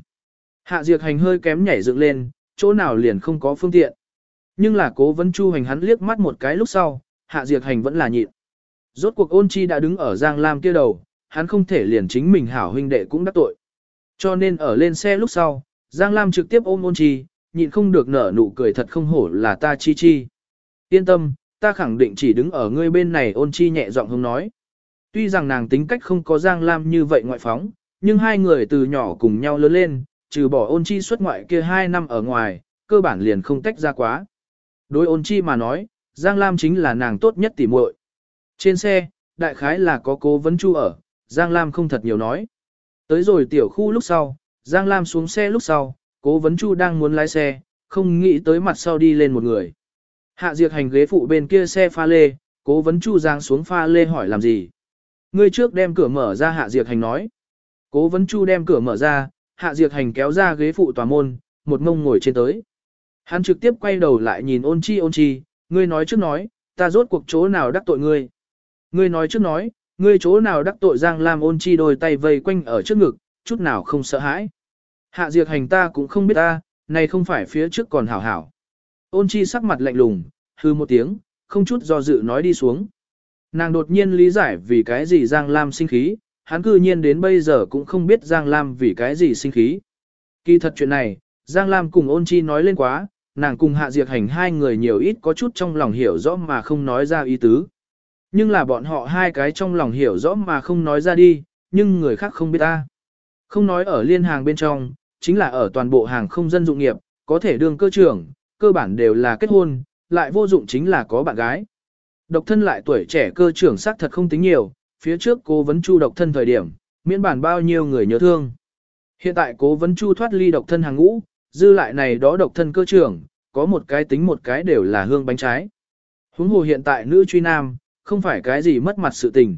Hạ diệt hành hơi kém nhảy dựng lên, chỗ nào liền không có phương tiện. Nhưng là cố vấn chu hành hắn liếc mắt một cái lúc sau, hạ diệt hành vẫn là nhịn. Rốt cuộc ôn chi đã đứng ở Giang Lam kia đầu, hắn không thể liền chính mình hảo huynh đệ cũng đắc tội. Cho nên ở lên xe lúc sau, Giang Lam trực tiếp ôm ôn chi, nhịn không được nở nụ cười thật không hổ là ta chi chi. Yên tâm, ta khẳng định chỉ đứng ở ngươi bên này ôn chi nhẹ giọng không nói. Tuy rằng nàng tính cách không có Giang Lam như vậy ngoại phóng, nhưng hai người từ nhỏ cùng nhau lớn lên, trừ bỏ ôn chi xuất ngoại kia hai năm ở ngoài, cơ bản liền không tách ra quá. Đối ôn chi mà nói, Giang Lam chính là nàng tốt nhất tỉ muội. Trên xe, đại khái là có cố vấn chu ở, Giang Lam không thật nhiều nói. Tới rồi tiểu khu lúc sau, Giang Lam xuống xe lúc sau, cố vấn chu đang muốn lái xe, không nghĩ tới mặt sau đi lên một người. Hạ diệt hành ghế phụ bên kia xe pha lê, cố vấn chu giang xuống pha lê hỏi làm gì. Ngươi trước đem cửa mở ra hạ diệt hành nói. Cố vấn chu đem cửa mở ra, hạ diệt hành kéo ra ghế phụ tòa môn, một mông ngồi trên tới. Hắn trực tiếp quay đầu lại nhìn ôn chi ôn chi, ngươi nói trước nói, ta rốt cuộc chỗ nào đắc tội ngươi. Ngươi nói trước nói, ngươi chỗ nào đắc tội Giang Lam ôn chi đôi tay vây quanh ở trước ngực, chút nào không sợ hãi. Hạ diệt hành ta cũng không biết ta, này không phải phía trước còn hảo hảo. Ôn chi sắc mặt lạnh lùng, hư một tiếng, không chút do dự nói đi xuống. Nàng đột nhiên lý giải vì cái gì Giang Lam sinh khí, hắn cư nhiên đến bây giờ cũng không biết Giang Lam vì cái gì sinh khí. Kỳ thật chuyện này, Giang Lam cùng ôn chi nói lên quá, nàng cùng hạ diệt hành hai người nhiều ít có chút trong lòng hiểu rõ mà không nói ra ý tứ. Nhưng là bọn họ hai cái trong lòng hiểu rõ mà không nói ra đi, nhưng người khác không biết ta. Không nói ở liên hàng bên trong, chính là ở toàn bộ hàng không dân dụng nghiệp, có thể đương cơ trưởng, cơ bản đều là kết hôn, lại vô dụng chính là có bạn gái. Độc thân lại tuổi trẻ cơ trưởng xác thật không tính nhiều, phía trước cố vấn chu độc thân thời điểm, miễn bản bao nhiêu người nhớ thương. Hiện tại cố vấn chu thoát ly độc thân hàng ngũ, dư lại này đó độc thân cơ trưởng, có một cái tính một cái đều là hương bánh trái. Huống hồ hiện tại nữ truy nam, không phải cái gì mất mặt sự tình.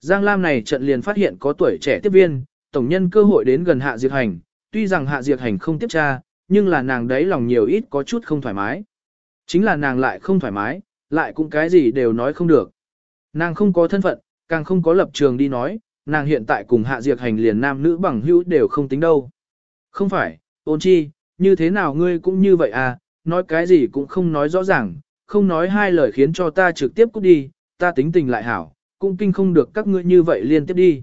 Giang Lam này trận liền phát hiện có tuổi trẻ tiếp viên, tổng nhân cơ hội đến gần Hạ Diệt Hành, tuy rằng Hạ Diệt Hành không tiếp tra, nhưng là nàng đấy lòng nhiều ít có chút không thoải mái. Chính là nàng lại không thoải mái, lại cũng cái gì đều nói không được. Nàng không có thân phận, càng không có lập trường đi nói, nàng hiện tại cùng Hạ Diệt Hành liền nam nữ bằng hữu đều không tính đâu. Không phải, ôn chi, như thế nào ngươi cũng như vậy à, nói cái gì cũng không nói rõ ràng, không nói hai lời khiến cho ta trực tiếp cút đi, ta tính tình lại hảo, cũng kinh không được các ngươi như vậy liên tiếp đi.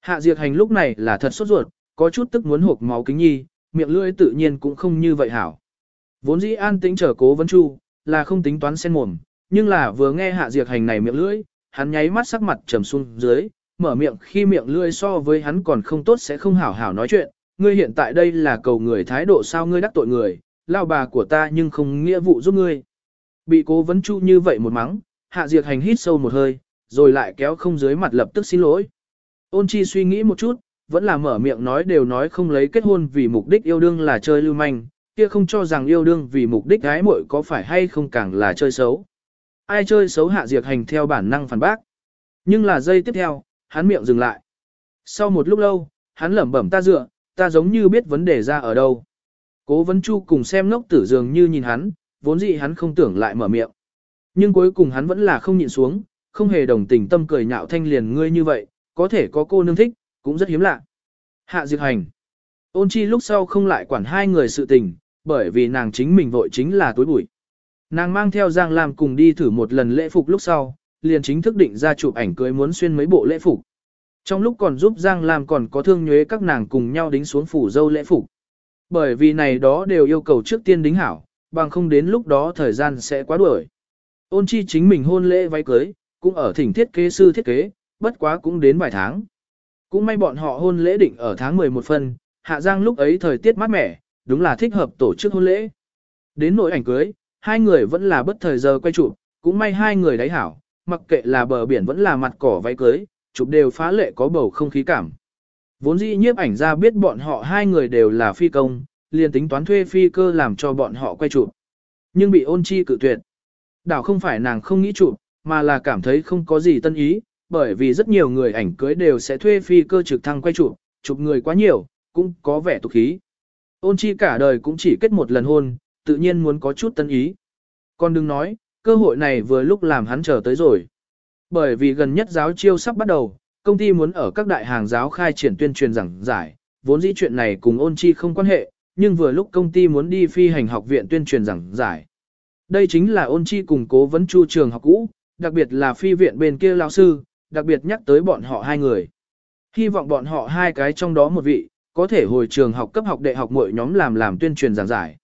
Hạ Diệt Hành lúc này là thật sốt ruột, có chút tức muốn hộp máu kính nhi, miệng lưỡi tự nhiên cũng không như vậy hảo. Vốn dĩ an tĩnh trở cố vấn chu, là không tính toán sen mồm, nhưng là vừa nghe Hạ Diệt Hành này miệng lưỡi, hắn nháy mắt sắc mặt trầm xuống dưới, mở miệng khi miệng lưỡi so với hắn còn không tốt sẽ không hảo hảo nói chuyện, ngươi hiện tại đây là cầu người thái độ sao ngươi đắc tội người, lao bà của ta nhưng không nghĩa vụ giúp ngươi. Bị cố vấn chu như vậy một mắng, hạ diệt hành hít sâu một hơi, rồi lại kéo không dưới mặt lập tức xin lỗi. Ôn chi suy nghĩ một chút, vẫn là mở miệng nói đều nói không lấy kết hôn vì mục đích yêu đương là chơi lưu manh, kia không cho rằng yêu đương vì mục đích gái muội có phải hay không càng là chơi xấu. Ai chơi xấu hạ diệt hành theo bản năng phản bác. Nhưng là giây tiếp theo, hắn miệng dừng lại. Sau một lúc lâu, hắn lẩm bẩm ta dựa, ta giống như biết vấn đề ra ở đâu. Cố vấn chu cùng xem ngốc tử dường như nhìn hắn, vốn dĩ hắn không tưởng lại mở miệng. Nhưng cuối cùng hắn vẫn là không nhịn xuống, không hề đồng tình tâm cười nhạo thanh liền ngươi như vậy, có thể có cô nương thích, cũng rất hiếm lạ. Hạ diệt hành. Ôn chi lúc sau không lại quản hai người sự tình, bởi vì nàng chính mình vội chính là tối bụi. Nàng mang theo Giang Lam cùng đi thử một lần lễ phục lúc sau, liền chính thức định ra chụp ảnh cưới muốn xuyên mấy bộ lễ phục. Trong lúc còn giúp Giang Lam còn có thương nhuế các nàng cùng nhau đính xuống phủ dâu lễ phục. Bởi vì này đó đều yêu cầu trước tiên đính hảo, bằng không đến lúc đó thời gian sẽ quá đuổi. Ôn chi chính mình hôn lễ váy cưới, cũng ở thỉnh thiết kế sư thiết kế, bất quá cũng đến vài tháng. Cũng may bọn họ hôn lễ định ở tháng 11 phân, Hạ Giang lúc ấy thời tiết mát mẻ, đúng là thích hợp tổ chức hôn lễ. Đến nỗi ảnh cưới, hai người vẫn là bất thời giờ quay chụp, cũng may hai người đáy hảo, mặc kệ là bờ biển vẫn là mặt cỏ váy cưới, chụp đều phá lệ có bầu không khí cảm. Vốn dĩ nhiếp ảnh ra biết bọn họ hai người đều là phi công, liền tính toán thuê phi cơ làm cho bọn họ quay chụp. Nhưng bị ôn chi cự tuyệt. Đảo không phải nàng không nghĩ chụp, mà là cảm thấy không có gì tân ý, bởi vì rất nhiều người ảnh cưới đều sẽ thuê phi cơ trực thăng quay chụp, chụp người quá nhiều, cũng có vẻ tục khí. Ôn chi cả đời cũng chỉ kết một lần hôn, tự nhiên muốn có chút tân ý. Còn đừng nói, cơ hội này vừa lúc làm hắn chờ tới rồi. Bởi vì gần nhất giáo chiêu sắp bắt đầu, công ty muốn ở các đại hàng giáo khai triển tuyên truyền giảng giải, vốn dĩ chuyện này cùng ôn chi không quan hệ, nhưng vừa lúc công ty muốn đi phi hành học viện tuyên truyền giảng giải. Đây chính là ôn chi cùng cố vấn chu trường học cũ, đặc biệt là phi viện bên kia lao sư, đặc biệt nhắc tới bọn họ hai người. Hy vọng bọn họ hai cái trong đó một vị, có thể hồi trường học cấp học đại học mỗi nhóm làm làm tuyên truyền giảng giải.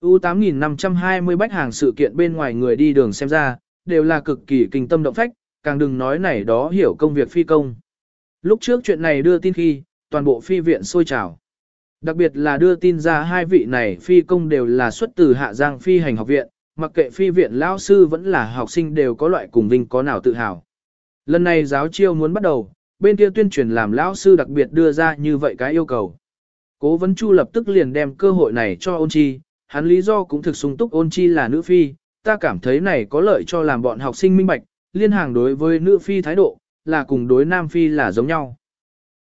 U8520 bách hàng sự kiện bên ngoài người đi đường xem ra, đều là cực kỳ kinh tâm động phách, càng đừng nói này đó hiểu công việc phi công. Lúc trước chuyện này đưa tin khi, toàn bộ phi viện sôi trào. Đặc biệt là đưa tin ra hai vị này phi công đều là xuất từ Hạ Giang phi hành học viện, mặc kệ phi viện lão sư vẫn là học sinh đều có loại cùng vinh có nào tự hào. Lần này giáo chiêu muốn bắt đầu, bên kia tuyên truyền làm lão sư đặc biệt đưa ra như vậy cái yêu cầu. Cố vấn chu lập tức liền đem cơ hội này cho ôn chi, hắn lý do cũng thực sung túc ôn chi là nữ phi, ta cảm thấy này có lợi cho làm bọn học sinh minh bạch, liên hàng đối với nữ phi thái độ, là cùng đối nam phi là giống nhau.